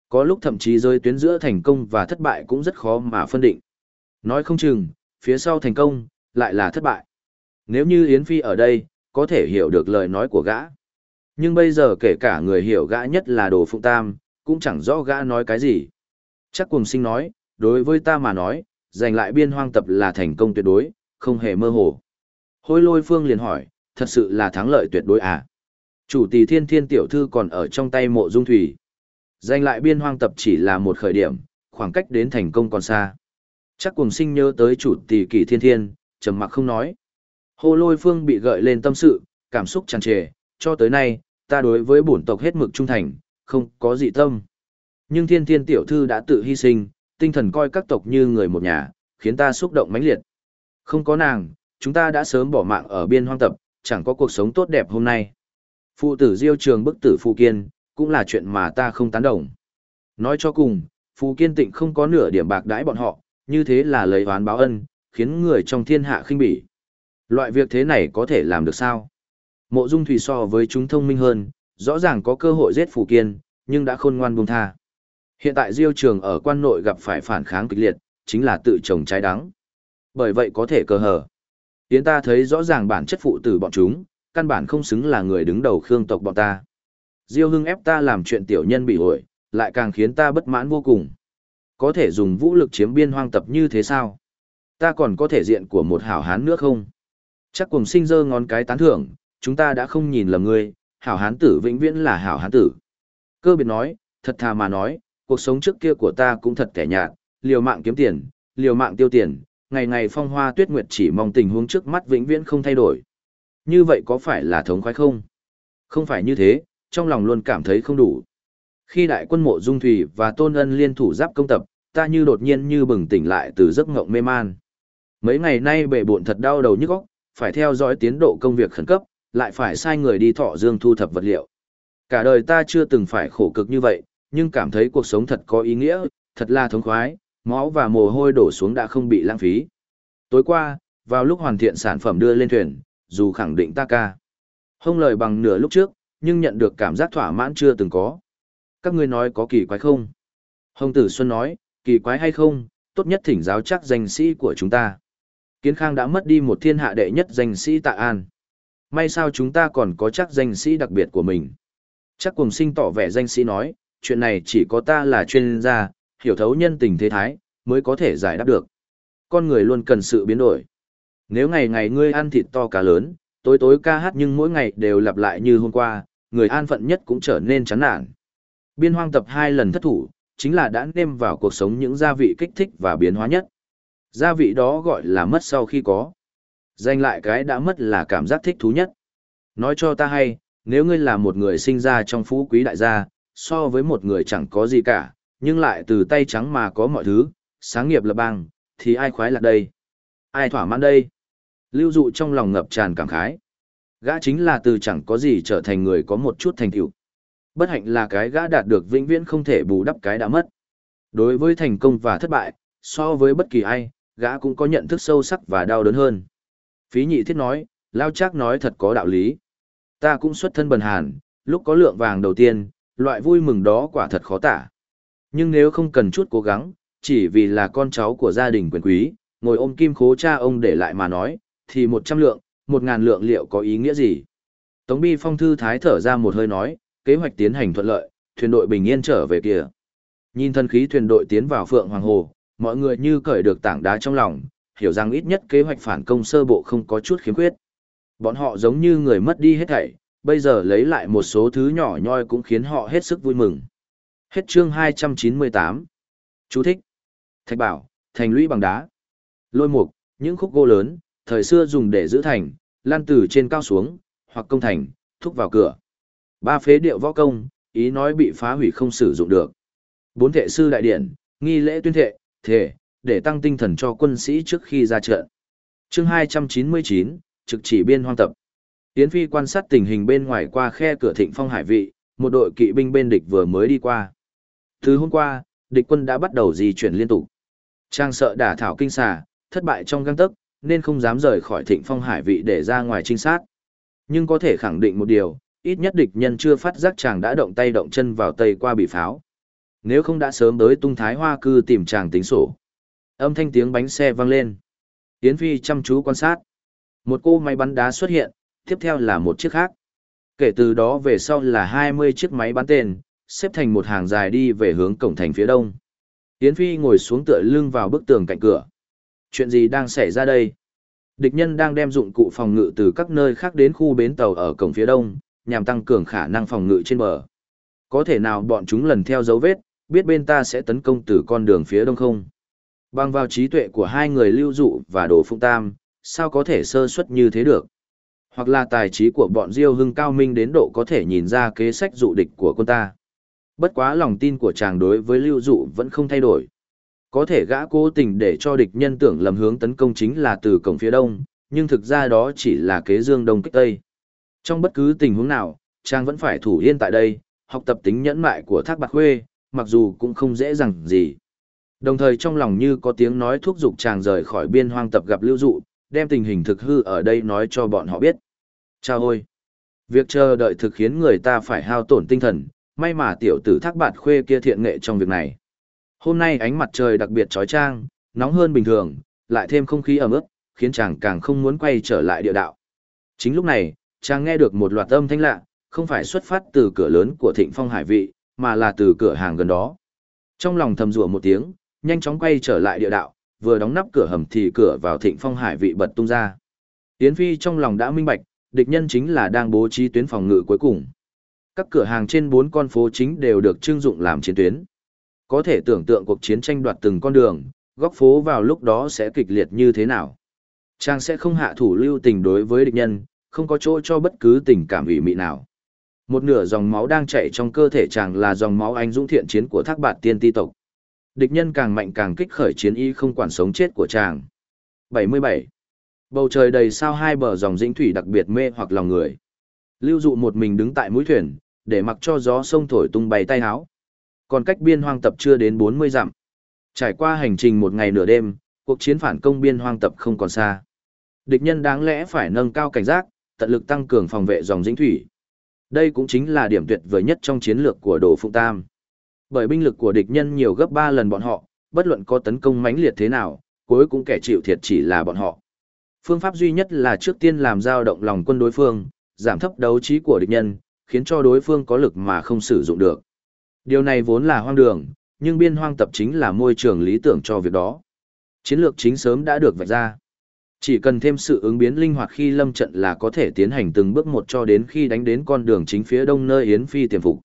Có lúc thậm chí rơi tuyến giữa thành công và thất bại cũng rất khó mà phân định. Nói không chừng, phía sau thành công, lại là thất bại. Nếu như Yến Phi ở đây, có thể hiểu được lời nói của gã. Nhưng bây giờ kể cả người hiểu gã nhất là đồ phụng tam, cũng chẳng rõ gã nói cái gì. Chắc cùng sinh nói, đối với ta mà nói, giành lại biên hoang tập là thành công tuyệt đối, không hề mơ hồ. Hôi lôi phương liền hỏi, thật sự là thắng lợi tuyệt đối à? Chủ tỷ thiên thiên tiểu thư còn ở trong tay mộ dung thủy. Giành lại biên hoang tập chỉ là một khởi điểm, khoảng cách đến thành công còn xa. Chắc cùng sinh nhớ tới chủ tỷ kỷ thiên thiên, trầm mặc không nói. Hồ lôi phương bị gợi lên tâm sự, cảm xúc tràn trề, cho tới nay, ta đối với bổn tộc hết mực trung thành, không có gì tâm. Nhưng thiên thiên tiểu thư đã tự hy sinh, tinh thần coi các tộc như người một nhà, khiến ta xúc động mãnh liệt. Không có nàng, chúng ta đã sớm bỏ mạng ở biên hoang tập, chẳng có cuộc sống tốt đẹp hôm nay. Phụ tử diêu trường bức tử Phụ Kiên, cũng là chuyện mà ta không tán đồng. Nói cho cùng, Phụ Kiên tịnh không có nửa điểm bạc đãi bọn họ, như thế là lấy oán báo ân, khiến người trong thiên hạ khinh bỉ. Loại việc thế này có thể làm được sao? Mộ Dung Thủy so với chúng thông minh hơn, rõ ràng có cơ hội giết Phù Kiên, nhưng đã khôn ngoan buông tha. Hiện tại Diêu Trường ở quan nội gặp phải phản kháng kịch liệt, chính là tự trồng trái đắng. Bởi vậy có thể cơ hở. Tiến ta thấy rõ ràng bản chất phụ tử bọn chúng, căn bản không xứng là người đứng đầu khương tộc bọn ta. Diêu hưng ép ta làm chuyện tiểu nhân bị ổi, lại càng khiến ta bất mãn vô cùng. Có thể dùng vũ lực chiếm biên hoang tập như thế sao? Ta còn có thể diện của một hảo hán nữa không? Chắc cùng sinh dơ ngón cái tán thưởng, chúng ta đã không nhìn lầm ngươi, hảo hán tử vĩnh viễn là hảo hán tử. Cơ biệt nói, thật thà mà nói, cuộc sống trước kia của ta cũng thật kẻ nhạt, liều mạng kiếm tiền, liều mạng tiêu tiền, ngày ngày phong hoa tuyết nguyệt chỉ mong tình huống trước mắt vĩnh viễn không thay đổi. Như vậy có phải là thống khoái không? Không phải như thế, trong lòng luôn cảm thấy không đủ. Khi đại quân mộ dung thủy và tôn ân liên thủ giáp công tập, ta như đột nhiên như bừng tỉnh lại từ giấc ngộng mê man. Mấy ngày nay bệ bộn thật đau đầu nhức óc, phải theo dõi tiến độ công việc khẩn cấp, lại phải sai người đi thọ dương thu thập vật liệu. Cả đời ta chưa từng phải khổ cực như vậy, nhưng cảm thấy cuộc sống thật có ý nghĩa, thật là thống khoái, máu và mồ hôi đổ xuống đã không bị lãng phí. Tối qua, vào lúc hoàn thiện sản phẩm đưa lên thuyền, dù khẳng định ta ca. Hông lời bằng nửa lúc trước, nhưng nhận được cảm giác thỏa mãn chưa từng có. Các ngươi nói có kỳ quái không? Hồng Tử Xuân nói, kỳ quái hay không, tốt nhất thỉnh giáo chắc danh sĩ của chúng ta. Kiến Khang đã mất đi một thiên hạ đệ nhất danh sĩ tạ an. May sao chúng ta còn có chắc danh sĩ đặc biệt của mình. Chắc cùng sinh tỏ vẻ danh sĩ nói, chuyện này chỉ có ta là chuyên gia, hiểu thấu nhân tình thế thái, mới có thể giải đáp được. Con người luôn cần sự biến đổi. Nếu ngày ngày ngươi ăn thịt to cá lớn, tối tối ca hát nhưng mỗi ngày đều lặp lại như hôm qua, người an phận nhất cũng trở nên chán nản. Biên hoang tập hai lần thất thủ, chính là đã nêm vào cuộc sống những gia vị kích thích và biến hóa nhất. Gia vị đó gọi là mất sau khi có. Danh lại cái đã mất là cảm giác thích thú nhất. Nói cho ta hay, nếu ngươi là một người sinh ra trong phú quý đại gia, so với một người chẳng có gì cả, nhưng lại từ tay trắng mà có mọi thứ, sáng nghiệp lập bang, thì ai khoái lạc đây? Ai thỏa mãn đây? Lưu dụ trong lòng ngập tràn cảm khái. Gã chính là từ chẳng có gì trở thành người có một chút thành tựu. Bất hạnh là cái gã đạt được vĩnh viễn không thể bù đắp cái đã mất. Đối với thành công và thất bại, so với bất kỳ ai, gã cũng có nhận thức sâu sắc và đau đớn hơn. Phí nhị thiết nói, lao chắc nói thật có đạo lý. Ta cũng xuất thân bần hàn, lúc có lượng vàng đầu tiên, loại vui mừng đó quả thật khó tả. Nhưng nếu không cần chút cố gắng, chỉ vì là con cháu của gia đình quyền quý, ngồi ôm kim khố cha ông để lại mà nói, thì một trăm lượng, một ngàn lượng liệu có ý nghĩa gì? Tống Bi Phong thư thái thở ra một hơi nói, kế hoạch tiến hành thuận lợi, thuyền đội bình yên trở về kia. Nhìn thân khí thuyền đội tiến vào Phượng Hoàng Hồ, mọi người như cởi được tảng đá trong lòng, hiểu rằng ít nhất kế hoạch phản công sơ bộ không có chút khiếm khuyết. Bọn họ giống như người mất đi hết thảy, bây giờ lấy lại một số thứ nhỏ nhoi cũng khiến họ hết sức vui mừng. Hết chương 298. Chú thích. Thạch bảo, thành lũy bằng đá. Lôi mục, những khúc gỗ lớn, thời xưa dùng để giữ thành, lan từ trên cao xuống, hoặc công thành, thúc vào cửa. Ba phế điệu võ công, ý nói bị phá hủy không sử dụng được. Bốn thệ sư đại điển, nghi lễ tuyên thệ, thể, để tăng tinh thần cho quân sĩ trước khi ra trận. Chương 299, trực chỉ biên hoang tập. Yến Phi quan sát tình hình bên ngoài qua khe cửa thịnh phong hải vị, một đội kỵ binh bên địch vừa mới đi qua. Từ hôm qua, địch quân đã bắt đầu di chuyển liên tục. Trang sợ đả thảo kinh xà, thất bại trong găng tấc, nên không dám rời khỏi thịnh phong hải vị để ra ngoài trinh sát. Nhưng có thể khẳng định một điều, ít nhất địch nhân chưa phát giác chàng đã động tay động chân vào tây qua bị pháo. Nếu không đã sớm tới tung thái hoa cư tìm chàng tính sổ. Âm thanh tiếng bánh xe vang lên. Yến Phi chăm chú quan sát. Một cô máy bắn đá xuất hiện, tiếp theo là một chiếc khác. Kể từ đó về sau là 20 chiếc máy bắn tên, xếp thành một hàng dài đi về hướng cổng thành phía đông. Yến Phi ngồi xuống tựa lưng vào bức tường cạnh cửa. Chuyện gì đang xảy ra đây? Địch nhân đang đem dụng cụ phòng ngự từ các nơi khác đến khu bến tàu ở cổng phía đông, nhằm tăng cường khả năng phòng ngự trên bờ. Có thể nào bọn chúng lần theo dấu vết, biết bên ta sẽ tấn công từ con đường phía đông không? Bằng vào trí tuệ của hai người lưu dụ và đồ phụng tam, sao có thể sơ suất như thế được? Hoặc là tài trí của bọn Diêu Hưng cao minh đến độ có thể nhìn ra kế sách dụ địch của quân ta. Bất quá lòng tin của chàng đối với lưu dụ vẫn không thay đổi. Có thể gã cố tình để cho địch nhân tưởng lầm hướng tấn công chính là từ cổng phía đông, nhưng thực ra đó chỉ là kế dương đông kích tây. Trong bất cứ tình huống nào, chàng vẫn phải thủ yên tại đây, học tập tính nhẫn mại của Thác Bạc Khuê, mặc dù cũng không dễ dàng gì. Đồng thời trong lòng như có tiếng nói thúc giục chàng rời khỏi biên hoang tập gặp lưu dụ, đem tình hình thực hư ở đây nói cho bọn họ biết. Chào ôi! Việc chờ đợi thực khiến người ta phải hao tổn tinh thần, may mà tiểu tử thác bạt khuê kia thiện nghệ trong việc này. Hôm nay ánh mặt trời đặc biệt trói trang, nóng hơn bình thường, lại thêm không khí ẩm ướt, khiến chàng càng không muốn quay trở lại địa đạo. Chính lúc này, chàng nghe được một loạt âm thanh lạ, không phải xuất phát từ cửa lớn của thịnh phong hải vị, mà là từ cửa hàng gần đó. Trong lòng thầm rủa một tiếng, nhanh chóng quay trở lại địa đạo, vừa đóng nắp cửa hầm thì cửa vào thịnh phong hải vị bật tung ra. Yến Phi trong lòng đã minh bạch, Địch nhân chính là đang bố trí tuyến phòng ngự cuối cùng. Các cửa hàng trên bốn con phố chính đều được trưng dụng làm chiến tuyến. Có thể tưởng tượng cuộc chiến tranh đoạt từng con đường, góc phố vào lúc đó sẽ kịch liệt như thế nào. Trang sẽ không hạ thủ lưu tình đối với địch nhân, không có chỗ cho bất cứ tình cảm ủy mị nào. Một nửa dòng máu đang chảy trong cơ thể chàng là dòng máu anh dũng thiện chiến của thác bạt tiên ti tộc. Địch nhân càng mạnh càng kích khởi chiến y không quản sống chết của chàng. 77. Bầu trời đầy sao hai bờ dòng dĩnh thủy đặc biệt mê hoặc lòng người. Lưu dụ một mình đứng tại mũi thuyền, để mặc cho gió sông thổi tung bay tay háo. Còn cách biên hoang tập chưa đến 40 dặm. Trải qua hành trình một ngày nửa đêm, cuộc chiến phản công biên hoang tập không còn xa. Địch nhân đáng lẽ phải nâng cao cảnh giác, tận lực tăng cường phòng vệ dòng dĩnh thủy. Đây cũng chính là điểm tuyệt vời nhất trong chiến lược của Đồ Phụng Tam. Bởi binh lực của địch nhân nhiều gấp 3 lần bọn họ, bất luận có tấn công mãnh liệt thế nào, cuối cùng kẻ chịu thiệt chỉ là bọn họ. Phương pháp duy nhất là trước tiên làm dao động lòng quân đối phương, giảm thấp đấu trí của địch nhân, khiến cho đối phương có lực mà không sử dụng được. Điều này vốn là hoang đường, nhưng biên hoang tập chính là môi trường lý tưởng cho việc đó. Chiến lược chính sớm đã được vạch ra. Chỉ cần thêm sự ứng biến linh hoạt khi lâm trận là có thể tiến hành từng bước một cho đến khi đánh đến con đường chính phía đông nơi Yến Phi tiềm phục.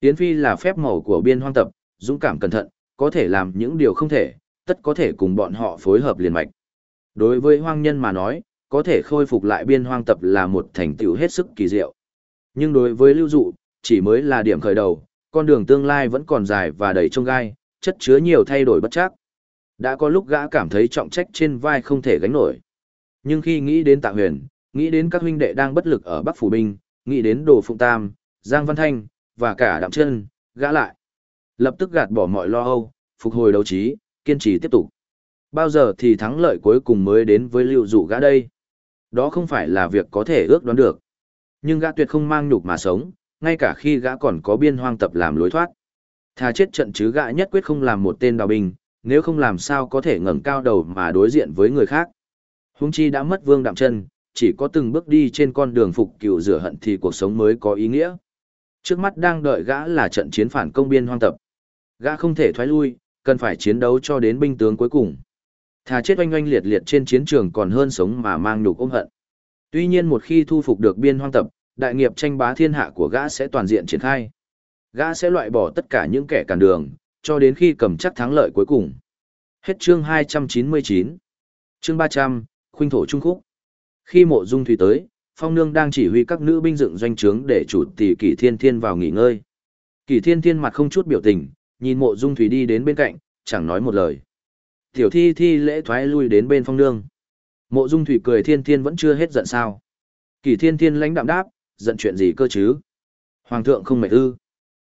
Yến Phi là phép màu của biên hoang tập, dũng cảm cẩn thận, có thể làm những điều không thể, tất có thể cùng bọn họ phối hợp liền mạch. Đối với hoang nhân mà nói, có thể khôi phục lại biên hoang tập là một thành tựu hết sức kỳ diệu. Nhưng đối với lưu dụ, chỉ mới là điểm khởi đầu, con đường tương lai vẫn còn dài và đầy trông gai, chất chứa nhiều thay đổi bất chắc. Đã có lúc gã cảm thấy trọng trách trên vai không thể gánh nổi. Nhưng khi nghĩ đến tạ huyền, nghĩ đến các huynh đệ đang bất lực ở Bắc Phủ Binh, nghĩ đến Đồ Phụng Tam, Giang Văn Thanh, và cả Đạm Chân, gã lại. Lập tức gạt bỏ mọi lo âu, phục hồi đấu trí, kiên trì tiếp tục. Bao giờ thì thắng lợi cuối cùng mới đến với lưu dụ gã đây? Đó không phải là việc có thể ước đoán được. Nhưng gã tuyệt không mang nhục mà sống, ngay cả khi gã còn có biên hoang tập làm lối thoát. Thà chết trận chứ gã nhất quyết không làm một tên đào binh, nếu không làm sao có thể ngẩng cao đầu mà đối diện với người khác. Húng chi đã mất vương đạm chân, chỉ có từng bước đi trên con đường phục cựu rửa hận thì cuộc sống mới có ý nghĩa. Trước mắt đang đợi gã là trận chiến phản công biên hoang tập. Gã không thể thoái lui, cần phải chiến đấu cho đến binh tướng cuối cùng. Thà chết oanh oanh liệt liệt trên chiến trường còn hơn sống mà mang nhục ôm hận. Tuy nhiên một khi thu phục được biên hoang tập, đại nghiệp tranh bá thiên hạ của gã sẽ toàn diện triển khai. Gã sẽ loại bỏ tất cả những kẻ cản đường, cho đến khi cầm chắc thắng lợi cuối cùng. Hết chương 299. Chương 300, Khuynh thổ Trung Khúc. Khi mộ dung thủy tới, Phong Nương đang chỉ huy các nữ binh dựng doanh trướng để chủ tỷ Kỷ Thiên Thiên vào nghỉ ngơi. Kỷ Thiên Thiên mặt không chút biểu tình, nhìn mộ dung thủy đi đến bên cạnh, chẳng nói một lời. Tiểu thi thi lễ thoái lui đến bên Phong Nương. Mộ dung thủy cười Thiên Thiên vẫn chưa hết giận sao. Kỷ Thiên Thiên lãnh đạm đáp, giận chuyện gì cơ chứ? Hoàng thượng không mệt ư.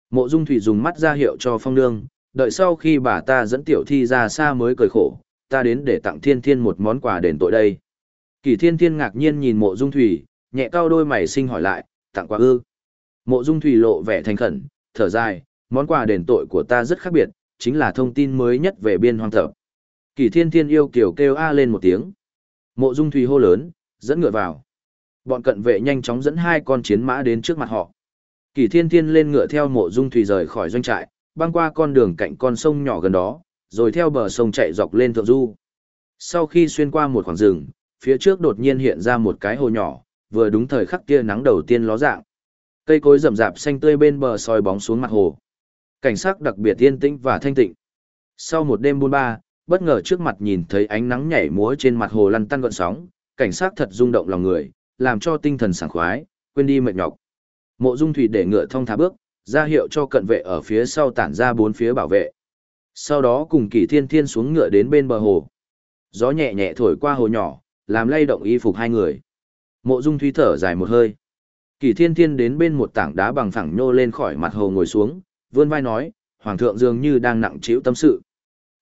Mộ dung thủy dùng mắt ra hiệu cho Phong Nương, đợi sau khi bà ta dẫn tiểu thi ra xa mới cười khổ, ta đến để tặng thiên thiên một món quà đền tội đây. Kỳ thiên thiên ngạc nhiên nhìn mộ dung thủy, nhẹ cao đôi mày sinh hỏi lại, tặng quà ư. Mộ dung thủy lộ vẻ thành khẩn, thở dài, món quà đền tội của ta rất khác biệt, chính là thông tin mới nhất về biên hoang thập. Kỳ thiên thiên yêu kiểu kêu a lên một tiếng. Mộ dung thủy hô lớn, dẫn ngựa vào. Bọn cận vệ nhanh chóng dẫn hai con chiến mã đến trước mặt họ. Kỳ thiên thiên lên ngựa theo mộ dung thủy rời khỏi doanh trại, băng qua con đường cạnh con sông nhỏ gần đó, rồi theo bờ sông chạy dọc lên thượng du. Sau khi xuyên qua một khoảng rừng, phía trước đột nhiên hiện ra một cái hồ nhỏ, vừa đúng thời khắc tia nắng đầu tiên ló dạng. Cây cối rậm rạp xanh tươi bên bờ soi bóng xuống mặt hồ. Cảnh sắc đặc biệt yên tĩnh và thanh tịnh. Sau một đêm buôn ba, bất ngờ trước mặt nhìn thấy ánh nắng nhảy múa trên mặt hồ lăn tăn gợn sóng, cảnh sắc thật rung động lòng người, làm cho tinh thần sảng khoái, quên đi mệt nhọc. Mộ Dung Thủy để ngựa thông thả bước, ra hiệu cho cận vệ ở phía sau tản ra bốn phía bảo vệ. Sau đó cùng Kỷ Thiên Thiên xuống ngựa đến bên bờ hồ. Gió nhẹ nhẹ thổi qua hồ nhỏ, làm lay động y phục hai người. Mộ Dung Thúy thở dài một hơi. Kỷ Thiên Thiên đến bên một tảng đá bằng phẳng nhô lên khỏi mặt hồ ngồi xuống, vươn vai nói, Hoàng thượng dường như đang nặng trĩu tâm sự.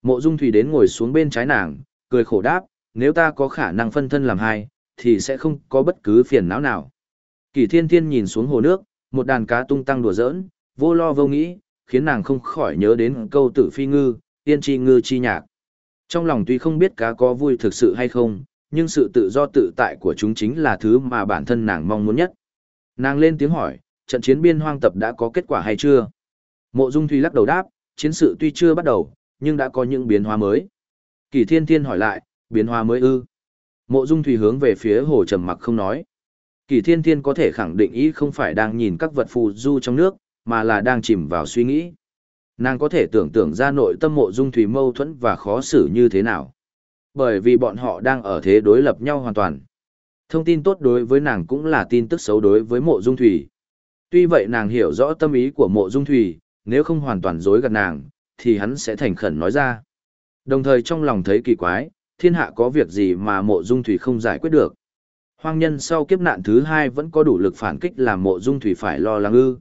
Mộ Dung Thủy đến ngồi xuống bên trái nàng, cười khổ đáp, nếu ta có khả năng phân thân làm hai, thì sẽ không có bất cứ phiền não nào. Kỷ Thiên Thiên nhìn xuống hồ nước, một đàn cá tung tăng đùa giỡn, vô lo vô nghĩ, khiến nàng không khỏi nhớ đến câu tử phi ngư, tiên tri ngư chi nhạc. Trong lòng tuy không biết cá có vui thực sự hay không, nhưng sự tự do tự tại của chúng chính là thứ mà bản thân nàng mong muốn nhất. Nàng lên tiếng hỏi, trận chiến biên hoang tập đã có kết quả hay chưa? Mộ Dung Thùy lắc đầu đáp, chiến sự tuy chưa bắt đầu, nhưng đã có những biến hóa mới. Kỳ Thiên Thiên hỏi lại, biến hóa mới ư? Mộ Dung Thùy hướng về phía hồ trầm mặc không nói. Kỳ thiên thiên có thể khẳng định ý không phải đang nhìn các vật phù du trong nước, mà là đang chìm vào suy nghĩ. Nàng có thể tưởng tượng ra nội tâm mộ dung thủy mâu thuẫn và khó xử như thế nào. Bởi vì bọn họ đang ở thế đối lập nhau hoàn toàn. Thông tin tốt đối với nàng cũng là tin tức xấu đối với mộ dung thủy. Tuy vậy nàng hiểu rõ tâm ý của mộ dung thủy, nếu không hoàn toàn dối gạt nàng, thì hắn sẽ thành khẩn nói ra. Đồng thời trong lòng thấy kỳ quái, thiên hạ có việc gì mà mộ dung thủy không giải quyết được. Hoang nhân sau kiếp nạn thứ hai vẫn có đủ lực phản kích làm mộ dung thủy phải lo lắng ư.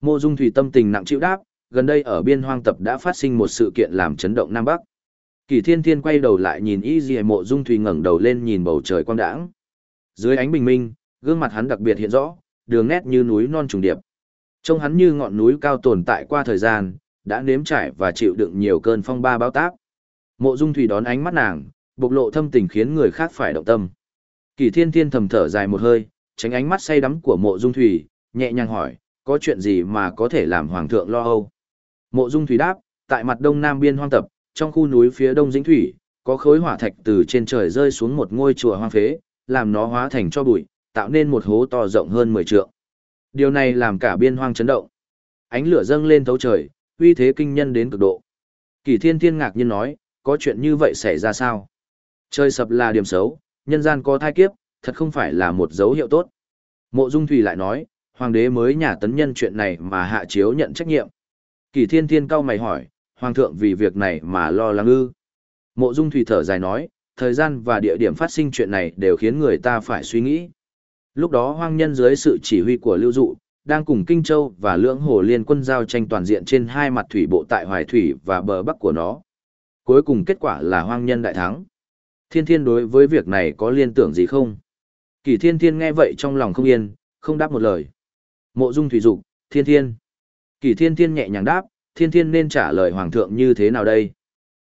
Mộ dung thủy tâm tình nặng chịu đáp, gần đây ở biên hoang tập đã phát sinh một sự kiện làm chấn động Nam Bắc. Kỳ thiên thiên quay đầu lại nhìn y dì mộ dung thủy ngẩng đầu lên nhìn bầu trời quang đãng. Dưới ánh bình minh, gương mặt hắn đặc biệt hiện rõ, đường nét như núi non trùng điệp. Trông hắn như ngọn núi cao tồn tại qua thời gian, đã nếm trải và chịu đựng nhiều cơn phong ba báo táp. Mộ Dung Thủy đón ánh mắt nàng, bộc lộ thâm tình khiến người khác phải động tâm. Kỳ Thiên Thiên thầm thở dài một hơi, tránh ánh mắt say đắm của Mộ Dung Thủy, nhẹ nhàng hỏi, có chuyện gì mà có thể làm hoàng thượng lo âu? Mộ Dung Thủy đáp, tại mặt đông nam biên hoang tập, trong khu núi phía đông dĩnh thủy, có khối hỏa thạch từ trên trời rơi xuống một ngôi chùa hoang phế, làm nó hóa thành cho bụi, tạo nên một hố to rộng hơn 10 trượng. Điều này làm cả biên hoang chấn động. Ánh lửa dâng lên thấu trời, uy thế kinh nhân đến cực độ. Kỳ Thiên Thiên ngạc nhiên nói, có chuyện như vậy xảy ra sao? Trời sập là điểm xấu, nhân gian có thai kiếp, thật không phải là một dấu hiệu tốt. Mộ Dung Thủy lại nói, hoàng đế mới nhà tấn nhân chuyện này mà hạ chiếu nhận trách nhiệm. Kỳ Thiên Thiên cao mày hỏi, hoàng thượng vì việc này mà lo lắng ư? Mộ Dung Thủy thở dài nói, thời gian và địa điểm phát sinh chuyện này đều khiến người ta phải suy nghĩ. Lúc đó hoang nhân dưới sự chỉ huy của Lưu Dụ, đang cùng Kinh Châu và Lưỡng Hồ liên quân giao tranh toàn diện trên hai mặt thủy bộ tại Hoài Thủy và bờ bắc của nó. Cuối cùng kết quả là hoang nhân đại thắng. Thiên Thiên đối với việc này có liên tưởng gì không? Kỳ Thiên Thiên nghe vậy trong lòng không yên, không đáp một lời. Mộ Dung Thủy Dục, Thiên Thiên. Kỳ Thiên Thiên nhẹ nhàng đáp, Thiên Thiên nên trả lời Hoàng thượng như thế nào đây?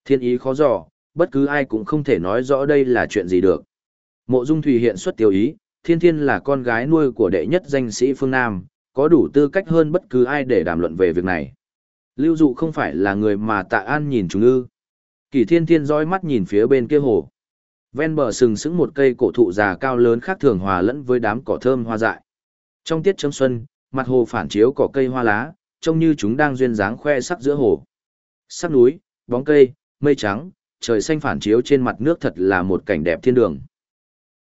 Thiên ý khó dò, bất cứ ai cũng không thể nói rõ đây là chuyện gì được. Mộ Dung Thủy hiện xuất tiêu ý, Thiên Thiên là con gái nuôi của đệ nhất danh sĩ phương Nam, có đủ tư cách hơn bất cứ ai để đàm luận về việc này. Lưu Dụ không phải là người mà Tạ An nhìn chúng ư. Kỳ Thiên Thiên dõi mắt nhìn phía bên kia hồ. Ven bờ sừng sững một cây cổ thụ già cao lớn khác thường hòa lẫn với đám cỏ thơm hoa dại. Trong tiết chấm xuân, mặt hồ phản chiếu cỏ cây hoa lá, trông như chúng đang duyên dáng khoe sắc giữa hồ. Sắc núi, bóng cây, mây trắng, trời xanh phản chiếu trên mặt nước thật là một cảnh đẹp thiên đường.